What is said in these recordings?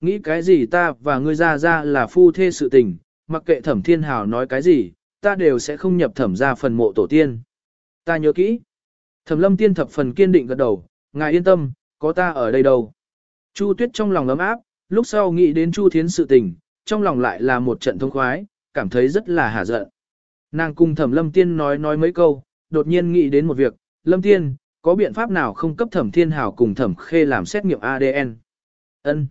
Nghĩ cái gì ta và ngươi ra ra là phu thê sự tình, mặc kệ thẩm thiên hào nói cái gì, ta đều sẽ không nhập thẩm ra phần mộ tổ tiên. Ta nhớ kỹ. Thẩm lâm tiên thập phần kiên định gật đầu, ngài yên tâm, có ta ở đây đâu. Chu tuyết trong lòng ấm áp, lúc sau nghĩ đến chu thiến sự tình, trong lòng lại là một trận thông khoái, cảm thấy rất là hả giận. Nàng cùng thẩm lâm tiên nói nói mấy câu, đột nhiên nghĩ đến một việc, lâm tiên, có biện pháp nào không cấp thẩm thiên hào cùng thẩm khê làm xét nghiệm ADN? Ân.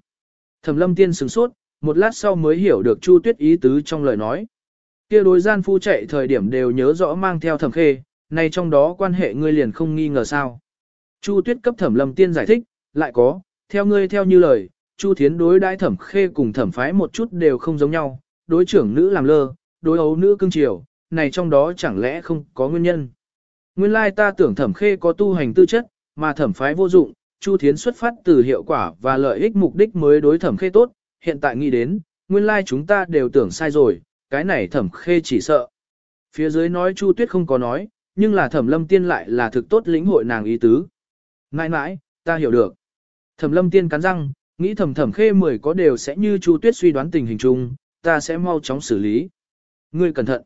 Thẩm lâm tiên sửng sốt, một lát sau mới hiểu được chu tuyết ý tứ trong lời nói. kia đối gian phu chạy thời điểm đều nhớ rõ mang theo thẩm khê, nay trong đó quan hệ ngươi liền không nghi ngờ sao. Chu tuyết cấp thẩm lâm tiên giải thích, lại có, theo ngươi theo như lời, chu thiến đối đãi thẩm khê cùng thẩm phái một chút đều không giống nhau, đối trưởng nữ làm lơ, đối ấu nữ cưng chiều, này trong đó chẳng lẽ không có nguyên nhân. Nguyên lai ta tưởng thẩm khê có tu hành tư chất, mà thẩm phái vô dụng, Chu Thiến xuất phát từ hiệu quả và lợi ích mục đích mới đối thẩm khê tốt, hiện tại nghĩ đến, nguyên lai chúng ta đều tưởng sai rồi, cái này thẩm khê chỉ sợ. Phía dưới nói Chu Tuyết không có nói, nhưng là thẩm lâm tiên lại là thực tốt lĩnh hội nàng ý tứ. Nãi nãi, ta hiểu được. Thẩm lâm tiên cắn răng, nghĩ thẩm thẩm khê mười có đều sẽ như Chu Tuyết suy đoán tình hình chung, ta sẽ mau chóng xử lý. Ngươi cẩn thận.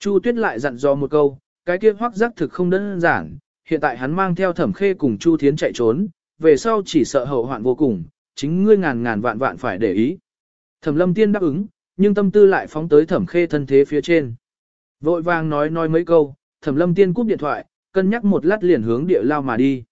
Chu Tuyết lại dặn dò một câu, cái kia hoắc giác thực không đơn giản, hiện tại hắn mang theo thẩm khê cùng Chu Thiến chạy trốn, về sau chỉ sợ hậu hoạn vô cùng, chính ngươi ngàn ngàn vạn vạn phải để ý. Thẩm lâm tiên đáp ứng, nhưng tâm tư lại phóng tới thẩm khê thân thế phía trên. Vội vàng nói nói mấy câu, thẩm lâm tiên cúp điện thoại, cân nhắc một lát liền hướng địa lao mà đi.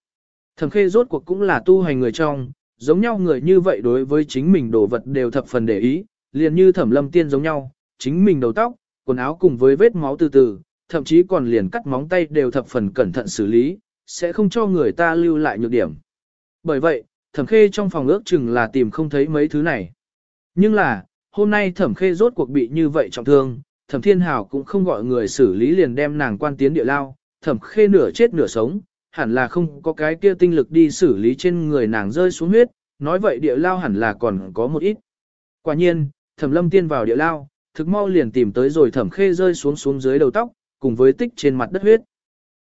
Thẩm khê rốt cuộc cũng là tu hành người trong, giống nhau người như vậy đối với chính mình đồ vật đều thập phần để ý, liền như thẩm lâm tiên giống nhau, chính mình đầu tóc, quần áo cùng với vết máu từ từ, thậm chí còn liền cắt móng tay đều thập phần cẩn thận xử lý, sẽ không cho người ta lưu lại nhược điểm. Bởi vậy, thẩm khê trong phòng ước chừng là tìm không thấy mấy thứ này. Nhưng là, hôm nay thẩm khê rốt cuộc bị như vậy trọng thương, thẩm thiên hào cũng không gọi người xử lý liền đem nàng quan tiến địa lao, thẩm khê nửa chết nửa sống, hẳn là không có cái kia tinh lực đi xử lý trên người nàng rơi xuống huyết, nói vậy địa lao hẳn là còn có một ít. Quả nhiên, thẩm lâm tiên vào địa lao, thực mau liền tìm tới rồi thẩm khê rơi xuống xuống dưới đầu tóc, cùng với tích trên mặt đất huyết.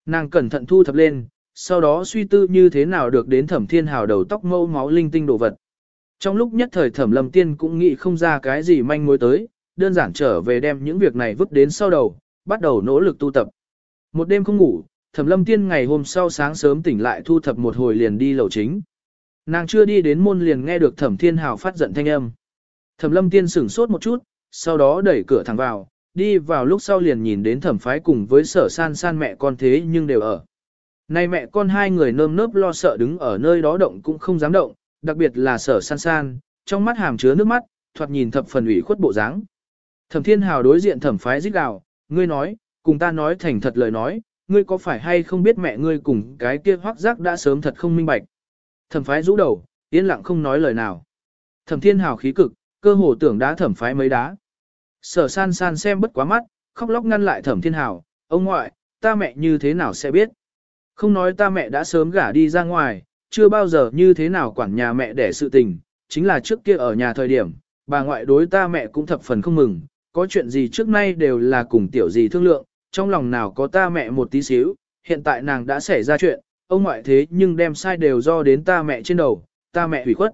Nàng cẩn thận thu thập lên, sau đó suy tư như thế nào được đến thẩm thiên hào đầu tóc mâu máu linh tinh đồ vật. Trong lúc nhất thời thẩm lâm tiên cũng nghĩ không ra cái gì manh mối tới, đơn giản trở về đem những việc này vứt đến sau đầu, bắt đầu nỗ lực tu tập. Một đêm không ngủ, thẩm lâm tiên ngày hôm sau sáng sớm tỉnh lại thu thập một hồi liền đi lầu chính. Nàng chưa đi đến môn liền nghe được thẩm thiên hào phát giận thanh âm. Thẩm lâm tiên sửng sốt một chút, sau đó đẩy cửa thẳng vào, đi vào lúc sau liền nhìn đến thẩm phái cùng với sở san san mẹ con thế nhưng đều ở. Nay mẹ con hai người nơm nớp lo sợ đứng ở nơi đó động cũng không dám động, đặc biệt là sở san san, trong mắt hàm chứa nước mắt, thoạt nhìn thập phần ủy khuất bộ dáng. Thẩm thiên hào đối diện thẩm phái rít gào, ngươi nói, cùng ta nói thành thật lời nói, ngươi có phải hay không biết mẹ ngươi cùng cái kia hoác giác đã sớm thật không minh bạch. Thẩm phái rũ đầu, yên lặng không nói lời nào. Thẩm thiên hào khí cực, cơ hồ tưởng đá thẩm phái mấy đá. Sở san san xem bất quá mắt, khóc lóc ngăn lại thẩm thiên hào, ông ngoại, ta mẹ như thế nào sẽ biết. Không nói ta mẹ đã sớm gả đi ra ngoài, chưa bao giờ như thế nào quản nhà mẹ để sự tình, chính là trước kia ở nhà thời điểm, bà ngoại đối ta mẹ cũng thập phần không mừng, có chuyện gì trước nay đều là cùng tiểu gì thương lượng, trong lòng nào có ta mẹ một tí xíu, hiện tại nàng đã xảy ra chuyện, ông ngoại thế nhưng đem sai đều do đến ta mẹ trên đầu, ta mẹ hủy khuất.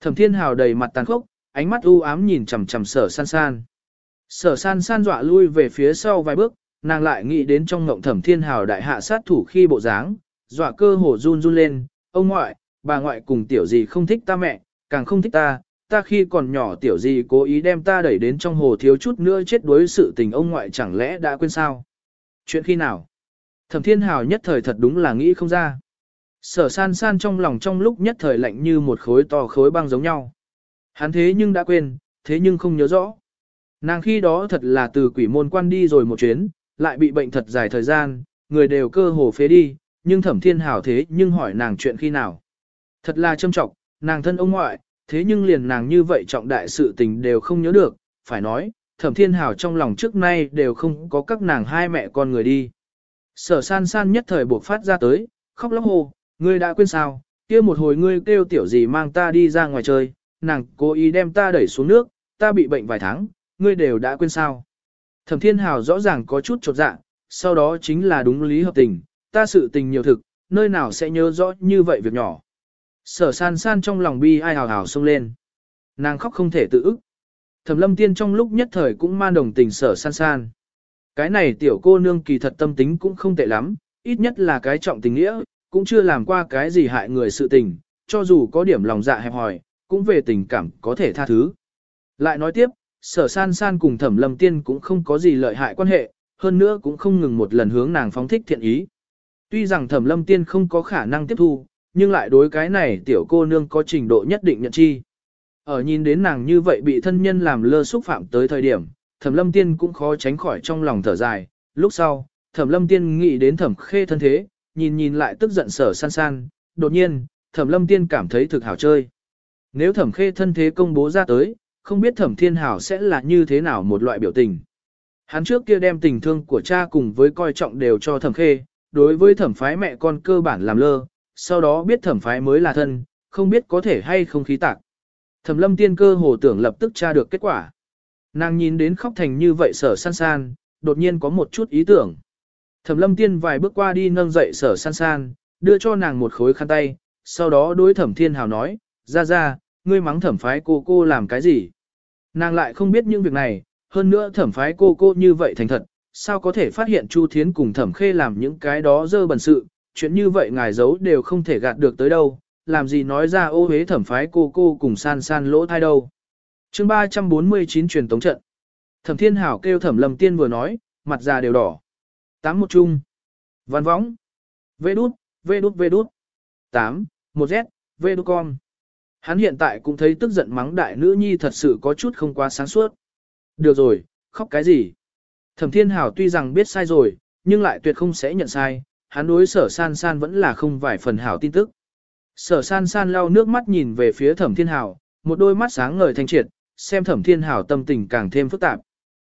Thẩm thiên hào đầy mặt tàn khốc, ánh mắt u ám nhìn chầm chầm sở san san. Sở san san dọa lui về phía sau vài bước, nàng lại nghĩ đến trong ngộng thẩm thiên hào đại hạ sát thủ khi bộ dáng, dọa cơ hồ run run lên, ông ngoại, bà ngoại cùng tiểu gì không thích ta mẹ, càng không thích ta, ta khi còn nhỏ tiểu gì cố ý đem ta đẩy đến trong hồ thiếu chút nữa chết đuối sự tình ông ngoại chẳng lẽ đã quên sao? Chuyện khi nào? Thẩm thiên hào nhất thời thật đúng là nghĩ không ra. Sở san san trong lòng trong lúc nhất thời lạnh như một khối to khối băng giống nhau. Hắn thế nhưng đã quên, thế nhưng không nhớ rõ. Nàng khi đó thật là từ quỷ môn quan đi rồi một chuyến, lại bị bệnh thật dài thời gian, người đều cơ hồ phế đi, nhưng thẩm thiên hào thế nhưng hỏi nàng chuyện khi nào. Thật là châm trọng, nàng thân ông ngoại, thế nhưng liền nàng như vậy trọng đại sự tình đều không nhớ được, phải nói, thẩm thiên hào trong lòng trước nay đều không có các nàng hai mẹ con người đi. Sở san san nhất thời buộc phát ra tới, khóc lóc hồ, ngươi đã quên sao, kia một hồi ngươi kêu tiểu gì mang ta đi ra ngoài chơi, nàng cố ý đem ta đẩy xuống nước, ta bị bệnh vài tháng, ngươi đều đã quên sao. Thẩm thiên hào rõ ràng có chút chột dạ, sau đó chính là đúng lý hợp tình, ta sự tình nhiều thực, nơi nào sẽ nhớ rõ như vậy việc nhỏ. Sở san san trong lòng bi ai hào hào sông lên. Nàng khóc không thể tự ức. Thẩm lâm tiên trong lúc nhất thời cũng man đồng tình sở san san. Cái này tiểu cô nương kỳ thật tâm tính cũng không tệ lắm, ít nhất là cái trọng tình nghĩa, cũng chưa làm qua cái gì hại người sự tình, cho dù có điểm lòng dạ hẹp hòi, cũng về tình cảm có thể tha thứ. Lại nói tiếp, sở san san cùng thẩm lâm tiên cũng không có gì lợi hại quan hệ, hơn nữa cũng không ngừng một lần hướng nàng phóng thích thiện ý. Tuy rằng thẩm lâm tiên không có khả năng tiếp thu, nhưng lại đối cái này tiểu cô nương có trình độ nhất định nhận chi. Ở nhìn đến nàng như vậy bị thân nhân làm lơ xúc phạm tới thời điểm, thẩm lâm tiên cũng khó tránh khỏi trong lòng thở dài. Lúc sau, thẩm lâm tiên nghĩ đến thẩm khê thân thế, nhìn nhìn lại tức giận sở san san, đột nhiên, thẩm lâm tiên cảm thấy thực hảo chơi. Nếu thẩm khê thân thế công bố ra tới, không biết thẩm thiên hảo sẽ là như thế nào một loại biểu tình. Hắn trước kia đem tình thương của cha cùng với coi trọng đều cho thẩm khê, đối với thẩm phái mẹ con cơ bản làm lơ, sau đó biết thẩm phái mới là thân, không biết có thể hay không khí tạc. Thẩm lâm tiên cơ hồ tưởng lập tức tra được kết quả. Nàng nhìn đến khóc thành như vậy sở san san, đột nhiên có một chút ý tưởng. Thẩm lâm tiên vài bước qua đi nâng dậy sở san san, đưa cho nàng một khối khăn tay, sau đó đối thẩm thiên hào nói, ra ra, ngươi mắng thẩm phái cô cô làm cái gì. Nàng lại không biết những việc này, hơn nữa thẩm phái cô cô như vậy thành thật, sao có thể phát hiện Chu Thiến cùng thẩm khê làm những cái đó dơ bẩn sự, chuyện như vậy ngài giấu đều không thể gạt được tới đâu, làm gì nói ra ô hế thẩm phái cô cô cùng san san lỗ thai đâu. chương 349 truyền tống trận. Thẩm thiên hảo kêu thẩm lầm tiên vừa nói, mặt già đều đỏ. Tám một chung. Văn võng. Vê đút, vê đút vê đút. Tám, một z, vê đút con. Hắn hiện tại cũng thấy tức giận mắng đại nữ nhi thật sự có chút không quá sáng suốt. Được rồi, khóc cái gì? Thẩm thiên hảo tuy rằng biết sai rồi, nhưng lại tuyệt không sẽ nhận sai, hắn đối sở san san vẫn là không vài phần hảo tin tức. Sở san san lau nước mắt nhìn về phía thẩm thiên hảo, một đôi mắt sáng ngời thanh triệt, xem thẩm thiên hảo tâm tình càng thêm phức tạp.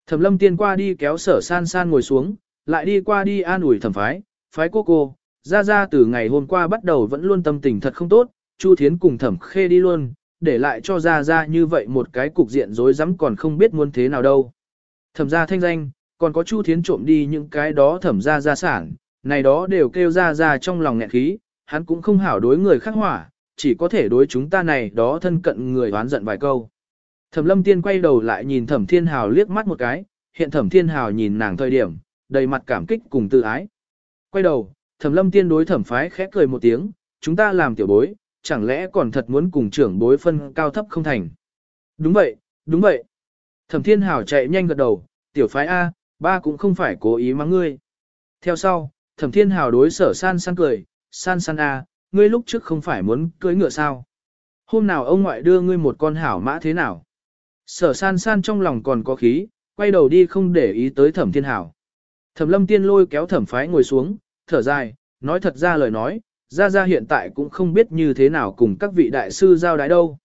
Thẩm lâm tiên qua đi kéo sở san san ngồi xuống, lại đi qua đi an ủi thẩm phái, phái cô cô, ra ra từ ngày hôm qua bắt đầu vẫn luôn tâm tình thật không tốt, Chu Thiến cùng thẩm khê đi luôn, để lại cho ra ra như vậy một cái cục diện rối rắm còn không biết muốn thế nào đâu. Thẩm gia thanh danh, còn có Chu Thiến trộm đi những cái đó thẩm gia gia sản, này đó đều kêu ra ra trong lòng nghẹn khí, hắn cũng không hảo đối người khác hỏa, chỉ có thể đối chúng ta này đó thân cận người oán giận vài câu. Thẩm lâm tiên quay đầu lại nhìn thẩm thiên hào liếc mắt một cái, hiện thẩm thiên hào nhìn nàng thời điểm, đầy mặt cảm kích cùng tự ái. Quay đầu, thẩm lâm tiên đối thẩm phái khẽ cười một tiếng, chúng ta làm tiểu bối, chẳng lẽ còn thật muốn cùng trưởng bối phân cao thấp không thành. Đúng vậy, đúng vậy. Thẩm thiên hảo chạy nhanh gật đầu, tiểu phái A, ba cũng không phải cố ý mắng ngươi. Theo sau, thẩm thiên hảo đối sở san san cười, san san A, ngươi lúc trước không phải muốn cưới ngựa sao. Hôm nào ông ngoại đưa ngươi một con hảo mã thế nào? Sở san san trong lòng còn có khí, quay đầu đi không để ý tới thẩm thiên hảo. Thẩm lâm tiên lôi kéo thẩm phái ngồi xuống, thở dài, nói thật ra lời nói, gia gia hiện tại cũng không biết như thế nào cùng các vị đại sư giao đái đâu.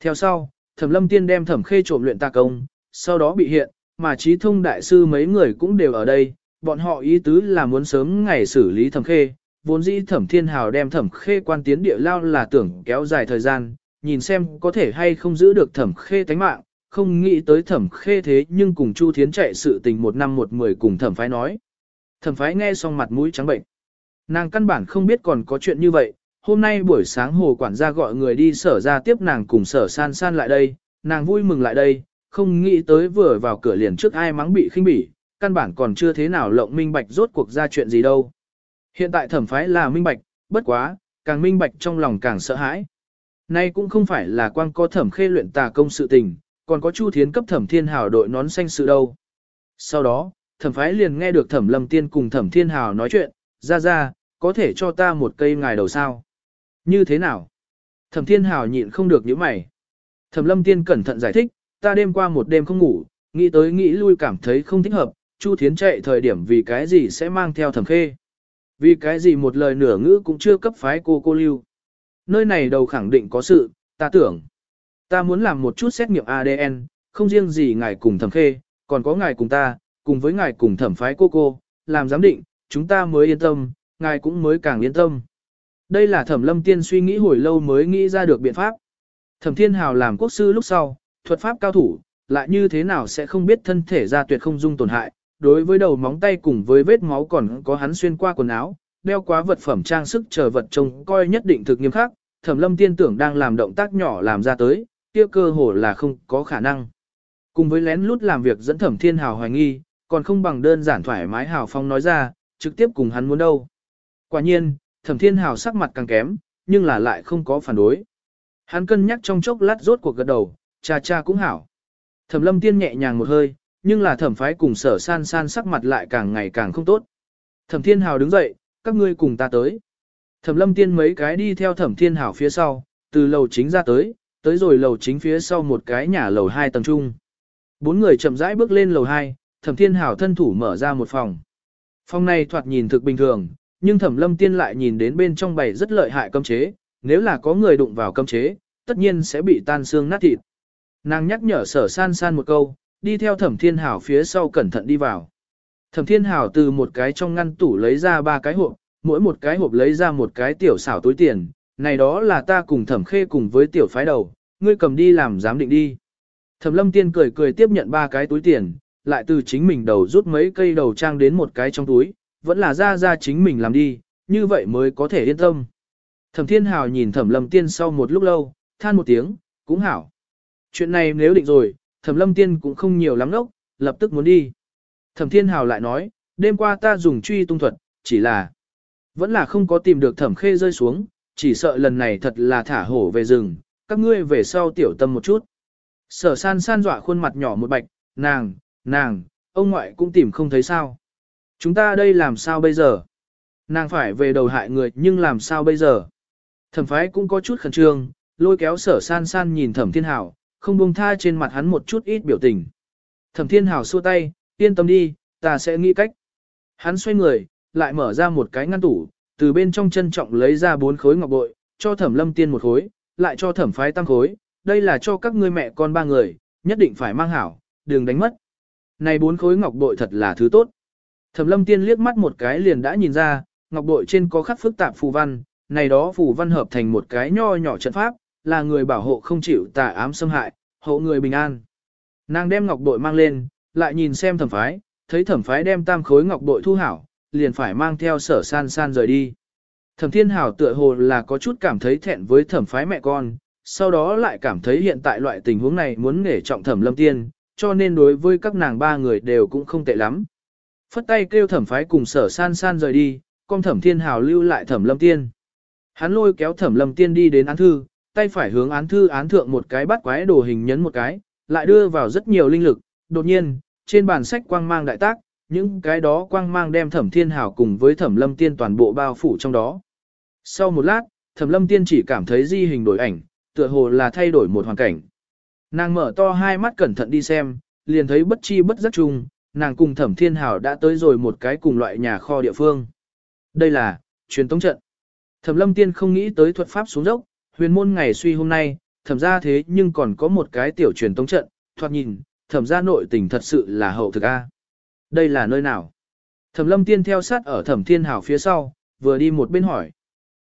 Theo sau, thẩm lâm tiên đem thẩm khê trộm luyện tà công, sau đó bị hiện, mà trí thông đại sư mấy người cũng đều ở đây, bọn họ ý tứ là muốn sớm ngày xử lý thẩm khê, vốn dĩ thẩm thiên hào đem thẩm khê quan tiến địa lao là tưởng kéo dài thời gian, nhìn xem có thể hay không giữ được thẩm khê tánh mạng, không nghĩ tới thẩm khê thế nhưng cùng Chu Thiến chạy sự tình một năm một mười cùng thẩm phái nói. Thẩm phái nghe xong mặt mũi trắng bệnh. Nàng căn bản không biết còn có chuyện như vậy, hôm nay buổi sáng hồ quản gia gọi người đi sở ra tiếp nàng cùng sở san san lại đây, nàng vui mừng lại đây, không nghĩ tới vừa vào cửa liền trước ai mắng bị khinh bỉ, căn bản còn chưa thế nào lộng minh bạch rốt cuộc ra chuyện gì đâu. Hiện tại thẩm phái là minh bạch, bất quá, càng minh bạch trong lòng càng sợ hãi. Nay cũng không phải là quang có thẩm khê luyện tà công sự tình, còn có Chu Thiến cấp Thẩm Thiên Hào đội nón xanh sự đâu. Sau đó, thẩm phái liền nghe được Thẩm Lâm Tiên cùng Thẩm Thiên Hào nói chuyện, ra ra, có thể cho ta một cây ngài đầu sao? Như thế nào? Thẩm Thiên Hào nhịn không được những mày. Thẩm Lâm Tiên cẩn thận giải thích, ta đêm qua một đêm không ngủ, nghĩ tới nghĩ lui cảm thấy không thích hợp, Chu Thiến chạy thời điểm vì cái gì sẽ mang theo Thẩm Khê. Vì cái gì một lời nửa ngữ cũng chưa cấp phái cô cô lưu. Nơi này đầu khẳng định có sự, ta tưởng. Ta muốn làm một chút xét nghiệm ADN, không riêng gì ngài cùng thẩm khê, còn có ngài cùng ta, cùng với ngài cùng thẩm phái cô cô, làm giám định, chúng ta mới yên tâm, ngài cũng mới càng yên tâm. Đây là thẩm lâm tiên suy nghĩ hồi lâu mới nghĩ ra được biện pháp. Thẩm thiên hào làm quốc sư lúc sau, thuật pháp cao thủ, lại như thế nào sẽ không biết thân thể ra tuyệt không dung tổn hại, đối với đầu móng tay cùng với vết máu còn có hắn xuyên qua quần áo, đeo quá vật phẩm trang sức chờ vật trông coi nhất định thực nghiêm khắc, thẩm lâm tiên tưởng đang làm động tác nhỏ làm ra tới, kia cơ hồ là không có khả năng. Cùng với lén lút làm việc dẫn thẩm thiên hào hoài nghi, còn không bằng đơn giản thoải mái hào phong nói ra, trực tiếp cùng hắn muốn đâu. Quả nhiên, thẩm thiên hào sắc mặt càng kém, nhưng là lại không có phản đối. Hắn cân nhắc trong chốc lát rốt cuộc gật đầu, cha cha cũng hảo. Thẩm lâm tiên nhẹ nhàng một hơi, nhưng là thẩm phái cùng sở san san sắc mặt lại càng ngày càng không tốt. Thẩm thiên hào đứng dậy, các ngươi cùng ta tới. Thẩm lâm tiên mấy cái đi theo thẩm thiên hào phía sau, từ lầu chính ra tới, tới rồi lầu chính phía sau một cái nhà lầu hai tầng trung. Bốn người chậm rãi bước lên lầu hai, thẩm thiên hào thân thủ mở ra một phòng. Phòng này thoạt nhìn thực bình thường, nhưng thẩm lâm tiên lại nhìn đến bên trong bày rất lợi hại cấm chế, nếu là có người đụng vào cấm chế, tất nhiên sẽ bị tan xương nát thịt. Nàng nhắc nhở sở san san một câu, đi theo thẩm thiên hảo phía sau cẩn thận đi vào. Thẩm thiên hảo từ một cái trong ngăn tủ lấy ra ba cái hộp, mỗi một cái hộp lấy ra một cái tiểu xảo túi tiền, này đó là ta cùng thẩm khê cùng với tiểu phái đầu, ngươi cầm đi làm giám định đi. Thẩm lâm tiên cười cười tiếp nhận ba cái túi tiền, lại từ chính mình đầu rút mấy cây đầu trang đến một cái trong túi, vẫn là ra ra chính mình làm đi, như vậy mới có thể yên tâm. Thẩm thiên hào nhìn thẩm lâm tiên sau một lúc lâu, than một tiếng, cũng hảo. Chuyện này nếu định rồi, thẩm lâm tiên cũng không nhiều lắm đốc, lập tức muốn đi. Thẩm thiên hào lại nói, đêm qua ta dùng truy tung thuật, chỉ là vẫn là không có tìm được thẩm khê rơi xuống, chỉ sợ lần này thật là thả hổ về rừng, các ngươi về sau tiểu tâm một chút. Sở san san dọa khuôn mặt nhỏ một bạch, nàng, nàng, ông ngoại cũng tìm không thấy sao. Chúng ta đây làm sao bây giờ? Nàng phải về đầu hại người nhưng làm sao bây giờ? Thẩm phái cũng có chút khẩn trương, lôi kéo sở san san nhìn thẩm thiên hảo, không buông tha trên mặt hắn một chút ít biểu tình. Thẩm thiên hảo xua tay, yên tâm đi, ta sẽ nghĩ cách. Hắn xoay người, lại mở ra một cái ngăn tủ, từ bên trong trân trọng lấy ra bốn khối ngọc bội, cho thẩm lâm tiên một khối, lại cho thẩm phái tăng khối, đây là cho các ngươi mẹ con ba người, nhất định phải mang hảo, đừng đánh mất. Này bốn khối ngọc bội thật là thứ tốt. Thẩm lâm tiên liếc mắt một cái liền đã nhìn ra, ngọc bội trên có khắc phức tạp phù văn, này đó phù văn hợp thành một cái nho nhỏ trận pháp, là người bảo hộ không chịu tà ám xâm hại, hộ người bình an. Nàng đem ngọc bội mang lên, lại nhìn xem thẩm phái, thấy thẩm phái đem tam khối ngọc bội thu hảo, liền phải mang theo sở san san rời đi. Thẩm thiên hảo tựa hồ là có chút cảm thấy thẹn với thẩm phái mẹ con, sau đó lại cảm thấy hiện tại loại tình huống này muốn nể trọng thẩm lâm tiên, cho nên đối với các nàng ba người đều cũng không tệ lắm. Phất tay kêu thẩm phái cùng sở san san rời đi, con thẩm thiên hào lưu lại thẩm lâm tiên. Hắn lôi kéo thẩm lâm tiên đi đến án thư, tay phải hướng án thư án thượng một cái bắt quái đồ hình nhấn một cái, lại đưa vào rất nhiều linh lực. Đột nhiên, trên bản sách quang mang đại tác, những cái đó quang mang đem thẩm thiên hào cùng với thẩm lâm tiên toàn bộ bao phủ trong đó. Sau một lát, thẩm lâm tiên chỉ cảm thấy di hình đổi ảnh, tựa hồ là thay đổi một hoàn cảnh. Nàng mở to hai mắt cẩn thận đi xem, liền thấy bất chi bất giác chung, nàng cùng thẩm thiên hào đã tới rồi một cái cùng loại nhà kho địa phương. Đây là, truyền tống trận. Thẩm lâm tiên không nghĩ tới thuật pháp xuống dốc, huyền môn ngày suy hôm nay, thẩm ra thế nhưng còn có một cái tiểu truyền tống trận, thoạt nhìn, thẩm ra nội tình thật sự là hậu thực A. Đây là nơi nào? Thẩm lâm tiên theo sát ở thẩm thiên hào phía sau, vừa đi một bên hỏi.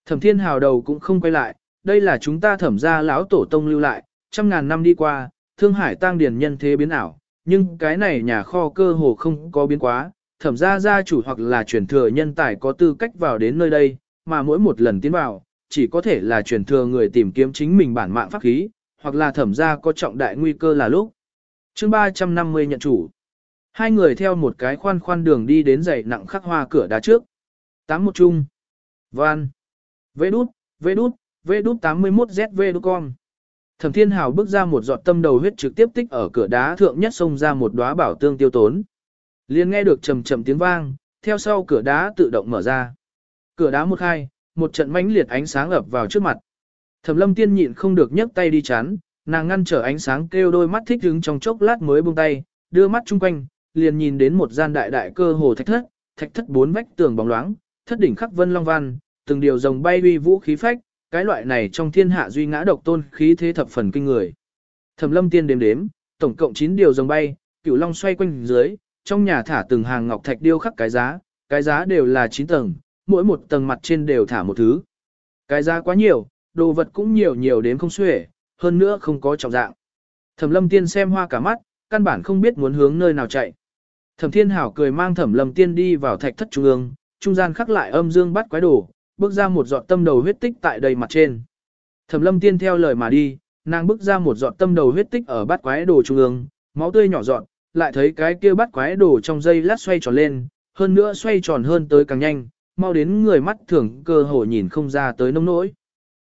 Thẩm thiên hào đầu cũng không quay lại, đây là chúng ta thẩm ra lão tổ tông lưu lại, trăm ngàn năm đi qua, thương hải tăng điển nhân thế biến ảo, nhưng cái này nhà kho cơ hồ không có biến quá, thẩm ra gia chủ hoặc là truyền thừa nhân tài có tư cách vào đến nơi đây, mà mỗi một lần tiến vào, chỉ có thể là truyền thừa người tìm kiếm chính mình bản mạng pháp khí, hoặc là thẩm ra có trọng đại nguy cơ là lúc. chương 350 nhận chủ. Hai người theo một cái khoan khoan đường đi đến dãy nặng khắc hoa cửa đá trước. Tám một chung. Van. Vê đút, vê đút, vê đút 81ZV đút con. Thẩm Thiên Hào bước ra một giọt tâm đầu huyết trực tiếp tích ở cửa đá thượng nhất xông ra một đóa bảo tương tiêu tốn. Liền nghe được trầm trầm tiếng vang, theo sau cửa đá tự động mở ra. Cửa đá một khai, một trận mãnh liệt ánh sáng ập vào trước mặt. Thẩm Lâm Tiên nhịn không được nhấc tay đi chắn, nàng ngăn trở ánh sáng kêu đôi mắt thích hứng trong chốc lát mới buông tay, đưa mắt chung quanh, liền nhìn đến một gian đại đại cơ hồ thạch thất, thạch thất bốn vách tường bóng loáng, thất đỉnh khắc vân long văn, từng điều rồng bay uy vũ khí phách, cái loại này trong thiên hạ duy ngã độc tôn khí thế thập phần kinh người. Thẩm Lâm Tiên đếm đếm, tổng cộng 9 điều rồng bay, cửu long xoay quanh dưới, trong nhà thả từng hàng ngọc thạch điêu khắc cái giá, cái giá đều là 9 tầng, mỗi một tầng mặt trên đều thả một thứ. Cái giá quá nhiều, đồ vật cũng nhiều nhiều đến không xuể, hơn nữa không có trọng dạng. Thẩm Lâm Tiên xem hoa cả mắt, căn bản không biết muốn hướng nơi nào chạy. Thẩm Thiên Hảo cười mang Thẩm Lâm Tiên đi vào thạch thất trung ương, trung gian khắc lại âm dương bắt quái đồ, bước ra một giọt tâm đầu huyết tích tại đầy mặt trên. Thẩm lâm tiên theo lời mà đi, Nàng bước ra một giọt tâm đầu huyết tích ở bát quái đồ trung ương, máu tươi nhỏ giọt, lại thấy cái kia bát quái đồ trong dây lát xoay tròn lên, hơn nữa xoay tròn hơn tới càng nhanh, mau đến người mắt thường cơ hồ nhìn không ra tới nông nỗi.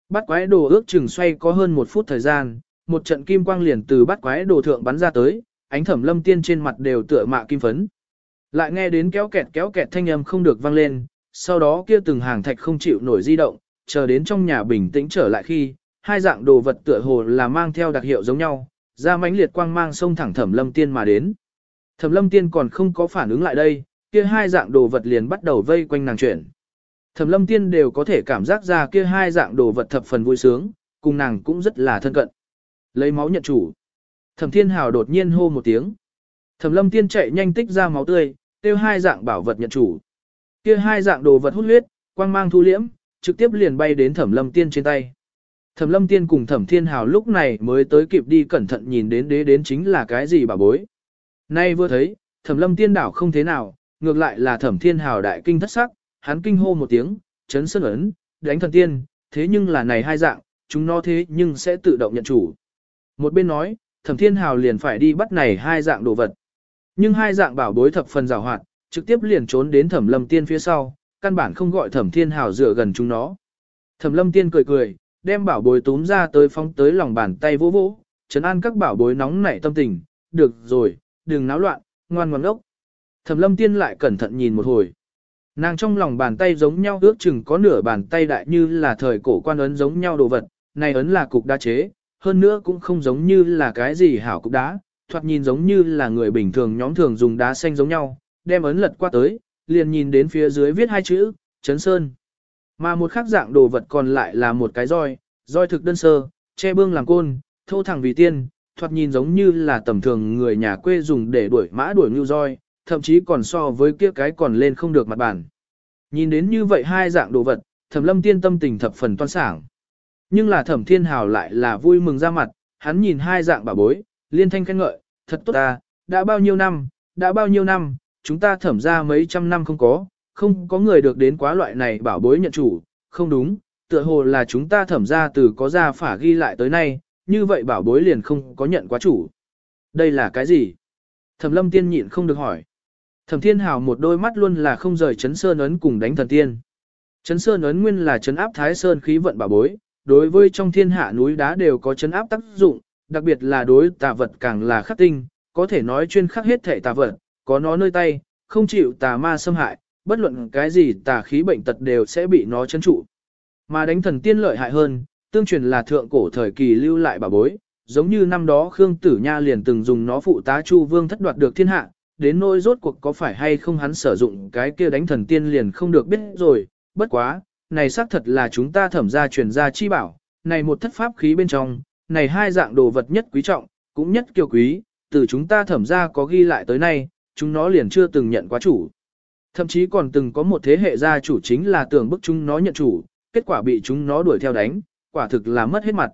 Bát quái đồ ước chừng xoay có hơn một phút thời gian, một trận kim quang liền từ bát quái đồ thượng bắn ra tới, ánh thẩm lâm tiên trên mặt đều tựa mạ kim phấn. Lại nghe đến kéo kẹt kéo kẹt thanh âm không được vang lên, sau đó kia từng hàng thạch không chịu nổi di động, chờ đến trong nhà bình tĩnh trở lại khi, hai dạng đồ vật tựa hồ là mang theo đặc hiệu giống nhau, ra mãnh liệt quang mang sông thẳng thẩm lâm tiên mà đến. Thẩm lâm tiên còn không có phản ứng lại đây, kia hai dạng đồ vật liền bắt đầu vây quanh nàng chuyển. Thẩm lâm tiên đều có thể cảm giác ra kia hai dạng đồ vật thập phần vui sướng, cùng nàng cũng rất là thân cận. Lấy máu nhận chủ. Thẩm thiên hào đột nhiên hô một tiếng. Thẩm lâm tiên chạy nhanh tích ra máu tươi, tiêu hai dạng bảo vật nhận chủ. Kia hai dạng đồ vật hút huyết, quang mang thu liễm, trực tiếp liền bay đến thẩm lâm tiên trên tay. Thẩm lâm tiên cùng thẩm thiên hào lúc này mới tới kịp đi cẩn thận nhìn đến đế đến chính là cái gì bà bối. Nay vừa thấy, thẩm lâm tiên đảo không thế nào, ngược lại là thẩm thiên hào đại kinh thất sắc, hắn kinh hô một tiếng, chấn sơn ấn, đánh thần tiên, thế nhưng là này hai dạng, chúng nó thế nhưng sẽ tự động nhận chủ. Một bên nói, thẩm thiên hào liền phải đi bắt này hai dạng đồ vật. Nhưng hai dạng bảo bối thập phần rào hoạt, trực tiếp liền trốn đến thẩm lâm tiên phía sau, căn bản không gọi thẩm thiên hào dựa gần chúng nó. Thẩm lâm tiên cười cười, đem bảo bối túm ra tới phóng tới lòng bàn tay vỗ vỗ, trấn an các bảo bối nóng nảy tâm tình, được rồi, đừng náo loạn, ngoan ngoan ốc. Thẩm lâm tiên lại cẩn thận nhìn một hồi. Nàng trong lòng bàn tay giống nhau ước chừng có nửa bàn tay đại như là thời cổ quan ấn giống nhau đồ vật, này ấn là cục đá chế, hơn nữa cũng không giống như là cái gì hảo cục đá, thoạt nhìn giống như là người bình thường nhóm thường dùng đá xanh giống nhau, đem ấn lật qua tới, liền nhìn đến phía dưới viết hai chữ, Trấn Sơn. Mà một khác dạng đồ vật còn lại là một cái roi, roi thực đơn sơ, che bương làm côn, thô thẳng vì tiên, thoạt nhìn giống như là tầm thường người nhà quê dùng để đuổi mã đuổi ngưu roi, thậm chí còn so với kia cái còn lên không được mặt bản. Nhìn đến như vậy hai dạng đồ vật, thẩm lâm tiên tâm tình thập phần toan sảng. Nhưng là thẩm thiên hào lại là vui mừng ra mặt, hắn nhìn hai dạng bà bối, liên thanh khen ngợi, thật tốt ta, đã bao nhiêu năm, đã bao nhiêu năm, chúng ta thẩm ra mấy trăm năm không có, không có người được đến quá loại này bảo bối nhận chủ, không đúng, tựa hồ là chúng ta thẩm ra từ có ra phả ghi lại tới nay, như vậy bảo bối liền không có nhận quá chủ. Đây là cái gì? Thẩm lâm tiên nhịn không được hỏi. Thẩm thiên hào một đôi mắt luôn là không rời chấn sơn ấn cùng đánh thần tiên. Chấn sơn ấn nguyên là chấn áp thái sơn khí vận bảo bối, đối với trong thiên hạ núi đá đều có chấn áp tác dụng, đặc biệt là đối tà vật càng là khắc tinh, có thể nói chuyên khắc hết thể tà vật, có nó nơi tay, không chịu tà ma xâm hại, bất luận cái gì tà khí bệnh tật đều sẽ bị nó chấn trụ. Mà đánh thần tiên lợi hại hơn, tương truyền là thượng cổ thời kỳ lưu lại bảo bối, giống như năm đó Khương Tử Nha liền từng dùng nó phụ tá Chu Vương thất đoạt được thiên hạ, đến nỗi rốt cuộc có phải hay không hắn sử dụng cái kia đánh thần tiên liền không được biết rồi, bất quá, này xác thật là chúng ta thẩm ra truyền ra chi bảo, này một thất pháp khí bên trong, này hai dạng đồ vật nhất quý trọng, cũng nhất kiêu quý, từ chúng ta thẩm ra có ghi lại tới nay, chúng nó liền chưa từng nhận quá chủ. Thậm chí còn từng có một thế hệ gia chủ chính là tưởng bức chúng nó nhận chủ, kết quả bị chúng nó đuổi theo đánh, quả thực là mất hết mặt.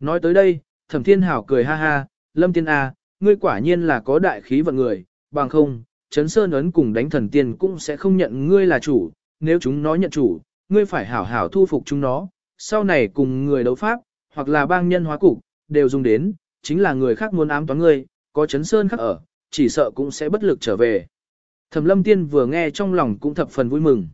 Nói tới đây, thẩm thiên hảo cười ha ha, lâm tiên A, ngươi quả nhiên là có đại khí vận người, bằng không, chấn sơn ấn cùng đánh thần tiên cũng sẽ không nhận ngươi là chủ, nếu chúng nó nhận chủ, ngươi phải hảo hảo thu phục chúng nó, sau này cùng người đấu pháp, hoặc là bang nhân hóa cục, đều dùng đến, chính là người khác muốn ám toán ngươi, có chấn sơn khác ở, chỉ sợ cũng sẽ bất lực trở về. Thẩm lâm tiên vừa nghe trong lòng cũng thập phần vui mừng.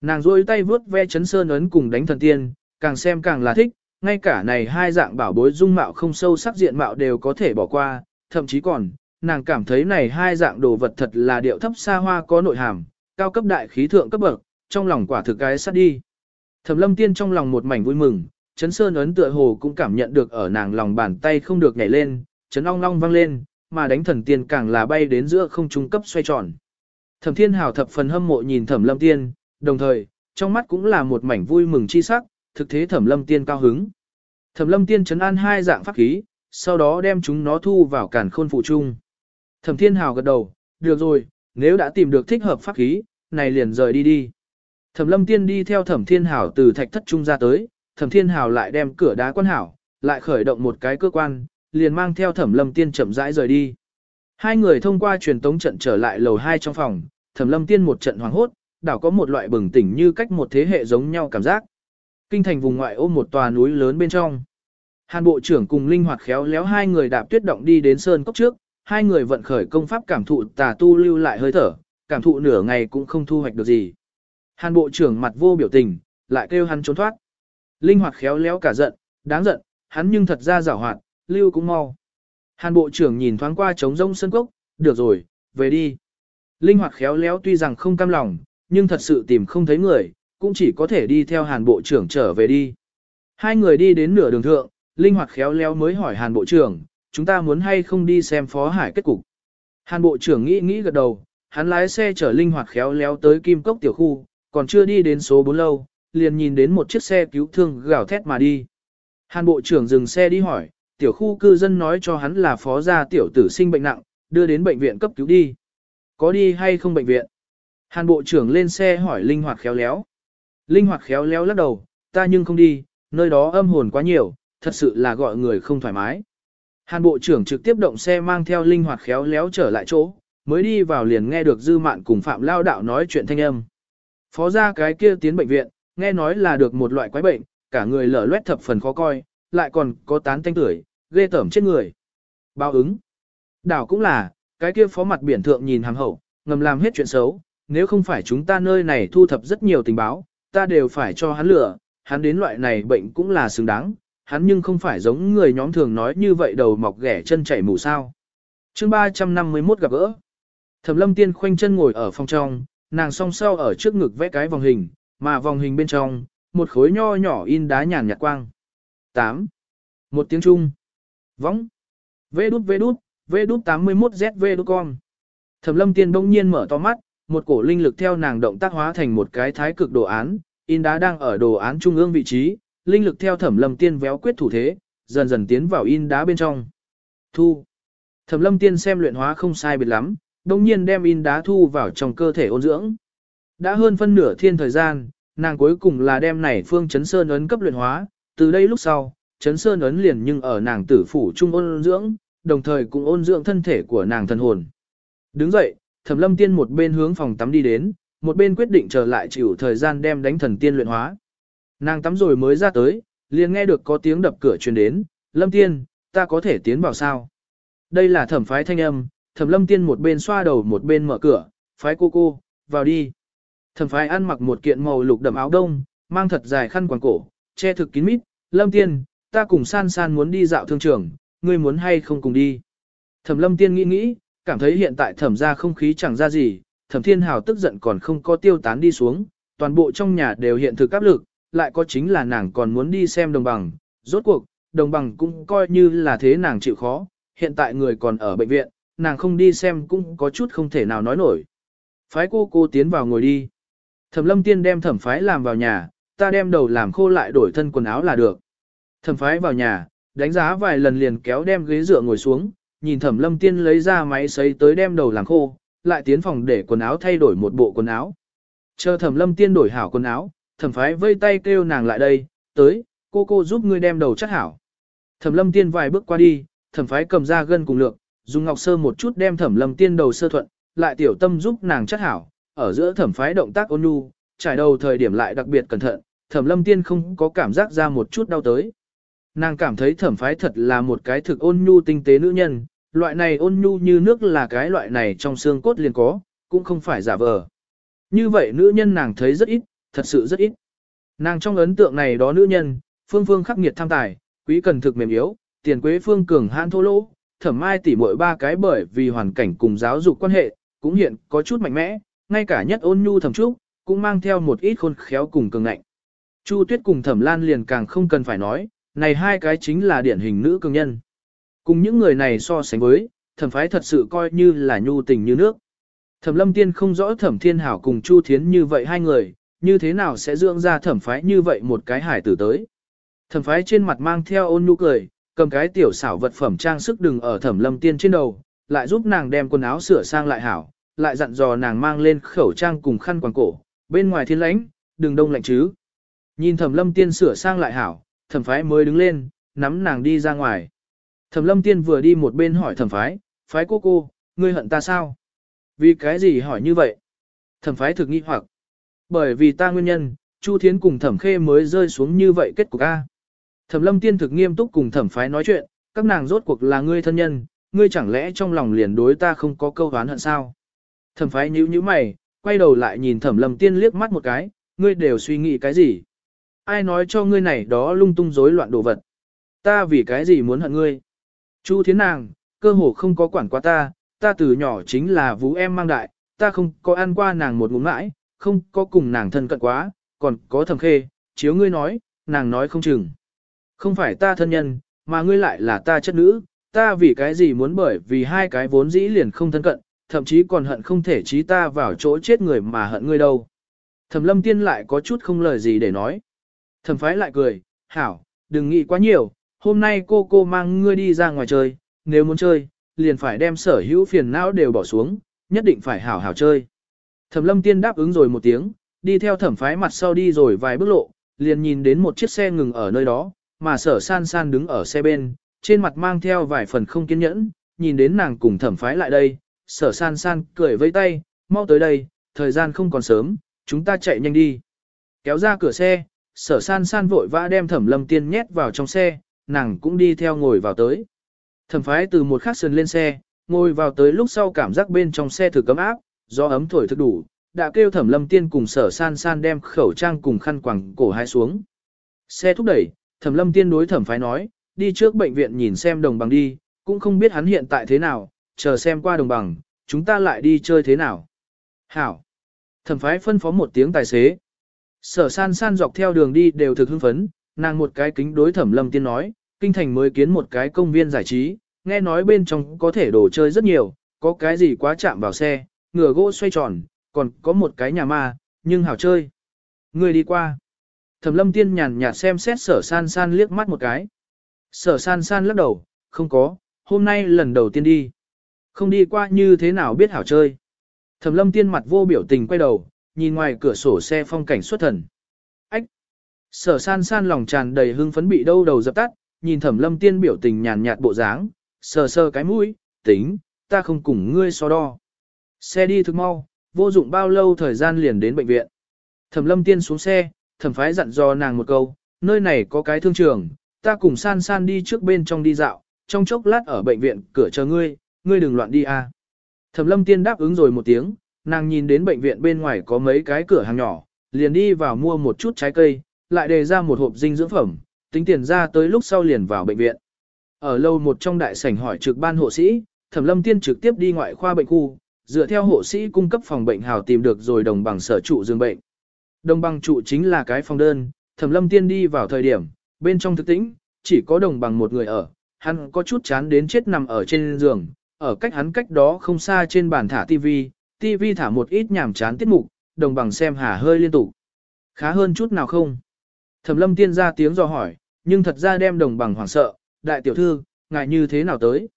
Nàng rôi tay vướt ve chấn sơn ấn cùng đánh thần tiên, càng xem càng là thích, ngay cả này hai dạng bảo bối dung mạo không sâu sắc diện mạo đều có thể bỏ qua, thậm chí còn, nàng cảm thấy này hai dạng đồ vật thật là điệu thấp xa hoa có nội hàm, cao cấp đại khí thượng cấp bậc, trong lòng quả thực cái sát đi. Thẩm lâm tiên trong lòng một mảnh vui mừng, chấn sơn ấn tựa hồ cũng cảm nhận được ở nàng lòng bàn tay không được nhảy lên, chấn ong long vang lên, mà đánh thần tiên càng là bay đến giữa không trung cấp xoay tròn. Thẩm thiên hào thập phần hâm mộ nhìn thẩm lâm tiên, đồng thời, trong mắt cũng là một mảnh vui mừng chi sắc, thực thế thẩm lâm tiên cao hứng. Thẩm lâm tiên chấn an hai dạng pháp khí, sau đó đem chúng nó thu vào cản khôn phụ trung. Thẩm thiên hào gật đầu, được rồi, nếu đã tìm được thích hợp pháp khí, này liền rời đi đi. Thẩm lâm tiên đi theo thẩm thiên hào từ thạch thất trung ra tới, thẩm thiên hào lại đem cửa đá quan hảo, lại khởi động một cái cơ quan, liền mang theo thẩm lâm tiên chậm rãi rời đi. Hai người thông qua truyền tống trận trở lại lầu hai trong phòng, thẩm lâm tiên một trận hoảng hốt, đảo có một loại bừng tỉnh như cách một thế hệ giống nhau cảm giác. Kinh thành vùng ngoại ô một tòa núi lớn bên trong. Hàn bộ trưởng cùng linh hoạt khéo léo hai người đạp tuyết động đi đến sơn cốc trước, hai người vận khởi công pháp cảm thụ tà tu lưu lại hơi thở, cảm thụ nửa ngày cũng không thu hoạch được gì. Hàn bộ trưởng mặt vô biểu tình, lại kêu hắn trốn thoát. Linh hoạt khéo léo cả giận, đáng giận, hắn nhưng thật ra giảo hoạt, lưu cũng mau. Hàn bộ trưởng nhìn thoáng qua trống rông sân cốc, được rồi, về đi. Linh hoạt khéo léo tuy rằng không cam lòng, nhưng thật sự tìm không thấy người, cũng chỉ có thể đi theo hàn bộ trưởng trở về đi. Hai người đi đến nửa đường thượng, Linh hoạt khéo léo mới hỏi hàn bộ trưởng, chúng ta muốn hay không đi xem phó hải kết cục. Hàn bộ trưởng nghĩ nghĩ gật đầu, hắn lái xe chở linh hoạt khéo léo tới kim cốc tiểu khu, còn chưa đi đến số 4 lâu, liền nhìn đến một chiếc xe cứu thương gào thét mà đi. Hàn bộ trưởng dừng xe đi hỏi, tiểu khu cư dân nói cho hắn là phó gia tiểu tử sinh bệnh nặng, đưa đến bệnh viện cấp cứu đi. Có đi hay không bệnh viện? Hàn bộ trưởng lên xe hỏi linh hoạt khéo léo. Linh hoạt khéo léo lắc đầu, ta nhưng không đi, nơi đó âm hồn quá nhiều, thật sự là gọi người không thoải mái. Hàn bộ trưởng trực tiếp động xe mang theo linh hoạt khéo léo trở lại chỗ, mới đi vào liền nghe được dư mạn cùng phạm lao đạo nói chuyện thanh âm. Phó gia cái kia tiến bệnh viện, nghe nói là được một loại quái bệnh, cả người lở loét thập phần khó coi, lại còn có tán thanh tuổi, ghê tởm chết người. Báo ứng. Đảo cũng là, cái kia phó mặt biển thượng nhìn hàng hậu, ngầm làm hết chuyện xấu, nếu không phải chúng ta nơi này thu thập rất nhiều tình báo, ta đều phải cho hắn lửa, hắn đến loại này bệnh cũng là xứng đáng, hắn nhưng không phải giống người nhóm thường nói như vậy đầu mọc ghẻ chân chảy mù sao. chương 351 gặp gỡ. Thẩm lâm tiên khoanh chân ngồi ở phòng trong, nàng song sau ở trước ngực vẽ cái vòng hình, mà vòng hình bên trong, một khối nho nhỏ in đá nhàn nhạt quang. 8. Một tiếng Trung. Võng. Vê đút vê đút, vê đút 81ZV đút con. Thẩm lâm tiên đông nhiên mở to mắt, một cổ linh lực theo nàng động tác hóa thành một cái thái cực đồ án, in đá đang ở đồ án trung ương vị trí, linh lực theo thẩm lâm tiên véo quyết thủ thế, dần dần tiến vào in đá bên trong. Thu. Thẩm lâm tiên xem luyện hóa không sai biệt lắm, đông nhiên đem in đá thu vào trong cơ thể ôn dưỡng. Đã hơn phân nửa thiên thời gian, nàng cuối cùng là đem này phương chấn sơn ấn cấp luyện hóa, từ đây lúc sau, chấn sơn ấn liền nhưng ở nàng tử phủ trung ôn dưỡng, đồng thời cũng ôn dưỡng thân thể của nàng thần hồn. Đứng dậy, thẩm lâm tiên một bên hướng phòng tắm đi đến, một bên quyết định trở lại chịu thời gian đem đánh thần tiên luyện hóa. Nàng tắm rồi mới ra tới, liền nghe được có tiếng đập cửa truyền đến, lâm tiên, ta có thể tiến vào sao? Đây là thẩm phái thanh âm, thẩm lâm tiên một bên xoa đầu một bên mở cửa, phái cô cô, vào đi. Thẩm phái ăn mặc một kiện màu lục đậm áo đông, mang thật dài khăn quàng cổ, che thực kín mít, lâm tiên, ta cùng san san muốn đi dạo thương trường, ngươi muốn hay không cùng đi. Thẩm lâm tiên nghĩ nghĩ, cảm thấy hiện tại thẩm ra không khí chẳng ra gì, thẩm thiên hào tức giận còn không có tiêu tán đi xuống, toàn bộ trong nhà đều hiện thực áp lực, lại có chính là nàng còn muốn đi xem đồng bằng, rốt cuộc, đồng bằng cũng coi như là thế nàng chịu khó, hiện tại người còn ở bệnh viện, nàng không đi xem cũng có chút không thể nào nói nổi. Phái cô cô tiến vào ngồi đi. Thẩm lâm tiên đem thẩm phái làm vào nhà, ta đem đầu làm khô lại đổi thân quần áo là được. Thẩm phái vào nhà, đánh giá vài lần liền kéo đem ghế dựa ngồi xuống, nhìn thẩm lâm tiên lấy ra máy sấy tới đem đầu làm khô, lại tiến phòng để quần áo thay đổi một bộ quần áo. Chờ thẩm lâm tiên đổi hảo quần áo, thẩm phái vây tay kêu nàng lại đây, tới, cô cô giúp ngươi đem đầu chắc hảo. Thẩm lâm tiên vài bước qua đi, thẩm phái cầm ra gân cùng lượng, dùng ngọc sơ một chút đem thẩm lâm tiên đầu sơ thuận, lại tiểu tâm giúp nàng chắc hảo, ở giữa thẩm phái động tác ôn nhu, trải đầu thời điểm lại đặc biệt cẩn thận, thẩm lâm tiên không có cảm giác ra một chút đau tới. Nàng cảm thấy thẩm phái thật là một cái thực ôn nhu tinh tế nữ nhân, loại này ôn nhu như nước là cái loại này trong xương cốt liền có, cũng không phải giả vờ. Như vậy nữ nhân nàng thấy rất ít, thật sự rất ít. Nàng trong ấn tượng này đó nữ nhân, phương phương khắc nghiệt tham tài, quý cần thực mềm yếu, tiền quế phương cường hãn thô lỗ, thẩm mai tỉ muội ba cái bởi vì hoàn cảnh cùng giáo dục quan hệ, cũng hiện có chút mạnh mẽ, ngay cả nhất ôn nhu thẩm trúc, cũng mang theo một ít khôn khéo cùng cường ngạnh. Chu Tuyết cùng Thẩm Lan liền càng không cần phải nói, này hai cái chính là điển hình nữ cường nhân. Cùng những người này so sánh với, thẩm phái thật sự coi như là nhu tình như nước. Thẩm lâm tiên không rõ thẩm thiên hảo cùng Chu Thiến như vậy hai người, như thế nào sẽ dưỡng ra thẩm phái như vậy một cái hải tử tới. Thẩm phái trên mặt mang theo ôn nhu cười, cầm cái tiểu xảo vật phẩm trang sức đừng ở thẩm lâm tiên trên đầu, lại giúp nàng đem quần áo sửa sang lại hảo, lại dặn dò nàng mang lên khẩu trang cùng khăn quàng cổ, bên ngoài thiên lãnh, đừng đông lạnh chứ. Nhìn thẩm lâm tiên sửa sang lại hảo, thẩm phái mới đứng lên, nắm nàng đi ra ngoài. Thẩm lâm tiên vừa đi một bên hỏi thẩm phái, phái cô cô, ngươi hận ta sao? Vì cái gì hỏi như vậy? Thẩm phái thực nghi hoặc. Bởi vì ta nguyên nhân, Chu Thiến cùng thẩm khê mới rơi xuống như vậy kết cục A. Thẩm lâm tiên thực nghiêm túc cùng thẩm phái nói chuyện, các nàng rốt cuộc là ngươi thân nhân, ngươi chẳng lẽ trong lòng liền đối ta không có câu oán hận sao? Thẩm phái nhíu nhíu mày, quay đầu lại nhìn thẩm lâm tiên liếc mắt một cái, ngươi đều suy nghĩ cái gì? Ai nói cho ngươi này đó lung tung rối loạn đồ vật? Ta vì cái gì muốn hận ngươi? Chu thiến nàng, cơ hồ không có quản qua ta, ta từ nhỏ chính là vũ em mang đại, ta không có ăn qua nàng một ngụm mãi, không có cùng nàng thân cận quá, còn có thầm khê, chiếu ngươi nói, nàng nói không chừng. Không phải ta thân nhân, mà ngươi lại là ta chất nữ, ta vì cái gì muốn bởi vì hai cái vốn dĩ liền không thân cận, thậm chí còn hận không thể trí ta vào chỗ chết người mà hận ngươi đâu. Thẩm lâm tiên lại có chút không lời gì để nói. Thẩm phái lại cười, hảo, đừng nghĩ quá nhiều, hôm nay cô cô mang ngươi đi ra ngoài chơi, nếu muốn chơi, liền phải đem sở hữu phiền não đều bỏ xuống, nhất định phải hảo hảo chơi. Thẩm lâm tiên đáp ứng rồi một tiếng, đi theo thẩm phái mặt sau đi rồi vài bước lộ, liền nhìn đến một chiếc xe ngừng ở nơi đó, mà sở san san đứng ở xe bên, trên mặt mang theo vài phần không kiên nhẫn, nhìn đến nàng cùng thẩm phái lại đây, sở san san cười vây tay, mau tới đây, thời gian không còn sớm, chúng ta chạy nhanh đi. Kéo ra cửa xe, sở san san vội vã đem thẩm lâm tiên nhét vào trong xe, nàng cũng đi theo ngồi vào tới. Thẩm phái từ một khắc sườn lên xe, ngồi vào tới lúc sau cảm giác bên trong xe thử cấm áp, do ấm thổi thực đủ, đã kêu thẩm lâm tiên cùng sở san san đem khẩu trang cùng khăn quàng cổ hai xuống. Xe thúc đẩy, thẩm lâm tiên đối thẩm phái nói, đi trước bệnh viện nhìn xem đồng bằng đi, cũng không biết hắn hiện tại thế nào, chờ xem qua đồng bằng, chúng ta lại đi chơi thế nào. Hảo. Thẩm phái phân phó một tiếng tài xế. Sở san san dọc theo đường đi đều thực hưng phấn, nàng một cái kính đối thẩm lâm tiên nói, kinh thành mới kiến một cái công viên giải trí, nghe nói bên trong có thể đồ chơi rất nhiều, có cái gì quá chạm vào xe, ngựa gỗ xoay tròn, còn có một cái nhà ma, nhưng hảo chơi. Người đi qua. Thẩm lâm tiên nhàn nhạt xem xét sở san san liếc mắt một cái. Sở san san lắc đầu, không có, hôm nay lần đầu tiên đi. Không đi qua như thế nào biết hảo chơi. Thẩm lâm tiên mặt vô biểu tình quay đầu, nhìn ngoài cửa sổ xe phong cảnh xuất thần. Ách! Sở san san lòng tràn đầy hưng phấn bị đâu đầu dập tắt, nhìn thẩm lâm tiên biểu tình nhàn nhạt bộ dáng, sờ sờ cái mũi, tính, ta không cùng ngươi so đo. Xe đi thực mau, vô dụng bao lâu thời gian liền đến bệnh viện. Thẩm lâm tiên xuống xe, thẩm phái dặn dò nàng một câu, nơi này có cái thương trường, ta cùng san san đi trước bên trong đi dạo, trong chốc lát ở bệnh viện cửa chờ ngươi, ngươi đừng loạn đi a. Thẩm lâm tiên đáp ứng rồi một tiếng, nàng nhìn đến bệnh viện bên ngoài có mấy cái cửa hàng nhỏ, liền đi vào mua một chút trái cây, lại đề ra một hộp dinh dưỡng phẩm, tính tiền ra tới lúc sau liền vào bệnh viện. Ở lâu một trong đại sảnh hỏi trực ban hộ sĩ, Thẩm Lâm Tiên trực tiếp đi ngoại khoa bệnh khu, dựa theo hộ sĩ cung cấp phòng bệnh hào tìm được rồi đồng bằng sở trụ giường bệnh. Đồng bằng trụ chính là cái phòng đơn, Thẩm Lâm Tiên đi vào thời điểm, bên trong thực tĩnh, chỉ có đồng bằng một người ở, hắn có chút chán đến chết nằm ở trên giường, ở cách hắn cách đó không xa trên bàn thả tivi, tivi thả một ít nhảm chán tiết mục, đồng bằng xem hà hơi liên tục. Khá hơn chút nào không? Thẩm lâm tiên ra tiếng do hỏi, nhưng thật ra đem đồng bằng hoảng sợ, đại tiểu thư, ngại như thế nào tới?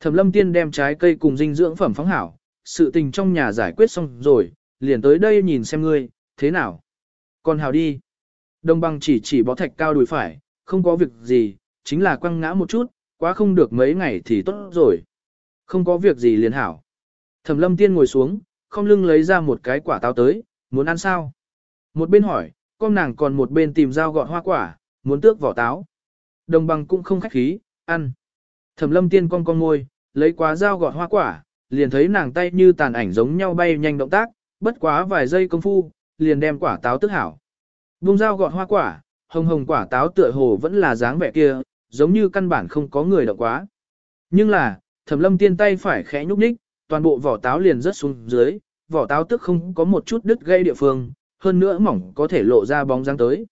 Thẩm lâm tiên đem trái cây cùng dinh dưỡng phẩm phóng hảo, sự tình trong nhà giải quyết xong rồi, liền tới đây nhìn xem ngươi, thế nào? Còn hào đi. Đồng bằng chỉ chỉ bó thạch cao đùi phải, không có việc gì, chính là quăng ngã một chút, quá không được mấy ngày thì tốt rồi. Không có việc gì liền hảo. Thẩm lâm tiên ngồi xuống, không lưng lấy ra một cái quả táo tới, muốn ăn sao? Một bên hỏi, con nàng còn một bên tìm dao gọt hoa quả, muốn tước vỏ táo. Đồng bằng cũng không khách khí, ăn. Thẩm lâm tiên con con môi, lấy quá dao gọt hoa quả, liền thấy nàng tay như tàn ảnh giống nhau bay nhanh động tác, bất quá vài giây công phu, liền đem quả táo tức hảo. Bung dao gọt hoa quả, hồng hồng quả táo tựa hồ vẫn là dáng vẻ kia, giống như căn bản không có người động quá. Nhưng là, thẩm lâm tiên tay phải khẽ nhúc nhích, toàn bộ vỏ táo liền rớt xuống dưới, vỏ táo tức không có một chút đứt gây địa phương, hơn nữa mỏng có thể lộ ra bóng dáng tới.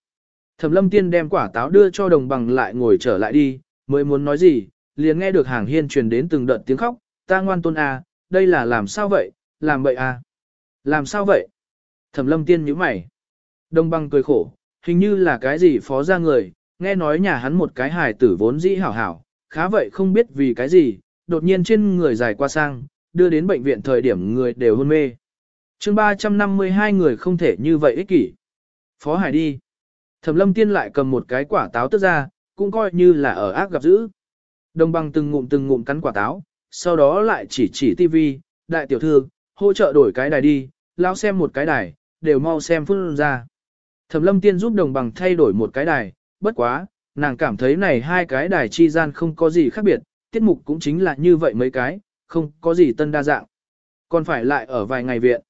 Thẩm lâm tiên đem quả táo đưa cho đồng bằng lại ngồi trở lại đi, mới muốn nói gì, liền nghe được hàng hiên truyền đến từng đợt tiếng khóc, ta ngoan tôn à, đây là làm sao vậy, làm vậy à, làm sao vậy. Thẩm lâm tiên nhíu mày. Đồng bằng cười khổ, hình như là cái gì phó ra người, nghe nói nhà hắn một cái hài tử vốn dĩ hảo hảo, khá vậy không biết vì cái gì, đột nhiên trên người dài qua sang, đưa đến bệnh viện thời điểm người đều hôn mê chương 352 người không thể như vậy ích kỷ. Phó Hải đi. Thẩm lâm tiên lại cầm một cái quả táo tức ra, cũng coi như là ở ác gặp dữ. Đồng bằng từng ngụm từng ngụm cắn quả táo, sau đó lại chỉ chỉ tivi, đại tiểu thư, hỗ trợ đổi cái đài đi, lao xem một cái đài, đều mau xem phun ra. Thẩm lâm tiên giúp đồng bằng thay đổi một cái đài, bất quá, nàng cảm thấy này hai cái đài chi gian không có gì khác biệt, tiết mục cũng chính là như vậy mấy cái, không có gì tân đa dạng. Còn phải lại ở vài ngày viện.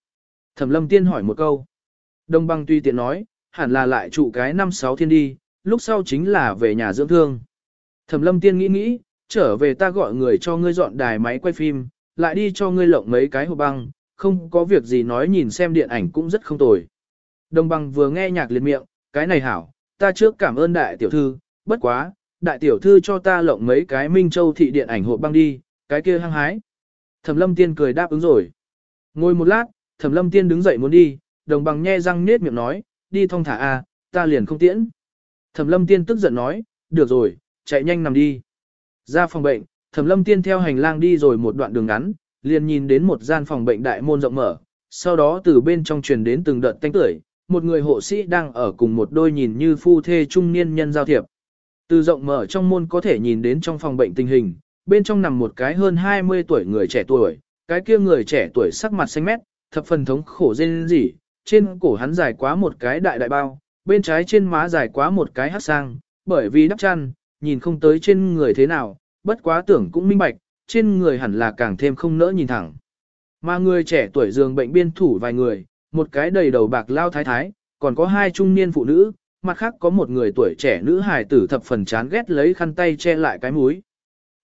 Thẩm lâm tiên hỏi một câu. Đông băng tuy tiện nói, hẳn là lại trụ cái năm sáu thiên đi, lúc sau chính là về nhà dưỡng thương. Thẩm lâm tiên nghĩ nghĩ, trở về ta gọi người cho ngươi dọn đài máy quay phim, lại đi cho ngươi lộng mấy cái hộp băng, không có việc gì nói nhìn xem điện ảnh cũng rất không tồi. Đồng bằng vừa nghe nhạc liệt miệng, cái này hảo, ta trước cảm ơn đại tiểu thư, bất quá, đại tiểu thư cho ta lộng mấy cái Minh Châu thị điện ảnh hộp băng đi, cái kia hăng hái. Thẩm lâm tiên cười đáp ứng rồi. Ngồi một lát, thẩm lâm tiên đứng dậy muốn đi, đồng bằng nhe răng nết miệng nói, đi thong thả a, ta liền không tiễn. Thẩm lâm tiên tức giận nói, được rồi, chạy nhanh nằm đi. Ra phòng bệnh, thẩm lâm tiên theo hành lang đi rồi một đoạn đường ngắn, liền nhìn đến một gian phòng bệnh đại môn rộng mở, sau đó từ bên trong truyền đến từng đợt tanh tưởi, một người hộ sĩ đang ở cùng một đôi nhìn như phu thê trung niên nhân giao thiệp. Từ rộng mở trong môn có thể nhìn đến trong phòng bệnh tình hình, bên trong nằm một cái hơn 20 tuổi người trẻ tuổi, cái kia người trẻ tuổi sắc mặt xanh mét, thập phần thống khổ rên rỉ, trên cổ hắn dài quá một cái đại đại bao, bên trái trên má dài quá một cái hắc sang, bởi vì đắp chăn, nhìn không tới trên người thế nào, bất quá tưởng cũng minh bạch, trên người hẳn là càng thêm không nỡ nhìn thẳng. Mà người trẻ tuổi giường bệnh biên thủ vài người, một cái đầy đầu bạc lao thái thái, còn có hai trung niên phụ nữ, mặt khác có một người tuổi trẻ nữ hài tử thập phần chán ghét lấy khăn tay che lại cái mũi.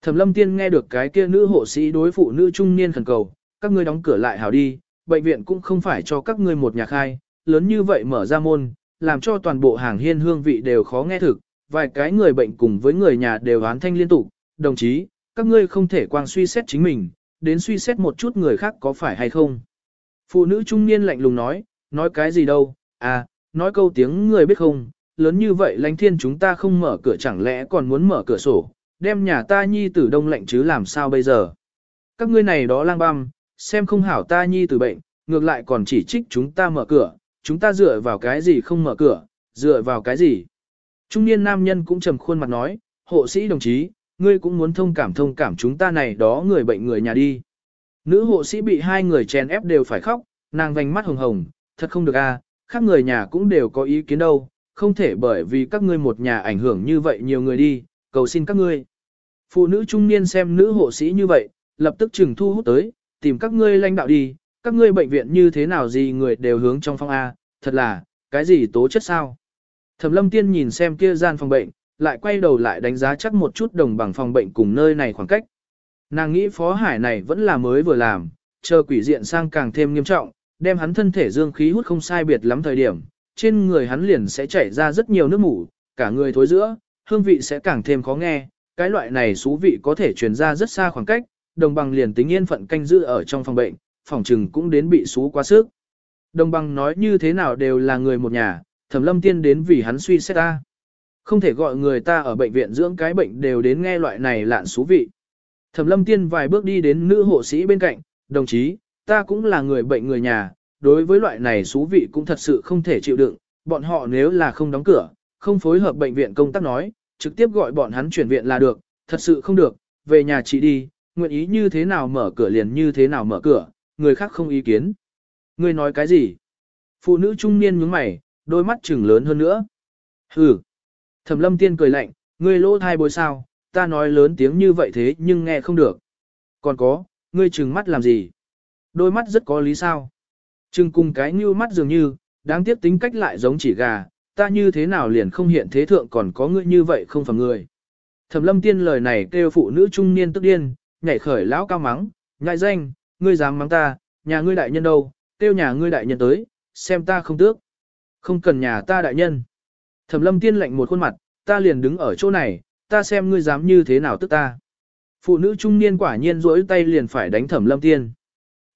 Thẩm lâm tiên nghe được cái kia nữ hộ sĩ đối phụ nữ trung niên khẩn cầu, các ngươi đóng cửa lại hào đi, bệnh viện cũng không phải cho các ngươi một nhà khai, lớn như vậy mở ra môn, làm cho toàn bộ hàng hiên hương vị đều khó nghe thực, vài cái người bệnh cùng với người nhà đều oán thanh liên tục, đồng chí, các ngươi không thể quang suy xét chính mình, đến suy xét một chút người khác có phải hay không. Phụ nữ trung niên lạnh lùng nói, nói cái gì đâu, à, nói câu tiếng người biết không, lớn như vậy lãnh thiên chúng ta không mở cửa chẳng lẽ còn muốn mở cửa sổ, đem nhà ta nhi tử đông lạnh chứ làm sao bây giờ. Các ngươi này đó lang băm, xem không hảo ta nhi tử bệnh, ngược lại còn chỉ trích chúng ta mở cửa, chúng ta dựa vào cái gì không mở cửa, dựa vào cái gì. Trung niên nam nhân cũng trầm khuôn mặt nói, hộ sĩ đồng chí, ngươi cũng muốn thông cảm thông cảm chúng ta này đó người bệnh người nhà đi. Nữ hộ sĩ bị hai người chèn ép đều phải khóc, nàng vành mắt hồng hồng, thật không được a, à, khác người nhà cũng đều có ý kiến đâu, không thể bởi vì các ngươi một nhà ảnh hưởng như vậy nhiều người đi, cầu xin các ngươi. Phụ nữ trung niên xem nữ hộ sĩ như vậy, lập tức chừng thu hút tới, tìm các ngươi lãnh đạo đi, các ngươi bệnh viện như thế nào gì người đều hướng trong phòng A, thật là, cái gì tố chất sao. Thẩm lâm tiên nhìn xem kia gian phòng bệnh, lại quay đầu lại đánh giá chắc một chút đồng bằng phòng bệnh cùng nơi này khoảng cách. Nàng nghĩ Phó Hải này vẫn là mới vừa làm, chờ quỷ diện sang càng thêm nghiêm trọng, đem hắn thân thể dương khí hút không sai biệt lắm thời điểm, trên người hắn liền sẽ chảy ra rất nhiều nước mủ, cả người thối giữa, hương vị sẽ càng thêm khó nghe, cái loại này xú vị có thể truyền ra rất xa khoảng cách, đồng bằng liền tính yên phận canh giữ ở trong phòng bệnh, phòng trừng cũng đến bị xú quá sức. Đồng bằng nói như thế nào đều là người một nhà, thẩm lâm tiên đến vì hắn suy xét ta. Không thể gọi người ta ở bệnh viện dưỡng cái bệnh đều đến nghe loại này lạn xú vị. Thẩm lâm tiên vài bước đi đến nữ hộ sĩ bên cạnh, đồng chí, ta cũng là người bệnh người nhà, đối với loại này xú vị cũng thật sự không thể chịu đựng, bọn họ nếu là không đóng cửa, không phối hợp bệnh viện công tác nói, trực tiếp gọi bọn hắn chuyển viện là được, thật sự không được, về nhà chị đi, nguyện ý như thế nào mở cửa liền như thế nào mở cửa, người khác không ý kiến. Người nói cái gì? Phụ nữ trung niên nhướng mày, đôi mắt trừng lớn hơn nữa. Hừ. Thẩm lâm tiên cười lạnh, ngươi lỗ thai bối sao, ta nói lớn tiếng như vậy thế nhưng nghe không được. Còn có, ngươi trừng mắt làm gì? Đôi mắt rất có lý sao. Trừng cùng cái như mắt dường như, đáng tiếc tính cách lại giống chỉ gà, ta như thế nào liền không hiện thế thượng còn có ngươi như vậy không phải người. Thẩm lâm tiên lời này kêu phụ nữ trung niên tức điên, nhảy khởi lão cao mắng, ngại danh, ngươi dám mắng ta, nhà ngươi đại nhân đâu, kêu nhà ngươi đại nhân tới, xem ta không tước. Không cần nhà ta đại nhân. Thẩm lâm tiên lạnh một khuôn mặt, ta liền đứng ở chỗ này, ta xem ngươi dám như thế nào tức ta. Phụ nữ trung niên quả nhiên rỗi tay liền phải đánh thẩm lâm tiên.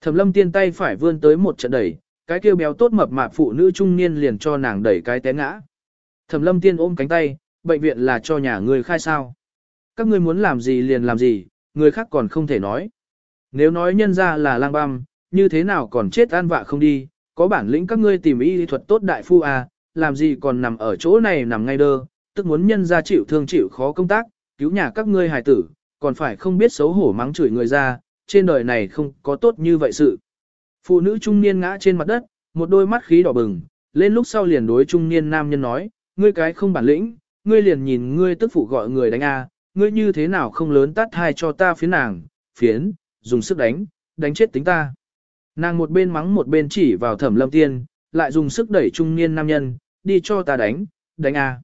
Thẩm lâm tiên tay phải vươn tới một trận đẩy, cái kêu béo tốt mập mạp phụ nữ trung niên liền cho nàng đẩy cái té ngã. Thẩm lâm tiên ôm cánh tay, bệnh viện là cho nhà người khai sao. Các ngươi muốn làm gì liền làm gì, người khác còn không thể nói. Nếu nói nhân ra là lang băm, như thế nào còn chết an vạ không đi, có bản lĩnh các ngươi tìm y thuật tốt đại phu à, làm gì còn nằm ở chỗ này nằm ngay đơ, tức muốn nhân ra chịu thương chịu khó công tác, cứu nhà các ngươi hài tử, còn phải không biết xấu hổ mắng chửi người ra, trên đời này không có tốt như vậy sự. Phụ nữ trung niên ngã trên mặt đất, một đôi mắt khí đỏ bừng, lên lúc sau liền đối trung niên nam nhân nói, ngươi cái không bản lĩnh, ngươi liền nhìn ngươi tức phụ gọi người đánh a, ngươi như thế nào không lớn tát hai cho ta phiến nàng, phiến, dùng sức đánh, đánh chết tính ta. Nàng một bên mắng một bên chỉ vào thẩm lâm tiên, lại dùng sức đẩy trung niên nam nhân, đi cho ta đánh, đánh a.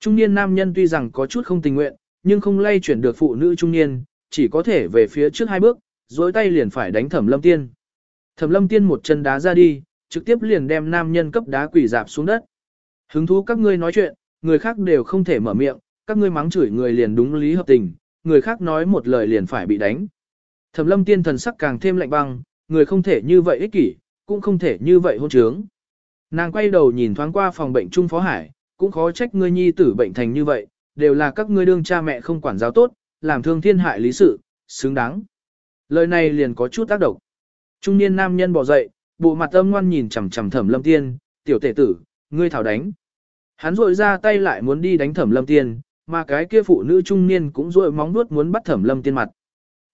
Trung niên nam nhân tuy rằng có chút không tình nguyện, nhưng không lay chuyển được phụ nữ trung niên, chỉ có thể về phía trước hai bước, dối tay liền phải đánh thẩm lâm tiên. Thẩm lâm tiên một chân đá ra đi, trực tiếp liền đem nam nhân cấp đá quỷ dạp xuống đất. Hứng thú các ngươi nói chuyện, người khác đều không thể mở miệng, các ngươi mắng chửi người liền đúng lý hợp tình, người khác nói một lời liền phải bị đánh. Thẩm lâm tiên thần sắc càng thêm lạnh băng, người không thể như vậy ích kỷ, cũng không thể như vậy hôn trướng. Nàng quay đầu nhìn thoáng qua phòng bệnh Trung Phó Hải, cũng khó trách ngươi nhi tử bệnh thành như vậy, đều là các ngươi đương cha mẹ không quản giáo tốt, làm thương thiên hại lý sự, xứng đáng. Lời này liền có chút tác động. Trung niên nam nhân bỏ dậy, bộ mặt âm ngoan nhìn chằm chằm thẩm lâm tiên, tiểu tể tử, ngươi thảo đánh. Hắn rội ra tay lại muốn đi đánh thẩm lâm tiên, mà cái kia phụ nữ trung niên cũng rội móng vuốt muốn bắt thẩm lâm tiên mặt.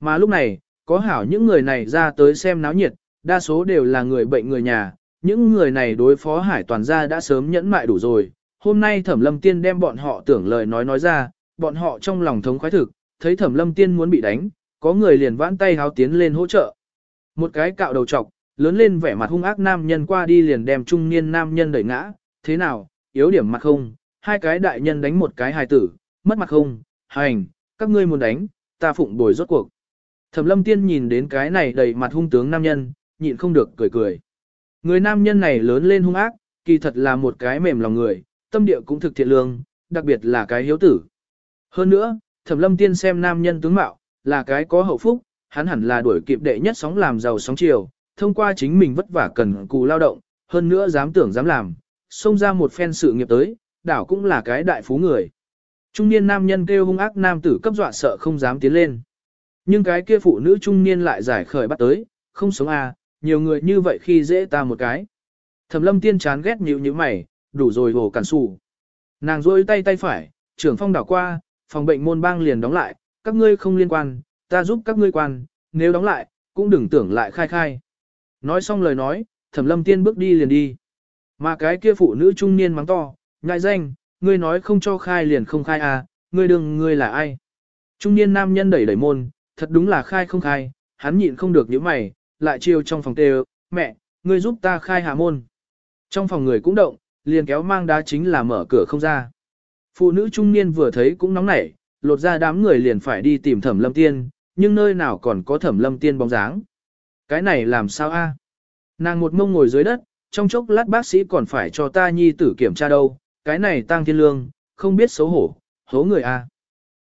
Mà lúc này, có hảo những người này ra tới xem náo nhiệt, đa số đều là người bệnh người nhà, những người này đối phó hải toàn gia đã sớm nhẫn mại đủ rồi. Hôm nay thẩm lâm tiên đem bọn họ tưởng lời nói nói ra, bọn họ trong lòng thống khoái thực, thấy thẩm lâm tiên muốn bị đánh, có người liền vãn tay háo tiến lên hỗ trợ. Một cái cạo đầu trọc, lớn lên vẻ mặt hung ác nam nhân qua đi liền đem trung niên nam nhân đẩy ngã, thế nào, yếu điểm mặt không, hai cái đại nhân đánh một cái hài tử, mất mặt không, hành, các ngươi muốn đánh, ta phụng bồi rốt cuộc. Thẩm lâm tiên nhìn đến cái này đầy mặt hung tướng nam nhân, nhịn không được cười cười. Người nam nhân này lớn lên hung ác, kỳ thật là một cái mềm lòng người, tâm địa cũng thực thiện lương, đặc biệt là cái hiếu tử. Hơn nữa, thẩm lâm tiên xem nam nhân tướng mạo, là cái có hậu phúc, hắn hẳn là đuổi kịp đệ nhất sóng làm giàu sóng chiều, thông qua chính mình vất vả cần cù lao động, hơn nữa dám tưởng dám làm, xông ra một phen sự nghiệp tới, đảo cũng là cái đại phú người. Trung niên nam nhân kêu hung ác nam tử cấp dọa sợ không dám tiến lên. Nhưng cái kia phụ nữ trung niên lại giải khởi bắt tới, không sống à, nhiều người như vậy khi dễ ta một cái. Thẩm lâm tiên chán ghét nhíu như mày, đủ rồi hồ cản sủ. Nàng rôi tay tay phải, trưởng phong đảo qua, phòng bệnh môn bang liền đóng lại, các ngươi không liên quan, ta giúp các ngươi quan, nếu đóng lại, cũng đừng tưởng lại khai khai. Nói xong lời nói, thẩm lâm tiên bước đi liền đi. Mà cái kia phụ nữ trung niên mắng to, ngại danh, ngươi nói không cho khai liền không khai à, ngươi đừng ngươi là ai. Trung niên nam nhân đẩy đẩy môn, thật đúng là khai không khai, hắn nhịn không được những mày, lại chiêu trong phòng tê mẹ, ngươi giúp ta khai hạ môn. Trong phòng người cũng động, liền kéo mang đá chính là mở cửa không ra. Phụ nữ trung niên vừa thấy cũng nóng nảy, lột ra đám người liền phải đi tìm thẩm lâm tiên, nhưng nơi nào còn có thẩm lâm tiên bóng dáng. Cái này làm sao a? Nàng một mông ngồi dưới đất, trong chốc lát bác sĩ còn phải cho ta nhi tử kiểm tra đâu, cái này tăng thiên lương, không biết xấu hổ, hố người a.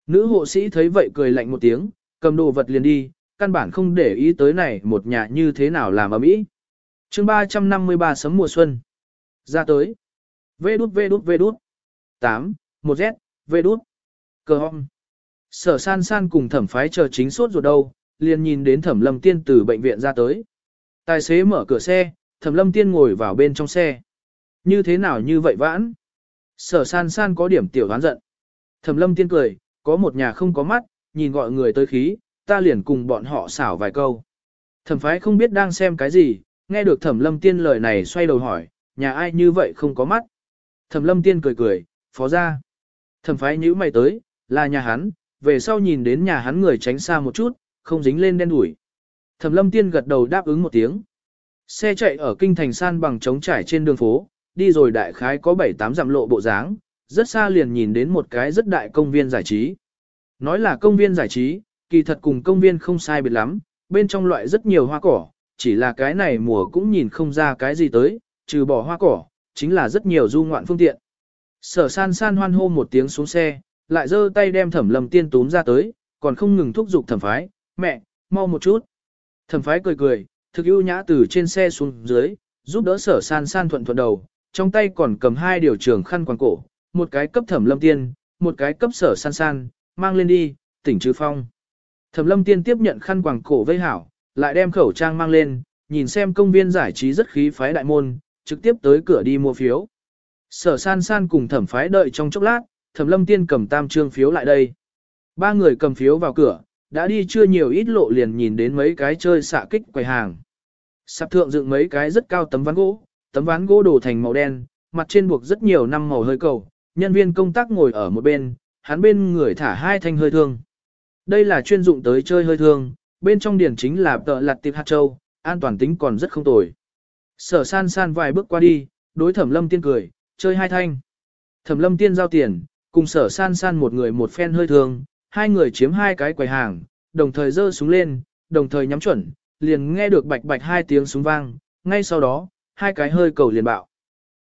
Nữ hộ sĩ thấy vậy cười lạnh một tiếng, cầm đồ vật liền đi, căn bản không để ý tới này một nhà như thế nào làm ở mỹ. chương 353 sấm mùa xuân. Ra tới. Vê đút vê đút vê đút. 8, 1 Z, vê đút. Cờ hong. Sở san san cùng thẩm phái chờ chính suốt rồi đâu, liền nhìn đến thẩm lâm tiên từ bệnh viện ra tới. Tài xế mở cửa xe, thẩm lâm tiên ngồi vào bên trong xe. Như thế nào như vậy vãn? Sở san san có điểm tiểu đoán giận. Thẩm lâm tiên cười, có một nhà không có mắt, nhìn gọi người tới khí, ta liền cùng bọn họ xảo vài câu. Thẩm phái không biết đang xem cái gì, nghe được thẩm lâm tiên lời này xoay đầu hỏi, nhà ai như vậy không có mắt. Thẩm lâm tiên cười cười, phó ra. Thẩm phái nhữ mày tới, là nhà hắn, về sau nhìn đến nhà hắn người tránh xa một chút, không dính lên đen đuổi. Thẩm lâm tiên gật đầu đáp ứng một tiếng. Xe chạy ở kinh thành san bằng trống trải trên đường phố, đi rồi đại khái có 7-8 dặm lộ bộ dáng, rất xa liền nhìn đến một cái rất đại công viên giải trí. Nói là công viên giải trí, kỳ thật cùng công viên không sai biệt lắm, bên trong loại rất nhiều hoa cỏ, chỉ là cái này mùa cũng nhìn không ra cái gì tới, trừ bỏ hoa cỏ, chính là rất nhiều du ngoạn phương tiện. Sở san san hoan hô một tiếng xuống xe, lại giơ tay đem thẩm lâm tiên túm ra tới, còn không ngừng thúc giục thẩm phái, mẹ, mau một chút. Thẩm phái cười cười, thực ưu nhã từ trên xe xuống dưới, giúp đỡ sở san san thuận thuận đầu, trong tay còn cầm hai điều trường khăn quàng cổ, một cái cấp thẩm lâm tiên, một cái cấp sở san san, mang lên đi, tỉnh trừ phong. Thẩm lâm tiên tiếp nhận khăn quàng cổ vây hảo, lại đem khẩu trang mang lên, nhìn xem công viên giải trí rất khí phái đại môn, trực tiếp tới cửa đi mua phiếu. Sở san san cùng thẩm phái đợi trong chốc lát, thẩm lâm tiên cầm tam trương phiếu lại đây. Ba người cầm phiếu vào cửa, đã đi chưa nhiều ít lộ liền nhìn đến mấy cái chơi xạ kích quầy hàng. Sạp thượng dựng mấy cái rất cao tấm ván gỗ, tấm ván gỗ đổ thành màu đen, mặt trên buộc rất nhiều năm màu hơi cầu, nhân viên công tác ngồi ở một bên, hắn bên người thả hai thanh hơi thương. Đây là chuyên dụng tới chơi hơi thương, bên trong điển chính là tợ lặt tiệp hạt châu, an toàn tính còn rất không tồi. Sở san san vài bước qua đi, đối thẩm lâm tiên cười, chơi hai thanh. Thẩm lâm tiên giao tiền, cùng sở san san một người một phen hơi thương, hai người chiếm hai cái quầy hàng, đồng thời giơ súng lên, đồng thời nhắm chuẩn, liền nghe được bạch bạch hai tiếng súng vang, ngay sau đó, hai cái hơi cầu liền bạo.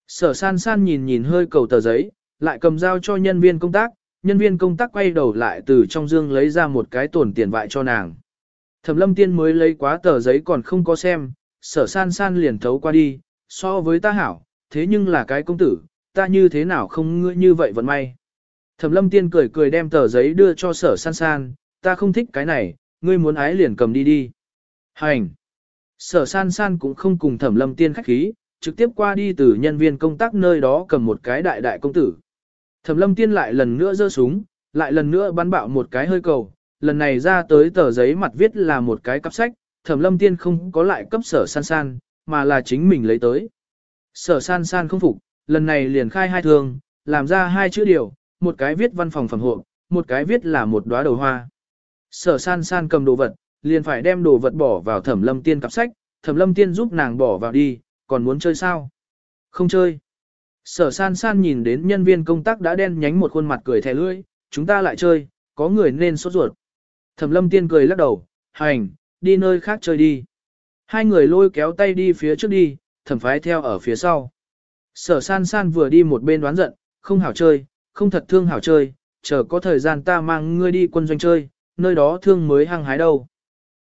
Sở san san nhìn nhìn hơi cầu tờ giấy, lại cầm dao cho nhân viên công tác, nhân viên công tác quay đầu lại từ trong dương lấy ra một cái tổn tiền vại cho nàng. Thẩm lâm tiên mới lấy quá tờ giấy còn không có xem, sở san san liền thấu qua đi, so với ta hảo, thế nhưng là cái công tử, ta như thế nào không ngươi như vậy vẫn may. Thẩm lâm tiên cười cười đem tờ giấy đưa cho sở san san, ta không thích cái này, ngươi muốn ái liền cầm đi đi. Hành! Sở san san cũng không cùng thẩm lâm tiên khách khí, trực tiếp qua đi từ nhân viên công tác nơi đó cầm một cái đại đại công tử. Thẩm lâm tiên lại lần nữa giơ súng, lại lần nữa bắn bạo một cái hơi cầu, lần này ra tới tờ giấy mặt viết là một cái cặp sách, thẩm lâm tiên không có lại cấp sở san san, mà là chính mình lấy tới. Sở san san không phục, lần này liền khai hai thương, làm ra hai chữ điều, một cái viết văn phòng phẩm hộ, một cái viết là một đóa đầu hoa. Sở san san cầm đồ vật, liền phải đem đồ vật bỏ vào thẩm lâm tiên cặp sách, thẩm lâm tiên giúp nàng bỏ vào đi, còn muốn chơi sao? Không chơi. Sở san san nhìn đến nhân viên công tác đã đen nhánh một khuôn mặt cười thẻ lưỡi, chúng ta lại chơi, có người nên sốt ruột. Thẩm lâm tiên cười lắc đầu, hành, đi nơi khác chơi đi. Hai người lôi kéo tay đi phía trước đi, thẩm phái theo ở phía sau. Sở san san vừa đi một bên đoán giận, không hảo chơi, không thật thương hảo chơi, chờ có thời gian ta mang ngươi đi quân doanh chơi, nơi đó thương mới hăng hái đâu.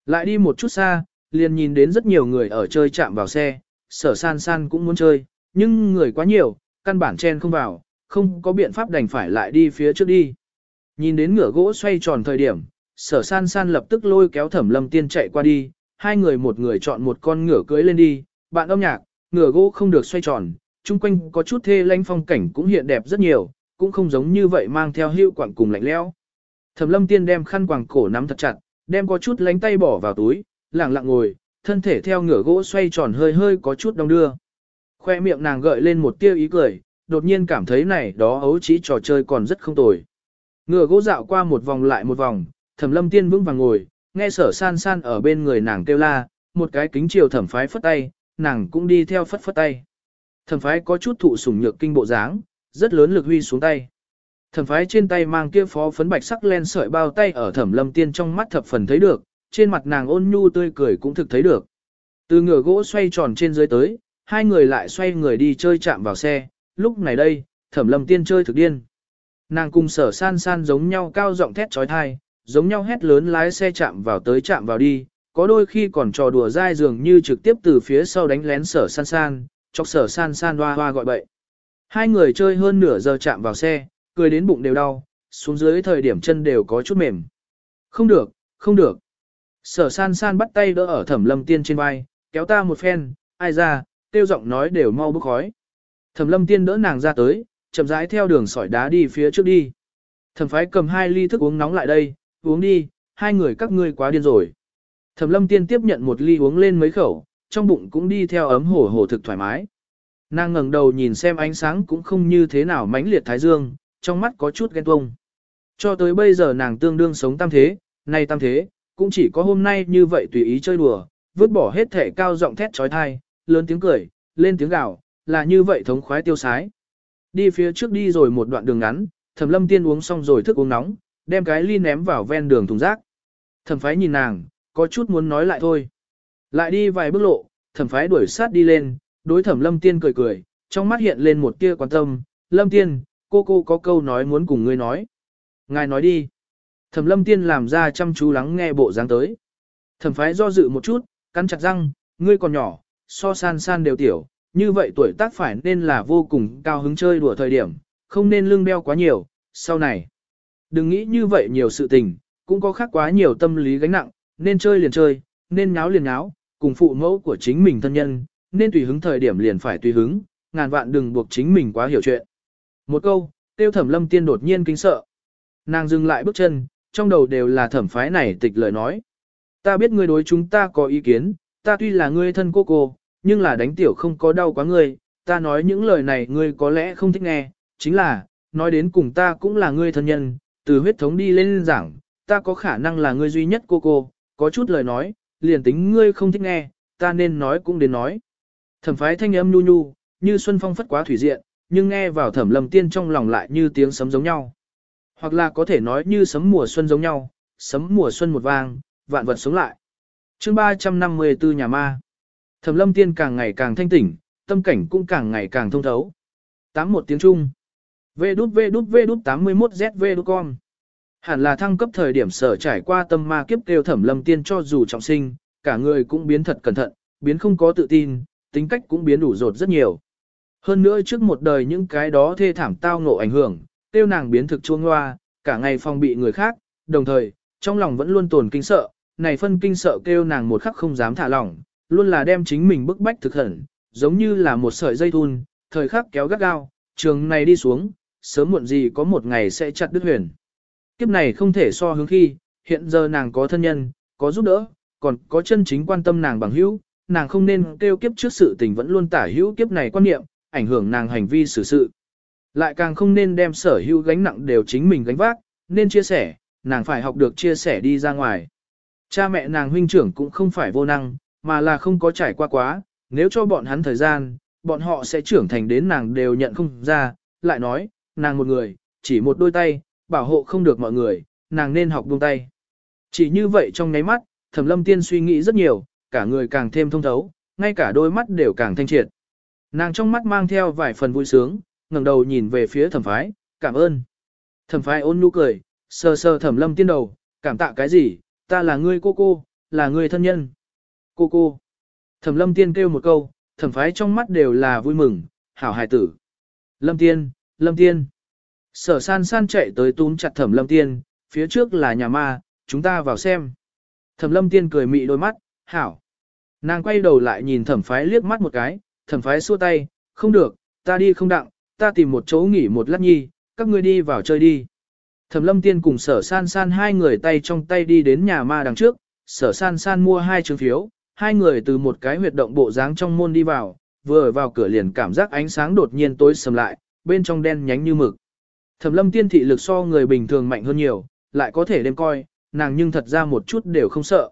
Lại đi một chút xa, liền nhìn đến rất nhiều người ở chơi chạm vào xe, sở san san cũng muốn chơi, nhưng người quá nhiều, căn bản chen không vào, không có biện pháp đành phải lại đi phía trước đi. Nhìn đến ngựa gỗ xoay tròn thời điểm, sở san san lập tức lôi kéo thẩm lâm tiên chạy qua đi, hai người một người chọn một con ngựa cưới lên đi, bạn âm nhạc, ngựa gỗ không được xoay tròn, chung quanh có chút thê lanh phong cảnh cũng hiện đẹp rất nhiều, cũng không giống như vậy mang theo hữu quảng cùng lạnh lẽo. Thẩm lâm tiên đem khăn quàng cổ nắm thật chặt, đem có chút lánh tay bỏ vào túi, lặng lặng ngồi, thân thể theo ngửa gỗ xoay tròn hơi hơi có chút đong đưa. Khoe miệng nàng gợi lên một tia ý cười, đột nhiên cảm thấy này đó ấu trí trò chơi còn rất không tồi. Ngựa gỗ dạo qua một vòng lại một vòng, thẩm lâm tiên vững vàng ngồi, nghe sở san san ở bên người nàng kêu la, một cái kính chiều thẩm phái phất tay, nàng cũng đi theo phất phất tay. Thẩm phái có chút thụ sủng nhược kinh bộ dáng, rất lớn lực huy xuống tay. Thẩm phái trên tay mang kia phó phấn bạch sắc len sợi bao tay ở thẩm lâm tiên trong mắt thập phần thấy được, trên mặt nàng ôn nhu tươi cười cũng thực thấy được. Từ ngựa gỗ xoay tròn trên dưới tới, hai người lại xoay người đi chơi chạm vào xe, lúc này đây, thẩm lâm tiên chơi thực điên. Nàng cùng sở san san giống nhau cao giọng thét trói thai, giống nhau hét lớn lái xe chạm vào tới chạm vào đi, có đôi khi còn trò đùa dai dường như trực tiếp từ phía sau đánh lén sở san san, chọc sở san san hoa hoa gọi bậy. Hai người chơi hơn nửa giờ chạm vào xe, cười đến bụng đều đau, xuống dưới thời điểm chân đều có chút mềm. Không được, không được. Sở san san bắt tay đỡ ở thẩm lâm tiên trên vai, kéo ta một phen, ai ra, tiêu giọng nói đều mau bức khói. Thẩm lâm tiên đỡ nàng ra tới, chậm rãi theo đường sỏi đá đi phía trước đi. Thẩm phái cầm hai ly thức uống nóng lại đây, uống đi, hai người các ngươi quá điên rồi. Thẩm lâm tiên tiếp nhận một ly uống lên mấy khẩu, trong bụng cũng đi theo ấm hổ hổ thực thoải mái. Nàng ngẩng đầu nhìn xem ánh sáng cũng không như thế nào mãnh liệt thái dương, trong mắt có chút ghen tuông. Cho tới bây giờ nàng tương đương sống tam thế, nay tam thế, cũng chỉ có hôm nay như vậy tùy ý chơi đùa, vứt bỏ hết thể cao giọng thét trói thai, lớn tiếng cười, lên tiếng gào, là như vậy thống khoái tiêu sái. Đi phía trước đi rồi một đoạn đường ngắn, thẩm lâm tiên uống xong rồi thức uống nóng, đem cái ly ném vào ven đường thùng rác. Thẩm phái nhìn nàng, có chút muốn nói lại thôi. Lại đi vài bước lộ, thẩm phái đuổi sát đi lên, đối thẩm lâm tiên cười cười, trong mắt hiện lên một tia quan tâm, lâm tiên, cô cô có câu nói muốn cùng ngươi nói. Ngài nói đi. Thẩm lâm tiên làm ra chăm chú lắng nghe bộ dáng tới. Thẩm phái do dự một chút, cắn chặt răng, ngươi còn nhỏ, so san san đều tiểu, như vậy tuổi tác phải nên là vô cùng cao hứng chơi đùa thời điểm, không nên lương đeo quá nhiều, sau này. Đừng nghĩ như vậy nhiều sự tình, cũng có khác quá nhiều tâm lý gánh nặng, nên chơi liền chơi, nên nháo liền nháo, cùng phụ mẫu của chính mình thân nhân, nên tùy hứng thời điểm liền phải tùy hứng, ngàn vạn đừng buộc chính mình quá hiểu chuyện. Một câu, tiêu thẩm lâm tiên đột nhiên kinh sợ. Nàng dừng lại bước chân, trong đầu đều là thẩm phái này tịch lời nói. Ta biết ngươi đối chúng ta có ý kiến, ta tuy là ngươi thân cô cô, nhưng là đánh tiểu không có đau quá ngươi, ta nói những lời này ngươi có lẽ không thích nghe, chính là, nói đến cùng ta cũng là ngươi thân nhân, từ huyết thống đi lên giảng, ta có khả năng là ngươi duy nhất cô cô, có chút lời nói, liền tính ngươi không thích nghe, ta nên nói cũng đến nói. Thẩm phái thanh âm nhu nhu, như xuân phong phất quá thủy diện, nhưng nghe vào thẩm lầm tiên trong lòng lại như tiếng sấm giống nhau. Hoặc là có thể nói như sấm mùa xuân giống nhau, sấm mùa xuân một vang, vạn vật sống lại. chương 354 nhà ma. Thẩm lâm tiên càng ngày càng thanh tỉnh, tâm cảnh cũng càng ngày càng thông thấu. Tám một tiếng Trung. V đút V đút V đút 81 ZV đút con. Hẳn là thăng cấp thời điểm sở trải qua tâm ma kiếp kêu thẩm lâm tiên cho dù trọng sinh, cả người cũng biến thật cẩn thận, biến không có tự tin, tính cách cũng biến đủ rột rất nhiều. Hơn nữa trước một đời những cái đó thê thảm tao ngộ ảnh hưởng, tiêu nàng biến thực chuông hoa, cả ngày phòng bị người khác, đồng thời, trong lòng vẫn luôn tồn kinh sợ, này phân kinh sợ kêu nàng một khắc không dám thả lỏng, luôn là đem chính mình bức bách thực hẩn, giống như là một sợi dây thun, thời khắc kéo gắt gao, trường này đi xuống, sớm muộn gì có một ngày sẽ chặt đứt huyền. Kiếp này không thể so hướng khi, hiện giờ nàng có thân nhân, có giúp đỡ, còn có chân chính quan tâm nàng bằng hữu, nàng không nên kêu kiếp trước sự tình vẫn luôn tả hữu kiếp này quan niệm, ảnh hưởng nàng hành vi xử sự. Lại càng không nên đem sở hữu gánh nặng đều chính mình gánh vác, nên chia sẻ, nàng phải học được chia sẻ đi ra ngoài. Cha mẹ nàng huynh trưởng cũng không phải vô năng, mà là không có trải qua quá, nếu cho bọn hắn thời gian, bọn họ sẽ trưởng thành đến nàng đều nhận không ra, lại nói, nàng một người, chỉ một đôi tay, bảo hộ không được mọi người, nàng nên học buông tay. Chỉ như vậy trong nháy mắt, thẩm lâm tiên suy nghĩ rất nhiều, cả người càng thêm thông thấu, ngay cả đôi mắt đều càng thanh triệt. Nàng trong mắt mang theo vài phần vui sướng, ngẩng đầu nhìn về phía thẩm phái, cảm ơn. Thẩm phái ôn nhu cười, sờ sờ thẩm lâm tiên đầu, cảm tạ cái gì, ta là ngươi cô cô, là ngươi thân nhân. Cô cô. Thẩm lâm tiên kêu một câu, thẩm phái trong mắt đều là vui mừng, hảo hài tử. Lâm tiên, lâm tiên. Sở san san chạy tới túm chặt thẩm lâm tiên, phía trước là nhà ma, chúng ta vào xem. Thẩm lâm tiên cười mị đôi mắt, hảo. Nàng quay đầu lại nhìn thẩm phái liếc mắt một cái, thẩm phái xua tay, không được, ta đi không đặng, ta tìm một chỗ nghỉ một lát nhi, các ngươi đi vào chơi đi. Thẩm lâm tiên cùng sở san san hai người tay trong tay đi đến nhà ma đằng trước, sở san san mua hai chứng phiếu, hai người từ một cái huyệt động bộ dáng trong môn đi vào, vừa ở vào cửa liền cảm giác ánh sáng đột nhiên tối sầm lại, bên trong đen nhánh như mực. Thẩm lâm tiên thị lực so người bình thường mạnh hơn nhiều, lại có thể đêm coi, nàng nhưng thật ra một chút đều không sợ.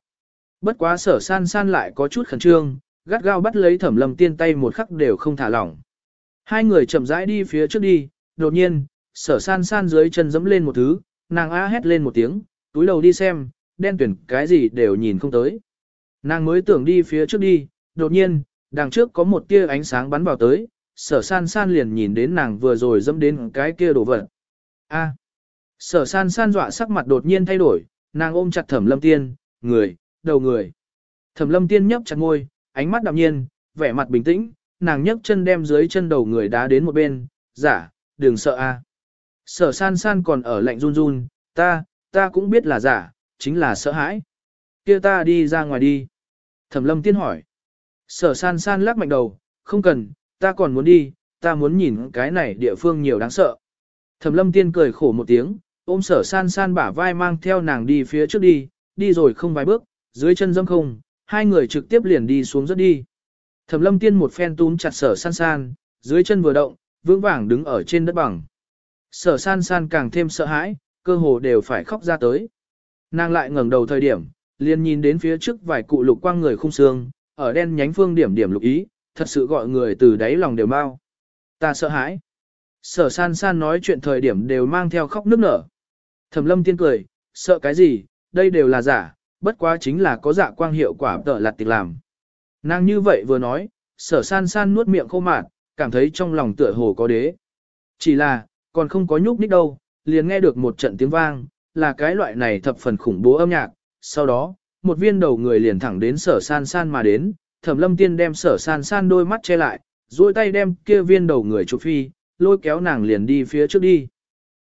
Bất quá sở san san lại có chút khẩn trương, gắt gao bắt lấy thẩm lâm tiên tay một khắc đều không thả lỏng. Hai người chậm rãi đi phía trước đi, đột nhiên, sở san san dưới chân dẫm lên một thứ, nàng á hét lên một tiếng, túi đầu đi xem, đen tuyển cái gì đều nhìn không tới. Nàng mới tưởng đi phía trước đi, đột nhiên, đằng trước có một tia ánh sáng bắn vào tới, sở san san liền nhìn đến nàng vừa rồi dẫm đến cái kia đổ vật. A. Sở san san dọa sắc mặt đột nhiên thay đổi, nàng ôm chặt thẩm lâm tiên, người, đầu người. Thẩm lâm tiên nhấp chặt môi, ánh mắt đạm nhiên, vẻ mặt bình tĩnh, nàng nhấc chân đem dưới chân đầu người đá đến một bên, giả, đừng sợ a. Sở san san còn ở lạnh run run, ta, ta cũng biết là giả, chính là sợ hãi. kia ta đi ra ngoài đi. Thẩm lâm tiên hỏi. Sở san san lắc mạnh đầu, không cần, ta còn muốn đi, ta muốn nhìn cái này địa phương nhiều đáng sợ. Thẩm lâm tiên cười khổ một tiếng, ôm sở san san bả vai mang theo nàng đi phía trước đi, đi rồi không vài bước, dưới chân dâm không, hai người trực tiếp liền đi xuống rất đi. Thẩm lâm tiên một phen túm chặt sở san san, dưới chân vừa động, vững vàng đứng ở trên đất bằng. Sở san san càng thêm sợ hãi, cơ hồ đều phải khóc ra tới. Nàng lại ngẩng đầu thời điểm, liền nhìn đến phía trước vài cụ lục quang người khung xương, ở đen nhánh phương điểm điểm lục ý, thật sự gọi người từ đáy lòng đều mau. Ta sợ hãi. Sở san san nói chuyện thời điểm đều mang theo khóc nức nở. Thẩm lâm tiên cười, sợ cái gì, đây đều là giả, bất quá chính là có dạ quang hiệu quả tợ lặt tịch làm. Nàng như vậy vừa nói, sở san san nuốt miệng khô mạt, cảm thấy trong lòng tựa hồ có đế. Chỉ là, còn không có nhúc nhích đâu, liền nghe được một trận tiếng vang, là cái loại này thập phần khủng bố âm nhạc. Sau đó, một viên đầu người liền thẳng đến sở san san mà đến, thẩm lâm tiên đem sở san san đôi mắt che lại, duỗi tay đem kia viên đầu người chụp phi, lôi kéo nàng liền đi phía trước đi.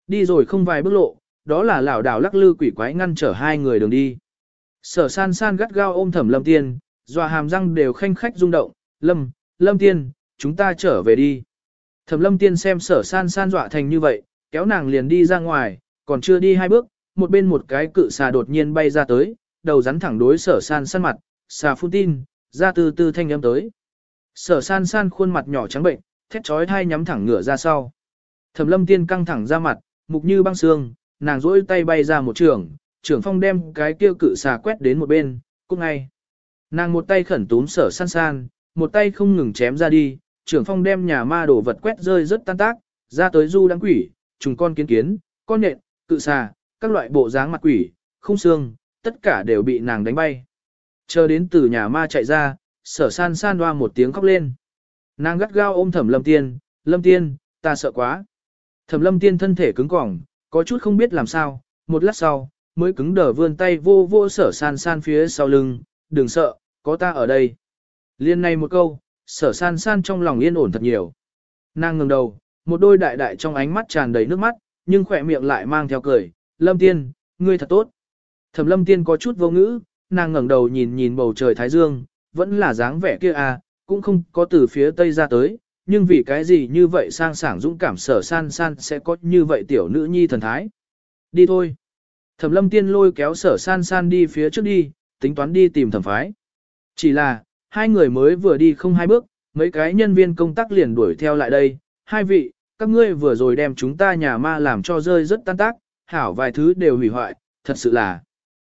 Đi rồi không vài bước lộ, đó là lảo đảo lắc lư quỷ quái ngăn trở hai người đường đi. Sở san san gắt gao ôm thẩm lâm tiên, dọa hàm răng đều khanh khách rung động, lâm, lâm tiên, chúng ta trở về đi. Thẩm lâm tiên xem sở san san dọa thành như vậy, kéo nàng liền đi ra ngoài, còn chưa đi hai bước, một bên một cái cự xà đột nhiên bay ra tới, đầu rắn thẳng đối sở san san mặt, xà phun tin, ra từ từ thanh âm tới. Sở san san khuôn mặt nhỏ trắng bệnh, thét trói thai nhắm thẳng ngửa ra sau. Thẩm lâm tiên căng thẳng ra mặt, mục như băng xương, nàng rỗi tay bay ra một trường, trưởng phong đem cái kia cự xà quét đến một bên, cũng ngay. Nàng một tay khẩn túm sở san san, một tay không ngừng chém ra đi, trưởng phong đem nhà ma đổ vật quét rơi rất tan tác, ra tới du đáng quỷ, trùng con kiến kiến, con nện, cự xà, các loại bộ dáng mặt quỷ, không xương, tất cả đều bị nàng đánh bay. Chờ đến từ nhà ma chạy ra, sở san san hoa một tiếng khóc lên. Nàng gắt gao ôm thẩm lâm tiên, lâm tiên, ta sợ quá. Thẩm lâm tiên thân thể cứng cỏng, có chút không biết làm sao, một lát sau, mới cứng đờ vươn tay vô vô sở san san phía sau lưng, đừng sợ, có ta ở đây. Liên này một câu, sở san san trong lòng yên ổn thật nhiều. Nàng ngừng đầu, một đôi đại đại trong ánh mắt tràn đầy nước mắt, nhưng khỏe miệng lại mang theo cười, lâm tiên, ngươi thật tốt. Thẩm lâm tiên có chút vô ngữ, nàng ngẩng đầu nhìn nhìn bầu trời thái dương, vẫn là dáng vẻ kia à, cũng không có từ phía tây ra tới, nhưng vì cái gì như vậy sang sảng dũng cảm sở san san sẽ có như vậy tiểu nữ nhi thần thái. Đi thôi. Thẩm lâm tiên lôi kéo sở san san đi phía trước đi, tính toán đi tìm thẩm phái. Chỉ là, hai người mới vừa đi không hai bước, mấy cái nhân viên công tác liền đuổi theo lại đây. Hai vị, các ngươi vừa rồi đem chúng ta nhà ma làm cho rơi rất tan tác, hảo vài thứ đều hủy hoại, thật sự là.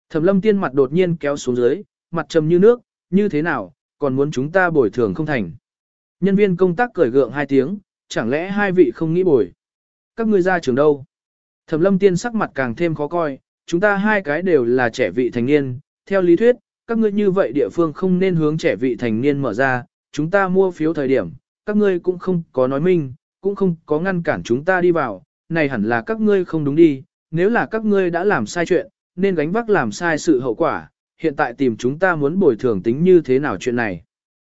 Thẩm lâm tiên mặt đột nhiên kéo xuống dưới, mặt trầm như nước, như thế nào, còn muốn chúng ta bồi thường không thành. Nhân viên công tác cười gượng hai tiếng, chẳng lẽ hai vị không nghĩ bồi. Các ngươi ra trường đâu? Thẩm lâm tiên sắc mặt càng thêm khó coi, chúng ta hai cái đều là trẻ vị thành niên, theo lý thuyết, các ngươi như vậy địa phương không nên hướng trẻ vị thành niên mở ra, chúng ta mua phiếu thời điểm, các ngươi cũng không có nói minh, cũng không có ngăn cản chúng ta đi vào, này hẳn là các ngươi không đúng đi, nếu là các ngươi đã làm sai chuyện, nên gánh vác làm sai sự hậu quả, hiện tại tìm chúng ta muốn bồi thường tính như thế nào chuyện này.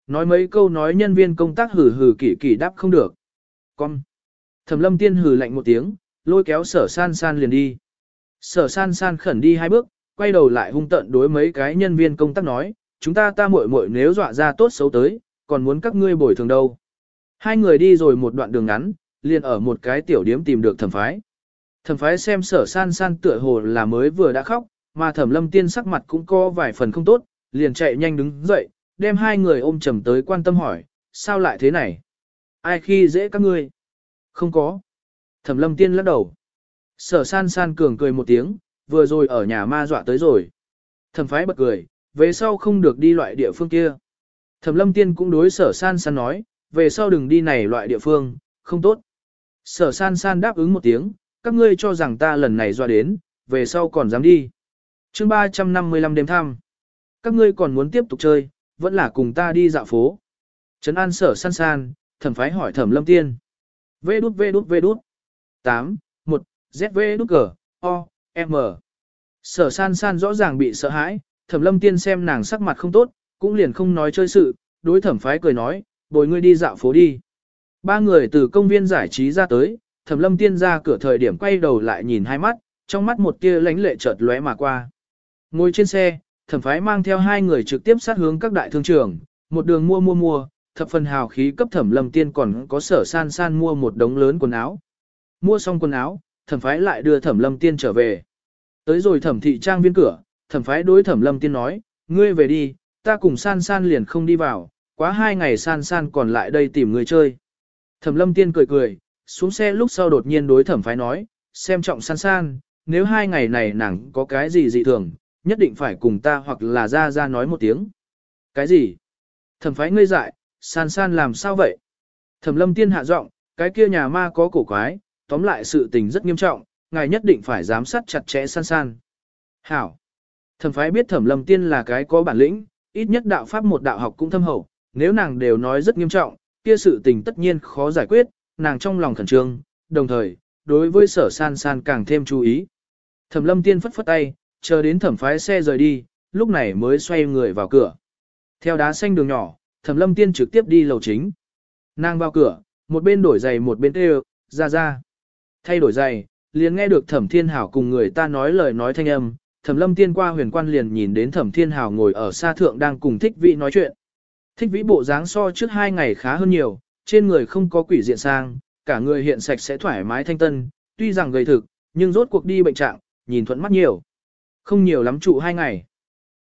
Nói mấy câu nói nhân viên công tác hừ hừ kỳ kỳ đáp không được. Con. Thẩm lâm tiên hừ lạnh một tiếng, lôi kéo sở san san liền đi. Sở san san khẩn đi hai bước, quay đầu lại hung tận đối mấy cái nhân viên công tác nói, chúng ta ta muội muội nếu dọa ra tốt xấu tới, còn muốn các ngươi bồi thường đâu. Hai người đi rồi một đoạn đường ngắn, liền ở một cái tiểu điếm tìm được thẩm phái. Thẩm phái xem sở san san tựa hồ là mới vừa đã khóc, mà thẩm lâm tiên sắc mặt cũng có vài phần không tốt, liền chạy nhanh đứng dậy, đem hai người ôm chầm tới quan tâm hỏi, sao lại thế này? Ai khi dễ các ngươi? Không có. Thẩm lâm tiên lắc đầu. Sở san san cường cười một tiếng, vừa rồi ở nhà ma dọa tới rồi. Thẩm phái bật cười, về sau không được đi loại địa phương kia. Thẩm lâm tiên cũng đối sở san san nói, về sau đừng đi này loại địa phương, không tốt. Sở san san đáp ứng một tiếng, các ngươi cho rằng ta lần này dọa đến, về sau còn dám đi. chương 355 đêm thăm. Các ngươi còn muốn tiếp tục chơi, vẫn là cùng ta đi dạo phố. Trấn an sở san san, thẩm phái hỏi thẩm lâm tiên. Vê đút vê đút vê đút. 8, ZV đút cờ, O, M. Sở san san rõ ràng bị sợ hãi, thẩm lâm tiên xem nàng sắc mặt không tốt, cũng liền không nói chơi sự, đối thẩm phái cười nói, bồi ngươi đi dạo phố đi. Ba người từ công viên giải trí ra tới, thẩm lâm tiên ra cửa thời điểm quay đầu lại nhìn hai mắt, trong mắt một tia lánh lệ chợt lóe mà qua. Ngồi trên xe, thẩm phái mang theo hai người trực tiếp sát hướng các đại thương trường, một đường mua mua mua, thập phần hào khí cấp thẩm lâm tiên còn có sở san san mua một đống lớn quần áo. Mua xong quần áo, thẩm phái lại đưa thẩm lâm tiên trở về. Tới rồi thẩm thị trang viên cửa, thẩm phái đối thẩm lâm tiên nói, ngươi về đi, ta cùng san san liền không đi vào, quá hai ngày san san còn lại đây tìm người chơi. Thẩm lâm tiên cười cười, xuống xe lúc sau đột nhiên đối thẩm phái nói, xem trọng san san, nếu hai ngày này nàng có cái gì dị thường, nhất định phải cùng ta hoặc là ra ra nói một tiếng. Cái gì? Thẩm phái ngây dại, san san làm sao vậy? Thẩm lâm tiên hạ giọng, cái kia nhà ma có cổ quái, tóm lại sự tình rất nghiêm trọng, ngài nhất định phải giám sát chặt chẽ san san. Hảo. Thẩm phái biết thẩm lâm tiên là cái có bản lĩnh, ít nhất đạo pháp một đạo học cũng thâm hậu, nếu nàng đều nói rất nghiêm trọng, kia sự tình tất nhiên khó giải quyết, nàng trong lòng khẩn trương, đồng thời, đối với sở san san càng thêm chú ý. Thẩm lâm tiên phất phất tay, chờ đến thẩm phái xe rời đi, lúc này mới xoay người vào cửa. Theo đá xanh đường nhỏ, thẩm lâm tiên trực tiếp đi lầu chính. Nàng vào cửa, một bên đổi giày một bên kêu, ra ra. Thay đổi giày, liền nghe được thẩm thiên hảo cùng người ta nói lời nói thanh âm, thẩm lâm tiên qua huyền quan liền nhìn đến thẩm thiên hảo ngồi ở xa thượng đang cùng thích vĩ nói chuyện. Thích vĩ bộ dáng so trước hai ngày khá hơn nhiều, trên người không có quỷ diện sang, cả người hiện sạch sẽ thoải mái thanh tân, tuy rằng gầy thực, nhưng rốt cuộc đi bệnh trạng, nhìn thuận mắt nhiều. Không nhiều lắm trụ hai ngày.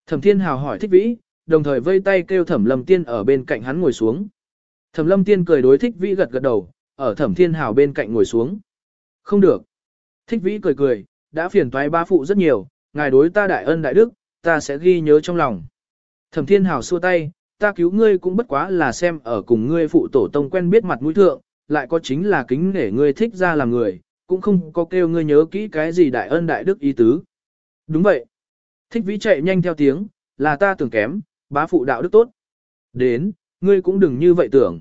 Thẩm thiên hào hỏi thích vĩ, đồng thời vây tay kêu thẩm lâm tiên ở bên cạnh hắn ngồi xuống. Thẩm lâm tiên cười đối thích vĩ gật gật đầu, ở thẩm thiên hào bên cạnh ngồi xuống. Không được. Thích vĩ cười cười, đã phiền toái ba phụ rất nhiều, ngài đối ta đại ân đại đức, ta sẽ ghi nhớ trong lòng. Thẩm thiên hào xua tay, ta cứu ngươi cũng bất quá là xem ở cùng ngươi phụ tổ tông quen biết mặt mũi thượng, lại có chính là kính để ngươi thích ra làm người, cũng không có kêu ngươi nhớ kỹ cái gì đại ân đại đức ý tứ. Đúng vậy. Thích vĩ chạy nhanh theo tiếng, là ta tưởng kém, bá phụ đạo đức tốt. Đến, ngươi cũng đừng như vậy tưởng.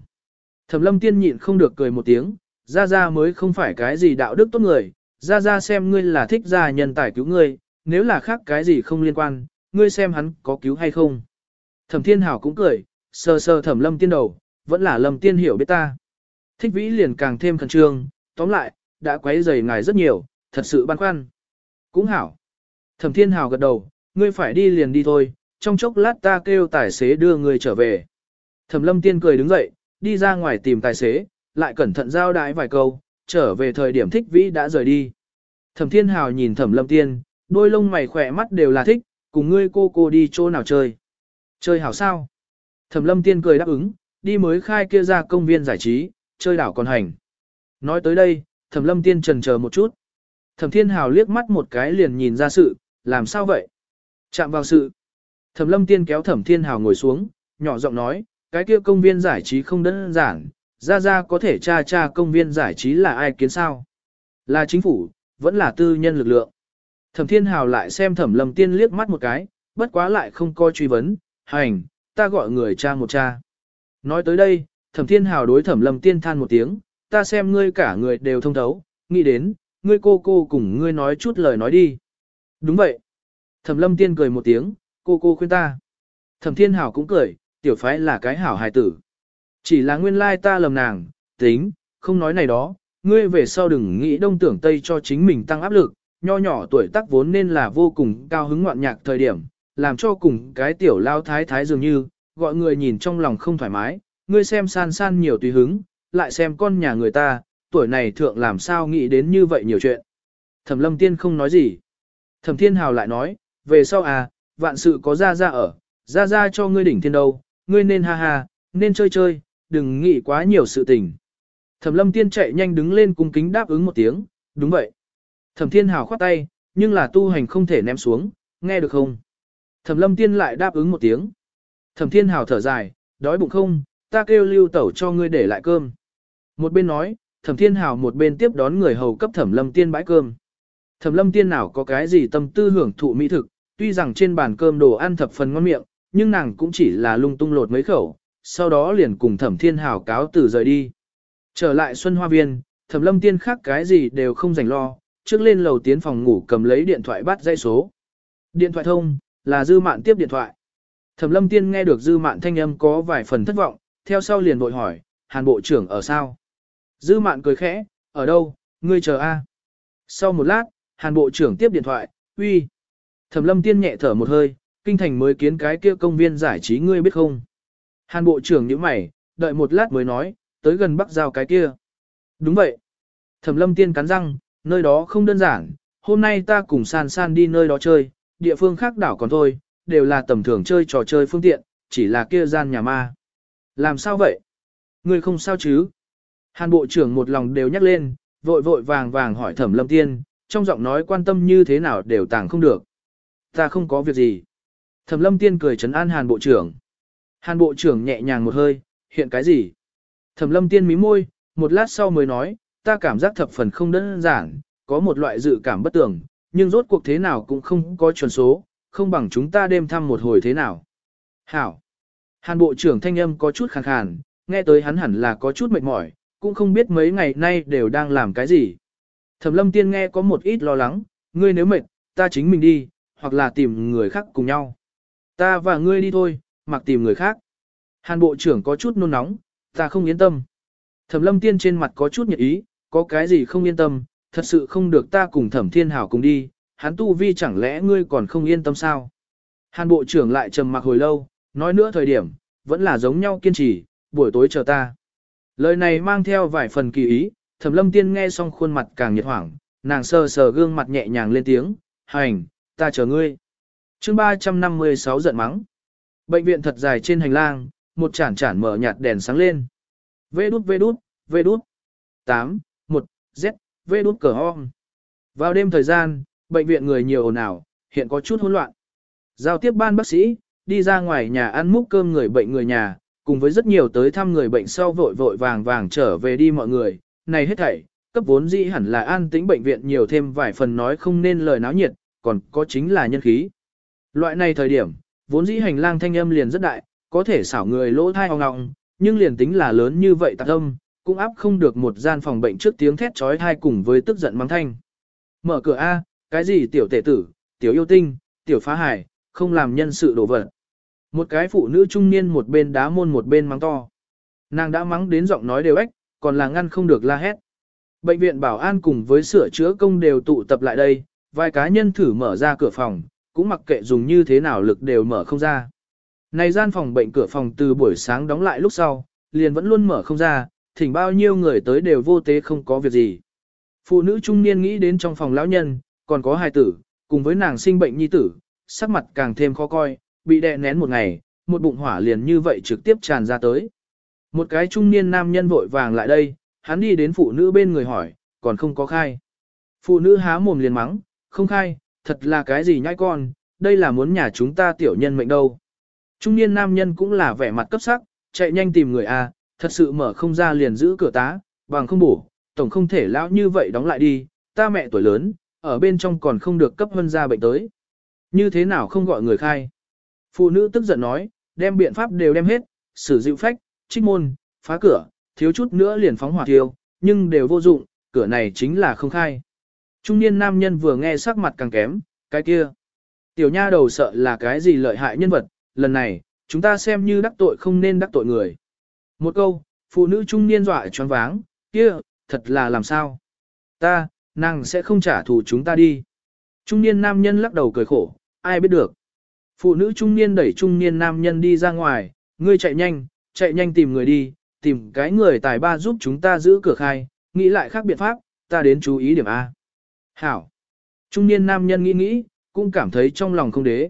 Thẩm lâm tiên nhịn không được cười một tiếng, Gia gia mới không phải cái gì đạo đức tốt người, Gia gia xem ngươi là thích gia nhân tài cứu ngươi, nếu là khác cái gì không liên quan, ngươi xem hắn có cứu hay không. Thẩm thiên hảo cũng cười, sờ sờ thẩm lâm tiên đầu, vẫn là lâm tiên hiểu biết ta. Thích vĩ liền càng thêm khẩn trương, tóm lại, đã quấy rầy ngài rất nhiều, thật sự băn khoăn. Cũng hảo. Thẩm thiên hảo gật đầu, ngươi phải đi liền đi thôi, trong chốc lát ta kêu tài xế đưa ngươi trở về. Thẩm lâm tiên cười đứng dậy, đi ra ngoài tìm tài xế, lại cẩn thận giao đái vài câu, trở về thời điểm thích vĩ đã rời đi. Thẩm thiên hào nhìn thẩm lâm tiên, đôi lông mày khỏe mắt đều là thích, cùng ngươi cô cô đi chỗ nào chơi. Chơi hảo sao? Thẩm lâm tiên cười đáp ứng, đi mới khai kia ra công viên giải trí, chơi đảo còn hành. Nói tới đây, thẩm lâm tiên trần chờ một chút. Thẩm thiên hào liếc mắt một cái liền nhìn ra sự, làm sao vậy? Chạm vào sự. Thẩm lâm tiên kéo thẩm thiên hào ngồi xuống, nhỏ giọng nói, cái kia công viên giải trí không đơn giản, ra ra có thể tra tra công viên giải trí là ai kiến sao? Là chính phủ, vẫn là tư nhân lực lượng. Thẩm thiên hào lại xem thẩm lâm tiên liếc mắt một cái, bất quá lại không coi truy vấn, hành, ta gọi người cha một cha. Nói tới đây, thẩm thiên hào đối thẩm lâm tiên than một tiếng, ta xem ngươi cả người đều thông thấu, nghĩ đến, ngươi cô cô cùng ngươi nói chút lời nói đi. Đúng vậy. Thẩm lâm tiên cười một tiếng, cô cô khuyên ta. Thẩm thiên hào cũng cười, tiểu phái là cái hảo hài tử. Chỉ là nguyên lai ta lầm nàng, tính, không nói này đó, ngươi về sau đừng nghĩ đông tưởng tây cho chính mình tăng áp lực, nho nhỏ tuổi tác vốn nên là vô cùng cao hứng ngoạn nhạc thời điểm, làm cho cùng cái tiểu lao thái thái dường như, gọi người nhìn trong lòng không thoải mái, ngươi xem san san nhiều tùy hứng, lại xem con nhà người ta, tuổi này thượng làm sao nghĩ đến như vậy nhiều chuyện. Thẩm lâm tiên không nói gì. Thẩm thiên hào lại nói, về sau à, vạn sự có ra ra ở, ra ra cho ngươi đỉnh thiên đâu, ngươi nên ha ha, nên chơi chơi, đừng nghĩ quá nhiều sự tình. Thẩm lâm tiên chạy nhanh đứng lên cung kính đáp ứng một tiếng, đúng vậy. Thẩm thiên hào khoát tay, nhưng là tu hành không thể ném xuống, nghe được không? Thẩm lâm tiên lại đáp ứng một tiếng. Thẩm thiên hào thở dài, đói bụng không, ta kêu lưu tẩu cho ngươi để lại cơm. Một bên nói, thẩm thiên hào một bên tiếp đón người hầu cấp thẩm lâm tiên bãi cơm. Thẩm lâm tiên nào có cái gì tâm tư hưởng thụ mỹ thực, tuy rằng trên bàn cơm đồ ăn thập phần ngon miệng, nhưng nàng cũng chỉ là lung tung lột mấy khẩu, sau đó liền cùng thẩm thiên hào cáo từ rời đi. Trở lại Xuân Hoa Viên, thẩm lâm tiên khác cái gì đều không dành lo, trước lên lầu tiến phòng ngủ cầm lấy điện thoại bắt dây số. Điện thoại thông, là dư mạn tiếp điện thoại. Thẩm lâm tiên nghe được dư mạn thanh âm có vài phần thất vọng, theo sau liền vội hỏi, hàn bộ trưởng ở sao? Dư mạn cười khẽ, ở đâu, ngươi chờ a. Sau một lát, hàn bộ trưởng tiếp điện thoại, uy. Thẩm lâm tiên nhẹ thở một hơi, kinh thành mới kiến cái kia công viên giải trí ngươi biết không? Hàn bộ trưởng nhíu mày, đợi một lát mới nói, tới gần bắc giao cái kia. Đúng vậy. Thẩm lâm tiên cắn răng, nơi đó không đơn giản, hôm nay ta cùng san san đi nơi đó chơi, địa phương khác đảo còn thôi, đều là tầm thường chơi trò chơi phương tiện, chỉ là kia gian nhà ma. Làm sao vậy? Ngươi không sao chứ? Hàn bộ trưởng một lòng đều nhắc lên, vội vội vàng vàng hỏi thẩm lâm tiên, trong giọng nói quan tâm như thế nào đều tàng không được. Ta không có việc gì. Thẩm lâm tiên cười trấn an hàn bộ trưởng. Hàn bộ trưởng nhẹ nhàng một hơi, hiện cái gì? Thẩm lâm tiên mí môi, một lát sau mới nói, ta cảm giác thập phần không đơn giản, có một loại dự cảm bất tường, nhưng rốt cuộc thế nào cũng không có chuẩn số, không bằng chúng ta đêm thăm một hồi thế nào. Hảo. Hàn bộ trưởng thanh âm có chút khàn khàn, nghe tới hắn hẳn là có chút mệt mỏi, cũng không biết mấy ngày nay đều đang làm cái gì. Thẩm lâm tiên nghe có một ít lo lắng, ngươi nếu mệt, ta chính mình đi, hoặc là tìm người khác cùng nhau. Ta và ngươi đi thôi, mặc tìm người khác. Hàn bộ trưởng có chút nôn nóng, ta không yên tâm. Thẩm lâm tiên trên mặt có chút nhiệt ý, có cái gì không yên tâm, thật sự không được ta cùng thẩm thiên hảo cùng đi, hắn tu vi chẳng lẽ ngươi còn không yên tâm sao? Hàn bộ trưởng lại trầm mặc hồi lâu, nói nữa thời điểm, vẫn là giống nhau kiên trì, buổi tối chờ ta. Lời này mang theo vài phần kỳ ý, thẩm lâm tiên nghe xong khuôn mặt càng nhiệt hoảng, nàng sờ sờ gương mặt nhẹ nhàng lên tiếng, hành, ta chờ ngươi. chương 356 giận mắng. Bệnh viện thật dài trên hành lang, một chản chản mở nhạt đèn sáng lên. Vê đút vê đút, vê đút. 8, 1, Z, vê đút cờ hong. Vào đêm thời gian, bệnh viện người nhiều ồn ào, hiện có chút hỗn loạn. Giao tiếp ban bác sĩ, đi ra ngoài nhà ăn múc cơm người bệnh người nhà, cùng với rất nhiều tới thăm người bệnh sau vội vội vàng vàng trở về đi mọi người, này hết thảy, cấp vốn dĩ hẳn là an tĩnh bệnh viện nhiều thêm vài phần nói không nên lời náo nhiệt, còn có chính là nhân khí. Loại này thời điểm, vốn dĩ hành lang thanh âm liền rất đại, có thể xảo người lỗ thai hoang ngọng, nhưng liền tính là lớn như vậy tạc âm, cũng áp không được một gian phòng bệnh trước tiếng thét trói thai cùng với tức giận mắng thanh. Mở cửa A, cái gì tiểu tể tử, tiểu yêu tinh, tiểu phá hải, không làm nhân sự đổ vật. Một cái phụ nữ trung niên một bên đá môn một bên mắng to. Nàng đã mắng đến giọng nói đều ếch, còn là ngăn không được la hét. Bệnh viện bảo an cùng với sửa chữa công đều tụ tập lại đây, vài cá nhân thử mở ra cửa phòng, cũng mặc kệ dùng như thế nào lực đều mở không ra. Này gian phòng bệnh cửa phòng từ buổi sáng đóng lại lúc sau, liền vẫn luôn mở không ra, thỉnh bao nhiêu người tới đều vô tế không có việc gì. Phụ nữ trung niên nghĩ đến trong phòng lão nhân, còn có hài tử, cùng với nàng sinh bệnh nhi tử, sắc mặt càng thêm khó coi, bị đè nén một ngày, một bụng hỏa liền như vậy trực tiếp tràn ra tới. Một cái trung niên nam nhân vội vàng lại đây, hắn đi đến phụ nữ bên người hỏi, còn không có khai. Phụ nữ há mồm liền mắng, không khai, thật là cái gì nhãi con, đây là muốn nhà chúng ta tiểu nhân mệnh đâu. Trung niên nam nhân cũng là vẻ mặt cấp sắc, chạy nhanh tìm người A, thật sự mở không ra liền giữ cửa tá, bằng không bổ, tổng không thể lão như vậy đóng lại đi, ta mẹ tuổi lớn, ở bên trong còn không được cấp hơn ra bệnh tới. Như thế nào không gọi người khai? Phụ nữ tức giận nói, đem biện pháp đều đem hết, sử dịu phách, trích môn, phá cửa, thiếu chút nữa liền phóng hỏa thiêu, nhưng đều vô dụng, cửa này chính là không khai. Trung niên nam nhân vừa nghe sắc mặt càng kém, cái kia. Tiểu nha đầu sợ là cái gì lợi hại nhân vật, lần này, chúng ta xem như đắc tội không nên đắc tội người. Một câu, phụ nữ trung niên dọa choáng váng, kia, thật là làm sao? Ta, nàng sẽ không trả thù chúng ta đi. Trung niên nam nhân lắc đầu cười khổ, ai biết được. Phụ nữ trung niên đẩy trung niên nam nhân đi ra ngoài, ngươi chạy nhanh, chạy nhanh tìm người đi, tìm cái người tài ba giúp chúng ta giữ cửa khai, nghĩ lại khác biện pháp, ta đến chú ý điểm A. Hảo. Trung niên nam nhân nghĩ nghĩ, cũng cảm thấy trong lòng không đế.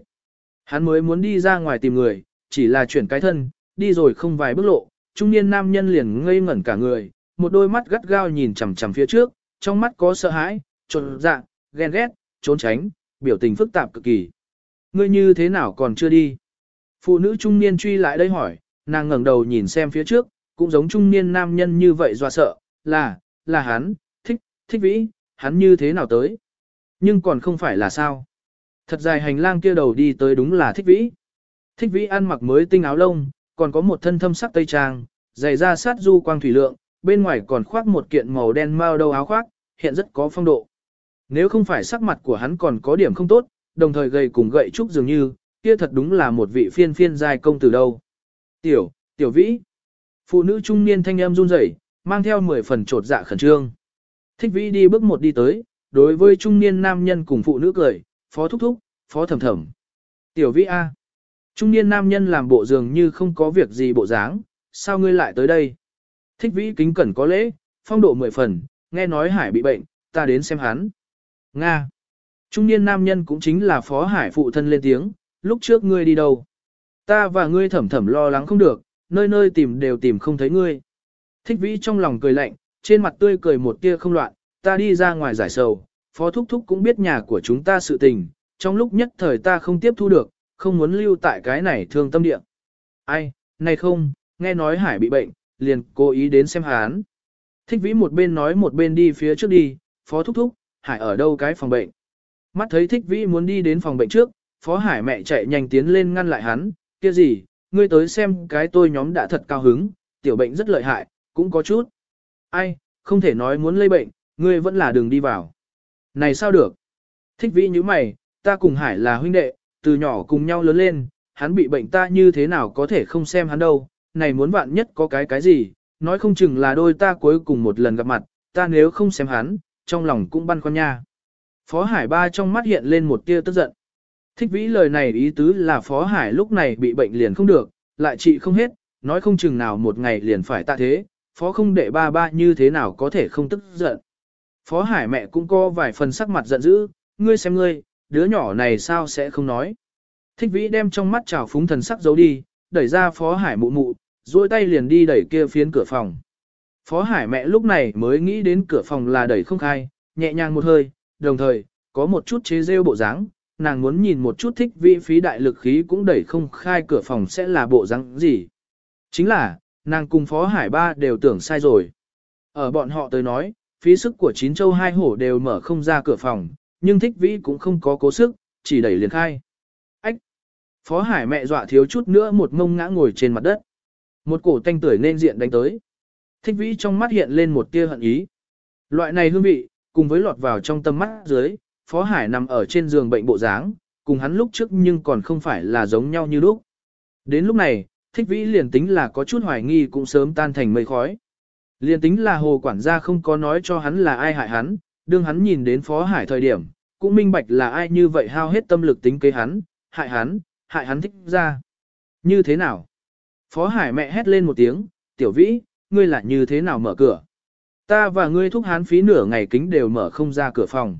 Hắn mới muốn đi ra ngoài tìm người, chỉ là chuyển cái thân, đi rồi không vài bước lộ, trung niên nam nhân liền ngây ngẩn cả người, một đôi mắt gắt gao nhìn chằm chằm phía trước, trong mắt có sợ hãi, trột dạ, ghen ghét, trốn tránh, biểu tình phức tạp cực kỳ. Ngươi như thế nào còn chưa đi? Phụ nữ trung niên truy lại đây hỏi, nàng ngẩng đầu nhìn xem phía trước, cũng giống trung niên nam nhân như vậy dọa sợ, là, là hắn, thích, thích vĩ, hắn như thế nào tới? Nhưng còn không phải là sao? Thật dài hành lang kia đầu đi tới đúng là thích vĩ. Thích vĩ ăn mặc mới tinh áo lông, còn có một thân thâm sắc tây trang, giày da sát du quang thủy lượng, bên ngoài còn khoác một kiện màu đen mao đầu áo khoác, hiện rất có phong độ. Nếu không phải sắc mặt của hắn còn có điểm không tốt, đồng thời gầy cùng gậy trúc dường như, kia thật đúng là một vị phiên phiên giai công từ đâu. Tiểu, tiểu vĩ. Phụ nữ trung niên thanh âm run rẩy, mang theo 10 phần trột dạ khẩn trương. Thích vĩ đi bước một đi tới, đối với trung niên nam nhân cùng phụ nữ cười, phó thúc thúc, phó thầm thầm. Tiểu vĩ A. Trung niên nam nhân làm bộ dường như không có việc gì bộ dáng, sao ngươi lại tới đây? Thích vĩ kính cẩn có lễ, phong độ mười phần, nghe nói hải bị bệnh, ta đến xem hắn. Nga. Trung niên nam nhân cũng chính là phó hải phụ thân lên tiếng, lúc trước ngươi đi đâu? Ta và ngươi thẩm thẩm lo lắng không được, nơi nơi tìm đều tìm không thấy ngươi. Thích vĩ trong lòng cười lạnh, trên mặt tươi cười một tia không loạn, ta đi ra ngoài giải sầu, phó thúc thúc cũng biết nhà của chúng ta sự tình, trong lúc nhất thời ta không tiếp thu được, không muốn lưu tại cái này thương tâm địa. Ai, này không, nghe nói hải bị bệnh, liền cố ý đến xem hắn. Thích vĩ một bên nói một bên đi phía trước đi, phó thúc thúc, hải ở đâu cái phòng bệnh. Mắt thấy thích vĩ muốn đi đến phòng bệnh trước, phó hải mẹ chạy nhanh tiến lên ngăn lại hắn, kia gì, ngươi tới xem cái tôi nhóm đã thật cao hứng, tiểu bệnh rất lợi hại, cũng có chút. Ai, không thể nói muốn lây bệnh, ngươi vẫn là đường đi vào. Này sao được? Thích vĩ như mày, ta cùng hải là huynh đệ, từ nhỏ cùng nhau lớn lên, hắn bị bệnh ta như thế nào có thể không xem hắn đâu, này muốn vạn nhất có cái cái gì, nói không chừng là đôi ta cuối cùng một lần gặp mặt, ta nếu không xem hắn, trong lòng cũng băn khoăn nha. Phó Hải ba trong mắt hiện lên một tia tức giận. Thích vĩ lời này ý tứ là Phó Hải lúc này bị bệnh liền không được, lại trị không hết, nói không chừng nào một ngày liền phải tạ thế, Phó không đệ ba ba như thế nào có thể không tức giận. Phó Hải mẹ cũng có vài phần sắc mặt giận dữ, ngươi xem ngươi, đứa nhỏ này sao sẽ không nói. Thích vĩ đem trong mắt trào phúng thần sắc giấu đi, đẩy ra Phó Hải mụ mụ, duỗi tay liền đi đẩy kia phiến cửa phòng. Phó Hải mẹ lúc này mới nghĩ đến cửa phòng là đẩy không khai, nhẹ nhàng một hơi, đồng thời, có một chút chế rêu bộ dáng, nàng muốn nhìn một chút thích Vĩ phí đại lực khí cũng đẩy không khai cửa phòng sẽ là bộ dáng gì. Chính là, nàng cùng Phó Hải ba đều tưởng sai rồi. Ở bọn họ tới nói, phí sức của chín châu hai hổ đều mở không ra cửa phòng, nhưng thích vĩ cũng không có cố sức, chỉ đẩy liền khai. Ách! Phó Hải mẹ dọa thiếu chút nữa một mông ngã ngồi trên mặt đất. Một cổ tanh tuổi nên diện đánh tới. Thích vĩ trong mắt hiện lên một tia hận ý. Loại này hương vị, cùng với lọt vào trong tâm mắt dưới, Phó Hải nằm ở trên giường bệnh bộ dáng, cùng hắn lúc trước nhưng còn không phải là giống nhau như lúc. Đến lúc này, thích vĩ liền tính là có chút hoài nghi cũng sớm tan thành mây khói. Liền tính là hồ quản gia không có nói cho hắn là ai hại hắn, đương hắn nhìn đến Phó Hải thời điểm, cũng minh bạch là ai như vậy hao hết tâm lực tính kế hắn, hại hắn, hại hắn thích ra. Như thế nào? Phó Hải mẹ hét lên một tiếng, tiểu vĩ, ngươi là như thế nào mở cửa? Ta và ngươi thúc hán phí nửa ngày kính đều mở không ra cửa phòng.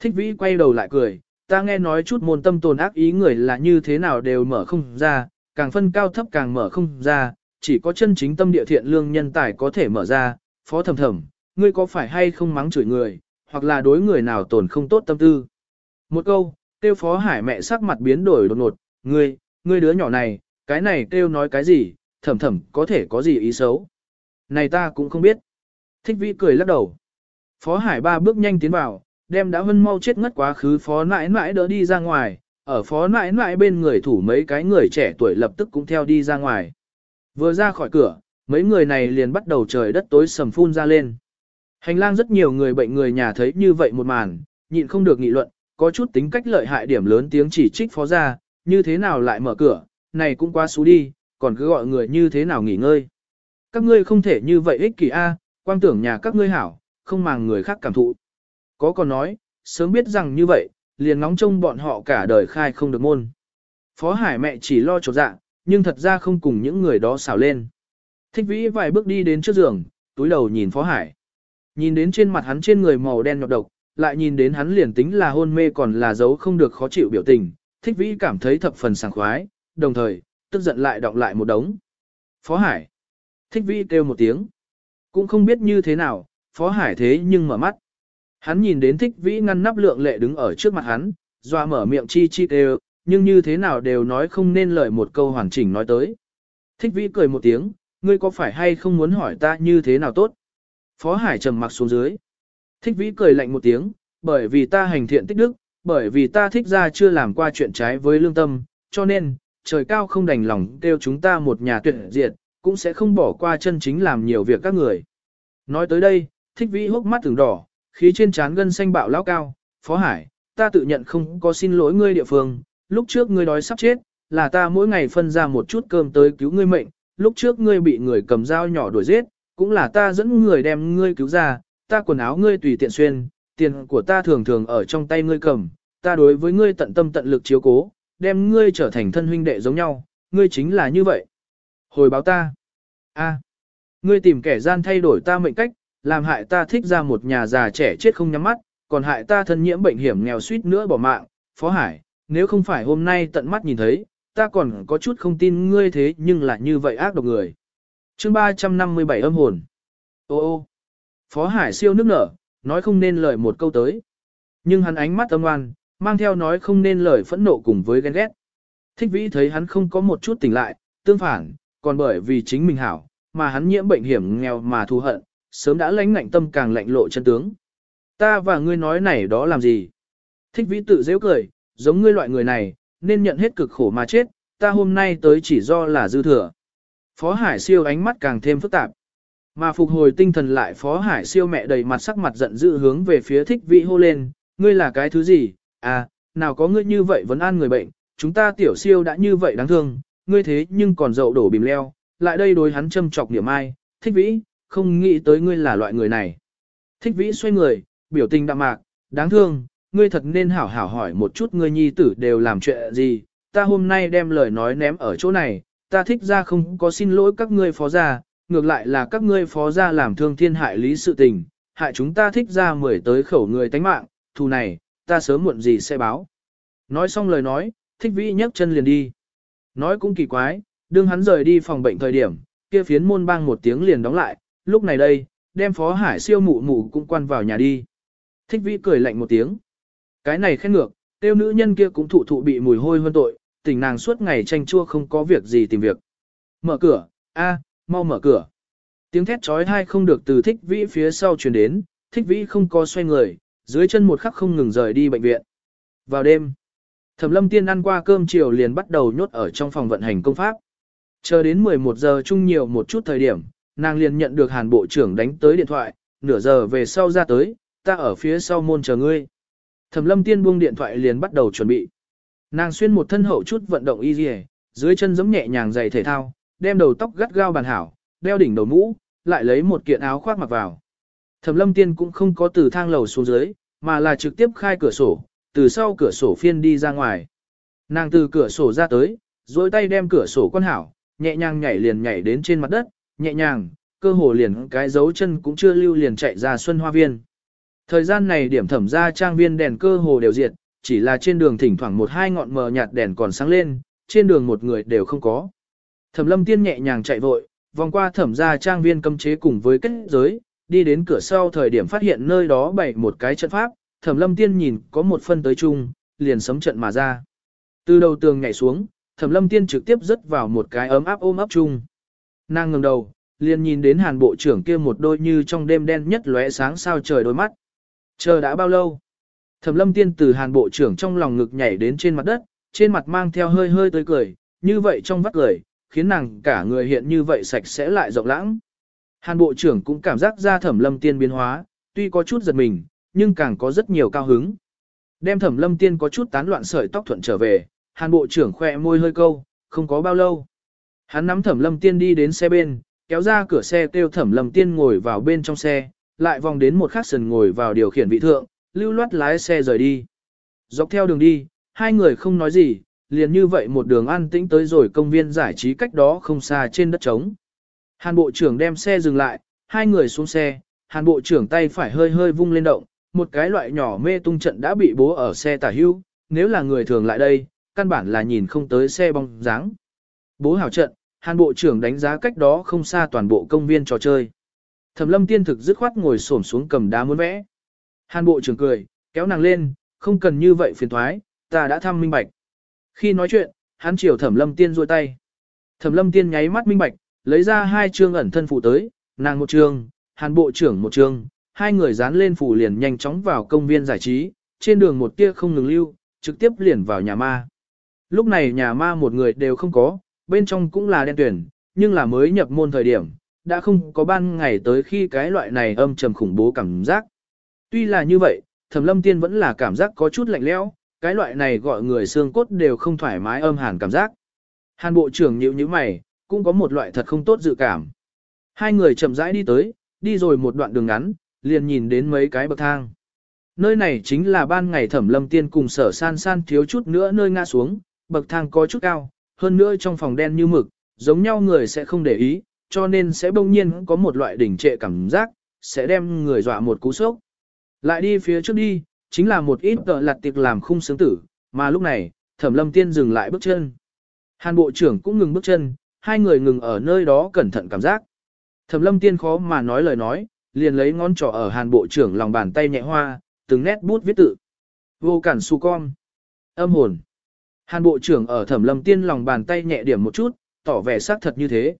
Thích vĩ quay đầu lại cười, ta nghe nói chút môn tâm tồn ác ý người là như thế nào đều mở không ra, càng phân cao thấp càng mở không ra, chỉ có chân chính tâm địa thiện lương nhân tài có thể mở ra, phó thầm thầm, ngươi có phải hay không mắng chửi người, hoặc là đối người nào tổn không tốt tâm tư. Một câu, tiêu phó hải mẹ sắc mặt biến đổi đột ngột, ngươi, ngươi đứa nhỏ này, cái này tiêu nói cái gì, thầm thầm có thể có gì ý xấu. Này ta cũng không biết. Thích vĩ cười lắc đầu. Phó hải ba bước nhanh tiến vào, đem đã hân mau chết ngất quá khứ phó nãi nãi đỡ đi ra ngoài, ở phó nãi nãi bên người thủ mấy cái người trẻ tuổi lập tức cũng theo đi ra ngoài. Vừa ra khỏi cửa, mấy người này liền bắt đầu trời đất tối sầm phun ra lên. Hành lang rất nhiều người bệnh người nhà thấy như vậy một màn, nhịn không được nghị luận, có chút tính cách lợi hại điểm lớn tiếng chỉ trích phó ra, như thế nào lại mở cửa, này cũng quá xú đi, còn cứ gọi người như thế nào nghỉ ngơi. Các ngươi không thể như vậy ích kỷ a, quang tưởng nhà các ngươi hảo, không màng người khác cảm thụ. Có còn nói, sớm biết rằng như vậy, liền ngóng trông bọn họ cả đời khai không được môn. Phó Hải mẹ chỉ lo chột dạ, nhưng thật ra không cùng những người đó xảo lên. Thích vĩ vài bước đi đến trước giường, túi đầu nhìn Phó Hải. Nhìn đến trên mặt hắn trên người màu đen nhọt độc, lại nhìn đến hắn liền tính là hôn mê còn là dấu không được khó chịu biểu tình, thích vĩ cảm thấy thập phần sảng khoái, đồng thời, tức giận lại đọng lại một đống. Phó Hải. Thích vĩ kêu một tiếng. Cũng không biết như thế nào, Phó Hải thế nhưng mở mắt. Hắn nhìn đến thích vĩ ngăn nắp lượng lệ đứng ở trước mặt hắn, doa mở miệng chi chi kêu, nhưng như thế nào đều nói không nên lời một câu hoàn chỉnh nói tới. Thích vĩ cười một tiếng, ngươi có phải hay không muốn hỏi ta như thế nào tốt? Phó Hải trầm mặc xuống dưới. Thích vĩ cười lạnh một tiếng, bởi vì ta hành thiện tích đức, bởi vì ta thích ra chưa làm qua chuyện trái với lương tâm, cho nên, trời cao không đành lòng kêu chúng ta một nhà tuyệt diệt, cũng sẽ không bỏ qua chân chính làm nhiều việc các người. Nói tới đây, thích vĩ hốc mắt từng đỏ, khí trên trán gân xanh bạo lão cao, Phó Hải, ta tự nhận không có xin lỗi ngươi địa phương, lúc trước ngươi đói sắp chết, là ta mỗi ngày phân ra một chút cơm tới cứu ngươi mệnh, lúc trước ngươi bị người cầm dao nhỏ đuổi giết, cũng là ta dẫn người đem ngươi cứu ra, ta quần áo ngươi tùy tiện xuyên, tiền của ta thường thường ở trong tay ngươi cầm, ta đối với ngươi tận tâm tận lực chiếu cố, đem ngươi trở thành thân huynh đệ giống nhau, ngươi chính là như vậy. Hồi báo ta. a, ngươi tìm kẻ gian thay đổi ta mệnh cách, làm hại ta thích ra một nhà già trẻ chết không nhắm mắt, còn hại ta thân nhiễm bệnh hiểm nghèo suýt nữa bỏ mạng, Phó Hải, nếu không phải hôm nay tận mắt nhìn thấy, ta còn có chút không tin ngươi thế nhưng là như vậy ác độc người. chương 357 âm hồn. Ô ô, Phó Hải siêu nước nở, nói không nên lời một câu tới. Nhưng hắn ánh mắt âm oan, mang theo nói không nên lời phẫn nộ cùng với ghen ghét. Thích vĩ thấy hắn không có một chút tỉnh lại, tương phản, còn bởi vì chính mình hảo, mà hắn nhiễm bệnh hiểm nghèo mà thù hận, sớm đã lãnh ngạnh tâm càng lạnh lộ chân tướng. Ta và ngươi nói này đó làm gì? Thích vĩ tự dễ cười, giống ngươi loại người này, nên nhận hết cực khổ mà chết, ta hôm nay tới chỉ do là dư thừa. Phó Hải siêu ánh mắt càng thêm phức tạp. Mà phục hồi tinh thần lại Phó Hải siêu mẹ đầy mặt sắc mặt giận dữ hướng về phía thích vị hô lên, ngươi là cái thứ gì, à, nào có ngươi như vậy vẫn an người bệnh, chúng ta tiểu siêu đã như vậy đáng thương, ngươi thế nhưng còn dậu đổ bìm leo, lại đây đối hắn châm chọc niệm ai, thích vĩ, không nghĩ tới ngươi là loại người này. Thích vĩ xoay người, biểu tình đạm mạc, đáng thương, ngươi thật nên hảo hảo hỏi một chút ngươi nhi tử đều làm chuyện gì, ta hôm nay đem lời nói ném ở chỗ này, ta thích ra không có xin lỗi các ngươi phó gia, ngược lại là các ngươi phó gia làm thương thiên hại lý sự tình, hại chúng ta thích ra mười tới khẩu người tánh mạng, thù này, ta sớm muộn gì sẽ báo. Nói xong lời nói, thích vĩ nhấc chân liền đi. Nói cũng kỳ quái, đương hắn rời đi phòng bệnh thời điểm, kia phiến môn bang một tiếng liền đóng lại, lúc này đây, đem phó hải siêu mụ mụ cũng quan vào nhà đi. Thích vĩ cười lạnh một tiếng. Cái này khen ngược, tiêu nữ nhân kia cũng thụ thụ bị mùi hôi hơn tội, tình nàng suốt ngày tranh chua không có việc gì tìm việc. Mở cửa, a, mau mở cửa. Tiếng thét trói thai không được từ thích vĩ phía sau truyền đến, thích vĩ không có xoay người, dưới chân một khắc không ngừng rời đi bệnh viện. Vào đêm, Thẩm Lâm Tiên ăn qua cơm chiều liền bắt đầu nhốt ở trong phòng vận hành công pháp. Chờ đến 11 giờ chung nhiều một chút thời điểm, nàng liền nhận được Hàn Bộ trưởng đánh tới điện thoại, nửa giờ về sau ra tới, ta ở phía sau môn chờ ngươi. Thẩm Lâm Tiên buông điện thoại liền bắt đầu chuẩn bị. Nàng xuyên một thân hậu chút vận động y dì dưới chân giẫm nhẹ nhàng giày thể thao, đem đầu tóc gắt gao bàn hảo, đeo đỉnh đầu mũ, lại lấy một kiện áo khoác mặc vào. Thẩm Lâm Tiên cũng không có từ thang lầu xuống dưới, mà là trực tiếp khai cửa sổ, từ sau cửa sổ phiên đi ra ngoài. Nàng từ cửa sổ ra tới, duỗi tay đem cửa sổ quan hảo, nhẹ nhàng nhảy liền nhảy đến trên mặt đất, nhẹ nhàng, cơ hồ liền cái dấu chân cũng chưa lưu liền chạy ra xuân hoa viên. Thời gian này điểm thẩm ra trang viên đèn cơ hồ đều diệt, chỉ là trên đường thỉnh thoảng một hai ngọn mờ nhạt đèn còn sáng lên, trên đường một người đều không có. Thẩm lâm tiên nhẹ nhàng chạy vội, vòng qua thẩm ra trang viên cấm chế cùng với kết giới, đi đến cửa sau thời điểm phát hiện nơi đó bày một cái trận pháp, thẩm lâm tiên nhìn có một phân tới chung, liền sấm trận mà ra. Từ đầu tường nhảy xuống, thẩm lâm tiên trực tiếp rớt vào một cái ấm áp ôm ấp chung. Nàng ngừng đầu, liền nhìn đến hàn bộ trưởng kia một đôi như trong đêm đen nhất lóe sáng sao trời đôi mắt. Chờ đã bao lâu? Thẩm lâm tiên từ hàn bộ trưởng trong lòng ngực nhảy đến trên mặt đất, trên mặt mang theo hơi hơi tới cười, như vậy trong vắt cười, khiến nàng cả người hiện như vậy sạch sẽ lại rộng lãng. Hàn bộ trưởng cũng cảm giác ra thẩm lâm tiên biến hóa, tuy có chút giật mình, nhưng càng có rất nhiều cao hứng. Đem thẩm lâm tiên có chút tán loạn sợi tóc thuận trở về, hàn bộ trưởng khỏe môi hơi câu, không có bao lâu. Hắn nắm thẩm lâm tiên đi đến xe bên, kéo ra cửa xe kêu thẩm lâm tiên ngồi vào bên trong xe, lại vòng đến một khắc sần ngồi vào điều khiển vị thượng, lưu loát lái xe rời đi. Dọc theo đường đi, hai người không nói gì, liền như vậy một đường an tĩnh tới rồi công viên giải trí cách đó không xa trên đất trống. Hàn bộ trưởng đem xe dừng lại, hai người xuống xe, hàn bộ trưởng tay phải hơi hơi vung lên động, một cái loại nhỏ mê tung trận đã bị bố ở xe tả hưu, nếu là người thường lại đây, căn bản là nhìn không tới xe bóng dáng. Bố hảo trận, hàn bộ trưởng đánh giá cách đó không xa toàn bộ công viên trò chơi. Thẩm lâm tiên thực dứt khoát ngồi xổm xuống cầm đá muốn vẽ. Hàn bộ trưởng cười, kéo nàng lên, không cần như vậy phiền thoái, ta đã thăm minh bạch. Khi nói chuyện, hắn chiều thẩm lâm tiên duỗi tay. Thẩm lâm tiên nháy mắt minh bạch, lấy ra hai chương ẩn thân phụ tới, nàng một chương, hàn bộ trưởng một chương, hai người dán lên phủ liền nhanh chóng vào công viên giải trí, trên đường một tia không ngừng lưu, trực tiếp liền vào nhà ma. Lúc này nhà ma một người đều không có, bên trong cũng là đen tuyển, nhưng là mới nhập môn thời điểm, đã không có ban ngày tới khi cái loại này âm trầm khủng bố cảm giác. Tuy là như vậy, Thẩm Lâm Tiên vẫn là cảm giác có chút lạnh lẽo, cái loại này gọi người xương cốt đều không thoải mái âm hàn cảm giác. Hàn bộ trưởng nhíu nhíu mày, cũng có một loại thật không tốt dự cảm. Hai người chậm rãi đi tới, đi rồi một đoạn đường ngắn, liền nhìn đến mấy cái bậc thang. Nơi này chính là ban ngày Thẩm Lâm Tiên cùng Sở San San thiếu chút nữa nơi ngã xuống, bậc thang có chút cao, hơn nữa trong phòng đen như mực, giống nhau người sẽ không để ý, cho nên sẽ bỗng nhiên có một loại đỉnh trệ cảm giác, sẽ đem người dọa một cú sốc. Lại đi phía trước đi, chính là một ít tợ lặt tiệc làm khung sướng tử, mà lúc này, thẩm lâm tiên dừng lại bước chân. Hàn bộ trưởng cũng ngừng bước chân, hai người ngừng ở nơi đó cẩn thận cảm giác. Thẩm lâm tiên khó mà nói lời nói, liền lấy ngón trỏ ở hàn bộ trưởng lòng bàn tay nhẹ hoa, từng nét bút viết tự. Vô cản su con. Âm hồn. Hàn bộ trưởng ở thẩm lâm tiên lòng bàn tay nhẹ điểm một chút, tỏ vẻ xác thật như thế.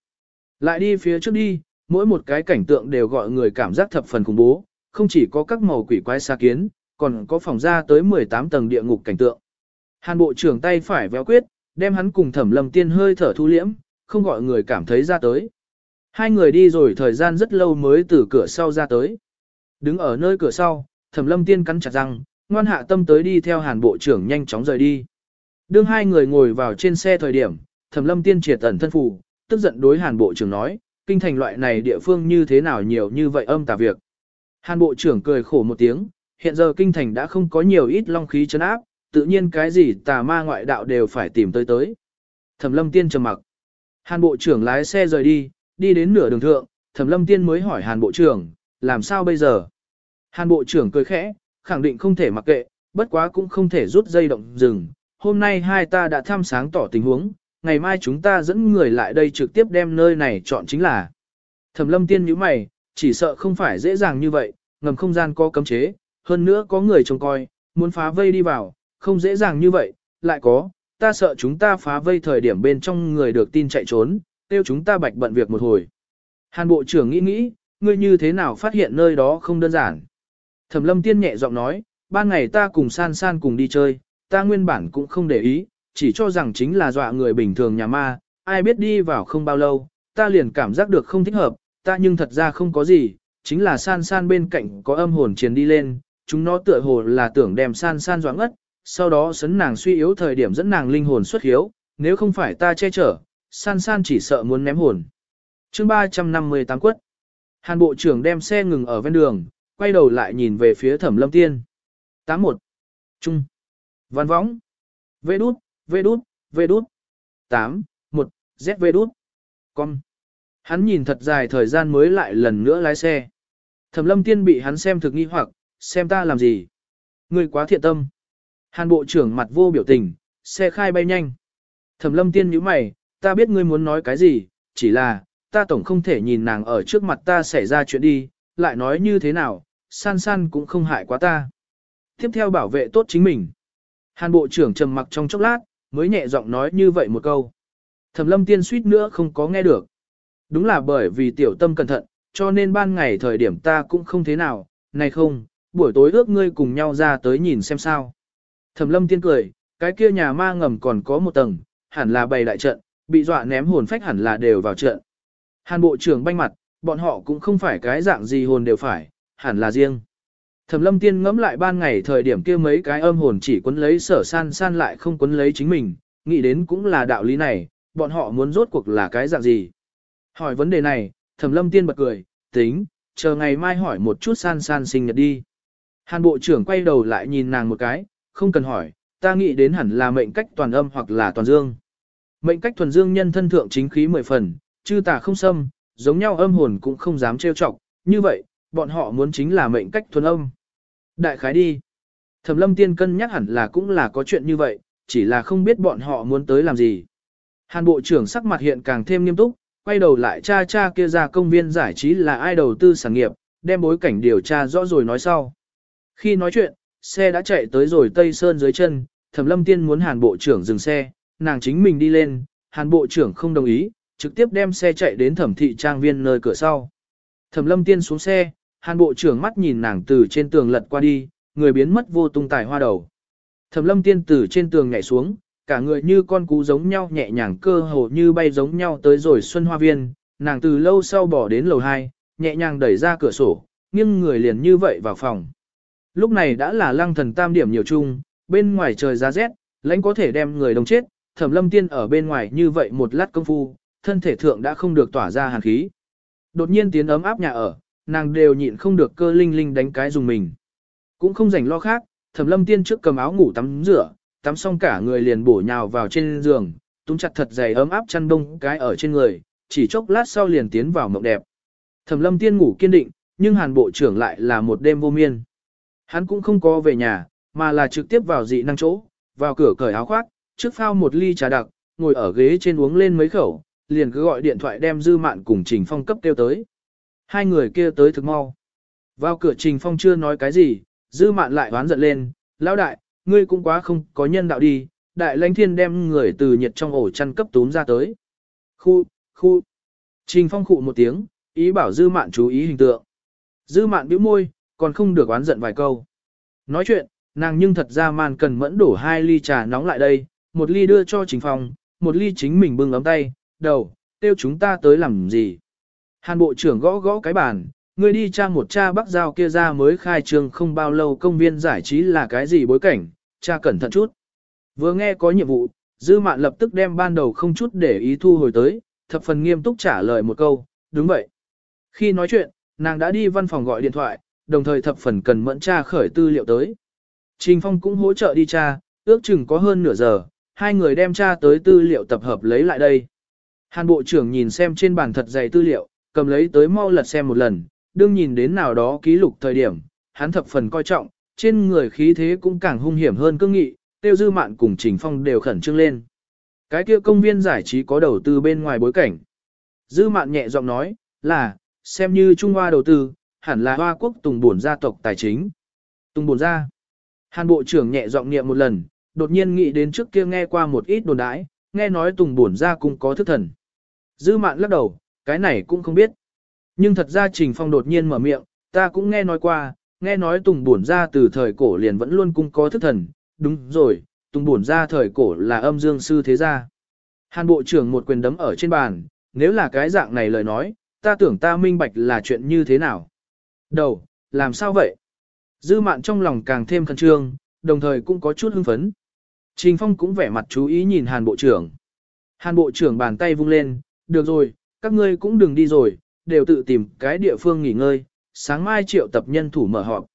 Lại đi phía trước đi, mỗi một cái cảnh tượng đều gọi người cảm giác thập phần khủng bố, không chỉ có các màu quỷ quái xa kiến, còn có phòng ra tới 18 tầng địa ngục cảnh tượng. Hàn bộ trưởng tay phải véo quyết, đem hắn cùng thẩm lâm tiên hơi thở thu liễm, không gọi người cảm thấy ra tới. Hai người đi rồi thời gian rất lâu mới từ cửa sau ra tới. Đứng ở nơi cửa sau, thẩm lâm tiên cắn chặt răng, ngoan hạ tâm tới đi theo hàn bộ trưởng nhanh chóng rời đi. Đương hai người ngồi vào trên xe thời điểm, thẩm lâm tiên triệt ẩn thân phủ, tức giận đối hàn bộ trưởng nói, kinh thành loại này địa phương như thế nào nhiều như vậy âm tà việc. Hàn bộ trưởng cười khổ một tiếng, hiện giờ kinh thành đã không có nhiều ít long khí chấn áp, tự nhiên cái gì tà ma ngoại đạo đều phải tìm tới tới. Thẩm lâm tiên trầm mặc. Hàn bộ trưởng lái xe rời đi, đi đến nửa đường thượng, thẩm lâm tiên mới hỏi hàn bộ trưởng, làm sao bây giờ? Hàn bộ trưởng cười khẽ, khẳng định không thể mặc kệ, bất quá cũng không thể rút dây động dừng. Hôm nay hai ta đã thăm sáng tỏ tình huống, ngày mai chúng ta dẫn người lại đây trực tiếp đem nơi này chọn chính là. Thẩm lâm tiên nhíu mày, chỉ sợ không phải dễ dàng như vậy, ngầm không gian có cấm chế, hơn nữa có người trông coi, muốn phá vây đi vào, không dễ dàng như vậy, lại có, ta sợ chúng ta phá vây thời điểm bên trong người được tin chạy trốn, tiêu chúng ta bạch bận việc một hồi. Hàn bộ trưởng nghĩ nghĩ, ngươi như thế nào phát hiện nơi đó không đơn giản. Thẩm lâm tiên nhẹ giọng nói, ban ngày ta cùng san san cùng đi chơi, ta nguyên bản cũng không để ý, chỉ cho rằng chính là dọa người bình thường nhà ma, ai biết đi vào không bao lâu, ta liền cảm giác được không thích hợp, ta nhưng thật ra không có gì, chính là san san bên cạnh có âm hồn chiến đi lên, chúng nó tựa hồ là tưởng đem san san doãn ngất, sau đó sấn nàng suy yếu thời điểm dẫn nàng linh hồn xuất hiếu, nếu không phải ta che chở, san san chỉ sợ muốn ném hồn. chương 358 quất. Hàn bộ trưởng đem xe ngừng ở ven đường, quay đầu lại nhìn về phía thẩm lâm tiên. 81. Trung. Văn võng. Vê đút, vê đút, vê đút. 8. 1. ZV đút. Con. Hắn nhìn thật dài thời gian mới lại lần nữa lái xe. Thẩm lâm tiên bị hắn xem thực nghi hoặc, xem ta làm gì. Người quá thiện tâm. Hàn bộ trưởng mặt vô biểu tình, xe khai bay nhanh. Thẩm lâm tiên nhíu mày, ta biết ngươi muốn nói cái gì, chỉ là, ta tổng không thể nhìn nàng ở trước mặt ta xảy ra chuyện đi, lại nói như thế nào, san san cũng không hại quá ta. Tiếp theo bảo vệ tốt chính mình. Hàn bộ trưởng trầm mặc trong chốc lát, mới nhẹ giọng nói như vậy một câu. Thẩm lâm tiên suýt nữa không có nghe được. Đúng là bởi vì tiểu tâm cẩn thận, cho nên ban ngày thời điểm ta cũng không thế nào, này không, buổi tối ước ngươi cùng nhau ra tới nhìn xem sao. Thẩm lâm tiên cười, cái kia nhà ma ngầm còn có một tầng, hẳn là bày đại trận, bị dọa ném hồn phách hẳn là đều vào trận. Hàn bộ trưởng banh mặt, bọn họ cũng không phải cái dạng gì hồn đều phải, hẳn là riêng. Thẩm lâm tiên ngẫm lại ban ngày thời điểm kia mấy cái âm hồn chỉ quấn lấy sở san san lại không quấn lấy chính mình, nghĩ đến cũng là đạo lý này, bọn họ muốn rốt cuộc là cái dạng gì. Hỏi vấn đề này, thẩm lâm tiên bật cười, tính, chờ ngày mai hỏi một chút san san sinh nhật đi. Hàn bộ trưởng quay đầu lại nhìn nàng một cái, không cần hỏi, ta nghĩ đến hẳn là mệnh cách toàn âm hoặc là toàn dương. Mệnh cách thuần dương nhân thân thượng chính khí mười phần, chư tà không xâm, giống nhau âm hồn cũng không dám trêu chọc, như vậy, bọn họ muốn chính là mệnh cách thuần âm. Đại khái đi. Thẩm lâm tiên cân nhắc hẳn là cũng là có chuyện như vậy, chỉ là không biết bọn họ muốn tới làm gì. Hàn bộ trưởng sắc mặt hiện càng thêm nghiêm túc, quay đầu lại cha cha kia ra công viên giải trí là ai đầu tư sản nghiệp, đem bối cảnh điều tra rõ rồi nói sau. Khi nói chuyện, xe đã chạy tới rồi Tây Sơn dưới chân, Thẩm Lâm Tiên muốn Hàn Bộ trưởng dừng xe, nàng chính mình đi lên, Hàn Bộ trưởng không đồng ý, trực tiếp đem xe chạy đến Thẩm Thị Trang Viên nơi cửa sau. Thẩm Lâm Tiên xuống xe, Hàn Bộ trưởng mắt nhìn nàng từ trên tường lật qua đi, người biến mất vô tung tài hoa đầu. Thẩm Lâm Tiên từ trên tường nhảy xuống, cả người như con cú giống nhau nhẹ nhàng cơ hồ như bay giống nhau tới rồi Xuân Hoa Viên, nàng từ lâu sau bỏ đến lầu 2, nhẹ nhàng đẩy ra cửa sổ, nghiêng người liền như vậy vào phòng. Lúc này đã là lăng thần tam điểm nhiều chung, bên ngoài trời giá rét, lãnh có thể đem người đông chết, thẩm lâm tiên ở bên ngoài như vậy một lát công phu, thân thể thượng đã không được tỏa ra hàn khí. Đột nhiên tiến ấm áp nhà ở, nàng đều nhịn không được cơ linh linh đánh cái dùng mình. Cũng không rảnh lo khác, thẩm lâm tiên trước cầm áo ngủ tắm rửa, tắm xong cả người liền bổ nhào vào trên giường, túm chặt thật dày ấm áp chăn đông cái ở trên người, chỉ chốc lát sau liền tiến vào mộng đẹp. Thẩm lâm tiên ngủ kiên định, nhưng hàn bộ trưởng lại là một đêm vô miên. Hắn cũng không có về nhà, mà là trực tiếp vào dị năng chỗ, vào cửa cởi áo khoác, trước phao một ly trà đặc, ngồi ở ghế trên uống lên mấy khẩu, liền cứ gọi điện thoại đem Dư Mạn cùng Trình Phong cấp kêu tới. Hai người kia tới thực mau. Vào cửa Trình Phong chưa nói cái gì, Dư Mạn lại oán giận lên, lão đại, ngươi cũng quá không có nhân đạo đi, đại lãnh thiên đem người từ nhiệt trong ổ chăn cấp túm ra tới. Khu, khu. Trình Phong khụ một tiếng, ý bảo Dư Mạn chú ý hình tượng. Dư Mạn bĩu môi, còn không được oán giận vài câu. Nói chuyện, nàng nhưng thật ra man cần mẫn đổ hai ly trà nóng lại đây, một ly đưa cho trình phong, một ly chính mình bưng ấm tay, đầu, tiêu chúng ta tới làm gì. Hàn bộ trưởng gõ gõ cái bàn, người đi tra một cha bắc giao kia ra mới khai trương không bao lâu công viên giải trí là cái gì bối cảnh, cha cẩn thận chút. Vừa nghe có nhiệm vụ, dư mạn lập tức đem ban đầu không chút để ý thu hồi tới, thập phần nghiêm túc trả lời một câu, đúng vậy. Khi nói chuyện, nàng đã đi văn phòng gọi điện thoại, đồng thời thập phần cần mẫn tra khởi tư liệu tới. Trình Phong cũng hỗ trợ đi tra, ước chừng có hơn nửa giờ, hai người đem tra tới tư liệu tập hợp lấy lại đây. Hàn Bộ trưởng nhìn xem trên bàn thật dày tư liệu, cầm lấy tới mau lật xem một lần, đương nhìn đến nào đó ký lục thời điểm, hắn thập phần coi trọng, trên người khí thế cũng càng hung hiểm hơn cương nghị, tiêu dư mạn cùng Trình Phong đều khẩn trương lên. Cái kia công viên giải trí có đầu tư bên ngoài bối cảnh. Dư mạn nhẹ giọng nói, là, xem như Trung Hoa đầu tư, hẳn là Hoa quốc Tùng Bổn gia tộc tài chính. Tùng Bổn gia. Hàn Bộ trưởng nhẹ giọng niệm một lần, đột nhiên nghĩ đến trước kia nghe qua một ít đồn đãi, nghe nói Tùng Bổn gia cũng có thức thần. Dư mạn lắc đầu, cái này cũng không biết. Nhưng thật ra Trình Phong đột nhiên mở miệng, ta cũng nghe nói qua, nghe nói Tùng Bổn gia từ thời cổ liền vẫn luôn cung có thức thần, đúng rồi, Tùng Bổn gia thời cổ là âm dương sư thế gia. Hàn Bộ trưởng một quyền đấm ở trên bàn, nếu là cái dạng này lời nói, ta tưởng ta minh bạch là chuyện như thế nào. Đầu, làm sao vậy? Dư mạn trong lòng càng thêm khẩn trương, đồng thời cũng có chút hưng phấn. Trình Phong cũng vẻ mặt chú ý nhìn Hàn Bộ trưởng. Hàn Bộ trưởng bàn tay vung lên, được rồi, các ngươi cũng đừng đi rồi, đều tự tìm cái địa phương nghỉ ngơi, sáng mai triệu tập nhân thủ mở họp.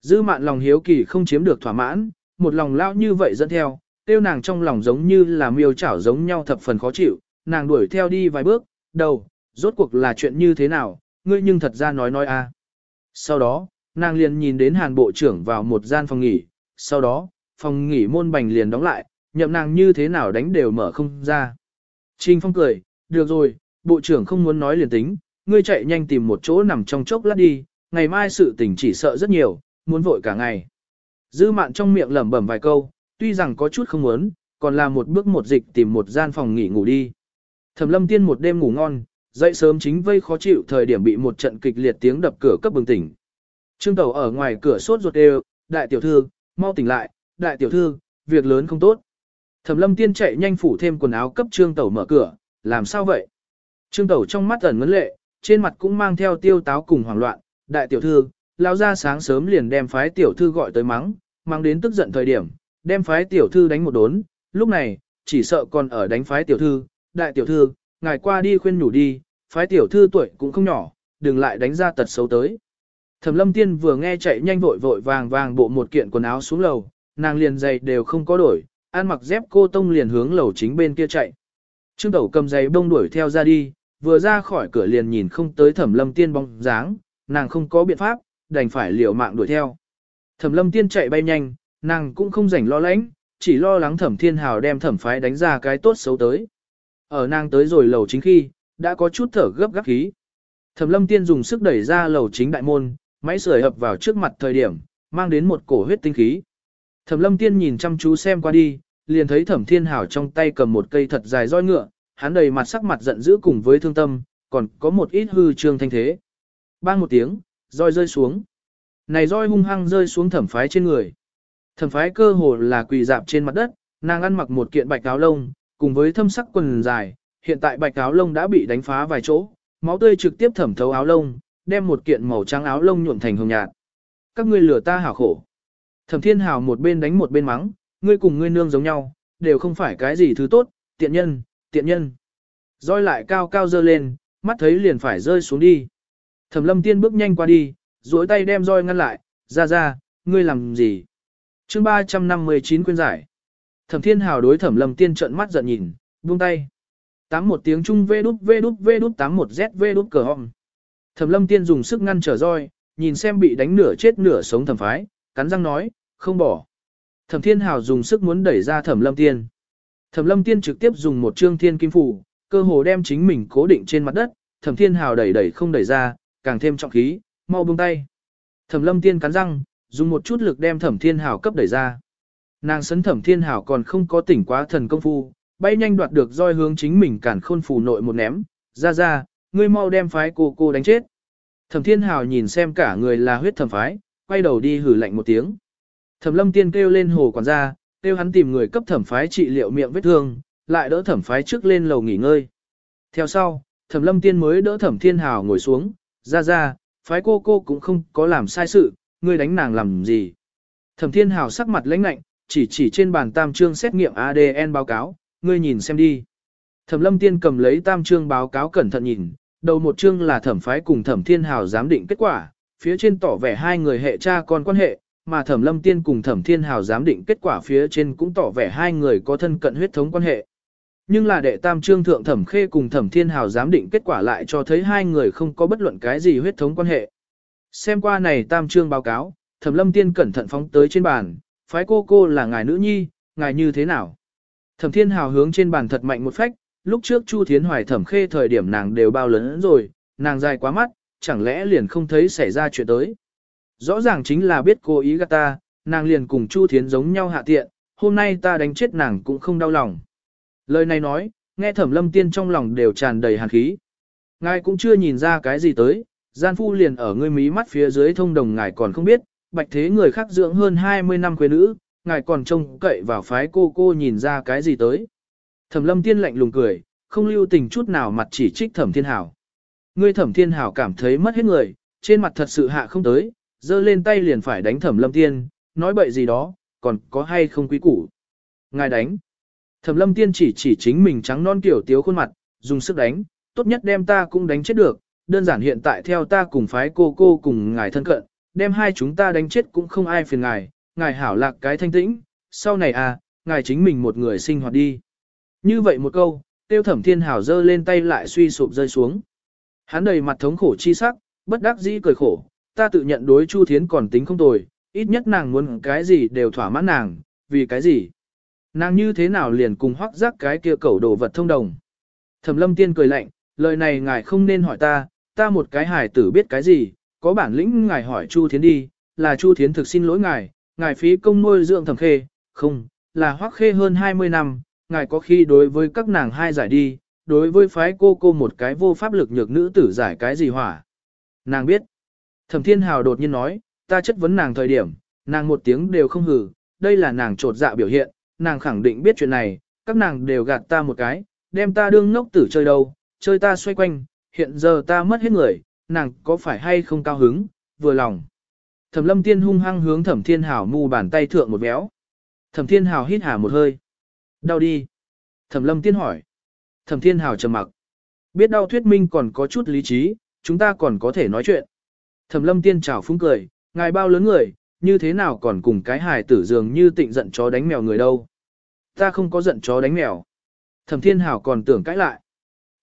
Dư mạn lòng hiếu kỳ không chiếm được thỏa mãn, một lòng lao như vậy dẫn theo, tiêu nàng trong lòng giống như là miêu chảo giống nhau thập phần khó chịu, nàng đuổi theo đi vài bước, đầu, rốt cuộc là chuyện như thế nào, ngươi nhưng thật ra nói nói a. Sau đó, nàng liền nhìn đến hàn bộ trưởng vào một gian phòng nghỉ, sau đó, phòng nghỉ môn bành liền đóng lại, nhậm nàng như thế nào đánh đều mở không ra. Trình Phong cười, được rồi, bộ trưởng không muốn nói liền tính, ngươi chạy nhanh tìm một chỗ nằm trong chốc lát đi, ngày mai sự tình chỉ sợ rất nhiều, muốn vội cả ngày. Dư mạn trong miệng lẩm bẩm vài câu, tuy rằng có chút không muốn, còn là một bước một dịch tìm một gian phòng nghỉ ngủ đi. Thẩm lâm tiên một đêm ngủ ngon, dậy sớm chính vây khó chịu thời điểm bị một trận kịch liệt tiếng đập cửa cấp bừng tỉnh. Trương Tẩu ở ngoài cửa sốt ruột đều, đại tiểu thư, mau tỉnh lại, đại tiểu thư, việc lớn không tốt. Thẩm lâm tiên chạy nhanh phủ thêm quần áo cấp Trương Tẩu mở cửa, làm sao vậy? Trương Tẩu trong mắt ẩn ngấn lệ, trên mặt cũng mang theo tiêu táo cùng hoảng loạn, đại tiểu thư, lao ra sáng sớm liền đem phái tiểu thư gọi tới mắng, mang đến tức giận thời điểm, đem phái tiểu thư đánh một đốn, lúc này, chỉ sợ còn ở đánh phái tiểu thư, đại tiểu thư, ngài qua đi khuyên nhủ đi, phái tiểu thư tuổi cũng không nhỏ, đừng lại đánh ra tật xấu tới. Thẩm lâm tiên vừa nghe chạy nhanh vội vội vàng vàng bộ một kiện quần áo xuống lầu, nàng liền giày đều không có đổi, ăn mặc dép cô tông liền hướng lầu chính bên kia chạy. Trương Tẩu cầm giày bông đuổi theo ra đi, vừa ra khỏi cửa liền nhìn không tới thẩm lâm tiên bóng dáng, nàng không có biện pháp, đành phải liều mạng đuổi theo. Thẩm lâm tiên chạy bay nhanh, nàng cũng không rảnh lo lắng, chỉ lo lắng thẩm thiên hào đem thẩm phái đánh ra cái tốt xấu tới. Ở nàng tới rồi lầu chính khi, đã có chút thở gấp gáp khí. Thẩm lâm tiên dùng sức đẩy ra lầu chính đại môn, máy sưởi hợp vào trước mặt thời điểm, mang đến một cổ huyết tinh khí. Thẩm lâm tiên nhìn chăm chú xem qua đi, liền thấy thẩm thiên hảo trong tay cầm một cây thật dài roi ngựa, hắn đầy mặt sắc mặt giận dữ cùng với thương tâm, còn có một ít hư trương thanh thế. Bang một tiếng, roi rơi xuống. Này roi hung hăng rơi xuống thẩm phái trên người. Thẩm phái cơ hồ là quỳ dạp trên mặt đất, nàng ăn mặc một kiện bạch áo lông, cùng với thâm sắc quần dài, hiện tại bạch áo lông đã bị đánh phá vài chỗ, máu tươi trực tiếp thẩm thấu áo lông, đem một kiện màu trắng áo lông nhuộm thành hồng nhạt. Các ngươi lừa ta hảo khổ. Thẩm Thiên Hào một bên đánh một bên mắng, ngươi cùng ngươi nương giống nhau, đều không phải cái gì thứ tốt, tiện nhân, tiện nhân. Roi lại cao cao dơ lên, mắt thấy liền phải rơi xuống đi. Thẩm Lâm Tiên bước nhanh qua đi, duỗi tay đem roi ngăn lại, ra ra, ngươi làm gì? Chương 359 quyên giải. Thẩm Thiên Hào đối Thẩm Lâm Tiên trợn mắt giận nhìn, buông tay. Tám một tiếng trung vê đút vê đút vê đút tám một z vê đút cờ họng. Thẩm Lâm Tiên dùng sức ngăn trở roi, nhìn xem bị đánh nửa chết nửa sống thẩm phái, cắn răng nói, không bỏ. Thẩm Thiên Hào dùng sức muốn đẩy ra Thẩm Lâm Tiên. Thẩm Lâm Tiên trực tiếp dùng một trương thiên kim phủ, cơ hồ đem chính mình cố định trên mặt đất, Thẩm Thiên Hào đẩy đẩy không đẩy ra, càng thêm trọng khí, mau buông tay. Thẩm Lâm Tiên cắn răng, dùng một chút lực đem Thẩm Thiên Hào cấp đẩy ra. Nàng sấn Thẩm Thiên Hào còn không có tỉnh quá thần công phu, bay nhanh đoạt được roi hướng chính mình cản khôn phủ nội một ném, ra ra, ngươi mau đem phái cô cô đánh chết. Thẩm Thiên Hào nhìn xem cả người là huyết thẩm phái, quay đầu đi hử lạnh một tiếng. Thẩm Lâm Tiên kêu lên hồ quản gia, kêu hắn tìm người cấp thẩm phái trị liệu miệng vết thương, lại đỡ thẩm phái trước lên lầu nghỉ ngơi. Theo sau, Thẩm Lâm Tiên mới đỡ Thẩm Thiên Hào ngồi xuống, ra ra, phái cô cô cũng không có làm sai sự, ngươi đánh nàng làm gì. Thẩm Thiên Hào sắc mặt lãnh lạnh, chỉ chỉ trên bàn tam trương xét nghiệm ADN báo cáo, ngươi nhìn xem đi. Thẩm Lâm Tiên cầm lấy tam trương báo cáo cẩn thận nhìn, đầu một chương là thẩm phái cùng Thẩm Thiên Hào giám định kết quả, phía trên tỏ vẻ hai người hệ cha con quan hệ, mà Thẩm Lâm Tiên cùng Thẩm Thiên Hào giám định kết quả phía trên cũng tỏ vẻ hai người có thân cận huyết thống quan hệ. Nhưng là đệ tam trương thượng Thẩm Khê cùng Thẩm Thiên Hào giám định kết quả lại cho thấy hai người không có bất luận cái gì huyết thống quan hệ. Xem qua này tam trương báo cáo, Thẩm Lâm Tiên cẩn thận phóng tới trên bàn, phái cô cô là ngài nữ nhi, ngài như thế nào? Thẩm Thiên Hào hướng trên bàn thật mạnh một phách, lúc trước Chu Thiến Hoài Thẩm Khê thời điểm nàng đều bao lớn rồi, nàng dài quá mắt, chẳng lẽ liền không thấy xảy ra chuyện tới. Rõ ràng chính là biết cô ý gạt ta, nàng liền cùng Chu Thiến giống nhau hạ tiện, hôm nay ta đánh chết nàng cũng không đau lòng. Lời này nói, nghe thẩm lâm tiên trong lòng đều tràn đầy hàn khí. Ngài cũng chưa nhìn ra cái gì tới, gian phu liền ở ngươi mí mắt phía dưới thông đồng ngài còn không biết, bạch thế người khác dưỡng hơn 20 năm quê nữ, ngài còn trông cậy vào phái cô cô nhìn ra cái gì tới. Thẩm lâm tiên lạnh lùng cười, không lưu tình chút nào mặt chỉ trích thẩm thiên hảo. Ngươi thẩm thiên hảo cảm thấy mất hết người, trên mặt thật sự hạ không tới, giơ lên tay liền phải đánh thẩm lâm tiên, nói bậy gì đó, còn có hay không quý củ. Ngài đánh. Thẩm lâm tiên chỉ chỉ chính mình trắng non kiểu tiếu khuôn mặt, dùng sức đánh, tốt nhất đem ta cũng đánh chết được, đơn giản hiện tại theo ta cùng phái cô cô cùng ngài thân cận, đem hai chúng ta đánh chết cũng không ai phiền ngài, ngài hảo lạc cái thanh tĩnh, sau này à, ngài chính mình một người sinh hoạt đi. Như vậy một câu, tiêu thẩm thiên hảo giơ lên tay lại suy sụp rơi xuống. Hắn đầy mặt thống khổ chi sắc, bất đắc dĩ cười khổ, ta tự nhận đối Chu Thiến còn tính không tồi, ít nhất nàng muốn cái gì đều thỏa mãn nàng, vì cái gì. Nàng như thế nào liền cùng hoác giác cái kia cẩu đồ vật thông đồng. Thẩm lâm tiên cười lạnh, lời này ngài không nên hỏi ta, ta một cái hài tử biết cái gì, có bản lĩnh ngài hỏi Chu Thiến đi, là Chu Thiến thực xin lỗi ngài, ngài phí công nuôi dưỡng thẩm khê, không, là hoác khê hơn 20 năm, ngài có khi đối với các nàng hai giải đi, đối với phái cô cô một cái vô pháp lực nhược nữ tử giải cái gì hỏa. Nàng biết. Thẩm Thiên Hào đột nhiên nói, ta chất vấn nàng thời điểm, nàng một tiếng đều không hử, đây là nàng trột dạ biểu hiện, nàng khẳng định biết chuyện này, các nàng đều gạt ta một cái, đem ta đương ngốc tử chơi đâu, chơi ta xoay quanh, hiện giờ ta mất hết người, nàng có phải hay không cao hứng, vừa lòng. Thẩm lâm tiên hung hăng hướng thẩm thiên hảo mu bàn tay thượng một béo. Thẩm thiên hảo hít hà một hơi. Đau đi. Thẩm lâm tiên hỏi. Thẩm thiên hảo trầm mặc. Biết đau thuyết minh còn có chút lý trí, chúng ta còn có thể nói chuyện. Thẩm lâm tiên chào phúng cười, ngài bao lớn người, như thế nào còn cùng cái hài tử dường như tịnh giận chó đánh mèo người đâu. Ta không có giận chó đánh mèo. Thẩm thiên hảo còn tưởng cãi lại.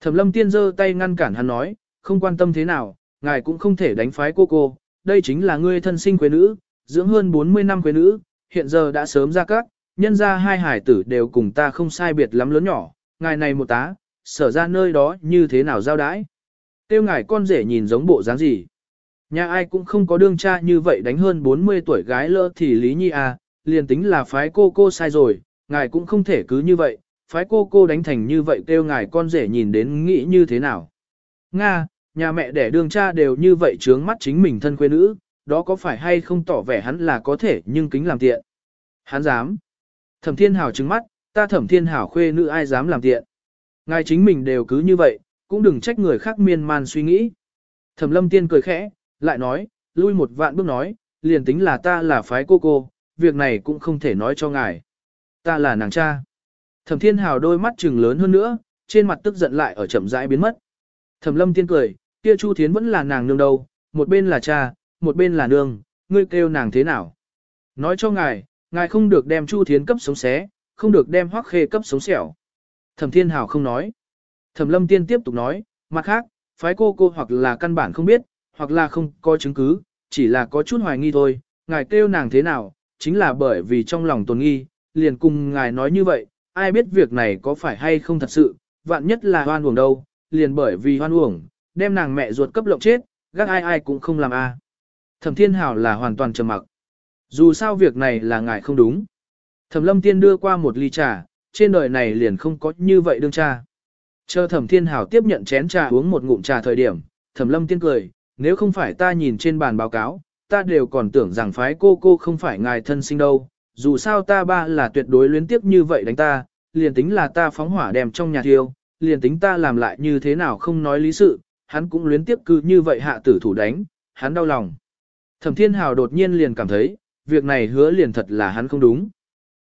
Thẩm lâm tiên giơ tay ngăn cản hắn nói, không quan tâm thế nào, ngài cũng không thể đánh phái cô cô, đây chính là ngươi thân sinh quê nữ, dưỡng hơn 40 năm quê nữ, hiện giờ đã sớm ra các, nhân ra hai hải tử đều cùng ta không sai biệt lắm lớn nhỏ, ngài này một tá, sở ra nơi đó như thế nào giao đãi. Tiêu ngài con rể nhìn giống bộ dáng gì. Nhà ai cũng không có đương cha như vậy đánh hơn 40 tuổi gái lỡ thì Lý Nhi à, liền tính là phái cô cô sai rồi, ngài cũng không thể cứ như vậy, phái cô cô đánh thành như vậy kêu ngài con rể nhìn đến nghĩ như thế nào. Nga, nhà mẹ đẻ đương cha đều như vậy trướng mắt chính mình thân quê nữ, đó có phải hay không tỏ vẻ hắn là có thể nhưng kính làm tiện. Hắn dám. Thẩm thiên hảo trứng mắt, ta thẩm thiên hảo khuê nữ ai dám làm tiện. Ngài chính mình đều cứ như vậy, cũng đừng trách người khác miên man suy nghĩ. Thẩm lâm tiên cười khẽ, lại nói, lui một vạn bước nói, liền tính là ta là phái cô cô, việc này cũng không thể nói cho ngài. Ta là nàng cha. Thẩm thiên hào đôi mắt trừng lớn hơn nữa, trên mặt tức giận lại ở chậm rãi biến mất. Thẩm lâm tiên cười, kia Chu Thiến vẫn là nàng nương đâu, một bên là cha, một bên là nương, ngươi kêu nàng thế nào? Nói cho ngài, ngài không được đem Chu Thiến cấp sống xé, không được đem hoắc khê cấp sống xẻo. Thẩm thiên hào không nói. Thẩm lâm tiên tiếp tục nói, mặt khác, phái cô cô hoặc là căn bản không biết, hoặc là không có chứng cứ, chỉ là có chút hoài nghi thôi, ngài kêu nàng thế nào, chính là bởi vì trong lòng tồn nghi, liền cùng ngài nói như vậy, ai biết việc này có phải hay không thật sự, vạn nhất là hoan uổng đâu, liền bởi vì hoan uổng, đem nàng mẹ ruột cấp lộng chết, gác ai ai cũng không làm a. Thẩm Thiên Hảo là hoàn toàn trầm mặc. Dù sao việc này là ngài không đúng. Thẩm Lâm Tiên đưa qua một ly trà, trên đời này liền không có như vậy đương cha. Chờ Thẩm Thiên Hảo tiếp nhận chén trà uống một ngụm trà thời điểm, Thẩm Lâm Tiên cười, nếu không phải ta nhìn trên bàn báo cáo, ta đều còn tưởng rằng phái cô cô không phải ngài thân sinh đâu, dù sao ta ba là tuyệt đối luyến tiếp như vậy đánh ta, liền tính là ta phóng hỏa đem trong nhà thiêu, liền tính ta làm lại như thế nào không nói lý sự, hắn cũng luyến tiếp cứ như vậy hạ tử thủ đánh, hắn đau lòng. Thẩm Thiên Hào đột nhiên liền cảm thấy, việc này hứa liền thật là hắn không đúng.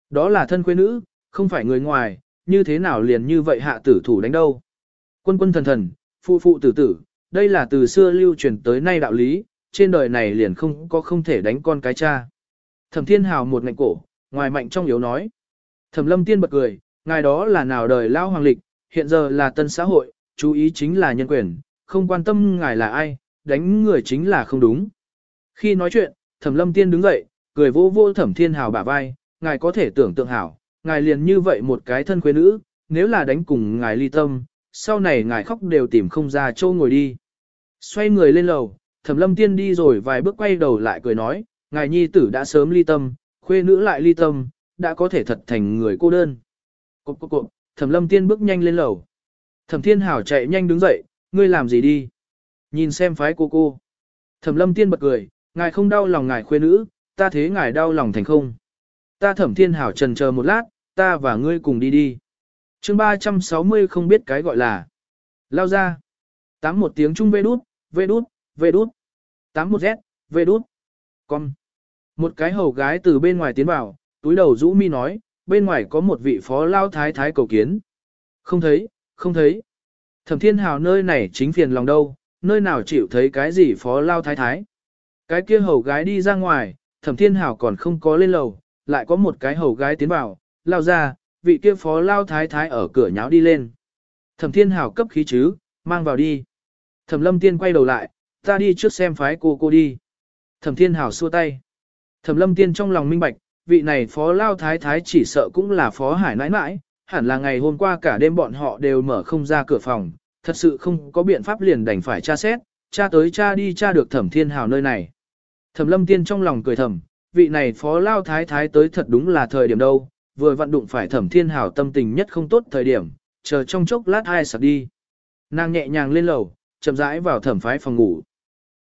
Đó là thân quê nữ, không phải người ngoài, như thế nào liền như vậy hạ tử thủ đánh đâu. Quân quân thần thần, phụ phụ tử tử, đây là từ xưa lưu truyền tới nay đạo lý, trên đời này liền không có không thể đánh con cái cha. Thẩm Thiên Hào một ngạnh cổ, ngoài mạnh trong yếu nói. Thẩm Lâm Tiên bật cười, ngài đó là nào đời lao hoàng lịch, hiện giờ là tân xã hội, chú ý chính là nhân quyền, không quan tâm ngài là ai, đánh người chính là không đúng. Khi nói chuyện, Thẩm Lâm Tiên đứng dậy, cười vô vô Thẩm Thiên Hào bả vai, ngài có thể tưởng tượng hảo, ngài liền như vậy một cái thân quê nữ, nếu là đánh cùng ngài ly tâm, sau này ngài khóc đều tìm không ra châu ngồi đi. Xoay người lên lầu, thẩm lâm tiên đi rồi vài bước quay đầu lại cười nói, ngài nhi tử đã sớm ly tâm, khuê nữ lại ly tâm, đã có thể thật thành người cô đơn. Cộp cộp cộp, thẩm lâm tiên bước nhanh lên lầu. Thẩm thiên hảo chạy nhanh đứng dậy, ngươi làm gì đi? Nhìn xem phái cô cô. Thẩm lâm tiên bật cười, ngài không đau lòng ngài khuê nữ, ta thế ngài đau lòng thành không. Ta thẩm thiên hảo trần chờ một lát, ta và ngươi cùng đi đi. chương 360 không biết cái gọi là. Lao ra. Tám một tiếng trung vê đút, vê đút, vê đút. Tám một z, vê đút. Con. Một cái hầu gái từ bên ngoài tiến vào, túi đầu rũ mi nói, bên ngoài có một vị phó lao thái thái cầu kiến. Không thấy, không thấy. Thẩm thiên hào nơi này chính phiền lòng đâu, nơi nào chịu thấy cái gì phó lao thái thái. Cái kia hầu gái đi ra ngoài, thẩm thiên hào còn không có lên lầu, lại có một cái hầu gái tiến vào, lao ra, vị kia phó lao thái thái ở cửa nháo đi lên. Thẩm thiên hào cấp khí chứ, mang vào đi. Thẩm lâm tiên quay đầu lại, ta đi trước xem phái cô cô đi. Thẩm thiên Hảo xua tay. Thẩm lâm tiên trong lòng minh bạch, vị này phó lao thái thái chỉ sợ cũng là phó hải nãi nãi, hẳn là ngày hôm qua cả đêm bọn họ đều mở không ra cửa phòng, thật sự không có biện pháp liền đành phải tra xét, tra tới tra đi tra được thẩm thiên hào nơi này. Thẩm lâm tiên trong lòng cười thầm, vị này phó lao thái thái tới thật đúng là thời điểm đâu, vừa vận đụng phải thẩm thiên hào tâm tình nhất không tốt thời điểm, chờ trong chốc lát hai sạc đi. Nàng nhẹ nhàng lên lầu, chậm rãi vào thẩm phái phòng ngủ.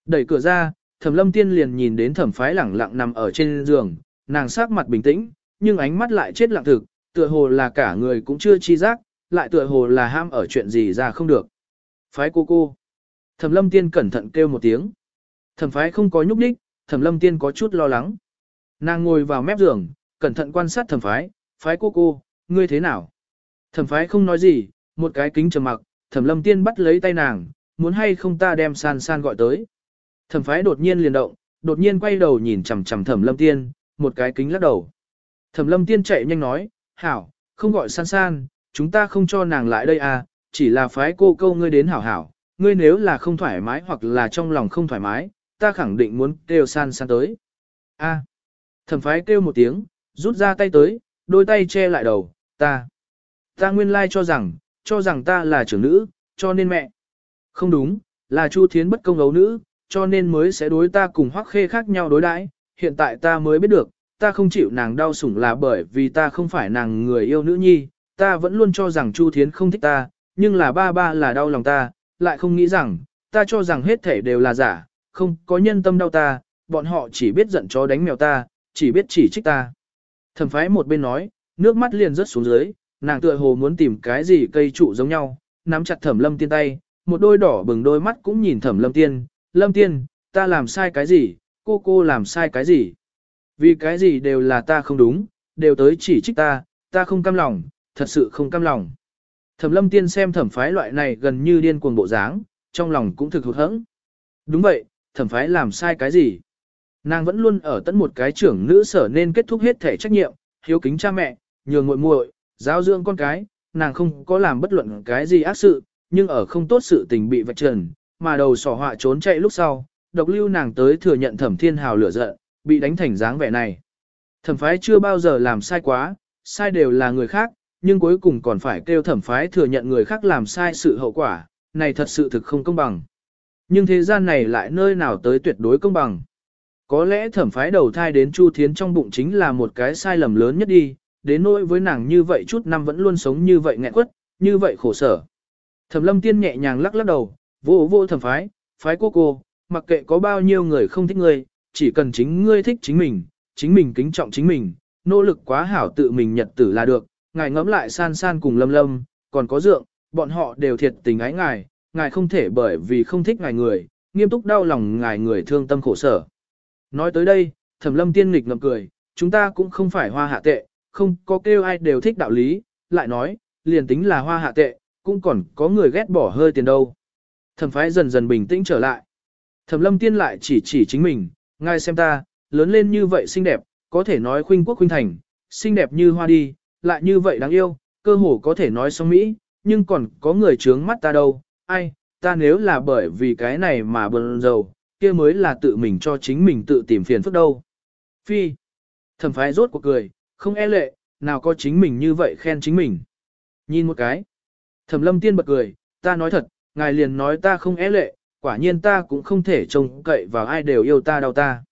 Đẩy cửa ra, thẩm lâm tiên liền nhìn đến thẩm phái lẳng lặng nằm ở trên giường, nàng sắc mặt bình tĩnh, nhưng ánh mắt lại chết lặng thực, tựa hồ là cả người cũng chưa chi giác, lại tựa hồ là ham ở chuyện gì ra không được. Phái cô cô. Thẩm lâm tiên cẩn thận kêu một tiếng. Thẩm phái không có nhúc đích, thẩm lâm tiên có chút lo lắng. Nàng ngồi vào mép giường, cẩn thận quan sát thẩm phái, phái cô cô, ngươi thế nào? Thẩm phái không nói gì, một cái kính trầm mặc, thẩm lâm tiên bắt lấy tay nàng, muốn hay không ta đem san san gọi tới. Thẩm phái đột nhiên liền động, đột nhiên quay đầu nhìn chằm chằm thẩm lâm tiên, một cái kính lắc đầu. Thẩm lâm tiên chạy nhanh nói, hảo, không gọi san san, chúng ta không cho nàng lại đây à, chỉ là phái cô câu ngươi đến hảo hảo, ngươi nếu là không thoải mái hoặc là trong lòng không thoải mái, ta khẳng định muốn kêu san san tới. A. Thẩm phái kêu một tiếng, rút ra tay tới, đôi tay che lại đầu, ta. Ta nguyên lai cho rằng, cho rằng ta là trưởng nữ, cho nên mẹ. Không đúng, là Chu Thiến bất công ấu nữ, cho nên mới sẽ đối ta cùng hoắc khê khác nhau đối đãi. hiện tại ta mới biết được, ta không chịu nàng đau sủng là bởi vì ta không phải nàng người yêu nữ nhi, ta vẫn luôn cho rằng Chu Thiến không thích ta, nhưng là ba ba là đau lòng ta, lại không nghĩ rằng, ta cho rằng hết thể đều là giả, không có nhân tâm đau ta, bọn họ chỉ biết giận chó đánh mèo ta, chỉ biết chỉ trích ta. Thẩm phái một bên nói, nước mắt liền rớt xuống dưới, nàng tựa hồ muốn tìm cái gì cây trụ giống nhau, nắm chặt thẩm lâm tiên tay, một đôi đỏ bừng đôi mắt cũng nhìn thẩm lâm tiên, lâm tiên, ta làm sai cái gì, cô cô làm sai cái gì. Vì cái gì đều là ta không đúng, đều tới chỉ trích ta, ta không cam lòng, thật sự không cam lòng. Thẩm lâm tiên xem thẩm phái loại này gần như điên cuồng bộ dáng, trong lòng cũng thực hụt hẫng. Đúng vậy, thẩm phái làm sai cái gì? Nàng vẫn luôn ở tận một cái trưởng nữ sở nên kết thúc hết thể trách nhiệm, hiếu kính cha mẹ, nhường muội muội, giáo dưỡng con cái, nàng không có làm bất luận cái gì ác sự, nhưng ở không tốt sự tình bị vạch trần, mà đầu sỏ họa trốn chạy lúc sau, độc lưu nàng tới thừa nhận thẩm thiên hào lửa giận, bị đánh thành dáng vẻ này. Thẩm phái chưa bao giờ làm sai quá, sai đều là người khác, nhưng cuối cùng còn phải kêu thẩm phái thừa nhận người khác làm sai sự hậu quả, này thật sự thực không công bằng. Nhưng thế gian này lại nơi nào tới tuyệt đối công bằng. Có lẽ thẩm phái đầu thai đến Chu Thiến trong bụng chính là một cái sai lầm lớn nhất đi, đến nỗi với nàng như vậy chút năm vẫn luôn sống như vậy nghẹn quất, như vậy khổ sở. Thẩm lâm tiên nhẹ nhàng lắc lắc đầu, vô vô thẩm phái, phái cô cô, mặc kệ có bao nhiêu người không thích ngươi, chỉ cần chính ngươi thích chính mình, chính mình kính trọng chính mình, nỗ lực quá hảo tự mình nhật tử là được, ngài ngẫm lại san san cùng lâm lâm, còn có dượng, bọn họ đều thiệt tình ái ngài, ngài không thể bởi vì không thích ngài người, nghiêm túc đau lòng ngài người thương tâm khổ sở. Nói tới đây, thẩm lâm tiên nghịch ngậm cười, chúng ta cũng không phải hoa hạ tệ, không có kêu ai đều thích đạo lý, lại nói, liền tính là hoa hạ tệ, cũng còn có người ghét bỏ hơi tiền đâu. Thẩm phái dần dần bình tĩnh trở lại. Thẩm lâm tiên lại chỉ chỉ chính mình, ngài xem ta, lớn lên như vậy xinh đẹp, có thể nói khuynh quốc khuynh thành, xinh đẹp như hoa đi, lại như vậy đáng yêu, cơ hồ có thể nói xong Mỹ, nhưng còn có người trướng mắt ta đâu, ai, ta nếu là bởi vì cái này mà bần dầu, kia mới là tự mình cho chính mình tự tìm phiền phức đâu. Phi, thẩm phái rốt cuộc cười, không e lệ, nào có chính mình như vậy khen chính mình. Nhìn một cái, thẩm lâm tiên bật cười, ta nói thật, ngài liền nói ta không é lệ, quả nhiên ta cũng không thể trông cậy vào ai đều yêu ta đau ta.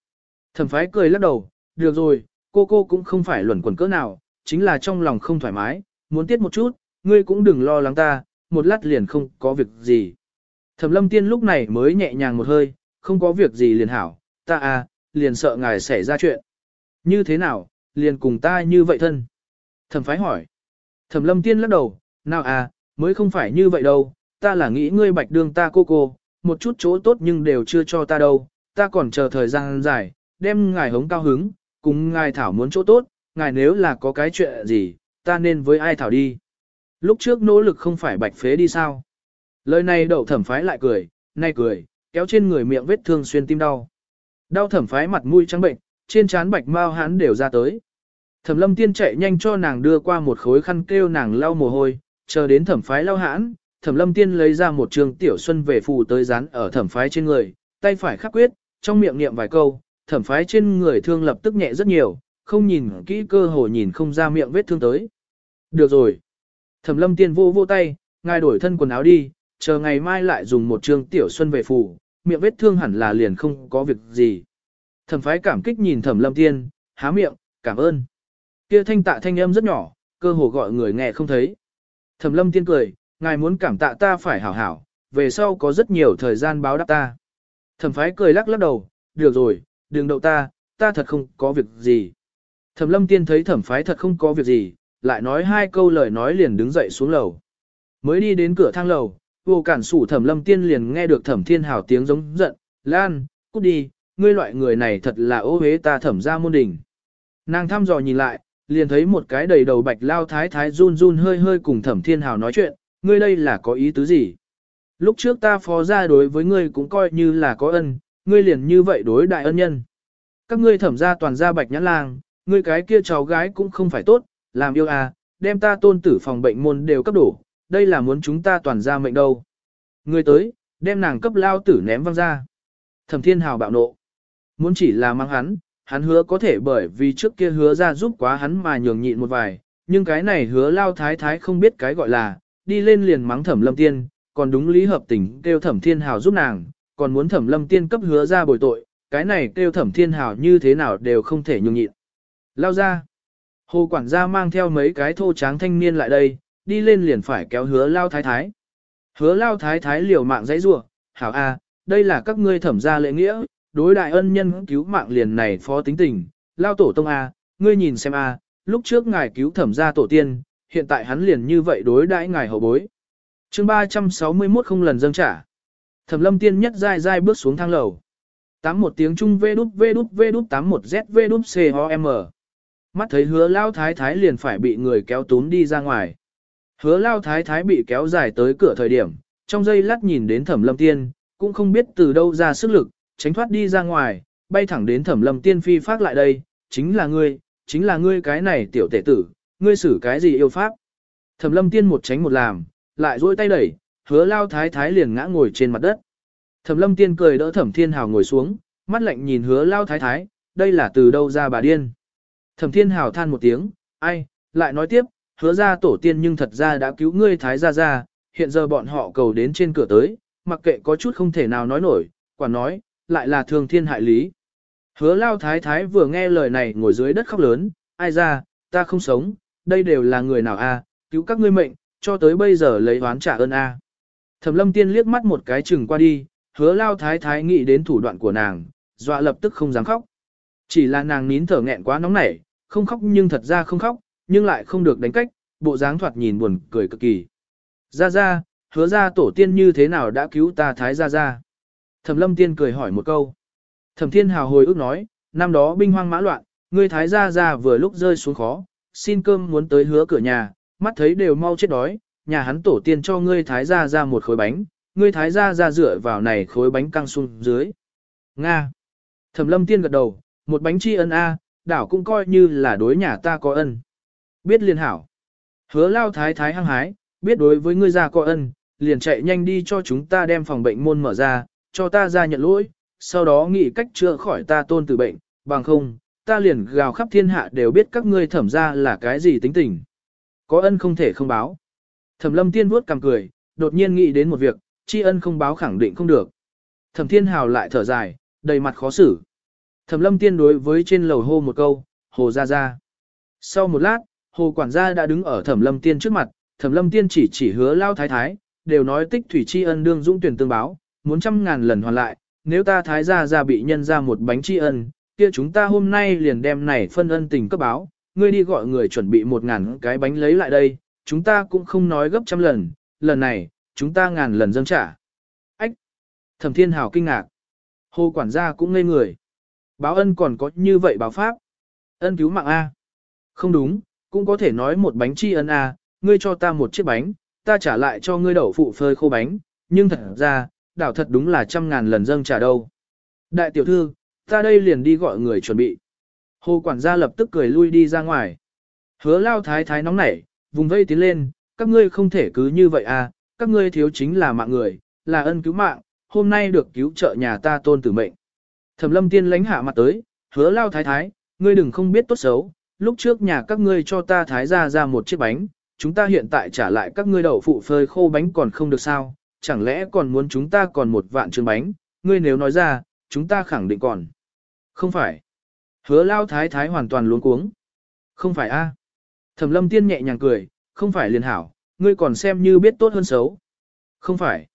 Thẩm phái cười lắc đầu, được rồi, cô cô cũng không phải luẩn quẩn cỡ nào, chính là trong lòng không thoải mái, muốn tiết một chút, ngươi cũng đừng lo lắng ta, một lát liền không có việc gì. Thẩm lâm tiên lúc này mới nhẹ nhàng một hơi, không có việc gì liền hảo, ta à, liền sợ ngài xảy ra chuyện. Như thế nào, liền cùng ta như vậy thân. Thẩm phái hỏi. Thẩm lâm tiên lắc đầu, nào à, mới không phải như vậy đâu, ta là nghĩ ngươi bạch đương ta cô cô, một chút chỗ tốt nhưng đều chưa cho ta đâu, ta còn chờ thời gian dài, đem ngài hống cao hứng, cùng ngài thảo muốn chỗ tốt, ngài nếu là có cái chuyện gì, ta nên với ai thảo đi. Lúc trước nỗ lực không phải bạch phế đi sao. Lời này đậu thẩm phái lại cười, nay cười, kéo trên người miệng vết thương xuyên tim đau. Đau thẩm phái mặt mũi trắng bệnh, trên trán bạch mau hắn đều ra tới. Thẩm lâm tiên chạy nhanh cho nàng đưa qua một khối khăn kêu nàng lau mồ hôi, chờ đến thẩm phái lao hãn, thẩm lâm tiên lấy ra một trường tiểu xuân về phù tới dán ở thẩm phái trên người, tay phải khắc quyết, trong miệng niệm vài câu, thẩm phái trên người thương lập tức nhẹ rất nhiều, không nhìn kỹ cơ hồ nhìn không ra miệng vết thương tới. Được rồi. Thẩm lâm tiên vô vô tay, ngài đổi thân quần áo đi, chờ ngày mai lại dùng một trường tiểu xuân về phù, miệng vết thương hẳn là liền không có việc gì. Thẩm phái cảm kích nhìn thẩm lâm tiên, há miệng, cảm ơn. Kia thanh tạ thanh âm rất nhỏ, cơ hồ gọi người nghe không thấy. Thẩm lâm tiên cười, ngài muốn cảm tạ ta phải hảo hảo, về sau có rất nhiều thời gian báo đáp ta. Thẩm phái cười lắc lắc đầu, được rồi, đừng đậu ta, ta thật không có việc gì. Thẩm lâm tiên thấy thẩm phái thật không có việc gì, lại nói hai câu lời nói liền đứng dậy xuống lầu. Mới đi đến cửa thang lầu, vô cản sủ thẩm lâm tiên liền nghe được thẩm thiên hào tiếng giống giận, Lan, cút đi, ngươi loại người này thật là ô uế ta thẩm ra môn đỉnh. Nàng thăm dò nhìn lại, liền thấy một cái đầy đầu bạch lao thái thái run run hơi hơi cùng thẩm thiên hào nói chuyện, ngươi đây là có ý tứ gì? Lúc trước ta phó ra đối với ngươi cũng coi như là có ân, ngươi liền như vậy đối đại ân nhân. Các ngươi thẩm ra toàn ra bạch nhãn lang, ngươi cái kia cháu gái cũng không phải tốt, làm yêu à, đem ta tôn tử phòng bệnh môn đều cấp đổ, đây là muốn chúng ta toàn ra mệnh đâu. Ngươi tới, đem nàng cấp lao tử ném văng ra. Thẩm thiên hào bạo nộ. Muốn chỉ là mang hắn, hắn hứa có thể bởi vì trước kia hứa ra giúp quá hắn mà nhường nhịn một vài, nhưng cái này hứa lao thái thái không biết cái gọi là, đi lên liền mắng thẩm lâm tiên, còn đúng lý hợp tình kêu thẩm thiên hào giúp nàng, còn muốn thẩm lâm tiên cấp hứa ra bồi tội, cái này kêu thẩm thiên hào như thế nào đều không thể nhường nhịn. Lao ra, hồ quản gia mang theo mấy cái thô tráng thanh niên lại đây, đi lên liền phải kéo hứa lao thái thái. Hứa lao thái thái liều mạng dãy rủa hảo a, đây là các ngươi thẩm gia lễ nghĩa, đối đại ân nhân cứu mạng liền này phó tính tình, lao tổ tông a, ngươi nhìn xem a, lúc trước ngài cứu thẩm gia tổ tiên, hiện tại hắn liền như vậy đối đãi ngài hậu bối. chương 361 không lần dâng trả. Thẩm lâm tiên nhất dai dai bước xuống thang lầu. Tám một tiếng trung vê đút vê đút vê đút tám một z vê đút c ho m. Mắt thấy hứa lao thái thái liền phải bị người kéo tún đi ra ngoài. Hứa lao thái thái bị kéo dài tới cửa thời điểm, trong giây lát nhìn đến thẩm lâm tiên, cũng không biết từ đâu ra sức lực, tránh thoát đi ra ngoài, bay thẳng đến thẩm lâm tiên phi phát lại đây, chính là ngươi, chính là ngươi cái này tiểu tể tử, ngươi xử cái gì yêu pháp. Thẩm lâm tiên một tránh một làm, lại duỗi tay đẩy, hứa lao thái thái liền ngã ngồi trên mặt đất. Thẩm lâm tiên cười đỡ thẩm thiên hào ngồi xuống, mắt lạnh nhìn hứa lao thái thái, đây là từ đâu ra bà điên. Thẩm thiên hào than một tiếng, ai, lại nói tiếp, hứa ra tổ tiên nhưng thật ra đã cứu ngươi thái ra ra, hiện giờ bọn họ cầu đến trên cửa tới, mặc kệ có chút không thể nào nói nổi, quả nói, lại là thường thiên hại lý. Hứa lao thái thái vừa nghe lời này ngồi dưới đất khóc lớn, ai ra, ta không sống, đây đều là người nào a, cứu các ngươi mệnh, cho tới bây giờ lấy oán trả ơn a. Thẩm lâm tiên liếc mắt một cái chừng qua đi, hứa lao thái thái nghĩ đến thủ đoạn của nàng, dọa lập tức không dám khóc. Chỉ là nàng nín thở nghẹn quá nóng nảy, không khóc nhưng thật ra không khóc, nhưng lại không được đánh cách, bộ dáng thoạt nhìn buồn cười cực kỳ. Ra ra, hứa ra tổ tiên như thế nào đã cứu ta thái ra ra. Thẩm lâm tiên cười hỏi một câu. Thẩm thiên hào hồi ức nói, năm đó binh hoang mã loạn, ngươi thái Gia ra vừa lúc rơi xuống khó, xin cơm muốn tới hứa cửa nhà, mắt thấy đều mau chết đói, nhà hắn tổ tiên cho ngươi thái Gia ra một khối bánh, ngươi thái Gia ra dựa vào này khối bánh căng xuống dưới. Nga. Thẩm lâm tiên gật đầu, một bánh tri ân A, đảo cũng coi như là đối nhà ta có ân. Biết liên hảo. Hứa lao thái thái hăng hái, biết đối với ngươi gia có ân, liền chạy nhanh đi cho chúng ta đem phòng bệnh môn mở ra, cho ta ra nhận lỗi, sau đó nghĩ cách chữa khỏi ta tôn tử bệnh, bằng không, ta liền gào khắp thiên hạ đều biết các ngươi thẩm ra là cái gì tính tình. Có ân không thể không báo. Thẩm lâm tiên vuốt cằm cười, đột nhiên nghĩ đến một việc, tri ân không báo khẳng định không được. Thẩm Thiên Hào lại thở dài, đầy mặt khó xử. Thẩm Lâm Tiên đối với trên lầu hô một câu, hồ ra ra. Sau một lát, hồ quản gia đã đứng ở Thẩm Lâm Tiên trước mặt, Thẩm Lâm Tiên chỉ chỉ hứa lao thái thái, đều nói tích thủy tri ân đương dũng tuyển tương báo, muốn trăm ngàn lần hoàn lại, nếu ta thái gia ra bị nhân ra một bánh tri ân, kia chúng ta hôm nay liền đem này phân ân tình cấp báo, ngươi đi gọi người chuẩn bị một ngàn cái bánh lấy lại đây, chúng ta cũng không nói gấp trăm lần, lần này, chúng ta ngàn lần dâng trả. Ách! Thẩm Thiên Hào kinh ngạc. Hồ quản gia cũng ngây người. Báo ân còn có như vậy báo pháp. Ân cứu mạng A. Không đúng, cũng có thể nói một bánh tri ân A, ngươi cho ta một chiếc bánh, ta trả lại cho ngươi đậu phụ phơi khô bánh, nhưng thật ra, đảo thật đúng là trăm ngàn lần dâng trả đâu. Đại tiểu thư, ta đây liền đi gọi người chuẩn bị. Hồ quản gia lập tức cười lui đi ra ngoài. Hứa lao thái thái nóng nảy, vùng vây tiến lên, các ngươi không thể cứ như vậy à, các ngươi thiếu chính là mạng người, là ân cứu mạng, hôm nay được cứu trợ nhà ta tôn tử mệnh. Thẩm lâm tiên lánh hạ mặt tới, hứa lao thái thái, ngươi đừng không biết tốt xấu, lúc trước nhà các ngươi cho ta thái ra ra một chiếc bánh, chúng ta hiện tại trả lại các ngươi đậu phụ phơi khô bánh còn không được sao, chẳng lẽ còn muốn chúng ta còn một vạn trường bánh, ngươi nếu nói ra, chúng ta khẳng định còn. Không phải. Hứa lao thái thái hoàn toàn luống cuống. Không phải a. Thẩm lâm tiên nhẹ nhàng cười, không phải liền hảo, ngươi còn xem như biết tốt hơn xấu. Không phải.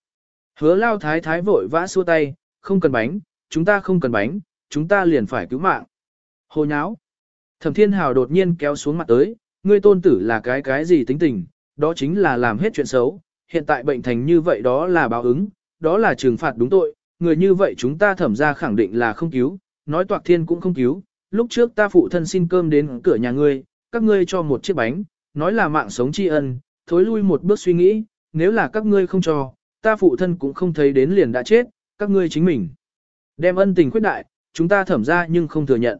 Hứa lao thái thái vội vã xua tay, không cần bánh, chúng ta không cần bánh, chúng ta liền phải cứu mạng. Hồ nháo. Thẩm thiên hào đột nhiên kéo xuống mặt tới, ngươi tôn tử là cái cái gì tính tình, đó chính là làm hết chuyện xấu, hiện tại bệnh thành như vậy đó là báo ứng, đó là trừng phạt đúng tội, người như vậy chúng ta thẩm ra khẳng định là không cứu, nói toạc thiên cũng không cứu, lúc trước ta phụ thân xin cơm đến cửa nhà ngươi, các ngươi cho một chiếc bánh, nói là mạng sống tri ân, thối lui một bước suy nghĩ, nếu là các ngươi không cho, ta phụ thân cũng không thấy đến liền đã chết, các ngươi chính mình. Đem ân tình quyết đại, chúng ta thẩm ra nhưng không thừa nhận.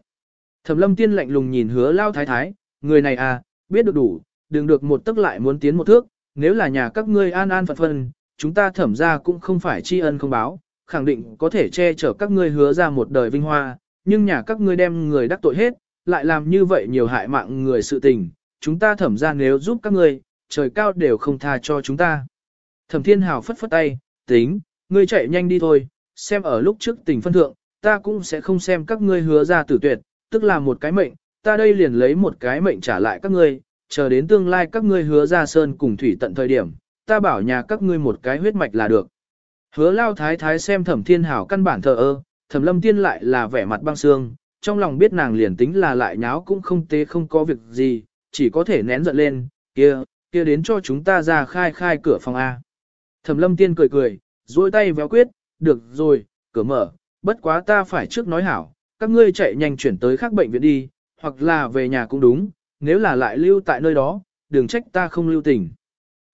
Thẩm lâm tiên lạnh lùng nhìn hứa lao thái thái, người này à, biết được đủ, đừng được một tức lại muốn tiến một thước, nếu là nhà các ngươi an an phận phân, chúng ta thẩm ra cũng không phải tri ân không báo, khẳng định có thể che chở các ngươi hứa ra một đời vinh hoa, nhưng nhà các ngươi đem người đắc tội hết, lại làm như vậy nhiều hại mạng người sự tình, chúng ta thẩm ra nếu giúp các ngươi, trời cao đều không tha cho chúng ta. Thẩm thiên hào phất phất tay, tính, ngươi chạy nhanh đi thôi, xem ở lúc trước tình phân thượng, ta cũng sẽ không xem các ngươi hứa ra tử tuyệt, tức là một cái mệnh, ta đây liền lấy một cái mệnh trả lại các ngươi, chờ đến tương lai các ngươi hứa ra sơn cùng thủy tận thời điểm, ta bảo nhà các ngươi một cái huyết mạch là được. Hứa lao thái thái xem thẩm thiên hảo căn bản thờ ơ, thẩm lâm tiên lại là vẻ mặt băng xương, trong lòng biết nàng liền tính là lại nháo cũng không tế không có việc gì, chỉ có thể nén giận lên, kia, kia đến cho chúng ta ra khai khai cửa phòng A. Thẩm lâm tiên cười cười, duỗi tay véo quyết, được rồi, cửa mở, bất quá ta phải trước nói hảo, các ngươi chạy nhanh chuyển tới khác bệnh viện đi, hoặc là về nhà cũng đúng, nếu là lại lưu tại nơi đó, đừng trách ta không lưu tình.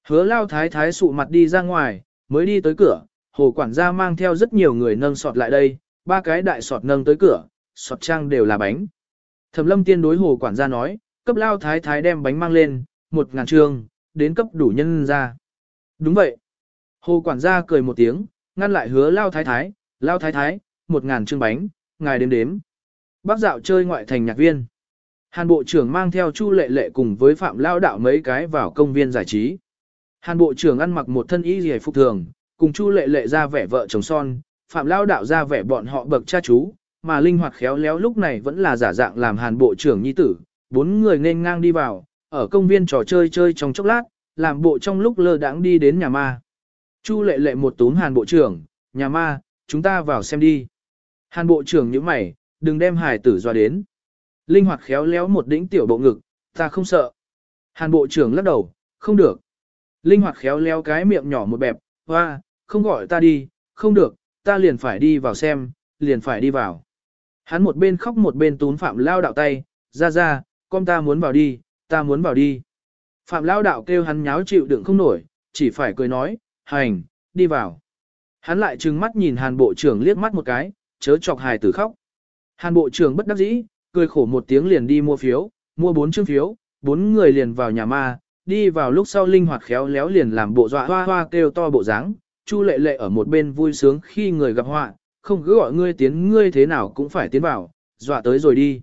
Hứa lao thái thái sụ mặt đi ra ngoài, mới đi tới cửa, hồ quản gia mang theo rất nhiều người nâng sọt lại đây, ba cái đại sọt nâng tới cửa, sọt trang đều là bánh. Thẩm lâm tiên đối hồ quản gia nói, cấp lao thái thái đem bánh mang lên, một ngàn trường, đến cấp đủ nhân ra. Đúng vậy. Hồ quản gia cười một tiếng, ngăn lại hứa lao thái thái, lao thái thái, một ngàn trương bánh, ngài đếm đếm. Bác dạo chơi ngoại thành nhạc viên. Hàn bộ trưởng mang theo Chu Lệ Lệ cùng với Phạm Lao Đạo mấy cái vào công viên giải trí. Hàn bộ trưởng ăn mặc một thân y rìa phục thường, cùng Chu Lệ Lệ ra vẻ vợ chồng son, Phạm Lao Đạo ra vẻ bọn họ bậc cha chú, mà linh hoạt khéo léo lúc này vẫn là giả dạng làm Hàn bộ trưởng nhi tử. Bốn người nên ngang đi vào, ở công viên trò chơi chơi trong chốc lát, làm bộ trong lúc lơ đãng đi đến nhà ma. Chu Lệ Lệ một túm Hàn bộ trưởng, nhà ma, chúng ta vào xem đi. Hàn bộ trưởng như mày, đừng đem hải tử doa đến. Linh hoạt khéo léo một đỉnh tiểu bộ ngực, ta không sợ. Hàn bộ trưởng lắc đầu, không được. Linh hoạt khéo léo cái miệng nhỏ một bẹp, hoa, không gọi ta đi, không được, ta liền phải đi vào xem, liền phải đi vào. Hắn một bên khóc một bên tún Phạm Lao đạo tay, ra ra, con ta muốn vào đi, ta muốn vào đi. Phạm Lao đạo kêu hắn nháo chịu đựng không nổi, chỉ phải cười nói, hành, đi vào. Hắn lại trừng mắt nhìn hàn bộ trưởng liếc mắt một cái, chớ chọc hài tử khóc. Hàn bộ trưởng bất đắc dĩ, cười khổ một tiếng liền đi mua phiếu, mua bốn chương phiếu, bốn người liền vào nhà ma, đi vào lúc sau linh hoạt khéo léo liền làm bộ dọa hoa hoa kêu to bộ dáng. Chu lệ lệ ở một bên vui sướng khi người gặp họa, không cứ gọi ngươi tiến ngươi thế nào cũng phải tiến vào, dọa tới rồi đi.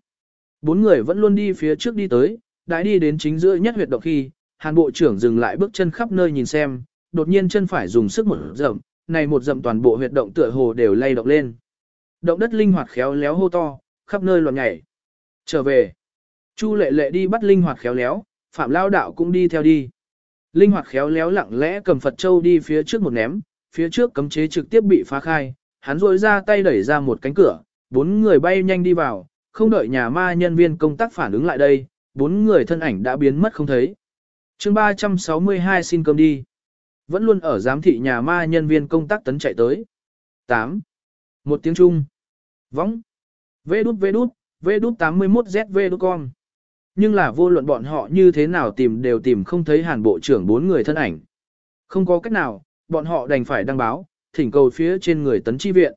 Bốn người vẫn luôn đi phía trước đi tới, đã đi đến chính giữa nhất huyệt động khi, hàn bộ trưởng dừng lại bước chân khắp nơi nhìn xem, đột nhiên chân phải dùng sức một dậm này một dậm toàn bộ huyệt động tựa hồ đều lay động lên. Động đất linh hoạt khéo léo hô to, khắp nơi loạn nhảy. Trở về. Chu lệ lệ đi bắt linh hoạt khéo léo, phạm lao đạo cũng đi theo đi. Linh hoạt khéo léo lặng lẽ cầm Phật Châu đi phía trước một ném, phía trước cấm chế trực tiếp bị phá khai, hắn rôi ra tay đẩy ra một cánh cửa, bốn người bay nhanh đi vào, không đợi nhà ma nhân viên công tác phản ứng lại đây, bốn người thân ảnh đã biến mất không thấy. chương 362 xin cơm đi. Vẫn luôn ở giám thị nhà ma nhân viên công tác tấn chạy tới. 8. Một tiếng Trung. Võng. Vê đút vê đút, vê đút 81ZV đút con. Nhưng là vô luận bọn họ như thế nào tìm đều tìm không thấy hàn bộ trưởng bốn người thân ảnh. Không có cách nào, bọn họ đành phải đăng báo, thỉnh cầu phía trên người tấn chi viện.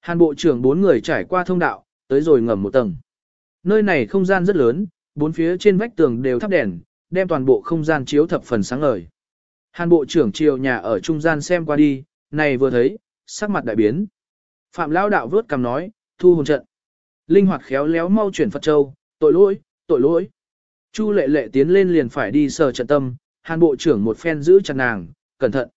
Hàn bộ trưởng bốn người trải qua thông đạo, tới rồi ngầm một tầng. Nơi này không gian rất lớn, bốn phía trên vách tường đều thắp đèn, đem toàn bộ không gian chiếu thập phần sáng ngời. Hàn bộ trưởng chiều nhà ở trung gian xem qua đi, này vừa thấy, sắc mặt đại biến. Phạm Lao đạo vớt cầm nói, thu hồn trận. Linh hoạt khéo léo mau chuyển Phật Châu, tội lỗi, tội lỗi. Chu lệ lệ tiến lên liền phải đi sờ trận tâm, hàn bộ trưởng một phen giữ chặt nàng, cẩn thận.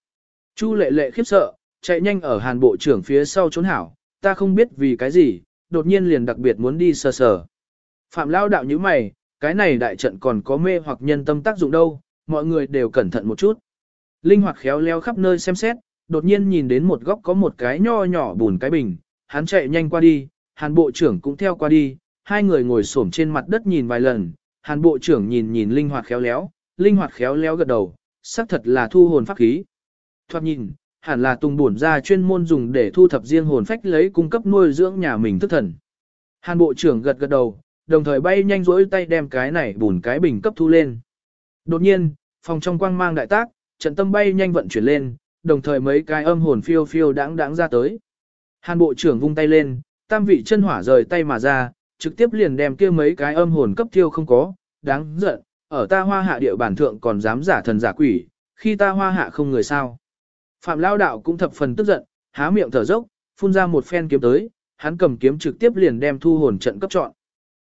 Chu lệ lệ khiếp sợ, chạy nhanh ở hàn bộ trưởng phía sau trốn hảo, ta không biết vì cái gì, đột nhiên liền đặc biệt muốn đi sờ sờ. Phạm lao đạo như mày, cái này đại trận còn có mê hoặc nhân tâm tác dụng đâu, mọi người đều cẩn thận một chút. Linh hoạt khéo léo khắp nơi xem xét, đột nhiên nhìn đến một góc có một cái nho nhỏ bùn cái bình, hắn chạy nhanh qua đi, hàn bộ trưởng cũng theo qua đi, hai người ngồi xổm trên mặt đất nhìn vài lần, hàn bộ trưởng nhìn nhìn linh hoạt khéo léo, linh hoạt khéo léo gật đầu, xác thật là thu hồn pháp khí. Thoát nhìn, hẳn là tung bổn ra chuyên môn dùng để thu thập riêng hồn phách lấy cung cấp nuôi dưỡng nhà mình thức thần. Hàn bộ trưởng gật gật đầu, đồng thời bay nhanh rỗi tay đem cái này bùn cái bình cấp thu lên. Đột nhiên, phòng trong quang mang đại tác, trận tâm bay nhanh vận chuyển lên, đồng thời mấy cái âm hồn phiêu phiêu đáng đáng ra tới. Hàn bộ trưởng vung tay lên, tam vị chân hỏa rời tay mà ra, trực tiếp liền đem kia mấy cái âm hồn cấp tiêu không có, đáng giận, ở ta hoa hạ địa bản thượng còn dám giả thần giả quỷ, khi ta hoa hạ không người sao. Phạm Lao Đạo cũng thập phần tức giận, há miệng thở dốc, phun ra một phen kiếm tới, hắn cầm kiếm trực tiếp liền đem thu hồn trận cấp chọn.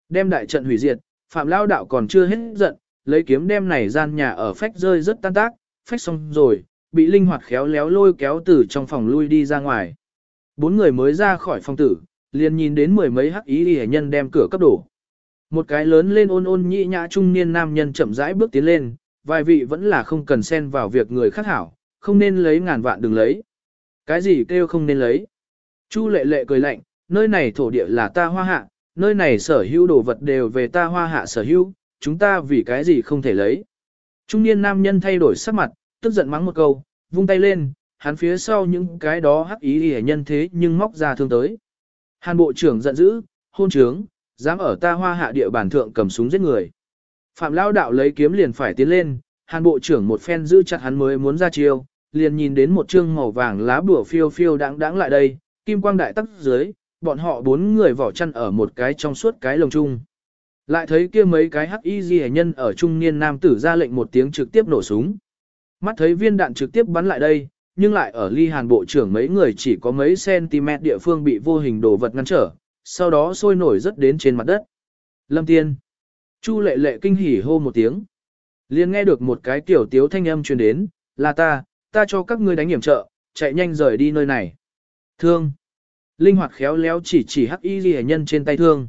Đem đại trận hủy diệt, Phạm Lao Đạo còn chưa hết giận, lấy kiếm đem này gian nhà ở phách rơi rất tan tác, phách xong rồi, bị linh hoạt khéo léo lôi kéo từ trong phòng lui đi ra ngoài. Bốn người mới ra khỏi phòng tử, liền nhìn đến mười mấy hắc ý hệ nhân đem cửa cấp đổ. Một cái lớn lên ôn ôn nhị nhã trung niên nam nhân chậm rãi bước tiến lên, vài vị vẫn là không cần xen vào việc người khác hảo, không nên lấy ngàn vạn đừng lấy. Cái gì kêu không nên lấy? Chu lệ lệ cười lạnh, nơi này thổ địa là ta hoa hạ, nơi này sở hữu đồ vật đều về ta hoa hạ sở hữu, chúng ta vì cái gì không thể lấy. Trung niên nam nhân thay đổi sắc mặt, tức giận mắng một câu, vung tay lên, hắn phía sau những cái đó hắc ý hề nhân thế nhưng móc ra thương tới. Hàn bộ trưởng giận dữ, hôn trướng, dám ở ta hoa hạ địa bàn thượng cầm súng giết người. Phạm lao đạo lấy kiếm liền phải tiến lên, hàn bộ trưởng một phen giữ chặt hắn mới muốn ra chiêu, liền nhìn đến một trương màu vàng lá bùa phiêu phiêu đáng đáng lại đây, kim quang đại tắc dưới, bọn họ bốn người vỏ chăn ở một cái trong suốt cái lồng chung. Lại thấy kia mấy cái hắc y di nhân ở trung niên nam tử ra lệnh một tiếng trực tiếp nổ súng. Mắt thấy viên đạn trực tiếp bắn lại đây, nhưng lại ở ly hàn bộ trưởng mấy người chỉ có mấy cm địa phương bị vô hình đồ vật ngăn trở, sau đó sôi nổi rất đến trên mặt đất. Lâm Tiên. Chu lệ lệ kinh hỉ hô một tiếng. liền nghe được một cái tiểu tiếu thanh âm truyền đến, là ta, ta cho các ngươi đánh hiểm trợ, chạy nhanh rời đi nơi này. Thương. Linh hoạt khéo léo chỉ chỉ hắc y ghi nhân trên tay thương.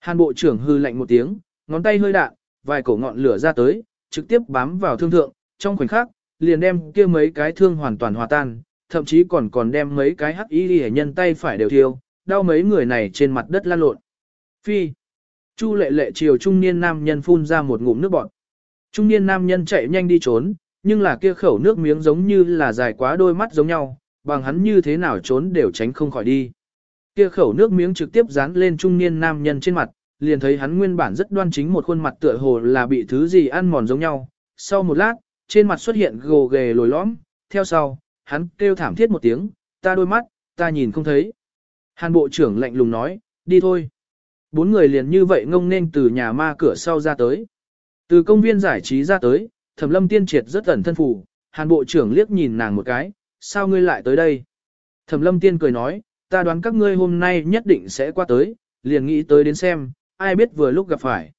Hàn bộ trưởng hư lạnh một tiếng, ngón tay hơi đạn, vài cổ ngọn lửa ra tới, trực tiếp bám vào thương thượng, trong khoảnh khắc, liền đem kia mấy cái thương hoàn toàn hòa tan, thậm chí còn còn đem mấy cái hắc y hệ nhân tay phải đều thiêu, đau mấy người này trên mặt đất lan lộn. Phi. Chu lệ lệ chiều trung niên nam nhân phun ra một ngụm nước bọt. Trung niên nam nhân chạy nhanh đi trốn, nhưng là kia khẩu nước miếng giống như là dài quá đôi mắt giống nhau, bằng hắn như thế nào trốn đều tránh không khỏi đi. Kia khẩu nước miếng trực tiếp dán lên trung niên nam nhân trên mặt, liền thấy hắn nguyên bản rất đoan chính một khuôn mặt tựa hồ là bị thứ gì ăn mòn giống nhau. Sau một lát, trên mặt xuất hiện gồ ghề lồi lõm, theo sau, hắn kêu thảm thiết một tiếng, ta đôi mắt, ta nhìn không thấy. Hàn bộ trưởng lạnh lùng nói, đi thôi. Bốn người liền như vậy ngông nên từ nhà ma cửa sau ra tới. Từ công viên giải trí ra tới, thẩm lâm tiên triệt rất ẩn thân phủ, hàn bộ trưởng liếc nhìn nàng một cái, sao ngươi lại tới đây? Thẩm lâm tiên cười nói, ta đoán các ngươi hôm nay nhất định sẽ qua tới, liền nghĩ tới đến xem, ai biết vừa lúc gặp phải.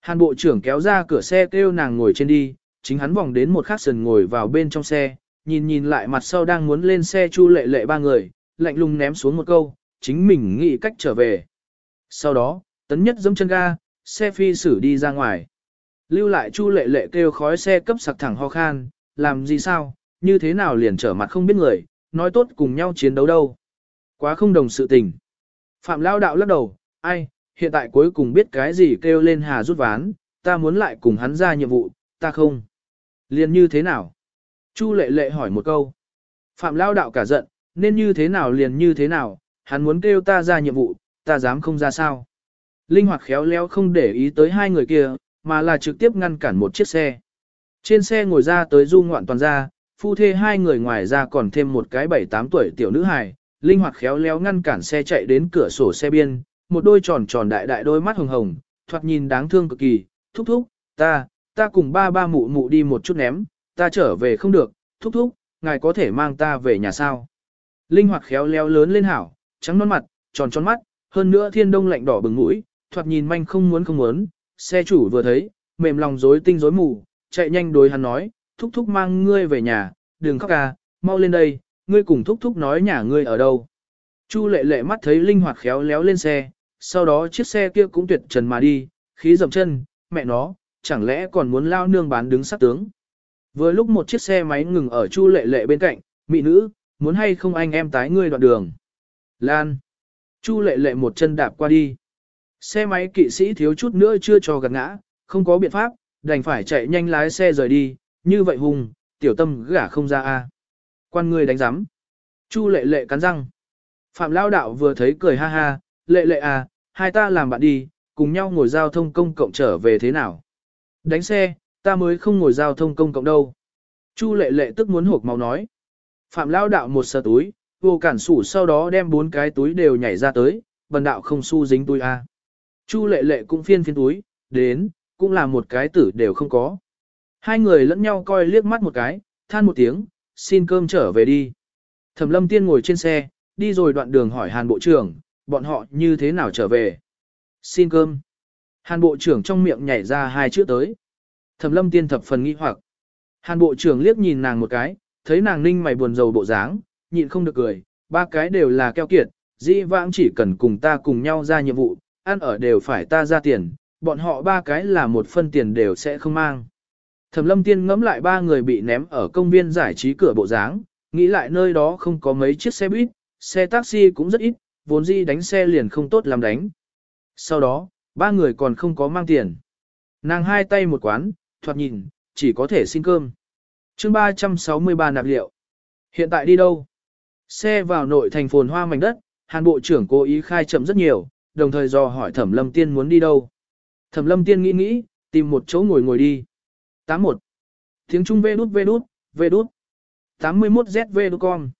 Hàn bộ trưởng kéo ra cửa xe kêu nàng ngồi trên đi, chính hắn vòng đến một khắc sần ngồi vào bên trong xe, nhìn nhìn lại mặt sau đang muốn lên xe chu lệ lệ ba người, lạnh lùng ném xuống một câu, chính mình nghĩ cách trở về. Sau đó, tấn nhất giẫm chân ga, xe phi xử đi ra ngoài. Lưu lại chu lệ lệ kêu khói xe cấp sặc thẳng ho khan, làm gì sao, như thế nào liền trở mặt không biết người, nói tốt cùng nhau chiến đấu đâu. Quá không đồng sự tình. Phạm lao đạo lắc đầu, ai, hiện tại cuối cùng biết cái gì kêu lên hà rút ván, ta muốn lại cùng hắn ra nhiệm vụ, ta không. Liền như thế nào? Chu lệ lệ hỏi một câu. Phạm lao đạo cả giận, nên như thế nào liền như thế nào, hắn muốn kêu ta ra nhiệm vụ, ta dám không ra sao. Linh hoạt khéo léo không để ý tới hai người kia, mà là trực tiếp ngăn cản một chiếc xe. Trên xe ngồi ra tới du ngoạn toàn ra, phu thê hai người ngoài ra còn thêm một cái bảy tám tuổi tiểu nữ hài, linh hoạt khéo léo ngăn cản xe chạy đến cửa sổ xe biên, một đôi tròn tròn đại đại đôi mắt hồng hồng, thoạt nhìn đáng thương cực kỳ, thúc thúc, ta, ta cùng ba ba mụ mụ đi một chút ném, ta trở về không được, thúc thúc, ngài có thể mang ta về nhà sao. Linh hoạt khéo léo lớn lên hảo, trắng non mặt, tròn tròn mắt, hơn nữa thiên đông lạnh đỏ bừng mũi, thoạt nhìn manh không muốn không muốn, xe chủ vừa thấy, mềm lòng rối tinh rối mù, chạy nhanh đối hắn nói, thúc thúc mang ngươi về nhà, đừng khóc ca, mau lên đây, ngươi cùng thúc thúc nói nhà ngươi ở đâu. Chu lệ lệ mắt thấy linh hoạt khéo léo lên xe, sau đó chiếc xe kia cũng tuyệt trần mà đi, khí dầm chân, mẹ nó, chẳng lẽ còn muốn lao nương bán đứng sát tướng. Vừa lúc một chiếc xe máy ngừng ở chu lệ lệ bên cạnh, mị nữ, muốn hay không anh em tái ngươi đoạn đường. Lan. Chu lệ lệ một chân đạp qua đi. Xe máy kỵ sĩ thiếu chút nữa chưa cho gạt ngã, không có biện pháp, đành phải chạy nhanh lái xe rời đi, như vậy hùng, tiểu tâm gả không ra a. Quan ngươi đánh giám. Chu lệ lệ cắn răng. Phạm lao đạo vừa thấy cười ha ha, lệ lệ à, hai ta làm bạn đi, cùng nhau ngồi giao thông công cộng trở về thế nào. Đánh xe, ta mới không ngồi giao thông công cộng đâu. Chu lệ lệ tức muốn hộp máu nói. Phạm lao đạo một sờ túi, vô cản sủ sau đó đem bốn cái túi đều nhảy ra tới, bần đạo không xu dính túi a. Chu lệ lệ cũng phiên phiên túi, đến, cũng là một cái tử đều không có. Hai người lẫn nhau coi liếc mắt một cái, than một tiếng, xin cơm trở về đi. Thẩm lâm tiên ngồi trên xe, đi rồi đoạn đường hỏi Hàn Bộ trưởng, bọn họ như thế nào trở về. Xin cơm. Hàn Bộ trưởng trong miệng nhảy ra hai chữ tới. Thẩm lâm tiên thập phần nghi hoặc. Hàn Bộ trưởng liếc nhìn nàng một cái, thấy nàng ninh mày buồn rầu bộ dáng, nhịn không được cười, ba cái đều là keo kiệt, dĩ vãng chỉ cần cùng ta cùng nhau ra nhiệm vụ, ăn ở đều phải ta ra tiền, bọn họ ba cái là một phân tiền đều sẽ không mang. Thẩm lâm tiên ngẫm lại ba người bị ném ở công viên giải trí cửa bộ dáng, nghĩ lại nơi đó không có mấy chiếc xe buýt, xe taxi cũng rất ít, vốn dĩ đánh xe liền không tốt làm đánh. Sau đó, ba người còn không có mang tiền. Nàng hai tay một quán, thoạt nhìn, chỉ có thể xin cơm. chương 363 nạp liệu. Hiện tại đi đâu? Xe vào nội thành phồn hoa mảnh đất, Hàn Bộ trưởng cố ý khai chậm rất nhiều, đồng thời do hỏi Thẩm Lâm Tiên muốn đi đâu. Thẩm Lâm Tiên nghĩ nghĩ, tìm một chỗ ngồi ngồi đi. 81. Tiếng Trung vê đút vê đút, vê đút. 81ZV đút con.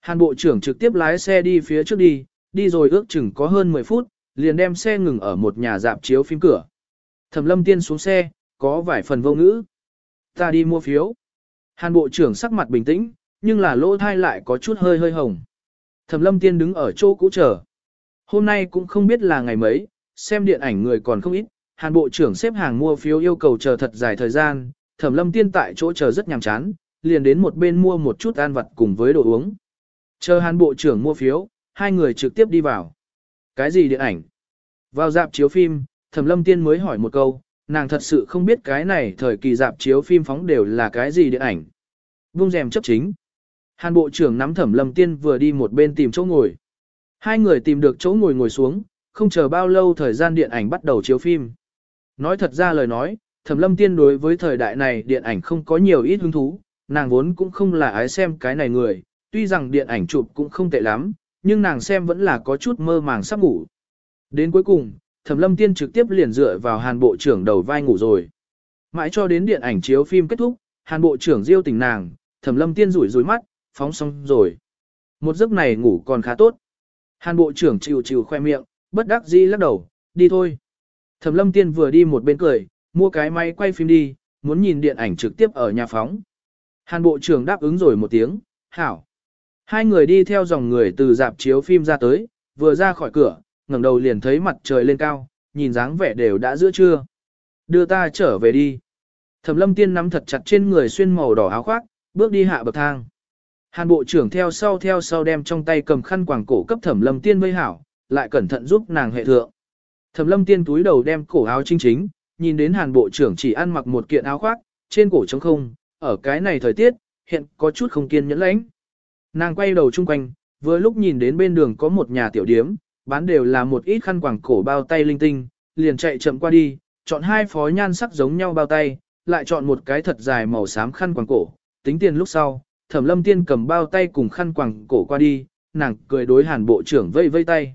Hàn Bộ trưởng trực tiếp lái xe đi phía trước đi, đi rồi ước chừng có hơn 10 phút, liền đem xe ngừng ở một nhà dạp chiếu phim cửa. Thẩm Lâm Tiên xuống xe, có vài phần vô ngữ. Ta đi mua phiếu. Hàn Bộ trưởng sắc mặt bình tĩnh, nhưng là lỗ thai lại có chút hơi hơi hồng. Thẩm Lâm Tiên đứng ở chỗ cũ chờ. Hôm nay cũng không biết là ngày mấy, xem điện ảnh người còn không ít, Hàn Bộ trưởng xếp hàng mua phiếu yêu cầu chờ thật dài thời gian, Thẩm Lâm Tiên tại chỗ chờ rất nhàm chán, liền đến một bên mua một chút ăn vặt cùng với đồ uống. Chờ Hàn Bộ trưởng mua phiếu, hai người trực tiếp đi vào. Cái gì điện ảnh? Vào dạp chiếu phim, Thẩm Lâm Tiên mới hỏi một câu, nàng thật sự không biết cái này thời kỳ dạp chiếu phim phóng đều là cái gì điện ảnh. Vung rèm chấp chính. Hàn Bộ trưởng nắm Thẩm Lâm Tiên vừa đi một bên tìm chỗ ngồi. Hai người tìm được chỗ ngồi ngồi xuống, không chờ bao lâu thời gian điện ảnh bắt đầu chiếu phim. Nói thật ra lời nói, Thẩm Lâm Tiên đối với thời đại này điện ảnh không có nhiều ít hứng thú, nàng vốn cũng không là ái xem cái này người, tuy rằng điện ảnh chụp cũng không tệ lắm, nhưng nàng xem vẫn là có chút mơ màng sắp ngủ. Đến cuối cùng, Thẩm Lâm Tiên trực tiếp liền dựa vào Hàn Bộ trưởng đầu vai ngủ rồi. Mãi cho đến điện ảnh chiếu phim kết thúc, Hàn Bộ trưởng diêu tỉnh nàng, Thẩm Lâm Tiên rủi rủi mắt, phóng xong rồi. Một giấc này ngủ còn khá tốt. Hàn Bộ trưởng chịu chịu khoe miệng, bất đắc dĩ lắc đầu, đi thôi. Thẩm Lâm Tiên vừa đi một bên cười, mua cái máy quay phim đi, muốn nhìn điện ảnh trực tiếp ở nhà phóng. Hàn Bộ trưởng đáp ứng rồi một tiếng, hảo. Hai người đi theo dòng người từ dạp chiếu phim ra tới, vừa ra khỏi cửa, ngẩng đầu liền thấy mặt trời lên cao, nhìn dáng vẻ đều đã giữa trưa. Đưa ta trở về đi. Thẩm lâm tiên nắm thật chặt trên người xuyên màu đỏ áo khoác, bước đi hạ bậc thang. Hàn bộ trưởng theo sau theo sau đem trong tay cầm khăn quàng cổ cấp thẩm lâm tiên vây hảo, lại cẩn thận giúp nàng hệ thượng. Thẩm lâm tiên túi đầu đem cổ áo chính chính, nhìn đến hàn bộ trưởng chỉ ăn mặc một kiện áo khoác, trên cổ trống không, ở cái này thời tiết, hiện có chút không kiên nhẫn lãnh. Nàng quay đầu chung quanh, vừa lúc nhìn đến bên đường có một nhà tiểu điếm, bán đều là một ít khăn quàng cổ bao tay linh tinh, liền chạy chậm qua đi, chọn hai phó nhan sắc giống nhau bao tay, lại chọn một cái thật dài màu xám khăn quàng cổ, tính tiền lúc sau, thẩm lâm tiên cầm bao tay cùng khăn quàng cổ qua đi, nàng cười đối hàn bộ trưởng vây vây tay.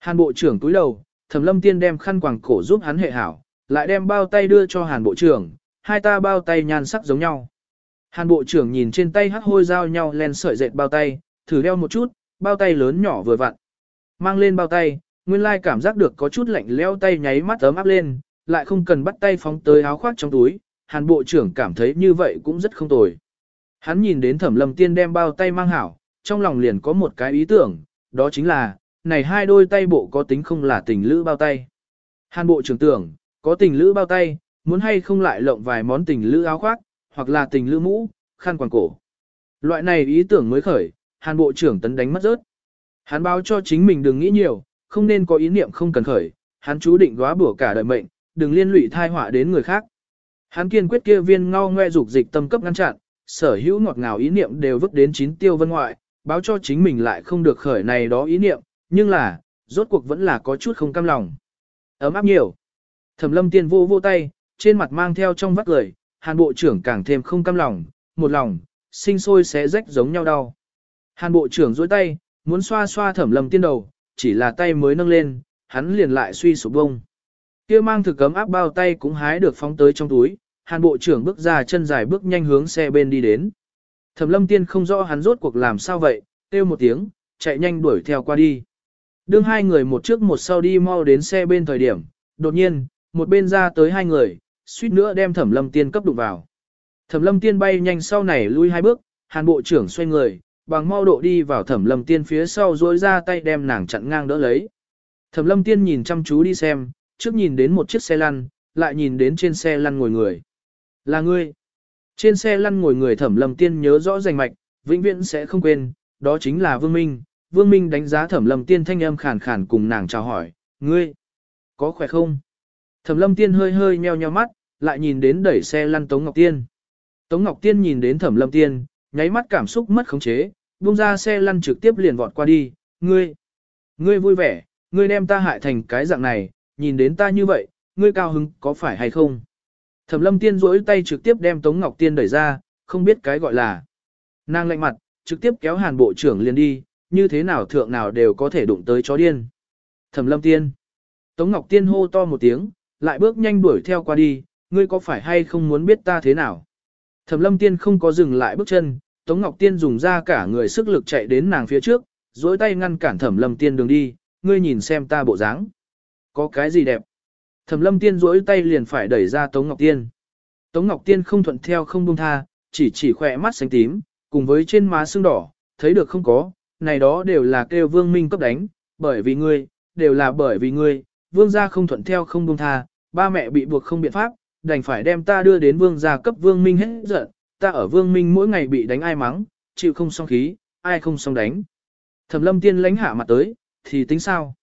Hàn bộ trưởng túi đầu, thẩm lâm tiên đem khăn quàng cổ giúp hắn hệ hảo, lại đem bao tay đưa cho hàn bộ trưởng, hai ta bao tay nhan sắc giống nhau. Hàn bộ trưởng nhìn trên tay hắc hôi giao nhau len sợi dệt bao tay, thử đeo một chút, bao tay lớn nhỏ vừa vặn. Mang lên bao tay, nguyên lai cảm giác được có chút lạnh leo tay nháy mắt ấm áp lên, lại không cần bắt tay phóng tới áo khoác trong túi, hàn bộ trưởng cảm thấy như vậy cũng rất không tồi. Hắn nhìn đến thẩm lâm tiên đem bao tay mang hảo, trong lòng liền có một cái ý tưởng, đó chính là, này hai đôi tay bộ có tính không là tình lữ bao tay. Hàn bộ trưởng tưởng, có tình lữ bao tay, muốn hay không lại lộng vài món tình lữ áo khoác, hoặc là tình lữ mũ, khăn quàng cổ. Loại này ý tưởng mới khởi, hàn bộ trưởng tấn đánh mất rớt. Hắn báo cho chính mình đừng nghĩ nhiều, không nên có ý niệm không cần khởi, hắn chú định góa bủa cả đời mệnh, đừng liên lụy thai họa đến người khác. Hắn kiên quyết kia viên ngao ngoe dục dịch tâm cấp ngăn chặn, sở hữu ngọt ngào ý niệm đều vứt đến chín tiêu vân ngoại, báo cho chính mình lại không được khởi này đó ý niệm, nhưng là, rốt cuộc vẫn là có chút không cam lòng. Ấm áp nhiều. Thẩm lâm tiên vô vô tay, trên mặt mang theo trong vắt cười, hàn bộ trưởng càng thêm không cam lòng, một lòng, sinh sôi xé rách giống nhau đau. Hàn bộ trưởng dối tay, muốn xoa xoa thẩm lâm tiên đầu, chỉ là tay mới nâng lên, hắn liền lại suy sụp bông. kia mang thực cấm áp bao tay cũng hái được phóng tới trong túi, hàn bộ trưởng bước ra chân dài bước nhanh hướng xe bên đi đến. Thẩm lâm tiên không rõ hắn rốt cuộc làm sao vậy, kêu một tiếng, chạy nhanh đuổi theo qua đi. Đương hai người một trước một sau đi mau đến xe bên thời điểm, đột nhiên, một bên ra tới hai người, suýt nữa đem thẩm lâm tiên cấp đụng vào. Thẩm lâm tiên bay nhanh sau này lui hai bước, hàn bộ trưởng xoay người, bằng mau độ đi vào thẩm lâm tiên phía sau dối ra tay đem nàng chặn ngang đỡ lấy. Thẩm lâm tiên nhìn chăm chú đi xem, trước nhìn đến một chiếc xe lăn, lại nhìn đến trên xe lăn ngồi người. Là ngươi. Trên xe lăn ngồi người thẩm lâm tiên nhớ rõ rành mạch, vĩnh viễn sẽ không quên, đó chính là Vương Minh. Vương Minh đánh giá thẩm lâm tiên thanh âm khàn khàn cùng nàng chào hỏi, ngươi, có khỏe không? Thẩm lâm tiên hơi hơi nheo nheo mắt, lại nhìn đến đẩy xe lăn Tống Ngọc Tiên. Tống Ngọc Tiên nhìn đến thẩm lâm tiên, nháy mắt cảm xúc mất khống chế, buông ra xe lăn trực tiếp liền vọt qua đi, ngươi, ngươi vui vẻ, ngươi đem ta hại thành cái dạng này, nhìn đến ta như vậy, ngươi cao hứng có phải hay không? Thẩm lâm tiên rỗi tay trực tiếp đem Tống Ngọc Tiên đẩy ra, không biết cái gọi là. Nàng lạnh mặt, trực tiếp kéo hàn bộ trưởng liền đi, như thế nào thượng nào đều có thể đụng tới chó điên. Thẩm lâm tiên. Tống Ngọc Tiên hô to một tiếng, lại bước nhanh đuổi theo qua đi, ngươi có phải hay không muốn biết ta thế nào? Thẩm lâm tiên không có dừng lại bước chân, Tống Ngọc Tiên dùng ra cả người sức lực chạy đến nàng phía trước, dối tay ngăn cản Thẩm lâm tiên đường đi, ngươi nhìn xem ta bộ dáng, Có cái gì đẹp? Thẩm lâm tiên dối tay liền phải đẩy ra Tống Ngọc Tiên. Tống Ngọc Tiên không thuận theo không buông tha, chỉ chỉ khỏe mắt xanh tím, cùng với trên má sưng đỏ, thấy được không có, này đó đều là kêu vương minh cấp đánh, bởi vì ngươi, đều là bởi vì ngươi, vương gia không thuận theo không buông tha, ba mẹ bị buộc không biện pháp, đành phải đem ta đưa đến vương gia cấp vương minh hết giận, ta ở vương minh mỗi ngày bị đánh ai mắng, chịu không song khí, ai không song đánh. Thẩm lâm tiên lánh hạ mặt tới, thì tính sao?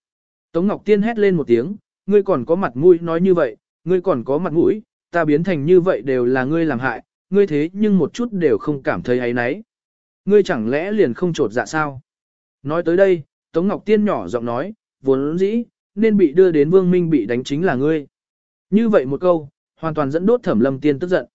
Tống Ngọc Tiên hét lên một tiếng, ngươi còn có mặt mũi nói như vậy, ngươi còn có mặt mũi, ta biến thành như vậy đều là ngươi làm hại, ngươi thế nhưng một chút đều không cảm thấy ấy nấy. Ngươi chẳng lẽ liền không trột dạ sao? Nói tới đây, Tống Ngọc Tiên nhỏ giọng nói, vốn dĩ, nên bị đưa đến Vương Minh bị đánh chính là ngươi. Như vậy một câu, hoàn toàn dẫn đốt Thẩm Lâm Tiên tức giận.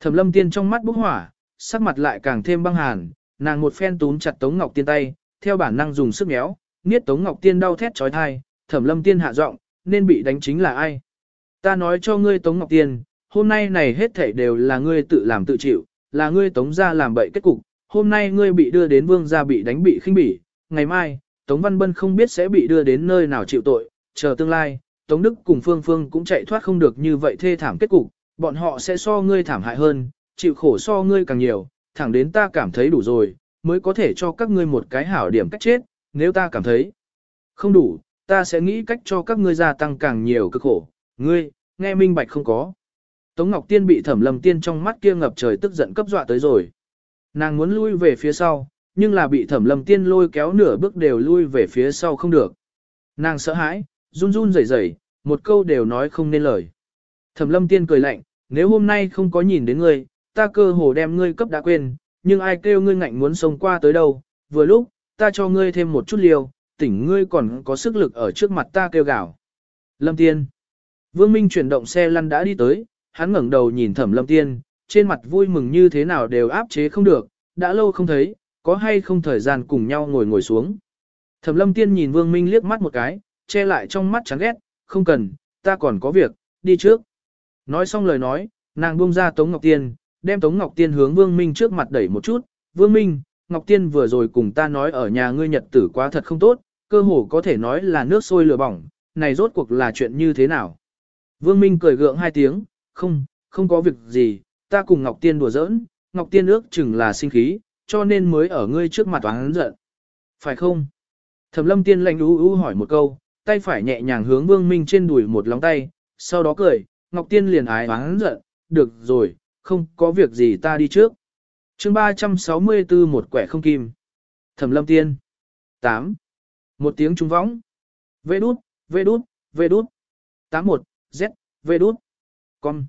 Thẩm Lâm Tiên trong mắt bốc hỏa, sắc mặt lại càng thêm băng hàn, nàng một phen túm chặt Tống Ngọc Tiên tay, theo bản năng dùng sức méo, niết Tống Ngọc Tiên đau thét chói tai, Thẩm Lâm Tiên hạ giọng, nên bị đánh chính là ai? Ta nói cho ngươi Tống Ngọc Tiên, hôm nay này hết thảy đều là ngươi tự làm tự chịu, là ngươi Tống gia làm bậy kết cục, hôm nay ngươi bị đưa đến vương gia bị đánh bị khinh bỉ, ngày mai, Tống Văn Bân không biết sẽ bị đưa đến nơi nào chịu tội, chờ tương lai, Tống Đức cùng Phương Phương cũng chạy thoát không được như vậy thê thảm kết cục, bọn họ sẽ so ngươi thảm hại hơn, chịu khổ so ngươi càng nhiều, thẳng đến ta cảm thấy đủ rồi, mới có thể cho các ngươi một cái hảo điểm cách chết, nếu ta cảm thấy không đủ, ta sẽ nghĩ cách cho các ngươi gia tăng càng nhiều cực khổ, ngươi, nghe minh bạch không có. Tống Ngọc Tiên bị Thẩm Lâm Tiên trong mắt kia ngập trời tức giận cấp dọa tới rồi. Nàng muốn lui về phía sau, nhưng là bị thẩm lâm tiên lôi kéo nửa bước đều lui về phía sau không được. Nàng sợ hãi, run run rẩy rẩy, một câu đều nói không nên lời. Thẩm lâm tiên cười lạnh, nếu hôm nay không có nhìn đến ngươi, ta cơ hồ đem ngươi cấp đã quên, nhưng ai kêu ngươi ngạnh muốn sống qua tới đâu, vừa lúc, ta cho ngươi thêm một chút liều, tỉnh ngươi còn có sức lực ở trước mặt ta kêu gào. Lâm tiên. Vương Minh chuyển động xe lăn đã đi tới, hắn ngẩng đầu nhìn thẩm lâm tiên, trên mặt vui mừng như thế nào đều áp chế không được, đã lâu không thấy, có hay không thời gian cùng nhau ngồi ngồi xuống. Thẩm lâm tiên nhìn Vương Minh liếc mắt một cái, che lại trong mắt chán ghét, không cần, ta còn có việc, đi trước. Nói xong lời nói, nàng buông ra Tống Ngọc Tiên, đem Tống Ngọc Tiên hướng Vương Minh trước mặt đẩy một chút. Vương Minh, Ngọc Tiên vừa rồi cùng ta nói ở nhà ngươi nhật tử quá thật không tốt, cơ hồ có thể nói là nước sôi lửa bỏng, này rốt cuộc là chuyện như thế nào. Vương Minh cười gượng hai tiếng, không, không có việc gì, ta cùng Ngọc Tiên đùa giỡn, Ngọc Tiên ước chừng là sinh khí, cho nên mới ở ngươi trước mặt oán giận. Phải không? Thẩm lâm tiên lạnh ú ú hỏi một câu, tay phải nhẹ nhàng hướng Vương Minh trên đùi một lóng tay, sau đó cười, Ngọc Tiên liền ái oán giận, được rồi, không có việc gì ta đi trước. chương 364 một quẻ không kim. Thẩm lâm tiên. 8. Một tiếng trung võng. Vê đút, vê đút, vê đút. 81, Z, vê đút. Con.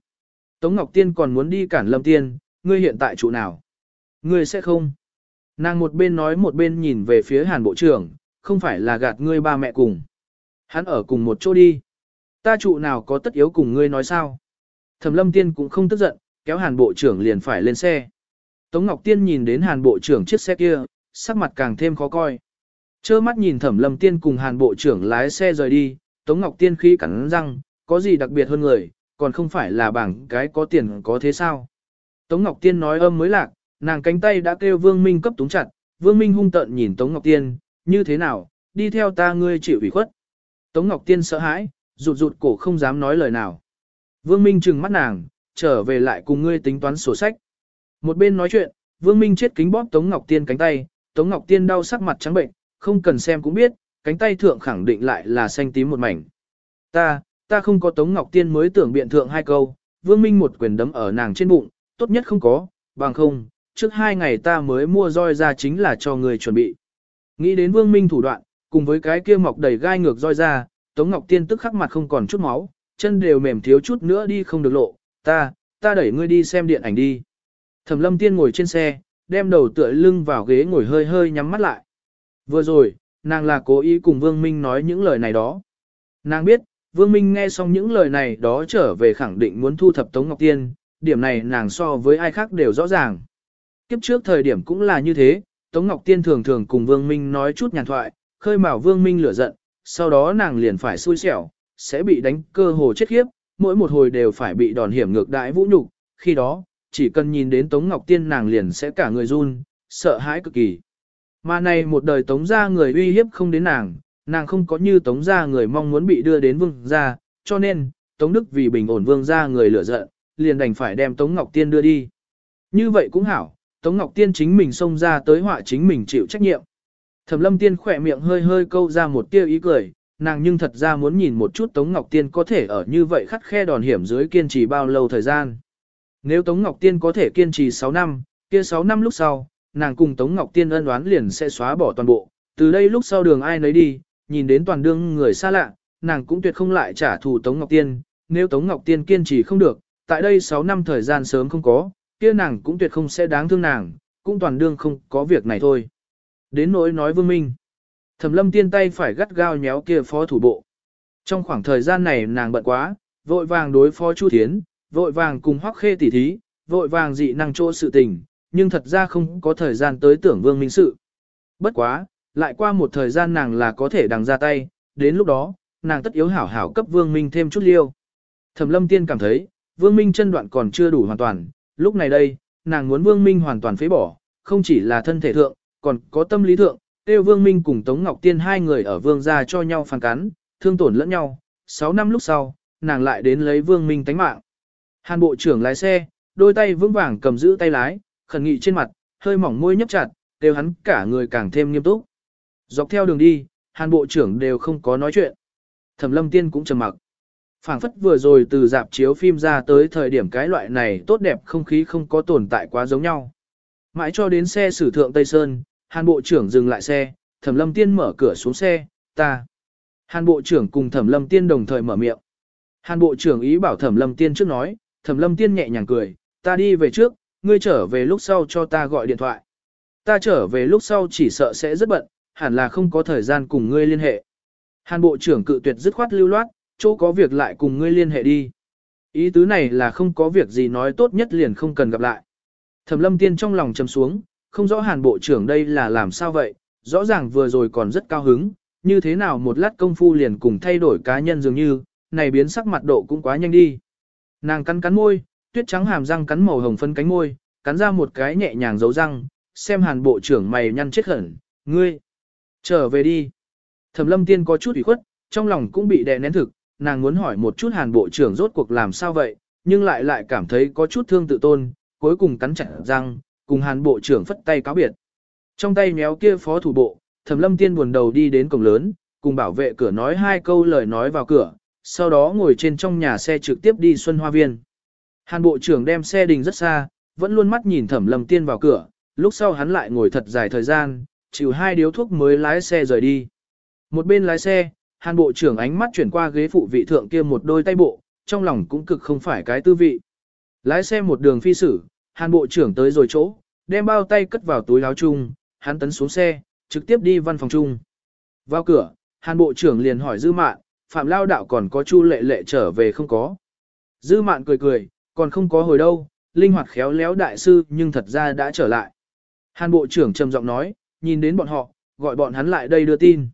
Tống Ngọc Tiên còn muốn đi cản lâm tiên, ngươi hiện tại trụ nào? Ngươi sẽ không. Nàng một bên nói một bên nhìn về phía hàn bộ trưởng, không phải là gạt ngươi ba mẹ cùng. Hắn ở cùng một chỗ đi. Ta trụ nào có tất yếu cùng ngươi nói sao? Thẩm lâm tiên cũng không tức giận, kéo hàn bộ trưởng liền phải lên xe. Tống Ngọc Tiên nhìn đến hàn bộ trưởng chiếc xe kia, sắc mặt càng thêm khó coi. Chơ mắt nhìn thẩm lâm tiên cùng hàn bộ trưởng lái xe rời đi, Tống Ngọc Tiên khí cắn răng, có gì đặc biệt hơn người, còn không phải là bảng cái có tiền có thế sao. Tống Ngọc Tiên nói âm mới lạc, nàng cánh tay đã kêu Vương Minh cấp túng chặt, Vương Minh hung tợn nhìn Tống Ngọc Tiên, như thế nào, đi theo ta ngươi chịu ủy khuất. Tống Ngọc Tiên sợ hãi, rụt rụt cổ không dám nói lời nào. Vương Minh trừng mắt nàng, trở về lại cùng ngươi tính toán sổ sách. Một bên nói chuyện, Vương Minh chết kính bóp Tống Ngọc Tiên cánh tay, Tống Ngọc Tiên đau sắc mặt trắng bệnh, không cần xem cũng biết, cánh tay thượng khẳng định lại là xanh tím một mảnh. Ta, ta không có Tống Ngọc Tiên mới tưởng biện thượng hai câu, Vương Minh một quyền đấm ở nàng trên bụng, tốt nhất không có, bằng không, trước hai ngày ta mới mua roi ra chính là cho người chuẩn bị. Nghĩ đến Vương Minh thủ đoạn, cùng với cái kia mọc đầy gai ngược roi ra, Tống Ngọc Tiên tức khắc mặt không còn chút máu, chân đều mềm thiếu chút nữa đi không được lộ, ta, ta đẩy ngươi đi xem điện ảnh đi. Thẩm lâm tiên ngồi trên xe, đem đầu tựa lưng vào ghế ngồi hơi hơi nhắm mắt lại. Vừa rồi, nàng là cố ý cùng Vương Minh nói những lời này đó. Nàng biết, Vương Minh nghe xong những lời này đó trở về khẳng định muốn thu thập Tống Ngọc Tiên, điểm này nàng so với ai khác đều rõ ràng. Kiếp trước thời điểm cũng là như thế, Tống Ngọc Tiên thường thường cùng Vương Minh nói chút nhàn thoại, khơi mào Vương Minh lửa giận, sau đó nàng liền phải xui xẻo, sẽ bị đánh cơ hồ chết khiếp, mỗi một hồi đều phải bị đòn hiểm ngược đãi vũ nhục, khi đó, chỉ cần nhìn đến Tống Ngọc Tiên nàng liền sẽ cả người run, sợ hãi cực kỳ. Mà này một đời Tống gia người uy hiếp không đến nàng, nàng không có như Tống gia người mong muốn bị đưa đến vương gia, cho nên, Tống Đức vì bình ổn vương gia người lửa giận, liền đành phải đem Tống Ngọc Tiên đưa đi. Như vậy cũng hảo, Tống Ngọc Tiên chính mình xông ra tới họa chính mình chịu trách nhiệm. Thẩm Lâm Tiên khỏe miệng hơi hơi câu ra một tia ý cười, nàng nhưng thật ra muốn nhìn một chút Tống Ngọc Tiên có thể ở như vậy khắt khe đòn hiểm dưới kiên trì bao lâu thời gian. Nếu Tống Ngọc Tiên có thể kiên trì 6 năm, kia 6 năm lúc sau, nàng cùng Tống Ngọc Tiên ân đoán liền sẽ xóa bỏ toàn bộ. Từ đây lúc sau đường ai nấy đi, nhìn đến toàn đương người xa lạ, nàng cũng tuyệt không lại trả thù Tống Ngọc Tiên. Nếu Tống Ngọc Tiên kiên trì không được, tại đây 6 năm thời gian sớm không có, kia nàng cũng tuyệt không sẽ đáng thương nàng, cũng toàn đương không có việc này thôi. Đến nỗi nói Vương Minh. Thẩm lâm tiên tay phải gắt gao nhéo kia phó thủ bộ. Trong khoảng thời gian này nàng bận quá, vội vàng đối phó Chu Thiến, vội vàng cùng hoắc khê tỉ thí, vội vàng dị năng chỗ sự tình, nhưng thật ra không có thời gian tới tưởng vương minh sự. Bất quá, lại qua một thời gian nàng là có thể đằng ra tay, đến lúc đó, nàng tất yếu hảo hảo cấp vương minh thêm chút liêu. Thẩm lâm tiên cảm thấy, vương minh chân đoạn còn chưa đủ hoàn toàn, lúc này đây, nàng muốn vương minh hoàn toàn phế bỏ, không chỉ là thân thể thượng, còn có tâm lý thượng, Tiêu Vương Minh cùng Tống Ngọc Tiên hai người ở vương gia cho nhau phản cắn, thương tổn lẫn nhau. Sáu năm lúc sau, nàng lại đến lấy Vương Minh tánh mạng. Hàn bộ trưởng lái xe, đôi tay vững vàng cầm giữ tay lái, khẩn nghị trên mặt, hơi mỏng môi nhấp chặt, đều hắn cả người càng thêm nghiêm túc. Dọc theo đường đi, Hàn bộ trưởng đều không có nói chuyện. Thẩm Lâm Tiên cũng trầm mặc. Phảng phất vừa rồi từ dạp chiếu phim ra tới thời điểm cái loại này tốt đẹp không khí không có tồn tại quá giống nhau. Mãi cho đến xe sử thượng Tây Sơn, Hàn Bộ trưởng dừng lại xe, Thẩm Lâm Tiên mở cửa xuống xe, ta. Hàn Bộ trưởng cùng Thẩm Lâm Tiên đồng thời mở miệng. Hàn Bộ trưởng ý bảo Thẩm Lâm Tiên trước nói, Thẩm Lâm Tiên nhẹ nhàng cười, ta đi về trước, ngươi trở về lúc sau cho ta gọi điện thoại. Ta trở về lúc sau chỉ sợ sẽ rất bận, hẳn là không có thời gian cùng ngươi liên hệ. Hàn Bộ trưởng cự tuyệt dứt khoát lưu loát, chỗ có việc lại cùng ngươi liên hệ đi. Ý tứ này là không có việc gì nói tốt nhất liền không cần gặp lại. Thẩm lâm tiên trong lòng trầm xuống, không rõ hàn bộ trưởng đây là làm sao vậy, rõ ràng vừa rồi còn rất cao hứng, như thế nào một lát công phu liền cùng thay đổi cá nhân dường như, này biến sắc mặt độ cũng quá nhanh đi. Nàng cắn cắn môi, tuyết trắng hàm răng cắn màu hồng phân cánh môi, cắn ra một cái nhẹ nhàng dấu răng, xem hàn bộ trưởng mày nhăn chết hẳn, ngươi, trở về đi. Thẩm lâm tiên có chút ủy khuất, trong lòng cũng bị đè nén thực, nàng muốn hỏi một chút hàn bộ trưởng rốt cuộc làm sao vậy, nhưng lại lại cảm thấy có chút thương tự tôn, cuối cùng cắn chặt răng, cùng hàn bộ trưởng phất tay cáo biệt. Trong tay méo kia phó thủ bộ, thẩm lâm tiên buồn đầu đi đến cổng lớn, cùng bảo vệ cửa nói hai câu lời nói vào cửa, sau đó ngồi trên trong nhà xe trực tiếp đi Xuân Hoa Viên. Hàn bộ trưởng đem xe đình rất xa, vẫn luôn mắt nhìn thẩm lâm tiên vào cửa, lúc sau hắn lại ngồi thật dài thời gian, chịu hai điếu thuốc mới lái xe rời đi. Một bên lái xe, hàn bộ trưởng ánh mắt chuyển qua ghế phụ vị thượng kia một đôi tay bộ, trong lòng cũng cực không phải cái tư vị. Lái xe một đường phi sử, hàn bộ trưởng tới rồi chỗ, đem bao tay cất vào túi áo chung, hắn tấn xuống xe, trực tiếp đi văn phòng chung. Vào cửa, hàn bộ trưởng liền hỏi dư mạn, phạm lao đạo còn có chu lệ lệ trở về không có. Dư mạn cười cười, còn không có hồi đâu, linh hoạt khéo léo đại sư nhưng thật ra đã trở lại. Hàn bộ trưởng trầm giọng nói, nhìn đến bọn họ, gọi bọn hắn lại đây đưa tin.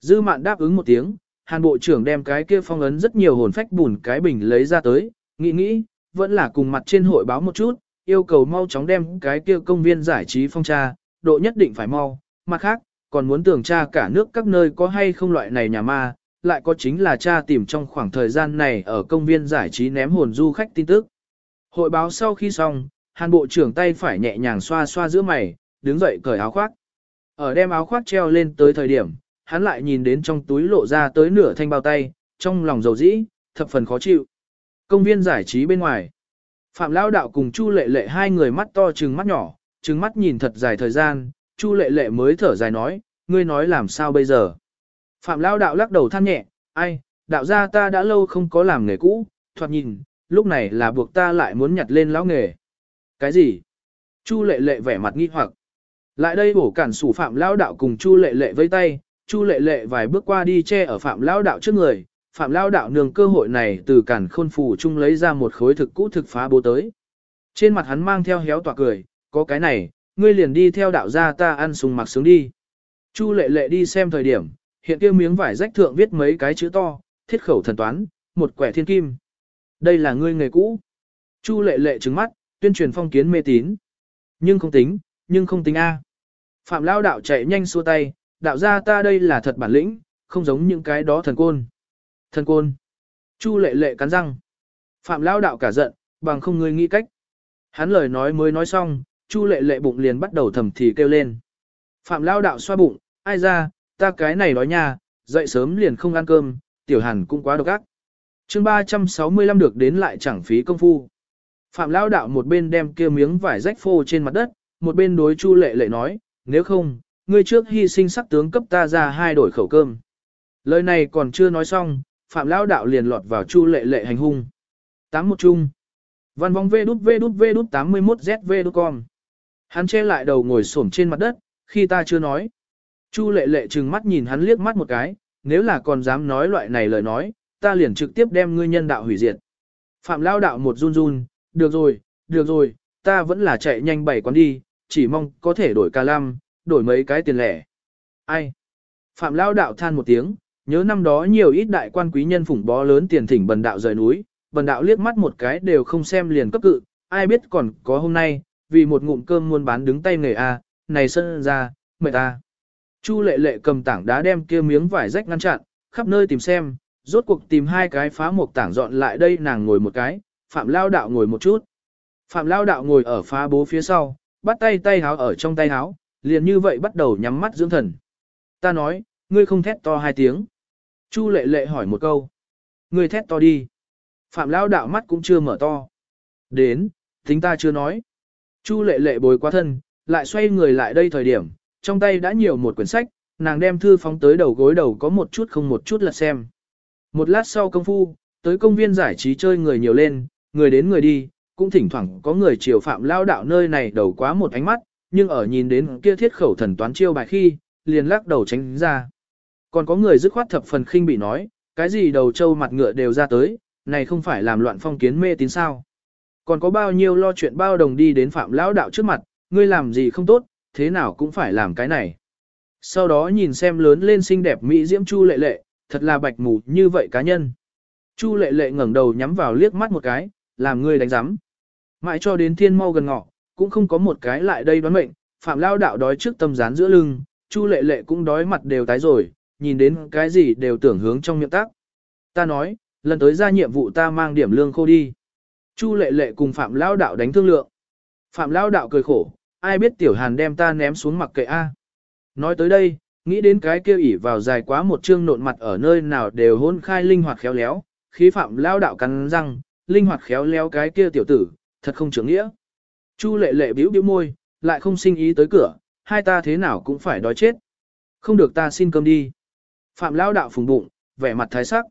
Dư mạn đáp ứng một tiếng, hàn bộ trưởng đem cái kia phong ấn rất nhiều hồn phách bùn cái bình lấy ra tới, nghĩ nghĩ, vẫn là cùng mặt trên hội báo một chút, yêu cầu mau chóng đem cái kia công viên giải trí phong tra, độ nhất định phải mau, mặt khác, còn muốn tưởng tra cả nước các nơi có hay không loại này nhà ma, lại có chính là tra tìm trong khoảng thời gian này ở công viên giải trí ném hồn du khách tin tức. Hội báo sau khi xong, hàn bộ trưởng tay phải nhẹ nhàng xoa xoa giữa mày, đứng dậy cởi áo khoác. Ở đem áo khoác treo lên tới thời điểm, hắn lại nhìn đến trong túi lộ ra tới nửa thanh bao tay, trong lòng dầu dĩ, thập phần khó chịu. Công viên giải trí bên ngoài. Phạm Lao Đạo cùng Chu Lệ Lệ hai người mắt to trừng mắt nhỏ, trừng mắt nhìn thật dài thời gian, Chu Lệ Lệ mới thở dài nói, ngươi nói làm sao bây giờ. Phạm Lao Đạo lắc đầu than nhẹ, ai, đạo gia ta đã lâu không có làm nghề cũ, thoạt nhìn, lúc này là buộc ta lại muốn nhặt lên lão nghề. Cái gì? Chu Lệ Lệ vẻ mặt nghi hoặc. Lại đây bổ cản sủ Phạm Lao Đạo cùng Chu Lệ Lệ với tay, Chu Lệ Lệ vài bước qua đi che ở Phạm Lao Đạo trước người, Phạm Lao Đạo nương cơ hội này từ cản khôn phủ chung lấy ra một khối thực cũ thực phá bố tới. Trên mặt hắn mang theo héo tỏa cười, có cái này, ngươi liền đi theo đạo gia ta ăn sùng mặc sướng đi. Chu Lệ Lệ đi xem thời điểm, hiện kia miếng vải rách thượng viết mấy cái chữ to, thiết khẩu thần toán, một quẻ thiên kim. Đây là ngươi nghề cũ. Chu Lệ Lệ trừng mắt, tuyên truyền phong kiến mê tín. Nhưng không tính, nhưng không tính A. Phạm Lao Đạo chạy nhanh xua tay, đạo gia ta đây là thật bản lĩnh, không giống những cái đó thần côn. Thần côn. Chu lệ lệ cắn răng. Phạm lao đạo cả giận, bằng không ngươi nghĩ cách. Hắn lời nói mới nói xong, chu lệ lệ bụng liền bắt đầu thầm thì kêu lên. Phạm lao đạo xoa bụng, ai ra, ta cái này nói nha, dậy sớm liền không ăn cơm, tiểu hàn cũng quá độc ác. chương 365 được đến lại chẳng phí công phu. Phạm lao đạo một bên đem kia miếng vải rách phô trên mặt đất, một bên đối chu lệ lệ nói, nếu không, ngươi trước hy sinh sắc tướng cấp ta ra hai đổi khẩu cơm. Lời này còn chưa nói xong, Phạm Lão Đạo liền lọt vào chu lệ lệ hành hung. Tám một chung. Văn vong vê đút vê đút vê đút 81 ZV đút con. Hắn che lại đầu ngồi xổm trên mặt đất, khi ta chưa nói. Chu lệ lệ trừng mắt nhìn hắn liếc mắt một cái, nếu là còn dám nói loại này lời nói, ta liền trực tiếp đem ngươi nhân đạo hủy diệt. Phạm Lão Đạo một run run, được rồi, được rồi, ta vẫn là chạy nhanh bảy quán đi, chỉ mong có thể đổi ca lam, đổi mấy cái tiền lẻ. Ai? Phạm Lao đạo than một tiếng, nhớ năm đó nhiều ít đại quan quý nhân phủng bó lớn tiền thỉnh bần đạo rời núi, bần đạo liếc mắt một cái đều không xem liền cấp cự, ai biết còn có hôm nay, vì một ngụm cơm muôn bán đứng tay nghề a, này sân ra, mệt ta. Chu lệ lệ cầm tảng đá đem kia miếng vải rách ngăn chặn, khắp nơi tìm xem, rốt cuộc tìm hai cái phá một tảng dọn lại đây nàng ngồi một cái, Phạm Lao đạo ngồi một chút. Phạm Lao đạo ngồi ở phá bố phía sau, bắt tay tay háo ở trong tay háo, liền như vậy bắt đầu nhắm mắt dưỡng thần. Ta nói, ngươi không thét to hai tiếng. Chu lệ lệ hỏi một câu. người thét to đi. Phạm lao đạo mắt cũng chưa mở to. Đến, tính ta chưa nói. Chu lệ lệ bồi qua thân, lại xoay người lại đây thời điểm, trong tay đã nhiều một quyển sách, nàng đem thư phóng tới đầu gối đầu có một chút không một chút là xem. Một lát sau công phu, tới công viên giải trí chơi người nhiều lên, người đến người đi, cũng thỉnh thoảng có người chiều phạm lao đạo nơi này đầu quá một ánh mắt, nhưng ở nhìn đến kia thiết khẩu thần toán chiêu bài khi, liền lắc đầu tránh ra. Còn có người dứt khoát thập phần khinh bị nói, cái gì đầu trâu mặt ngựa đều ra tới, này không phải làm loạn phong kiến mê tín sao. Còn có bao nhiêu lo chuyện bao đồng đi đến phạm lão đạo trước mặt, ngươi làm gì không tốt, thế nào cũng phải làm cái này. Sau đó nhìn xem lớn lên xinh đẹp mỹ diễm chu lệ lệ, thật là bạch mù như vậy cá nhân. Chu lệ lệ ngẩng đầu nhắm vào liếc mắt một cái, làm ngươi đánh giám. Mãi cho đến thiên mau gần ngọ, cũng không có một cái lại đây đoán mệnh, phạm lao đạo đói trước tâm rán giữa lưng, chu lệ lệ cũng đói mặt đều tái rồi, nhìn đến cái gì đều tưởng hướng trong miệng tác. Ta nói, lần tới ra nhiệm vụ ta mang điểm lương khô đi. Chu lệ lệ cùng phạm lao đạo đánh thương lượng. Phạm lao đạo cười khổ, ai biết tiểu hàn đem ta ném xuống mặc kệ A. Nói tới đây, nghĩ đến cái kêu ỉ vào dài quá một chương nộn mặt ở nơi nào đều hôn khai linh hoạt khéo léo, khí phạm lao đạo cắn răng, linh hoạt khéo léo cái kia tiểu tử, thật không trưởng nghĩa. Chu lệ lệ bĩu bĩu môi, lại không sinh ý tới cửa, hai ta thế nào cũng phải đói chết. Không được ta xin cơm đi. Phạm lao đạo phùng bụng, vẻ mặt thái sắc.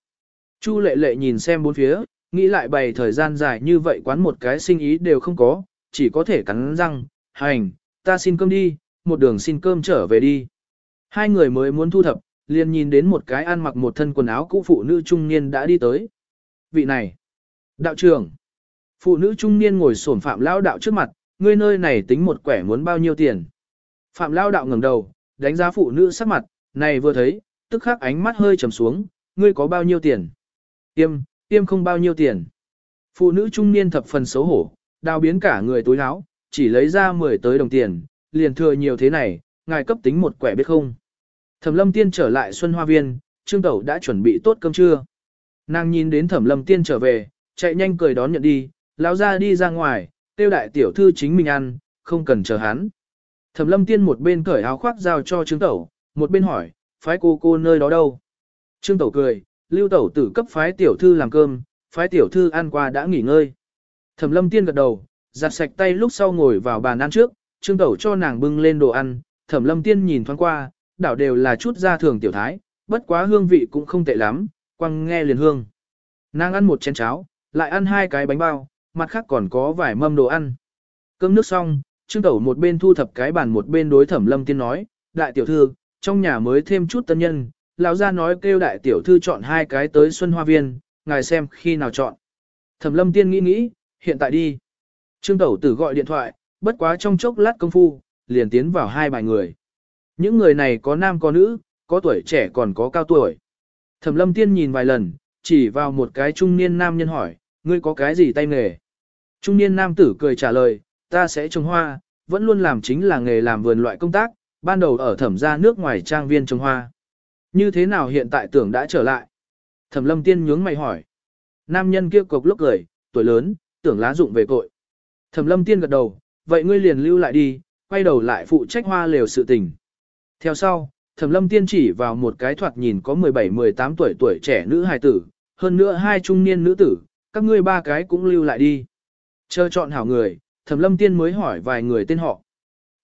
Chu lệ lệ nhìn xem bốn phía, nghĩ lại bày thời gian dài như vậy quán một cái sinh ý đều không có, chỉ có thể cắn răng, hành, ta xin cơm đi, một đường xin cơm trở về đi. Hai người mới muốn thu thập, liền nhìn đến một cái ăn mặc một thân quần áo cũ phụ nữ trung niên đã đi tới. Vị này, đạo trưởng, phụ nữ trung niên ngồi xổm phạm lao đạo trước mặt, ngươi nơi này tính một quẻ muốn bao nhiêu tiền. Phạm lao đạo ngẩng đầu, đánh giá phụ nữ sắc mặt, này vừa thấy, tức khắc ánh mắt hơi trầm xuống, ngươi có bao nhiêu tiền? Tiêm, tiêm không bao nhiêu tiền. Phụ nữ trung niên thập phần xấu hổ, đào biến cả người tối áo, chỉ lấy ra 10 tới đồng tiền, liền thừa nhiều thế này, ngài cấp tính một quẻ biết không. Thẩm lâm tiên trở lại Xuân Hoa Viên, Trương Tẩu đã chuẩn bị tốt cơm trưa. Nàng nhìn đến thẩm lâm tiên trở về, chạy nhanh cười đón nhận đi, lão ra đi ra ngoài, tiêu đại tiểu thư chính mình ăn, không cần chờ hắn. Thẩm lâm tiên một bên cởi áo khoác giao cho Trương Tẩu, một bên hỏi, phái cô cô nơi đó đâu? Trương Tẩu cười, lưu tẩu tử cấp phái tiểu thư làm cơm, phái tiểu thư ăn qua đã nghỉ ngơi. Thẩm lâm tiên gật đầu, giặt sạch tay lúc sau ngồi vào bàn ăn trước, trương tẩu cho nàng bưng lên đồ ăn, thẩm lâm tiên nhìn thoáng qua, đảo đều là chút gia thường tiểu thái, bất quá hương vị cũng không tệ lắm, quăng nghe liền hương. Nàng ăn một chén cháo, lại ăn hai cái bánh bao, mặt khác còn có vài mâm đồ ăn. Cơm nước xong, trương tẩu một bên thu thập cái bàn một bên đối thẩm lâm tiên nói, đại tiểu thư, trong nhà mới thêm chút tân nhân, lão gia nói kêu đại tiểu thư chọn hai cái tới Xuân Hoa Viên, ngài xem khi nào chọn. Thẩm lâm tiên nghĩ nghĩ, hiện tại đi. Trương Tẩu Tử gọi điện thoại, bất quá trong chốc lát công phu, liền tiến vào hai bài người. Những người này có nam có nữ, có tuổi trẻ còn có cao tuổi. Thẩm lâm tiên nhìn vài lần, chỉ vào một cái trung niên nam nhân hỏi, ngươi có cái gì tay nghề? Trung niên nam tử cười trả lời, ta sẽ trồng hoa, vẫn luôn làm chính là nghề làm vườn loại công tác, ban đầu ở thẩm gia nước ngoài trang viên trồng hoa. Như thế nào hiện tại tưởng đã trở lại? Thẩm lâm tiên nhướng mày hỏi. Nam nhân kia cục lúc cười, tuổi lớn, tưởng lá dụng về cội. Thẩm lâm tiên gật đầu, vậy ngươi liền lưu lại đi, quay đầu lại phụ trách hoa lều sự tình. Theo sau, thẩm lâm tiên chỉ vào một cái thoạt nhìn có 17-18 tuổi tuổi trẻ nữ hài tử, hơn nữa hai trung niên nữ tử, các ngươi ba cái cũng lưu lại đi. Chờ chọn hảo người, thẩm lâm tiên mới hỏi vài người tên họ.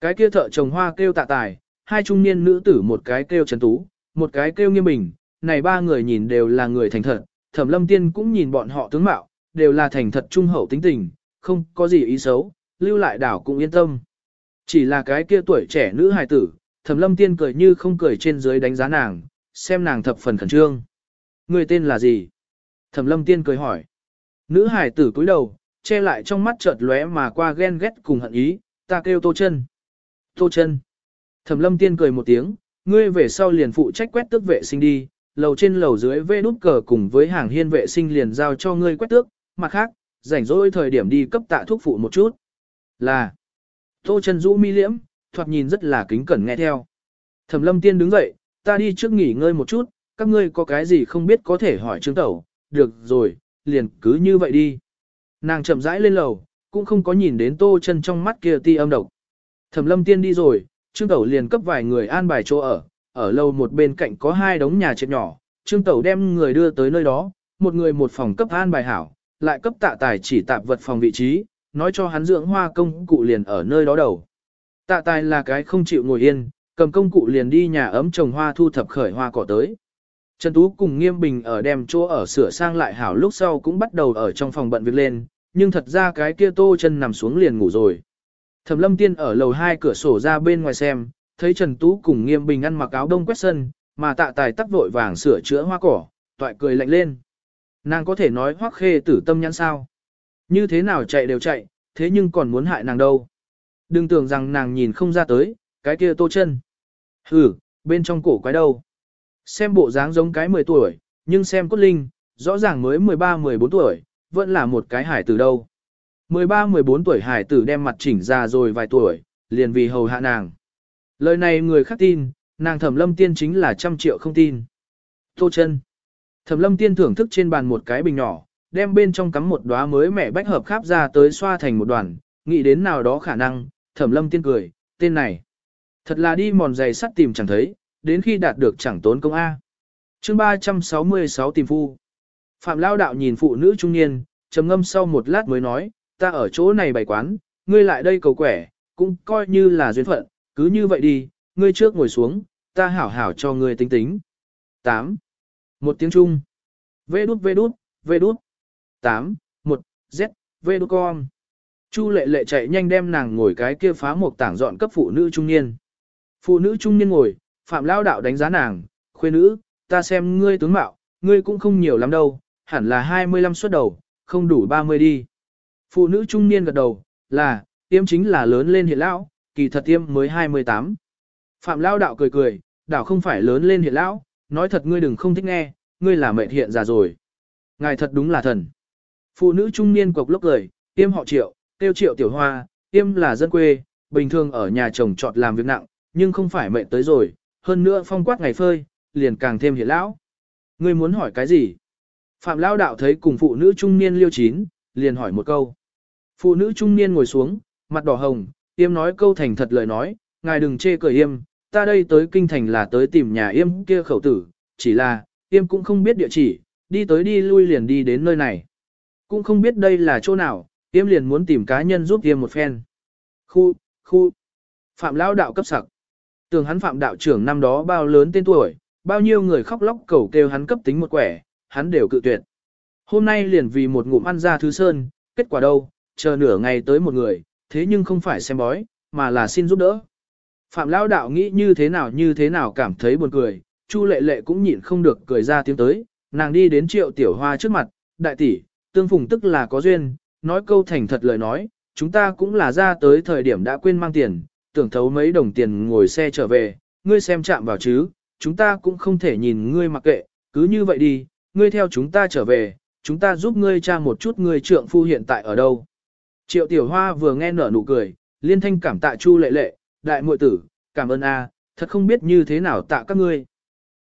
Cái kia thợ trồng hoa kêu tạ tài, hai trung niên nữ tử một cái kêu trần tú, một cái kêu nghiêm bình, này ba người nhìn đều là người thành thật, thẩm lâm tiên cũng nhìn bọn họ tướng mạo, đều là thành thật trung hậu tính tình, không có gì ý xấu, lưu lại đảo cũng yên tâm. Chỉ là cái kia tuổi trẻ nữ hài tử, thẩm lâm tiên cười như không cười trên dưới đánh giá nàng, xem nàng thập phần khẩn trương. Người tên là gì? Thẩm lâm tiên cười hỏi. Nữ hài tử cúi đầu, che lại trong mắt chợt lóe mà qua ghen ghét cùng hận ý, ta kêu tô chân. Tô chân. Thẩm lâm tiên cười một tiếng, ngươi về sau liền phụ trách quét tước vệ sinh đi, lầu trên lầu dưới vê nút cờ cùng với hàng hiên vệ sinh liền giao cho ngươi quét tước, mặt khác, rảnh rỗi thời điểm đi cấp tạ thuốc phụ một chút. Là, tô chân rũ mi liễm, thoạt nhìn rất là kính cẩn nghe theo. Thẩm lâm tiên đứng dậy, ta đi trước nghỉ ngơi một chút, các ngươi có cái gì không biết có thể hỏi trương tẩu, được rồi, liền cứ như vậy đi. Nàng chậm rãi lên lầu, cũng không có nhìn đến tô chân trong mắt kia ti âm độc. Thẩm lâm tiên đi rồi, trương tẩu liền cấp vài người an bài chỗ ở, ở lâu một bên cạnh có hai đống nhà trệt nhỏ, trương tẩu đem người đưa tới nơi đó, một người một phòng cấp an bài hảo, lại cấp tạ tài chỉ tạp vật phòng vị trí, nói cho hắn dưỡng hoa công cụ liền ở nơi đó đầu. Tạ tài là cái không chịu ngồi yên, cầm công cụ liền đi nhà ấm trồng hoa thu thập khởi hoa cỏ tới. Trần Tú cùng Nghiêm Bình ở đem chỗ ở sửa sang lại hảo lúc sau cũng bắt đầu ở trong phòng bận việc lên, nhưng thật ra cái kia tô chân nằm xuống liền ngủ rồi. Thẩm lâm tiên ở lầu hai cửa sổ ra bên ngoài xem, thấy Trần Tú cùng Nghiêm Bình ăn mặc áo đông quét sân, mà tạ tài tắt vội vàng sửa chữa hoa cỏ, toại cười lạnh lên. Nàng có thể nói hoắc khê tử tâm nhãn sao. Như thế nào chạy đều chạy, thế nhưng còn muốn hại nàng đâu. Đừng tưởng rằng nàng nhìn không ra tới, cái kia tô chân. Ừ, bên trong cổ quái đâu. Xem bộ dáng giống cái 10 tuổi, nhưng xem cốt linh, rõ ràng mới 13-14 tuổi, vẫn là một cái hải tử đâu. 13-14 tuổi hải tử đem mặt chỉnh ra rồi vài tuổi, liền vì hầu hạ nàng. Lời này người khác tin, nàng thẩm lâm tiên chính là trăm triệu không tin. Tô chân. Thẩm lâm tiên thưởng thức trên bàn một cái bình nhỏ, đem bên trong cắm một đóa mới mẻ bách hợp khắp ra tới xoa thành một đoàn, nghĩ đến nào đó khả năng, thẩm lâm tiên cười, tên này. Thật là đi mòn giày sắt tìm chẳng thấy, đến khi đạt được chẳng tốn công A. chương 366 tìm phu. Phạm Lao Đạo nhìn phụ nữ trung niên, trầm ngâm sau một lát mới nói, ta ở chỗ này bày quán, ngươi lại đây cầu quẻ, cũng coi như là duyên phận, cứ như vậy đi, ngươi trước ngồi xuống, ta hảo hảo cho ngươi tính tính. 8. Một tiếng Trung. Vê đút vê đút, vê đút. 8. Một, Z, vê đút con. Chu lệ lệ chạy nhanh đem nàng ngồi cái kia phá một tảng dọn cấp phụ nữ trung niên. Phụ nữ trung niên ngồi, phạm lao đạo đánh giá nàng, khuê nữ, ta xem ngươi tướng mạo, ngươi cũng không nhiều lắm đâu, hẳn là 25 xuất đầu, không đủ 30 đi. Phụ nữ trung niên gật đầu, là, tiêm chính là lớn lên hiện lão, kỳ thật tiêm mới 28. Phạm lao đạo cười cười, đạo không phải lớn lên hiện lão, nói thật ngươi đừng không thích nghe, ngươi là mệnh hiện già rồi. Ngài thật đúng là thần. Phụ nữ trung niên cộc lốc cười, tiêm họ triệu, tiêu triệu tiểu hoa, tiêm là dân quê, bình thường ở nhà chồng trọt làm việc nặng, nhưng không phải mệnh tới rồi, hơn nữa phong quát ngày phơi, liền càng thêm hiện lão. Ngươi muốn hỏi cái gì? Phạm lao đạo thấy cùng phụ nữ trung niên liêu chín, liền hỏi một câu. Phụ nữ trung niên ngồi xuống, mặt đỏ hồng, yêm nói câu thành thật lời nói, ngài đừng chê cười yêm, ta đây tới kinh thành là tới tìm nhà yêm kia khẩu tử, chỉ là, yêm cũng không biết địa chỉ, đi tới đi lui liền đi đến nơi này. Cũng không biết đây là chỗ nào, yêm liền muốn tìm cá nhân giúp yêm một phen. Khu, khu, phạm lao đạo cấp sặc. Tưởng hắn phạm đạo trưởng năm đó bao lớn tên tuổi, bao nhiêu người khóc lóc cầu kêu hắn cấp tính một quẻ, hắn đều cự tuyệt. Hôm nay liền vì một ngụm ăn ra thứ sơn, kết quả đâu, chờ nửa ngày tới một người, thế nhưng không phải xem bói, mà là xin giúp đỡ. Phạm Lão đạo nghĩ như thế nào như thế nào cảm thấy buồn cười, Chu lệ lệ cũng nhịn không được cười ra tiếng tới, nàng đi đến triệu tiểu hoa trước mặt, đại tỷ, tương phùng tức là có duyên, nói câu thành thật lời nói, chúng ta cũng là ra tới thời điểm đã quên mang tiền, tưởng thấu mấy đồng tiền ngồi xe trở về, ngươi xem chạm vào chứ, chúng ta cũng không thể nhìn ngươi mặc kệ, cứ như vậy đi, ngươi theo chúng ta trở về, chúng ta giúp ngươi tra một chút ngươi trượng phu hiện tại ở đâu. Triệu Tiểu Hoa vừa nghe nở nụ cười, liên thanh cảm tạ Chu Lệ Lệ, đại muội tử, cảm ơn a, thật không biết như thế nào tạ các ngươi.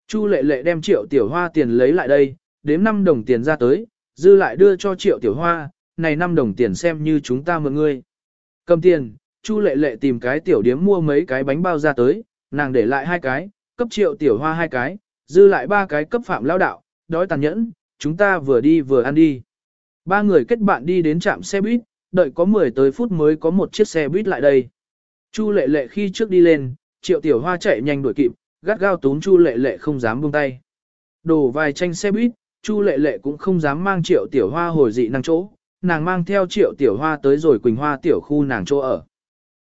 Chu Lệ Lệ đem Triệu Tiểu Hoa tiền lấy lại đây, đếm 5 đồng tiền ra tới, dư lại đưa cho Triệu Tiểu Hoa, này 5 đồng tiền xem như chúng ta mượn ngươi. Cầm tiền, Chu Lệ Lệ tìm cái tiểu điếm mua mấy cái bánh bao ra tới, nàng để lại hai cái, cấp Triệu Tiểu Hoa hai cái, dư lại ba cái cấp phạm lão đạo, đói tàn nhẫn, chúng ta vừa đi vừa ăn đi. Ba người kết bạn đi đến trạm xe buýt, đợi có 10 tới phút mới có một chiếc xe buýt lại đây. Chu lệ lệ khi trước đi lên, triệu tiểu hoa chạy nhanh đuổi kịp, gắt gao túm chu lệ lệ không dám buông tay. Đổ vài tranh xe buýt, chu lệ lệ cũng không dám mang triệu tiểu hoa hồi dị năng chỗ, nàng mang theo triệu tiểu hoa tới rồi quỳnh hoa tiểu khu nàng chỗ ở.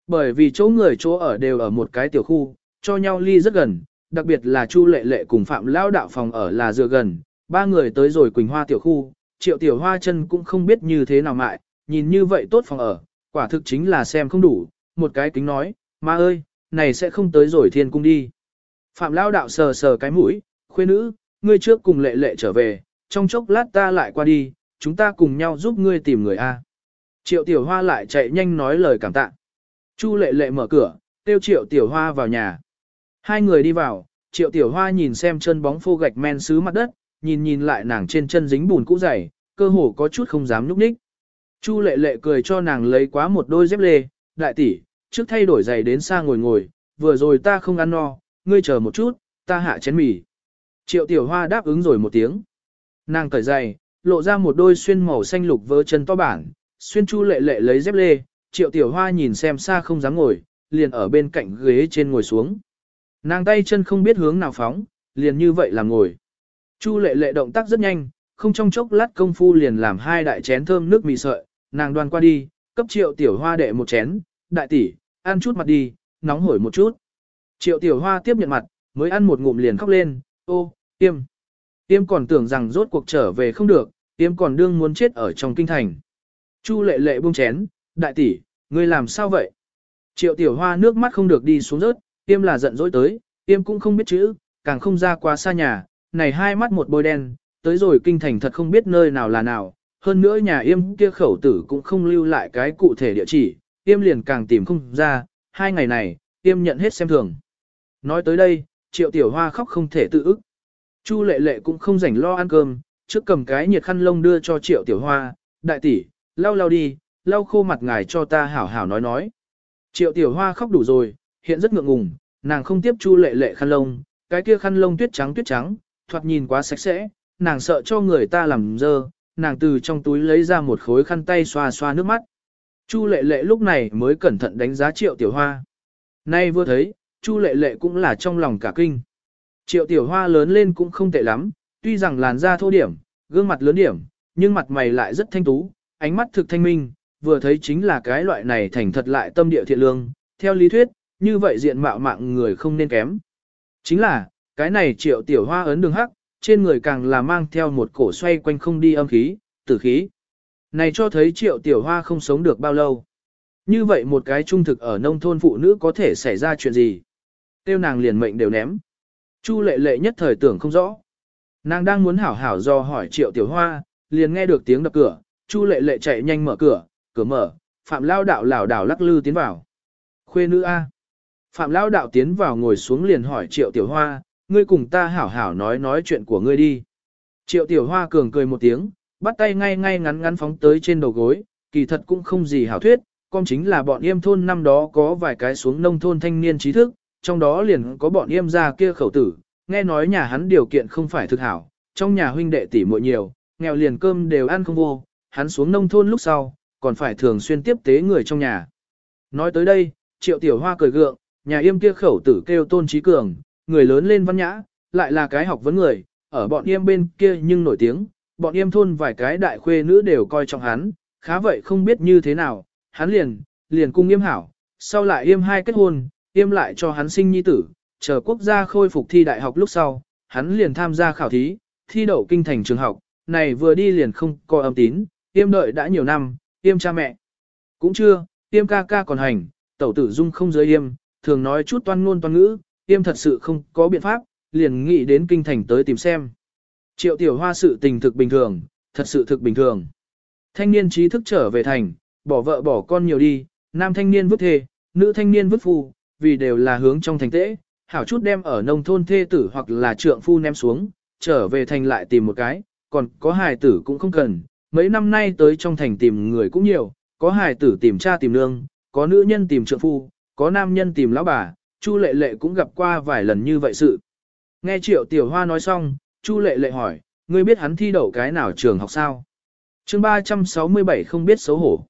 Bởi vì chỗ người chỗ ở đều ở một cái tiểu khu, cho nhau ly rất gần, đặc biệt là chu lệ lệ cùng phạm lao đạo phòng ở là dựa gần, ba người tới rồi quỳnh hoa tiểu khu, triệu tiểu hoa chân cũng không biết như thế nào mại, nhìn như vậy tốt phòng ở, quả thực chính là xem không đủ, một cái kính nói, ma ơi, này sẽ không tới rồi thiên cung đi. Phạm lao đạo sờ sờ cái mũi, khuê nữ, ngươi trước cùng lệ lệ trở về, trong chốc lát ta lại qua đi, chúng ta cùng nhau giúp ngươi tìm người A. Triệu tiểu hoa lại chạy nhanh nói lời cảm tạ. Chu lệ lệ mở cửa, tiêu triệu tiểu hoa vào nhà. Hai người đi vào, triệu tiểu hoa nhìn xem chân bóng phô gạch men xứ mặt đất, nhìn nhìn lại nàng trên chân dính bùn cũ dày, cơ hồ có chút không dám nhúc nhích. Chu lệ lệ cười cho nàng lấy quá một đôi dép lê, đại tỷ, trước thay đổi giày đến xa ngồi ngồi, vừa rồi ta không ăn no, ngươi chờ một chút, ta hạ chén mì. Triệu tiểu hoa đáp ứng rồi một tiếng. Nàng cởi giày, lộ ra một đôi xuyên màu xanh lục vớ chân to bản, xuyên chu lệ lệ lấy dép lê, triệu tiểu hoa nhìn xem xa không dám ngồi, liền ở bên cạnh ghế trên ngồi xuống. Nàng tay chân không biết hướng nào phóng, liền như vậy làm ngồi. Chu lệ lệ động tác rất nhanh, không trong chốc lát công phu liền làm hai đại chén thơm nước mì sợi, nàng đoan qua đi, cấp triệu tiểu hoa đệ một chén, đại tỷ, ăn chút mặt đi, nóng hổi một chút. Triệu tiểu hoa tiếp nhận mặt, mới ăn một ngụm liền khóc lên, ô, tiêm. Tiêm còn tưởng rằng rốt cuộc trở về không được, tiêm còn đương muốn chết ở trong kinh thành. Chu lệ lệ buông chén, đại tỷ, ngươi làm sao vậy? Triệu tiểu hoa nước mắt không được đi xuống rớt, tiêm là giận dỗi tới, tiêm cũng không biết chữ, càng không ra quá xa nhà, này hai mắt một bôi đen, tới rồi kinh thành thật không biết nơi nào là nào, hơn nữa nhà yêm kia khẩu tử cũng không lưu lại cái cụ thể địa chỉ, yêm liền càng tìm không ra, hai ngày này, yêm nhận hết xem thường. Nói tới đây, triệu tiểu hoa khóc không thể tự ức. Chu lệ lệ cũng không rảnh lo ăn cơm, trước cầm cái nhiệt khăn lông đưa cho triệu tiểu hoa, đại tỷ, lau lau đi, lau khô mặt ngài cho ta hảo hảo nói nói. Triệu tiểu hoa khóc đủ rồi, hiện rất ngượng ngùng, nàng không tiếp chu lệ lệ khăn lông, cái kia khăn lông tuyết trắng tuyết trắng, thoạt nhìn quá sạch sẽ, nàng sợ cho người ta làm dơ, nàng từ trong túi lấy ra một khối khăn tay xoa xoa nước mắt. Chu lệ lệ lúc này mới cẩn thận đánh giá triệu tiểu hoa. Nay vừa thấy, chu lệ lệ cũng là trong lòng cả kinh. Triệu tiểu hoa lớn lên cũng không tệ lắm, tuy rằng làn da thô điểm, gương mặt lớn điểm, nhưng mặt mày lại rất thanh tú, ánh mắt thực thanh minh, vừa thấy chính là cái loại này thành thật lại tâm địa thiện lương, theo lý thuyết, như vậy diện mạo mạng người không nên kém. Chính là, cái này triệu tiểu hoa ấn đường hắc, trên người càng là mang theo một cổ xoay quanh không đi âm khí, tử khí. Này cho thấy triệu tiểu hoa không sống được bao lâu. Như vậy một cái trung thực ở nông thôn phụ nữ có thể xảy ra chuyện gì? Tiêu nàng liền mệnh đều ném. Chu lệ lệ nhất thời tưởng không rõ. Nàng đang muốn hảo hảo do hỏi triệu tiểu hoa, liền nghe được tiếng đập cửa, Chu lệ lệ chạy nhanh mở cửa, cửa mở, Phạm Lao đạo lảo đảo lắc lư tiến vào. Khuê nữ A. Phạm Lao đạo tiến vào ngồi xuống liền hỏi triệu tiểu hoa, ngươi cùng ta hảo hảo nói nói chuyện của ngươi đi. Triệu tiểu hoa cường cười một tiếng, bắt tay ngay ngay ngắn ngắn phóng tới trên đầu gối, kỳ thật cũng không gì hảo thuyết, con chính là bọn yêm thôn năm đó có vài cái xuống nông thôn thanh niên trí thức, trong đó liền có bọn yêm ra kia khẩu tử, nghe nói nhà hắn điều kiện không phải thực hảo, trong nhà huynh đệ tỷ muội nhiều, nghèo liền cơm đều ăn không vô, hắn xuống nông thôn lúc sau, còn phải thường xuyên tiếp tế người trong nhà. Nói tới đây, triệu tiểu hoa cười gượng, nhà yêm kia khẩu tử kêu tôn trí cường, người lớn lên văn nhã, lại là cái học vấn người, ở bọn yêm bên kia nhưng nổi tiếng, bọn yêm thôn vài cái đại khuê nữ đều coi trọng hắn, khá vậy không biết như thế nào, hắn liền, liền cung yêm hảo, sau lại yêm hai kết hôn, yêm lại cho hắn sinh nhi tử, chờ quốc gia khôi phục thi đại học lúc sau, hắn liền tham gia khảo thí, thi đậu kinh thành trường học, này vừa đi liền không có âm tín, yêm đợi đã nhiều năm, yêm cha mẹ. Cũng chưa, yêm ca ca còn hành, tẩu tử dung không giới yêm, thường nói chút toan ngôn toan ngữ, yêm thật sự không có biện pháp, liền nghĩ đến kinh thành tới tìm xem. Triệu tiểu hoa sự tình thực bình thường, thật sự thực bình thường. Thanh niên trí thức trở về thành, bỏ vợ bỏ con nhiều đi, nam thanh niên vứt thê, nữ thanh niên vứt phu, vì đều là hướng trong thành tễ, hảo chút đem ở nông thôn thê tử hoặc là trượng phu ném xuống, trở về thành lại tìm một cái, còn có hài tử cũng không cần, mấy năm nay tới trong thành tìm người cũng nhiều, có hài tử tìm cha tìm nương, có nữ nhân tìm trượng phu, có nam nhân tìm lão bà, Chu lệ lệ cũng gặp qua vài lần như vậy sự. Nghe triệu tiểu hoa nói xong, Chu lệ lệ hỏi, ngươi biết hắn thi đậu cái nào trường học sao? chương 367 không biết xấu hổ.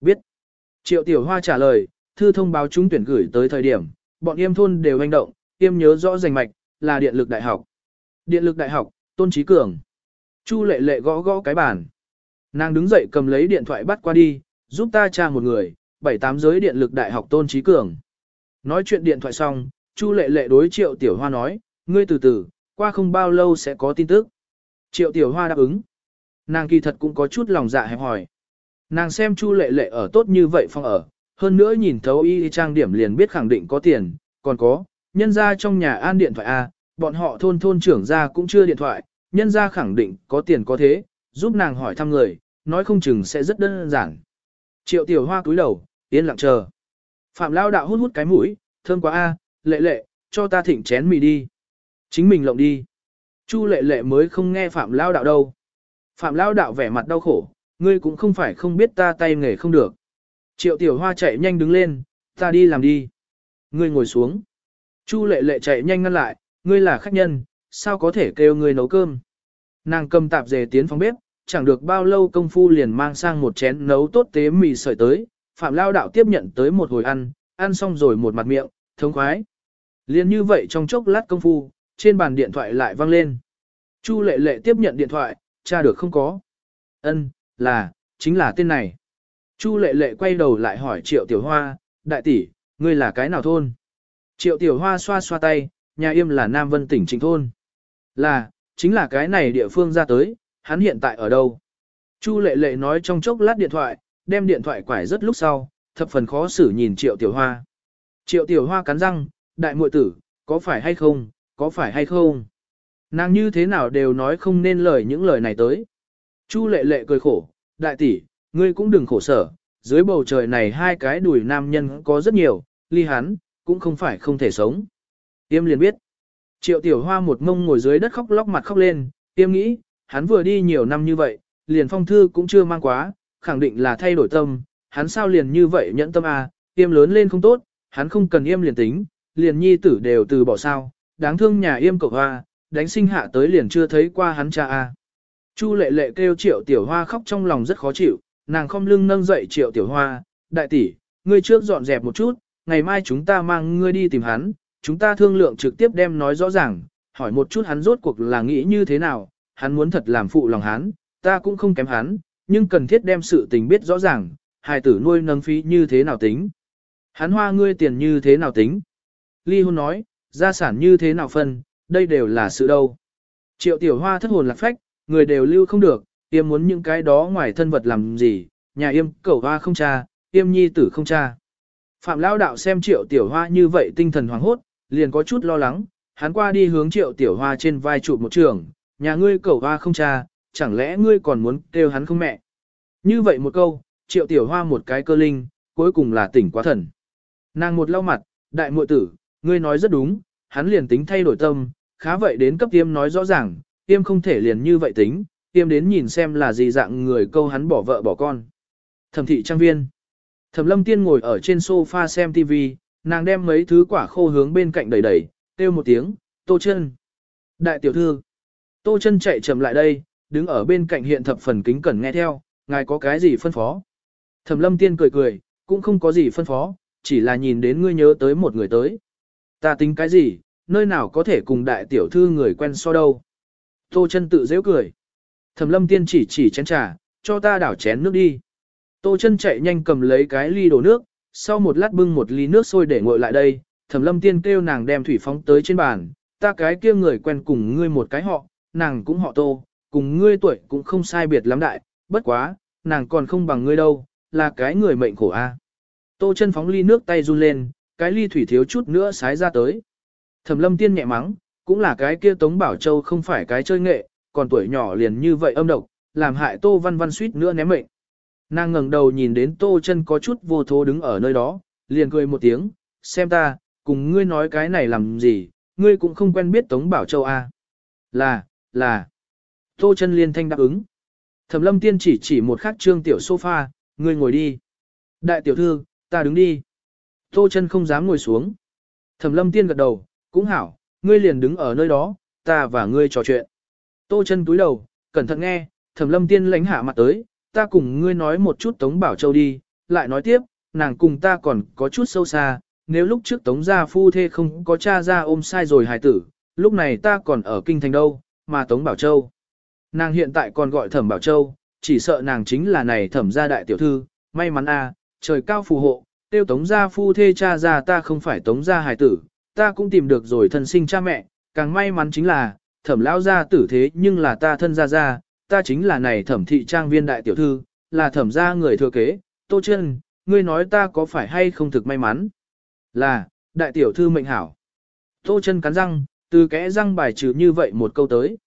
Biết. Triệu tiểu hoa trả lời, thư thông báo chúng tuyển gửi tới thời điểm, bọn em thôn đều hành động, em nhớ rõ rành mạch, là điện lực đại học. Điện lực đại học, tôn trí cường. Chu lệ lệ gõ gõ cái bàn. Nàng đứng dậy cầm lấy điện thoại bắt qua đi, giúp ta tra một người, bảy tám giới điện lực đại học tôn trí cường. Nói chuyện điện thoại xong, Chu lệ lệ đối triệu tiểu hoa nói, ngươi từ từ, qua không bao lâu sẽ có tin tức. Triệu tiểu hoa đáp ứng. Nàng kỳ thật cũng có chút lòng dạ hẹp hỏi. Nàng xem Chu lệ lệ ở tốt như vậy phong ở, hơn nữa nhìn thấu y trang điểm liền biết khẳng định có tiền, còn có, nhân ra trong nhà an điện thoại A, bọn họ thôn thôn trưởng ra cũng chưa điện thoại, nhân ra khẳng định có tiền có thế, giúp nàng hỏi thăm người, nói không chừng sẽ rất đơn giản. Triệu tiểu hoa cúi đầu, yên lặng chờ. Phạm lao đạo hút hút cái mũi, thơm quá a, lệ lệ, cho ta thỉnh chén mì đi. Chính mình lộng đi. Chu lệ lệ mới không nghe phạm lao đạo đâu. Phạm lao đạo vẻ mặt đau khổ, ngươi cũng không phải không biết ta tay nghề không được. Triệu tiểu hoa chạy nhanh đứng lên, ta đi làm đi. Ngươi ngồi xuống. Chu lệ lệ chạy nhanh ngăn lại, ngươi là khách nhân, sao có thể kêu ngươi nấu cơm. Nàng cầm tạp dề tiến phòng bếp, chẳng được bao lâu công phu liền mang sang một chén nấu tốt tế mì sợi tới, Phạm Lao Đạo tiếp nhận tới một hồi ăn, ăn xong rồi một mặt miệng, thống khoái. Liên như vậy trong chốc lát công phu, trên bàn điện thoại lại vang lên. Chu lệ lệ tiếp nhận điện thoại, tra được không có. Ân, là, chính là tên này. Chu lệ lệ quay đầu lại hỏi triệu tiểu hoa, đại tỷ, ngươi là cái nào thôn? Triệu tiểu hoa xoa xoa tay, nhà im là Nam Vân tỉnh chính thôn. Là, chính là cái này địa phương ra tới, hắn hiện tại ở đâu? Chu lệ lệ nói trong chốc lát điện thoại, đem điện thoại quải rất lúc sau, thập phần khó xử nhìn triệu tiểu hoa. Triệu tiểu hoa cắn răng, đại muội tử, có phải hay không, có phải hay không? Nàng như thế nào đều nói không nên lời những lời này tới. Chu lệ lệ cười khổ, đại tỷ, ngươi cũng đừng khổ sở, dưới bầu trời này hai cái đùi nam nhân có rất nhiều, ly hắn, cũng không phải không thể sống. Tiêm liền biết. Triệu tiểu hoa một mông ngồi dưới đất khóc lóc mặt khóc lên, tiêm nghĩ, hắn vừa đi nhiều năm như vậy, liền phong thư cũng chưa mang quá, khẳng định là thay đổi tâm, hắn sao liền như vậy nhẫn tâm à, yêm lớn lên không tốt, hắn không cần yêm liền tính, liền nhi tử đều từ bỏ sao, đáng thương nhà yêm cậu hoa, đánh sinh hạ tới liền chưa thấy qua hắn cha a. À. Chu lệ lệ kêu triệu tiểu hoa khóc trong lòng rất khó chịu, nàng không lưng nâng dậy triệu tiểu hoa, đại tỷ, ngươi trước dọn dẹp một chút, ngày mai chúng ta mang ngươi đi tìm hắn, chúng ta thương lượng trực tiếp đem nói rõ ràng, hỏi một chút hắn rốt cuộc là nghĩ như thế nào, hắn muốn thật làm phụ lòng hắn, ta cũng không kém hắn, nhưng cần thiết đem sự tình biết rõ ràng, hài tử nuôi nâng phí như thế nào tính. Hắn hoa ngươi tiền như thế nào tính. Ly hôn nói, gia sản như thế nào phân, đây đều là sự đâu. Triệu tiểu hoa thất hồn lạc phách, người đều lưu không được, yêm muốn những cái đó ngoài thân vật làm gì, nhà yêm cẩu hoa không cha, yêm nhi tử không cha. Phạm Lao đạo xem triệu tiểu hoa như vậy tinh thần hoảng hốt, liền có chút lo lắng, hắn qua đi hướng triệu tiểu hoa trên vai chụp một trường, nhà ngươi cẩu hoa không cha, chẳng lẽ ngươi còn muốn kêu hắn không mẹ. Như vậy một câu, triệu tiểu hoa một cái cơ linh, cuối cùng là tỉnh quá thần. Nàng một lau mặt, đại muội tử, ngươi nói rất đúng, hắn liền tính thay đổi tâm, khá vậy đến cấp tiêm nói rõ ràng, tiêm không thể liền như vậy tính, tiêm đến nhìn xem là gì dạng người câu hắn bỏ vợ bỏ con. Thẩm thị trang viên. Thẩm lâm tiên ngồi ở trên sofa xem TV, nàng đem mấy thứ quả khô hướng bên cạnh đẩy đẩy, kêu một tiếng, tô chân. Đại tiểu thư. Tô chân chạy chậm lại đây, đứng ở bên cạnh hiện thập phần kính cẩn nghe theo, ngài có cái gì phân phó. Thẩm lâm tiên cười cười, cũng không có gì phân phó, chỉ là nhìn đến ngươi nhớ tới một người tới. Ta tính cái gì, nơi nào có thể cùng đại tiểu thư người quen so đâu. Tô chân tự dễ cười. Thẩm lâm tiên chỉ chỉ chén trà, cho ta đảo chén nước đi. Tô chân chạy nhanh cầm lấy cái ly đổ nước, sau một lát bưng một ly nước sôi để nguội lại đây, thẩm lâm tiên kêu nàng đem thủy phóng tới trên bàn, ta cái kia người quen cùng ngươi một cái họ, nàng cũng họ tô, cùng ngươi tuổi cũng không sai biệt lắm đại, bất quá, nàng còn không bằng ngươi đâu, là cái người mệnh khổ a. Tô chân phóng ly nước tay run lên, cái ly thủy thiếu chút nữa sái ra tới. Thẩm lâm tiên nhẹ mắng, cũng là cái kia Tống Bảo Châu không phải cái chơi nghệ, còn tuổi nhỏ liền như vậy âm độc, làm hại Tô Văn Văn suýt nữa ném mệnh. Nàng ngẩng đầu nhìn đến Tô chân có chút vô thố đứng ở nơi đó, liền cười một tiếng, xem ta, cùng ngươi nói cái này làm gì, ngươi cũng không quen biết Tống Bảo Châu à. Là, là. Tô chân liên thanh đáp ứng. Thẩm lâm tiên chỉ chỉ một khắc trương tiểu sofa, ngươi ngồi đi. Đại tiểu thư, ta đứng đi. Tô chân không dám ngồi xuống. Thẩm lâm tiên gật đầu, cũng hảo, ngươi liền đứng ở nơi đó, ta và ngươi trò chuyện. Tô chân túi đầu, cẩn thận nghe, thẩm lâm tiên lánh hạ mặt tới, ta cùng ngươi nói một chút Tống Bảo Châu đi, lại nói tiếp, nàng cùng ta còn có chút sâu xa, nếu lúc trước Tống gia phu thê không có cha ra ôm sai rồi hài tử, lúc này ta còn ở kinh thành đâu, mà Tống Bảo Châu. Nàng hiện tại còn gọi thẩm Bảo Châu, chỉ sợ nàng chính là này thẩm gia đại tiểu thư, may mắn a, trời cao phù hộ, tiêu Tống gia phu thê cha già ta không phải Tống gia hài tử, ta cũng tìm được rồi thân sinh cha mẹ, càng may mắn chính là, thẩm lão gia tử thế nhưng là ta thân gia gia, ta chính là này thẩm thị trang viên đại tiểu thư, là thẩm gia người thừa kế, tô chân, ngươi nói ta có phải hay không thực may mắn? Là, đại tiểu thư mệnh hảo. Tô chân cắn răng, từ kẽ răng bài trừ như vậy một câu tới.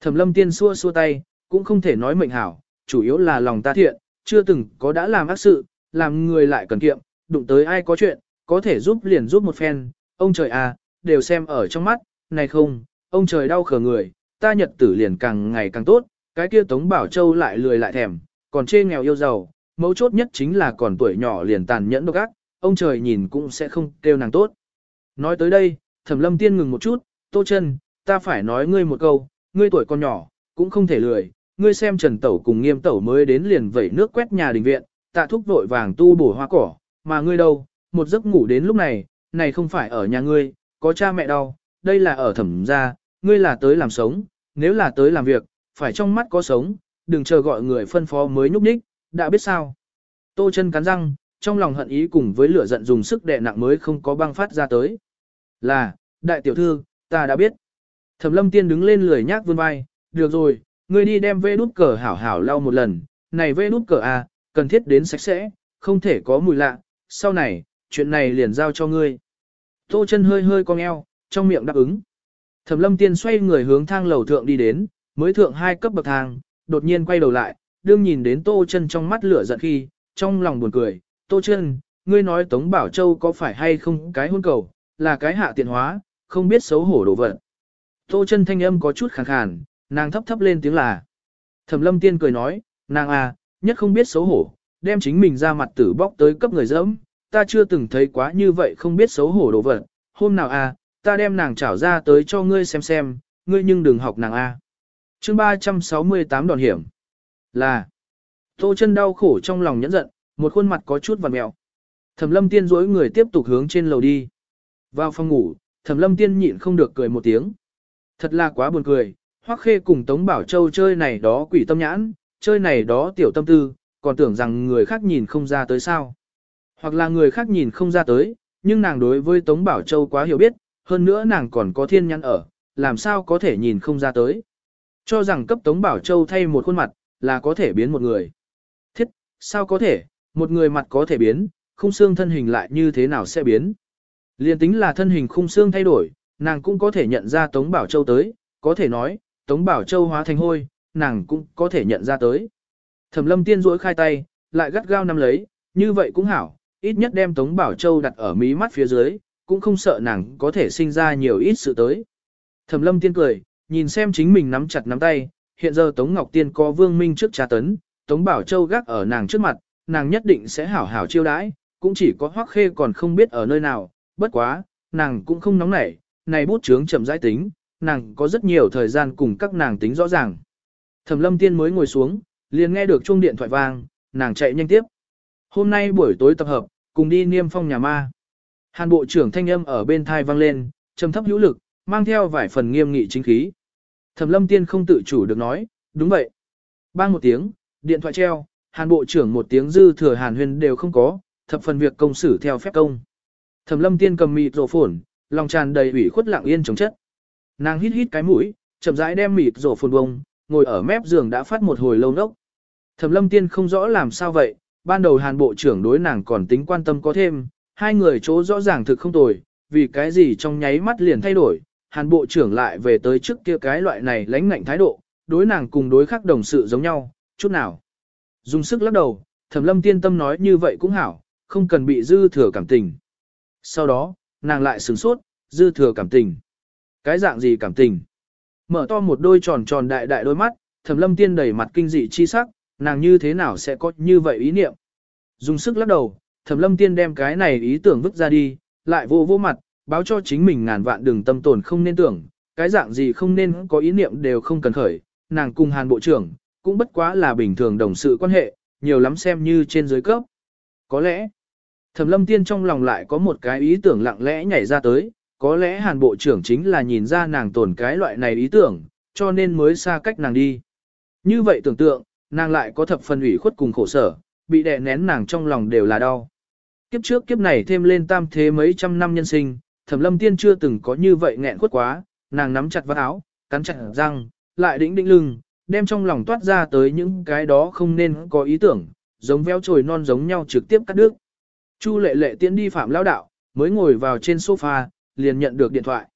Thẩm lâm tiên xua xua tay, cũng không thể nói mệnh hảo, chủ yếu là lòng ta thiện, chưa từng có đã làm ác sự, làm người lại cần kiệm, đụng tới ai có chuyện, có thể giúp liền giúp một phen, ông trời à, đều xem ở trong mắt, này không, ông trời đau khờ người, ta nhật tử liền càng ngày càng tốt, cái kia Tống Bảo Châu lại lười lại thèm, còn chê nghèo yêu giàu, mấu chốt nhất chính là còn tuổi nhỏ liền tàn nhẫn độc ác, ông trời nhìn cũng sẽ không kêu nàng tốt. Nói tới đây, Thẩm Lâm Tiên ngừng một chút, Tô Chân, ta phải nói ngươi một câu, ngươi tuổi còn nhỏ, cũng không thể lười, ngươi xem Trần Tẩu cùng Nghiêm Tẩu mới đến liền vẩy nước quét nhà đình viện, tạ thúc vội vàng tu bổ hoa cỏ, mà ngươi đâu, một giấc ngủ đến lúc này, này không phải ở nhà ngươi, có cha mẹ đau, đây là ở thẩm gia, ngươi là tới làm sống, nếu là tới làm việc, phải trong mắt có sống, đừng chờ gọi người phân phó mới nhúc nhích, đã biết sao. Tô chân cắn răng, trong lòng hận ý cùng với lửa giận dùng sức đè nặng mới không có băng phát ra tới. Là, đại tiểu thư, ta đã biết. Thẩm lâm tiên đứng lên lười nhác vươn vai, được rồi, ngươi đi đem vê đút cờ hảo hảo lau một lần, này vê đút cờ à, cần thiết đến sạch sẽ, không thể có mùi lạ, sau này, chuyện này liền giao cho ngươi. Tô chân hơi hơi cong eo, trong miệng đáp ứng. Thẩm lâm tiên xoay người hướng thang lầu thượng đi đến, mới thượng hai cấp bậc thang, đột nhiên quay đầu lại, đương nhìn đến tô chân trong mắt lửa giận khi, trong lòng buồn cười, tô chân, ngươi nói Tống Bảo Châu có phải hay không cái hôn cầu, là cái hạ tiện hóa, không biết xấu hổ đồ vật. Tô chân thanh âm có chút khàn khàn, nàng thấp thấp lên tiếng là. Thẩm lâm tiên cười nói, nàng à, nhất không biết xấu hổ, đem chính mình ra mặt tử bóc tới cấp người dẫm, ta chưa từng thấy quá như vậy không biết xấu hổ đồ vật, hôm nào à, ta đem nàng trảo ra tới cho ngươi xem xem, ngươi nhưng đừng học nàng a. À. Chương 368 đòn hiểm. Là. Tô chân đau khổ trong lòng nhẫn giận, một khuôn mặt có chút vằn mẹo. Thẩm lâm tiên dối người tiếp tục hướng trên lầu đi. Vào phòng ngủ, thẩm lâm tiên nhịn không được cười một tiếng. Thật là quá buồn cười, hoắc khê cùng Tống Bảo Châu chơi này đó quỷ tâm nhãn, chơi này đó tiểu tâm tư, còn tưởng rằng người khác nhìn không ra tới sao. Hoặc là người khác nhìn không ra tới, nhưng nàng đối với Tống Bảo Châu quá hiểu biết, hơn nữa nàng còn có thiên nhãn ở, làm sao có thể nhìn không ra tới. Cho rằng cấp Tống Bảo Châu thay một khuôn mặt, là có thể biến một người. Thiết, sao có thể, một người mặt có thể biến, khung xương thân hình lại như thế nào sẽ biến. Liên tính là thân hình khung xương thay đổi, nàng cũng có thể nhận ra Tống Bảo Châu tới, có thể nói, Tống Bảo Châu hóa thành hôi, nàng cũng có thể nhận ra tới. Thẩm lâm tiên rỗi khai tay, lại gắt gao nắm lấy, như vậy cũng hảo, ít nhất đem Tống Bảo Châu đặt ở mí mắt phía dưới, cũng không sợ nàng có thể sinh ra nhiều ít sự tới. Thẩm lâm tiên cười, nhìn xem chính mình nắm chặt nắm tay, hiện giờ Tống Ngọc Tiên có vương minh trước trà tấn, Tống Bảo Châu gác ở nàng trước mặt, nàng nhất định sẽ hảo hảo chiêu đãi, cũng chỉ có hoắc khê còn không biết ở nơi nào, bất quá, nàng cũng không nóng nảy, này bút chướng chậm rãi tính, nàng có rất nhiều thời gian cùng các nàng tính rõ ràng. Thẩm lâm tiên mới ngồi xuống, liền nghe được chuông điện thoại vang, nàng chạy nhanh tiếp. Hôm nay buổi tối tập hợp, cùng đi niêm phong nhà ma. Hàn bộ trưởng thanh âm ở bên thai vang lên, trầm thấp hữu lực, mang theo vài phần nghiêm nghị chính khí. Thẩm lâm tiên không tự chủ được nói, đúng vậy. Bang một tiếng, điện thoại treo, hàn bộ trưởng một tiếng dư thừa hàn huyền đều không có, thập phần việc công xử theo phép công. Thẩm lâm tiên cầm mịt rổ phồn, lòng tràn đầy ủy khuất lặng yên chống chất. Nàng hít hít cái mũi, chậm rãi đem mịt rổ phồn bông, ngồi ở mép giường đã phát một hồi lâu nốc. Thẩm lâm tiên không rõ làm sao vậy, ban đầu hàn bộ trưởng đối nàng còn tính quan tâm có thêm, hai người chỗ rõ ràng thực không tồi, vì cái gì trong nháy mắt liền thay đổi, hàn bộ trưởng lại về tới trước kia cái loại này lãnh ngạnh thái độ, đối nàng cùng đối khác đồng sự giống nhau, chút nào. Dùng sức lắc đầu, thẩm lâm tiên tâm nói như vậy cũng hảo, không cần bị dư thừa cảm tình. Sau đó, nàng lại sửng sốt, dư thừa cảm tình. Cái dạng gì cảm tình? Mở to một đôi tròn tròn đại đại đôi mắt, thẩm lâm tiên đầy mặt kinh dị chi sắc, nàng như thế nào sẽ có như vậy ý niệm. Dùng sức lắc đầu, thẩm lâm tiên đem cái này ý tưởng vứt ra đi, lại vô vô mặt, báo cho chính mình ngàn vạn đường tâm tồn không nên tưởng, cái dạng gì không nên có ý niệm đều không cần khởi, nàng cùng hàn bộ trưởng, cũng bất quá là bình thường đồng sự quan hệ, nhiều lắm xem như trên dưới cấp. Có lẽ, thẩm lâm tiên trong lòng lại có một cái ý tưởng lặng lẽ nhảy ra tới, có lẽ hàn bộ trưởng chính là nhìn ra nàng tồn cái loại này ý tưởng, cho nên mới xa cách nàng đi. Như vậy tưởng tượng, nàng lại có thập phần ủy khuất cùng khổ sở, bị đè nén nàng trong lòng đều là đau. Kiếp trước kiếp này thêm lên tam thế mấy trăm năm nhân sinh, thẩm lâm tiên chưa từng có như vậy nghẹn khuất quá, nàng nắm chặt vắt áo, cắn chặt răng, lại đĩnh đĩnh lưng, đem trong lòng toát ra tới những cái đó không nên có ý tưởng, giống véo trồi non giống nhau trực tiếp cắt đứt. Chu lệ lệ tiễn đi phạm lão đạo, mới ngồi vào trên sofa, liền nhận được điện thoại.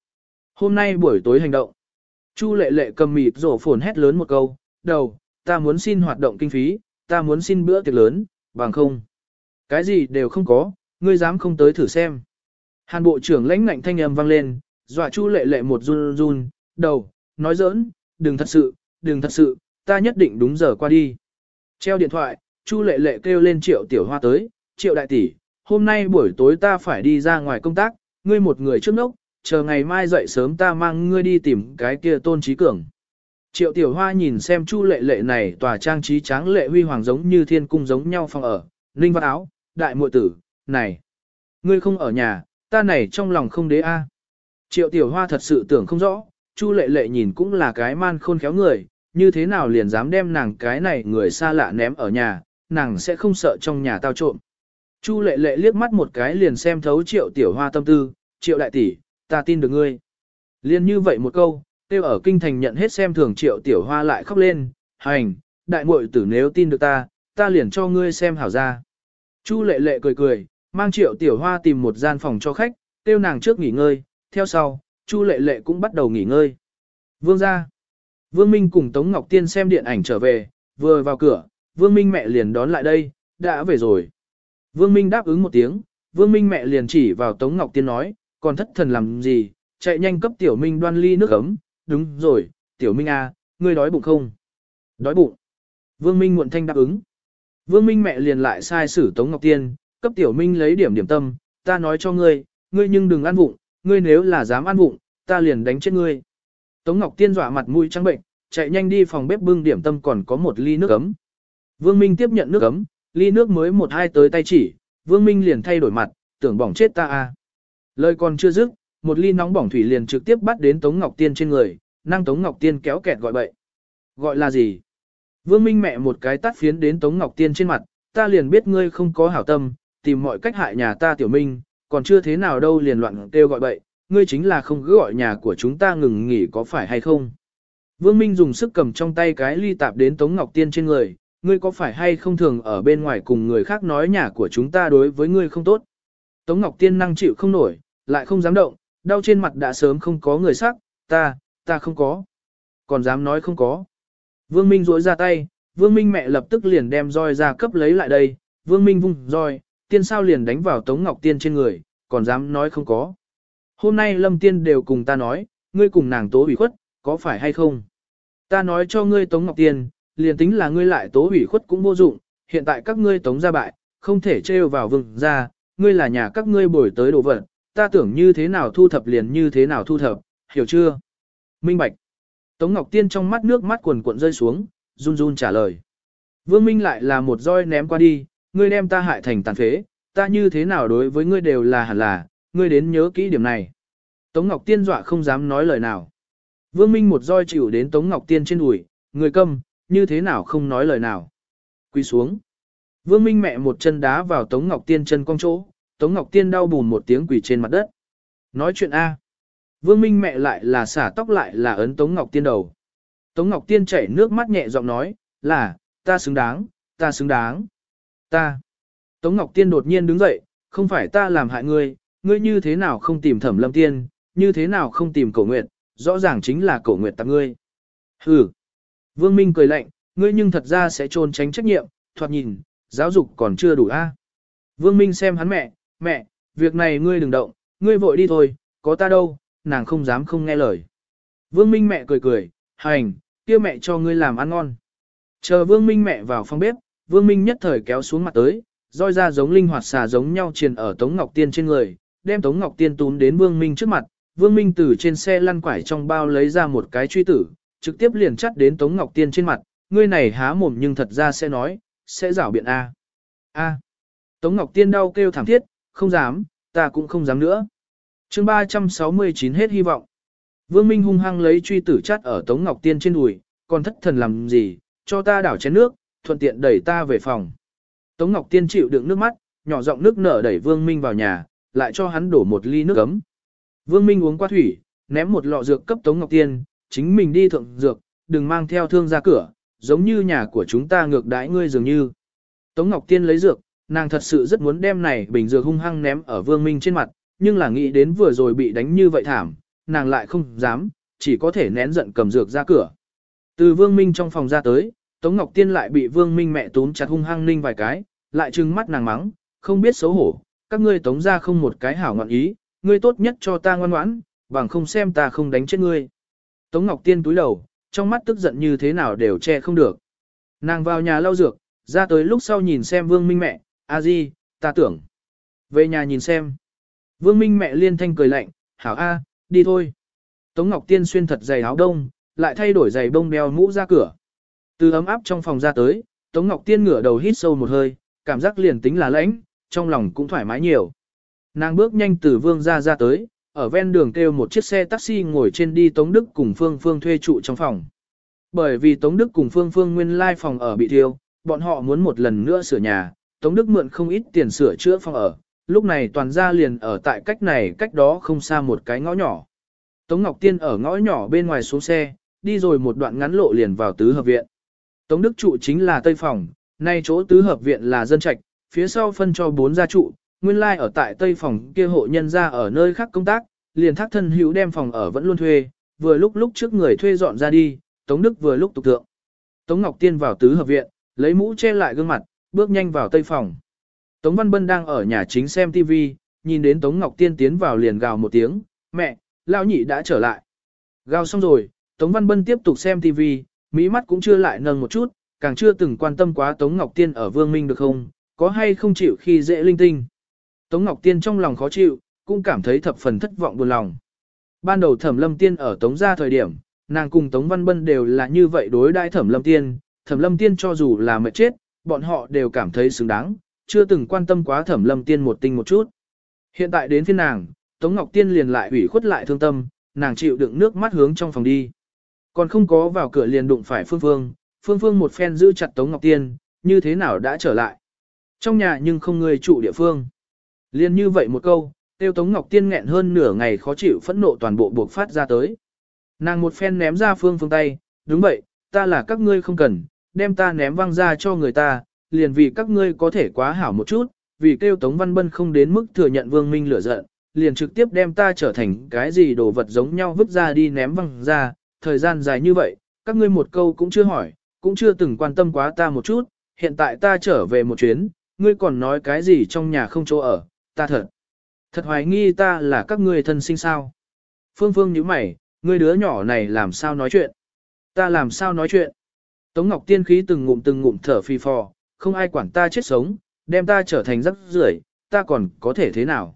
Hôm nay buổi tối hành động. Chu lệ lệ cầm mịt rổ phồn hét lớn một câu, đầu, ta muốn xin hoạt động kinh phí, ta muốn xin bữa tiệc lớn, bằng không. Cái gì đều không có, ngươi dám không tới thử xem. Hàn bộ trưởng lãnh ngạnh thanh âm vang lên, dọa chu lệ lệ một run run, đầu, nói giỡn, đừng thật sự, đừng thật sự, ta nhất định đúng giờ qua đi. Treo điện thoại, chu lệ lệ kêu lên triệu tiểu hoa tới, triệu đại tỷ, hôm nay buổi tối ta phải đi ra ngoài công tác, ngươi một người trước nốc, chờ ngày mai dậy sớm ta mang ngươi đi tìm cái kia tôn trí cường. Triệu tiểu hoa nhìn xem chu lệ lệ này tòa trang trí tráng lệ huy hoàng giống như thiên cung giống nhau phòng ở, ninh văn áo, đại muội tử, này, Ngươi không ở nhà, ta này trong lòng không đế a. Triệu tiểu hoa thật sự tưởng không rõ, Chu lệ lệ nhìn cũng là cái man khôn khéo người, như thế nào liền dám đem nàng cái này người xa lạ ném ở nhà, nàng sẽ không sợ trong nhà tao trộm. Chu lệ lệ liếc mắt một cái liền xem thấu triệu tiểu hoa tâm tư, triệu đại tỷ, ta tin được ngươi. Liên như vậy một câu, tiêu ở kinh thành nhận hết xem thường triệu tiểu hoa lại khóc lên, hành, đại muội tử nếu tin được ta, ta liền cho ngươi xem hảo ra. Chu lệ lệ cười cười, mang triệu tiểu hoa tìm một gian phòng cho khách, tiêu nàng trước nghỉ ngơi, theo sau, chu lệ lệ cũng bắt đầu nghỉ ngơi. Vương ra. Vương Minh cùng Tống Ngọc Tiên xem điện ảnh trở về, vừa vào cửa, Vương Minh mẹ liền đón lại đây, đã về rồi. Vương Minh đáp ứng một tiếng, Vương Minh mẹ liền chỉ vào Tống Ngọc Tiên nói, còn thất thần làm gì, chạy nhanh cấp Tiểu Minh đoan ly nước ấm, đúng rồi, Tiểu Minh à, ngươi đói bụng không? Đói bụng. Vương Minh muộn thanh đáp ứng. Vương Minh mẹ liền lại sai sử Tống Ngọc Tiên, cấp Tiểu Minh lấy điểm điểm tâm, ta nói cho ngươi, ngươi nhưng đừng ăn vụng, ngươi nếu là dám ăn vụng, ta liền đánh chết ngươi. Tống Ngọc Tiên dọa mặt mũi trắng bệnh, chạy nhanh đi phòng bếp bưng điểm tâm còn có một ly nước ấm. Vương Minh tiếp nhận nước ấm, ly nước mới một hai tới tay chỉ, Vương Minh liền thay đổi mặt, tưởng bỏng chết ta a. À. Lời còn chưa dứt, một ly nóng bỏng thủy liền trực tiếp bắt đến Tống Ngọc Tiên trên người, năng Tống Ngọc Tiên kéo kẹt gọi bậy. Gọi là gì? Vương Minh mẹ một cái tát phiến đến Tống Ngọc Tiên trên mặt, ta liền biết ngươi không có hảo tâm, tìm mọi cách hại nhà ta tiểu minh, còn chưa thế nào đâu liền loạn kêu gọi bậy, ngươi chính là không cứ gọi nhà của chúng ta ngừng nghỉ có phải hay không? Vương Minh dùng sức cầm trong tay cái ly tạp đến Tống Ngọc Tiên trên người, ngươi có phải hay không thường ở bên ngoài cùng người khác nói nhà của chúng ta đối với ngươi không tốt? Tống Ngọc Tiên năng chịu không nổi, lại không dám động, đau trên mặt đã sớm không có người sắc, ta, ta không có. Còn dám nói không có. Vương Minh rỗi ra tay, Vương Minh mẹ lập tức liền đem roi ra cấp lấy lại đây, Vương Minh vung roi, tiên sao liền đánh vào Tống Ngọc Tiên trên người, còn dám nói không có. Hôm nay Lâm Tiên đều cùng ta nói, ngươi cùng nàng tố ủy khuất, có phải hay không? Ta nói cho ngươi Tống Ngọc Tiên, liền tính là ngươi lại tố hủy khuất cũng vô dụng, hiện tại các ngươi Tống ra bại, không thể trêu vào vương ra, ngươi là nhà các ngươi bồi tới đồ vật, ta tưởng như thế nào thu thập liền như thế nào thu thập, hiểu chưa? Minh Bạch. Tống Ngọc Tiên trong mắt nước mắt quần cuộn rơi xuống, run run trả lời. Vương Minh lại là một roi ném qua đi, ngươi đem ta hại thành tàn phế, ta như thế nào đối với ngươi đều là hẳn là, ngươi đến nhớ kỹ điểm này. Tống Ngọc Tiên dọa không dám nói lời nào. Vương Minh một roi chịu đến Tống Ngọc Tiên trên đùi, người câm, như thế nào không nói lời nào. quỳ xuống. Vương Minh mẹ một chân đá vào Tống Ngọc Tiên chân cong chỗ, Tống Ngọc Tiên đau bùn một tiếng quỳ trên mặt đất. Nói chuyện A. Vương Minh mẹ lại là xả tóc lại là ấn Tống Ngọc Tiên đầu. Tống Ngọc Tiên chảy nước mắt nhẹ giọng nói, là, ta xứng đáng, ta xứng đáng. Ta. Tống Ngọc Tiên đột nhiên đứng dậy, không phải ta làm hại ngươi, ngươi như thế nào không tìm thẩm lâm tiên, như thế nào không tìm cổ nguyệt, rõ ràng chính là cổ nguyệt tặng ngươi. Hừ. Vương Minh cười lạnh, ngươi nhưng thật ra sẽ trôn tránh trách nhiệm, thoạt nhìn, giáo dục còn chưa đủ a. Vương Minh xem hắn mẹ, mẹ, việc này ngươi đừng động, ngươi vội đi thôi, có ta đâu, nàng không dám không nghe lời. Vương Minh mẹ cười cười, hành, kia mẹ cho ngươi làm ăn ngon. Chờ Vương Minh mẹ vào phòng bếp, Vương Minh nhất thời kéo xuống mặt tới, roi ra giống linh hoạt xà giống nhau truyền ở Tống Ngọc Tiên trên người, đem Tống Ngọc Tiên túm đến Vương Minh trước mặt, Vương Minh từ trên xe lăn quải trong bao lấy ra một cái truy tử, trực tiếp liền chắt đến Tống Ngọc Tiên trên mặt, ngươi này há mồm nhưng thật ra sẽ nói, sẽ rảo biện A. A. Tống Ngọc Tiên đau kêu thảm thiết, không dám, ta cũng không dám nữa. chương 369 hết hy vọng. Vương Minh hung hăng lấy truy tử chắt ở Tống Ngọc Tiên trên đùi, còn thất thần làm gì, cho ta đảo chén nước, thuận tiện đẩy ta về phòng. Tống Ngọc Tiên chịu đựng nước mắt, nhỏ giọng nước nở đẩy Vương Minh vào nhà, lại cho hắn đổ một ly nước ấm. Vương Minh uống qua thủy, ném một lọ dược cấp Tống Ngọc Tiên, chính mình đi thượng dược, đừng mang theo thương ra cửa, giống như nhà của chúng ta ngược đãi ngươi dường như. Tống Ngọc Tiên lấy dược, nàng thật sự rất muốn đem này bình dược hung hăng ném ở Vương Minh trên mặt, nhưng là nghĩ đến vừa rồi bị đánh như vậy thảm, nàng lại không dám, chỉ có thể nén giận cầm dược ra cửa. Từ Vương Minh trong phòng ra tới, Tống Ngọc Tiên lại bị Vương Minh mẹ túm chặt hung hăng ninh vài cái, lại trừng mắt nàng mắng, không biết xấu hổ, các ngươi tống ra không một cái hảo ngọn ý, ngươi tốt nhất cho ta ngoan ngoãn, bằng không xem ta không đánh chết ngươi. Tống Ngọc Tiên túi đầu, trong mắt tức giận như thế nào đều che không được. Nàng vào nhà lau dược, ra tới lúc sau nhìn xem Vương Minh mẹ, a di, ta tưởng. Về nhà nhìn xem. Vương Minh mẹ liên thanh cười lạnh, hảo a, đi thôi. Tống Ngọc Tiên xuyên thật dày áo đông, lại thay đổi giày bông đeo mũ ra cửa. Từ ấm áp trong phòng ra tới, Tống Ngọc Tiên ngửa đầu hít sâu một hơi, cảm giác liền tính là lãnh, trong lòng cũng thoải mái nhiều. Nàng bước nhanh từ vương ra ra tới, ở ven đường kêu một chiếc xe taxi ngồi trên đi Tống Đức cùng Phương Phương thuê trụ trong phòng. Bởi vì Tống Đức cùng Phương Phương nguyên lai phòng ở bị thiêu, bọn họ muốn một lần nữa sửa nhà, Tống Đức mượn không ít tiền sửa chữa phòng ở, lúc này toàn gia liền ở tại cách này cách đó không xa một cái ngõ nhỏ. Tống Ngọc Tiên ở ngõ nhỏ bên ngoài xuống xe, đi rồi một đoạn ngắn lộ liền vào tứ hợp viện. Tống Đức trụ chính là Tây Phòng, nay chỗ tứ hợp viện là dân trạch, phía sau phân cho bốn gia trụ, nguyên lai ở tại Tây Phòng kia hộ nhân ra ở nơi khác công tác, liền thác thân hữu đem phòng ở vẫn luôn thuê, vừa lúc lúc trước người thuê dọn ra đi, Tống Đức vừa lúc tục thượng. Tống Ngọc Tiên vào tứ hợp viện, lấy mũ che lại gương mặt, bước nhanh vào Tây Phòng. Tống Văn Bân đang ở nhà chính xem TV, nhìn đến Tống Ngọc Tiên tiến vào liền gào một tiếng, mẹ, lão nhị đã trở lại. Gào xong rồi, Tống Văn Bân tiếp tục xem TV, mỹ mắt cũng chưa lại nâng một chút, càng chưa từng quan tâm quá Tống Ngọc Tiên ở Vương Minh được không, có hay không chịu khi dễ linh tinh. Tống Ngọc Tiên trong lòng khó chịu, cũng cảm thấy thập phần thất vọng buồn lòng. Ban đầu Thẩm Lâm Tiên ở Tống gia thời điểm, nàng cùng Tống Văn Bân đều là như vậy đối đãi Thẩm Lâm Tiên, Thẩm Lâm Tiên cho dù là mệt chết, bọn họ đều cảm thấy xứng đáng, chưa từng quan tâm quá Thẩm Lâm Tiên một tinh một chút. Hiện tại đến phiên nàng, Tống Ngọc Tiên liền lại ủy khuất lại thương tâm, nàng chịu đựng nước mắt hướng trong phòng đi. Còn không có vào cửa liền đụng phải Phương Phương, Phương Phương một phen giữ chặt Tống Ngọc Tiên, như thế nào đã trở lại. Trong nhà nhưng không người trụ địa phương. Liên như vậy một câu, tiêu Tống Ngọc Tiên nghẹn hơn nửa ngày khó chịu phẫn nộ toàn bộ buộc phát ra tới. Nàng một phen ném ra Phương Phương tay, đúng vậy, ta là các ngươi không cần, đem ta ném văng ra cho người ta, liền vì các ngươi có thể quá hảo một chút, vì kêu Tống Văn Bân không đến mức thừa nhận Vương Minh lửa giận, liền trực tiếp đem ta trở thành cái gì đồ vật giống nhau vứt ra đi ném văng ra, thời gian dài như vậy, các ngươi một câu cũng chưa hỏi, cũng chưa từng quan tâm quá ta một chút, hiện tại ta trở về một chuyến, ngươi còn nói cái gì trong nhà không chỗ ở, ta thật. Thật hoài nghi ta là các ngươi thân sinh sao. Phương Phương nhíu mày, ngươi đứa nhỏ này làm sao nói chuyện. Ta làm sao nói chuyện. Tống Ngọc Tiên khí từng ngụm từng ngụm thở phi phò, không ai quản ta chết sống, đem ta trở thành rắc rưởi, ta còn có thể thế nào.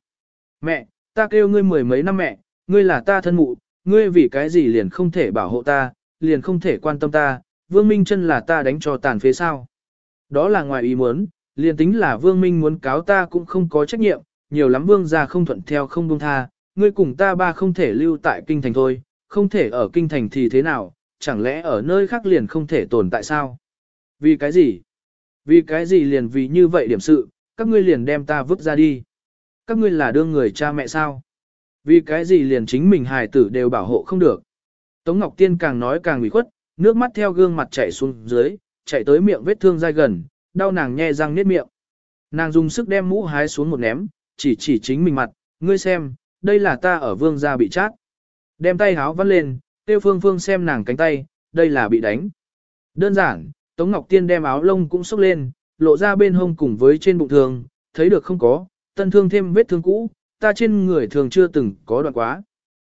Mẹ, ta kêu ngươi mười mấy năm mẹ, ngươi là ta thân mụ, ngươi vì cái gì liền không thể bảo hộ ta, liền không thể quan tâm ta, Vương Minh chân là ta đánh cho tàn phế sao. Đó là ngoài ý muốn, liền tính là Vương Minh muốn cáo ta cũng không có trách nhiệm, nhiều lắm Vương gia không thuận theo không buông tha, ngươi cùng ta ba không thể lưu tại kinh thành thôi, không thể ở kinh thành thì thế nào, chẳng lẽ ở nơi khác liền không thể tồn tại sao? Vì cái gì? Vì cái gì liền vì như vậy điểm sự, các ngươi liền đem ta vứt ra đi. Các ngươi là đương người cha mẹ sao? Vì cái gì liền chính mình hài tử đều bảo hộ không được. Tống Ngọc Tiên càng nói càng ủy khuất, nước mắt theo gương mặt chảy xuống dưới, chảy tới miệng vết thương dai gần, đau nàng nhe răng niết miệng. Nàng dùng sức đem mũ hái xuống một ném, chỉ chỉ chính mình mặt, ngươi xem, đây là ta ở vương gia bị chát. Đem tay háo vắt lên, tiêu phương phương xem nàng cánh tay, đây là bị đánh. Đơn giản, Tống Ngọc Tiên đem áo lông cũng xốc lên, lộ ra bên hông cùng với trên bụng thường, thấy được không có, tân thương thêm vết thương cũ, ta trên người thường chưa từng có đoạn quá.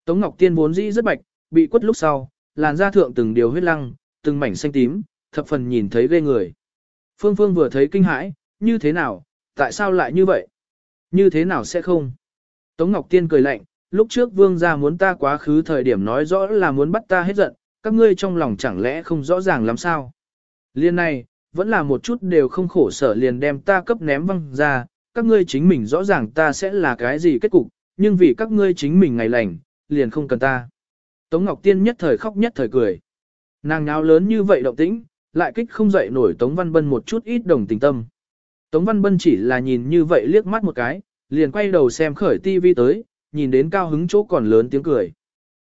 Tống Ngọc Tiên vốn dĩ rất bạch, bị quất lúc sau, làn da thượng từng điều huyết lăng, từng mảnh xanh tím, thập phần nhìn thấy ghê người. Phương Phương vừa thấy kinh hãi, như thế nào, tại sao lại như vậy? Như thế nào sẽ không? Tống Ngọc Tiên cười lạnh, lúc trước vương gia muốn ta quá khứ thời điểm nói rõ là muốn bắt ta hết giận, các ngươi trong lòng chẳng lẽ không rõ ràng lắm sao? Liên này, vẫn là một chút đều không khổ sở liền đem ta cấp ném văng ra, các ngươi chính mình rõ ràng ta sẽ là cái gì kết cục, nhưng vì các ngươi chính mình ngày lành, liền không cần ta. Tống Ngọc Tiên nhất thời khóc nhất thời cười. Nàng nháo lớn như vậy động tĩnh, lại kích không dậy nổi Tống Văn Bân một chút ít đồng tình tâm. Tống Văn Bân chỉ là nhìn như vậy liếc mắt một cái, liền quay đầu xem khởi tivi tới, nhìn đến cao hứng chỗ còn lớn tiếng cười.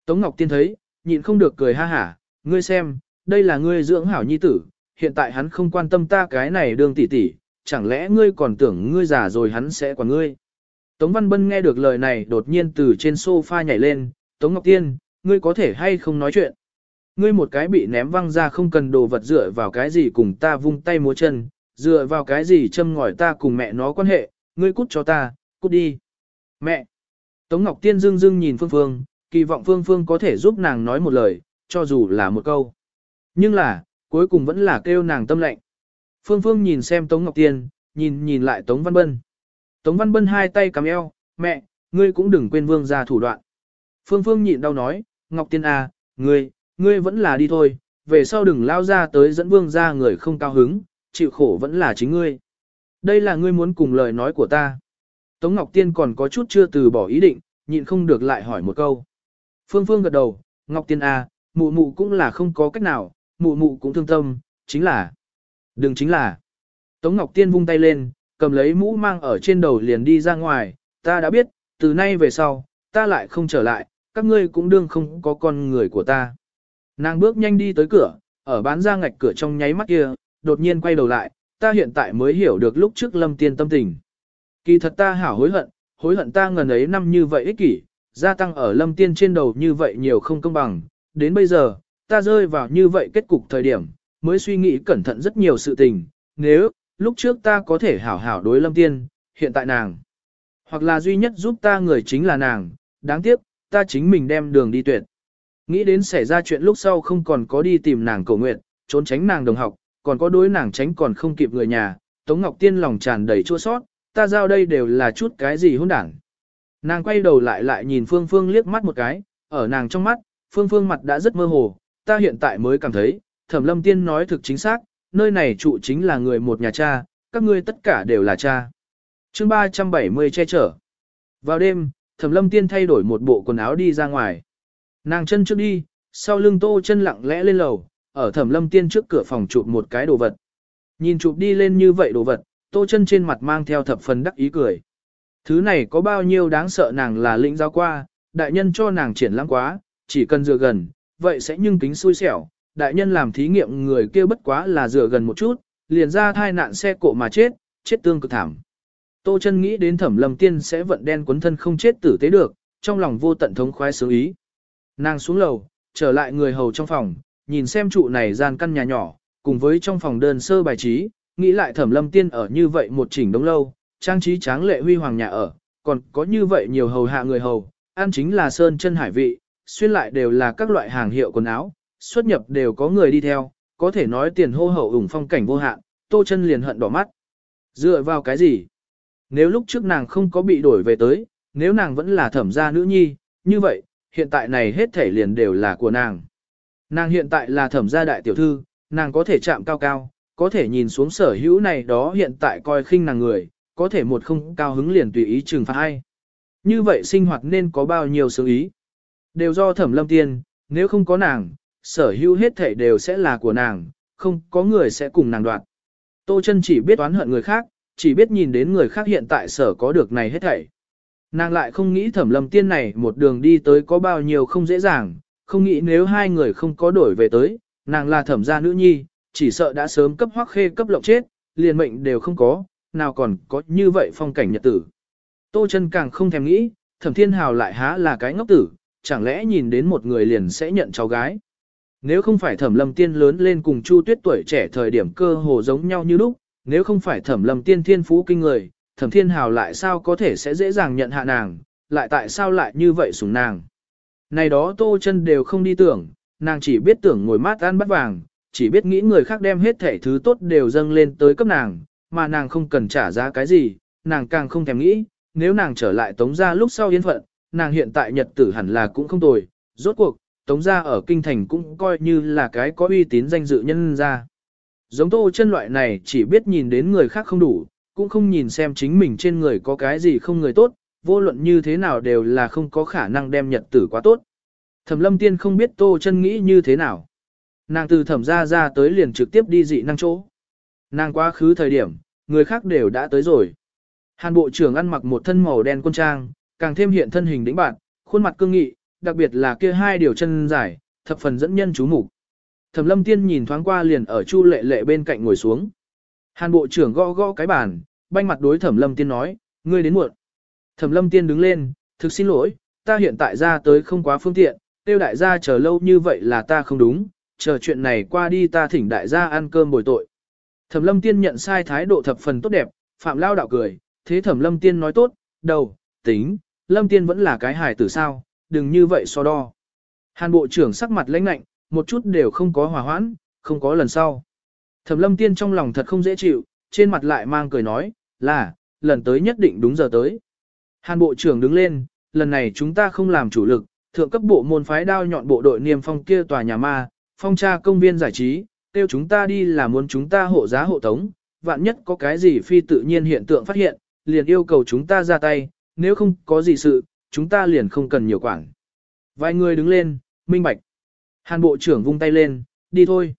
Tống Ngọc Tiên thấy, nhịn không được cười ha hả, ngươi xem, đây là ngươi dưỡng hảo nhi tử, hiện tại hắn không quan tâm ta cái này đương tỷ tỷ, chẳng lẽ ngươi còn tưởng ngươi già rồi hắn sẽ quản ngươi. Tống Văn Bân nghe được lời này đột nhiên từ trên sofa nhảy lên, Tống Ngọc Tiên, ngươi có thể hay không nói chuyện. Ngươi một cái bị ném văng ra không cần đồ vật dựa vào cái gì cùng ta vung tay múa chân, dựa vào cái gì châm ngòi ta cùng mẹ nó quan hệ, ngươi cút cho ta, cút đi. Mẹ! Tống Ngọc Tiên dưng dưng nhìn Phương Phương, kỳ vọng Phương Phương có thể giúp nàng nói một lời, cho dù là một câu. Nhưng là, cuối cùng vẫn là kêu nàng tâm lệnh. Phương Phương nhìn xem Tống Ngọc Tiên, nhìn nhìn lại Tống Văn Bân. Tống Văn Bân hai tay cầm eo, mẹ, ngươi cũng đừng quên vương ra thủ đoạn. Phương Phương nhịn đau nói, Ngọc Tiên à, ngươi, ngươi vẫn là đi thôi, về sau đừng lao ra tới dẫn vương ra người không cao hứng, chịu khổ vẫn là chính ngươi. Đây là ngươi muốn cùng lời nói của ta. Tống Ngọc Tiên còn có chút chưa từ bỏ ý định, nhịn không được lại hỏi một câu. Phương Phương gật đầu, Ngọc Tiên à, mụ mụ cũng là không có cách nào, mụ mụ cũng thương tâm, chính là. Đừng chính là. Tống Ngọc Tiên vung tay lên, cầm lấy mũ mang ở trên đầu liền đi ra ngoài, ta đã biết, từ nay về sau, ta lại không trở lại, các ngươi cũng đương không có con người của ta. Nàng bước nhanh đi tới cửa, ở bán ra ngạch cửa trong nháy mắt kia, đột nhiên quay đầu lại, ta hiện tại mới hiểu được lúc trước lâm tiên tâm tình. Kỳ thật ta hảo hối hận, hối hận ta ngần ấy năm như vậy ích kỷ, gia tăng ở lâm tiên trên đầu như vậy nhiều không công bằng, đến bây giờ, ta rơi vào như vậy kết cục thời điểm, mới suy nghĩ cẩn thận rất nhiều sự tình, nếu, lúc trước ta có thể hảo hảo đối lâm tiên, hiện tại nàng, hoặc là duy nhất giúp ta người chính là nàng, đáng tiếc, ta chính mình đem đường đi tuyệt. Nghĩ đến xảy ra chuyện lúc sau không còn có đi tìm nàng cầu nguyện, trốn tránh nàng đồng học, còn có đối nàng tránh còn không kịp người nhà, Tống Ngọc Tiên lòng tràn đầy chua sót, ta giao đây đều là chút cái gì hỗn đảng. Nàng quay đầu lại lại nhìn Phương Phương liếc mắt một cái, ở nàng trong mắt, Phương Phương mặt đã rất mơ hồ, ta hiện tại mới cảm thấy, Thẩm Lâm Tiên nói thực chính xác, nơi này trụ chính là người một nhà cha, các ngươi tất cả đều là cha. chương 370 che chở. Vào đêm, Thẩm Lâm Tiên thay đổi một bộ quần áo đi ra ngoài. Nàng chân trước đi, sau lưng tô chân lặng lẽ lên lầu, ở Thẩm Lâm Tiên trước cửa phòng chụp một cái đồ vật. Nhìn chụp đi lên như vậy đồ vật, tô chân trên mặt mang theo thập phần đắc ý cười. Thứ này có bao nhiêu đáng sợ nàng là lĩnh giáo qua, đại nhân cho nàng triển lãng quá, chỉ cần dựa gần, vậy sẽ nhưng kính xui xẻo, đại nhân làm thí nghiệm người kia bất quá là dựa gần một chút, liền ra thai nạn xe cộ mà chết, chết tương cực thảm. Tô chân nghĩ đến thẩm lâm tiên sẽ vận đen quấn thân không chết tử tế được, trong lòng vô tận thống khoái sướng ý. Nàng xuống lầu, trở lại người hầu trong phòng, nhìn xem trụ này gian căn nhà nhỏ, cùng với trong phòng đơn sơ bài trí, nghĩ lại thẩm lâm tiên ở như vậy một chỉnh đống lâu, trang trí tráng lệ huy hoàng nhà ở, còn có như vậy nhiều hầu hạ người hầu, ăn chính là sơn chân hải vị, xuyên lại đều là các loại hàng hiệu quần áo, xuất nhập đều có người đi theo, có thể nói tiền hô hậu ủng phong cảnh vô hạn, tô chân liền hận đỏ mắt. Dựa vào cái gì? Nếu lúc trước nàng không có bị đổi về tới, nếu nàng vẫn là thẩm gia nữ nhi, như vậy, hiện tại này hết thể liền đều là của nàng. Nàng hiện tại là thẩm gia đại tiểu thư, nàng có thể chạm cao cao, có thể nhìn xuống sở hữu này đó hiện tại coi khinh nàng người, có thể một không cao hứng liền tùy ý trừng phạt hay. Như vậy sinh hoạt nên có bao nhiêu sự ý. Đều do thẩm lâm tiên, nếu không có nàng, sở hữu hết thể đều sẽ là của nàng, không có người sẽ cùng nàng đoạt. Tô chân chỉ biết oán hận người khác, chỉ biết nhìn đến người khác hiện tại sở có được này hết thảy. Nàng lại không nghĩ thẩm lâm tiên này một đường đi tới có bao nhiêu không dễ dàng, không nghĩ nếu hai người không có đổi về tới, nàng là thẩm gia nữ nhi, chỉ sợ đã sớm cấp hoắc khê cấp lộng chết, liền mệnh đều không có, nào còn có như vậy phong cảnh nhật tử. Tô chân càng không thèm nghĩ, thẩm thiên hào lại há là cái ngốc tử, chẳng lẽ nhìn đến một người liền sẽ nhận cháu gái. Nếu không phải thẩm lâm tiên lớn lên cùng Chu Tuyết tuổi trẻ thời điểm cơ hồ giống nhau như lúc, nếu không phải thẩm lâm tiên thiên phú kinh người, thẩm thiên hào lại sao có thể sẽ dễ dàng nhận hạ nàng, lại tại sao lại như vậy sủng nàng. Này đó tô chân đều không đi tưởng, nàng chỉ biết tưởng ngồi mát ăn bắt vàng, chỉ biết nghĩ người khác đem hết thể thứ tốt đều dâng lên tới cấp nàng, mà nàng không cần trả giá cái gì, nàng càng không thèm nghĩ, nếu nàng trở lại tống gia lúc sau yên phận, nàng hiện tại nhật tử hẳn là cũng không tồi, rốt cuộc, tống gia ở kinh thành cũng coi như là cái có uy tín danh dự nhân gia. Giống tô chân loại này chỉ biết nhìn đến người khác không đủ, cũng không nhìn xem chính mình trên người có cái gì không người tốt, vô luận như thế nào đều là không có khả năng đem nhật tử quá tốt. Thẩm lâm tiên không biết tô chân nghĩ như thế nào. Nàng từ thẩm ra ra tới liền trực tiếp đi dị năng chỗ. Nàng quá khứ thời điểm, người khác đều đã tới rồi. Hàn bộ trưởng ăn mặc một thân màu đen quân trang, càng thêm hiện thân hình đĩnh bạn, khuôn mặt cương nghị, đặc biệt là kia hai điều chân dài, thập phần dẫn nhân chú mục. Thẩm lâm tiên nhìn thoáng qua liền ở chu lệ lệ bên cạnh ngồi xuống. Hàn bộ trưởng gõ gõ cái bàn, banh mặt đối thẩm lâm tiên nói, ngươi đến muộn. Thẩm lâm tiên đứng lên, thực xin lỗi, ta hiện tại ra tới không quá phương tiện, tiêu đại gia chờ lâu như vậy là ta không đúng, chờ chuyện này qua đi ta thỉnh đại gia ăn cơm bồi tội. Thẩm lâm tiên nhận sai thái độ thập phần tốt đẹp, phạm lao đạo cười, thế thẩm lâm tiên nói tốt, đầu, tính, lâm tiên vẫn là cái hài tử sao, đừng như vậy so đo. Hàn bộ trưởng sắc mặt lãnh lạnh, một chút đều không có hòa hoãn, không có lần sau. Thẩm lâm tiên trong lòng thật không dễ chịu, trên mặt lại mang cười nói, là, lần tới nhất định đúng giờ tới. Hàn bộ trưởng đứng lên, lần này chúng ta không làm chủ lực, thượng cấp bộ môn phái đao nhọn bộ đội niêm phong kia tòa nhà ma, phong tra công viên giải trí, tiêu chúng ta đi là muốn chúng ta hộ giá hộ tống, vạn nhất có cái gì phi tự nhiên hiện tượng phát hiện, liền yêu cầu chúng ta ra tay, nếu không có gì sự, chúng ta liền không cần nhiều quản. Vài người đứng lên, minh bạch. Hàn bộ trưởng vung tay lên, đi thôi.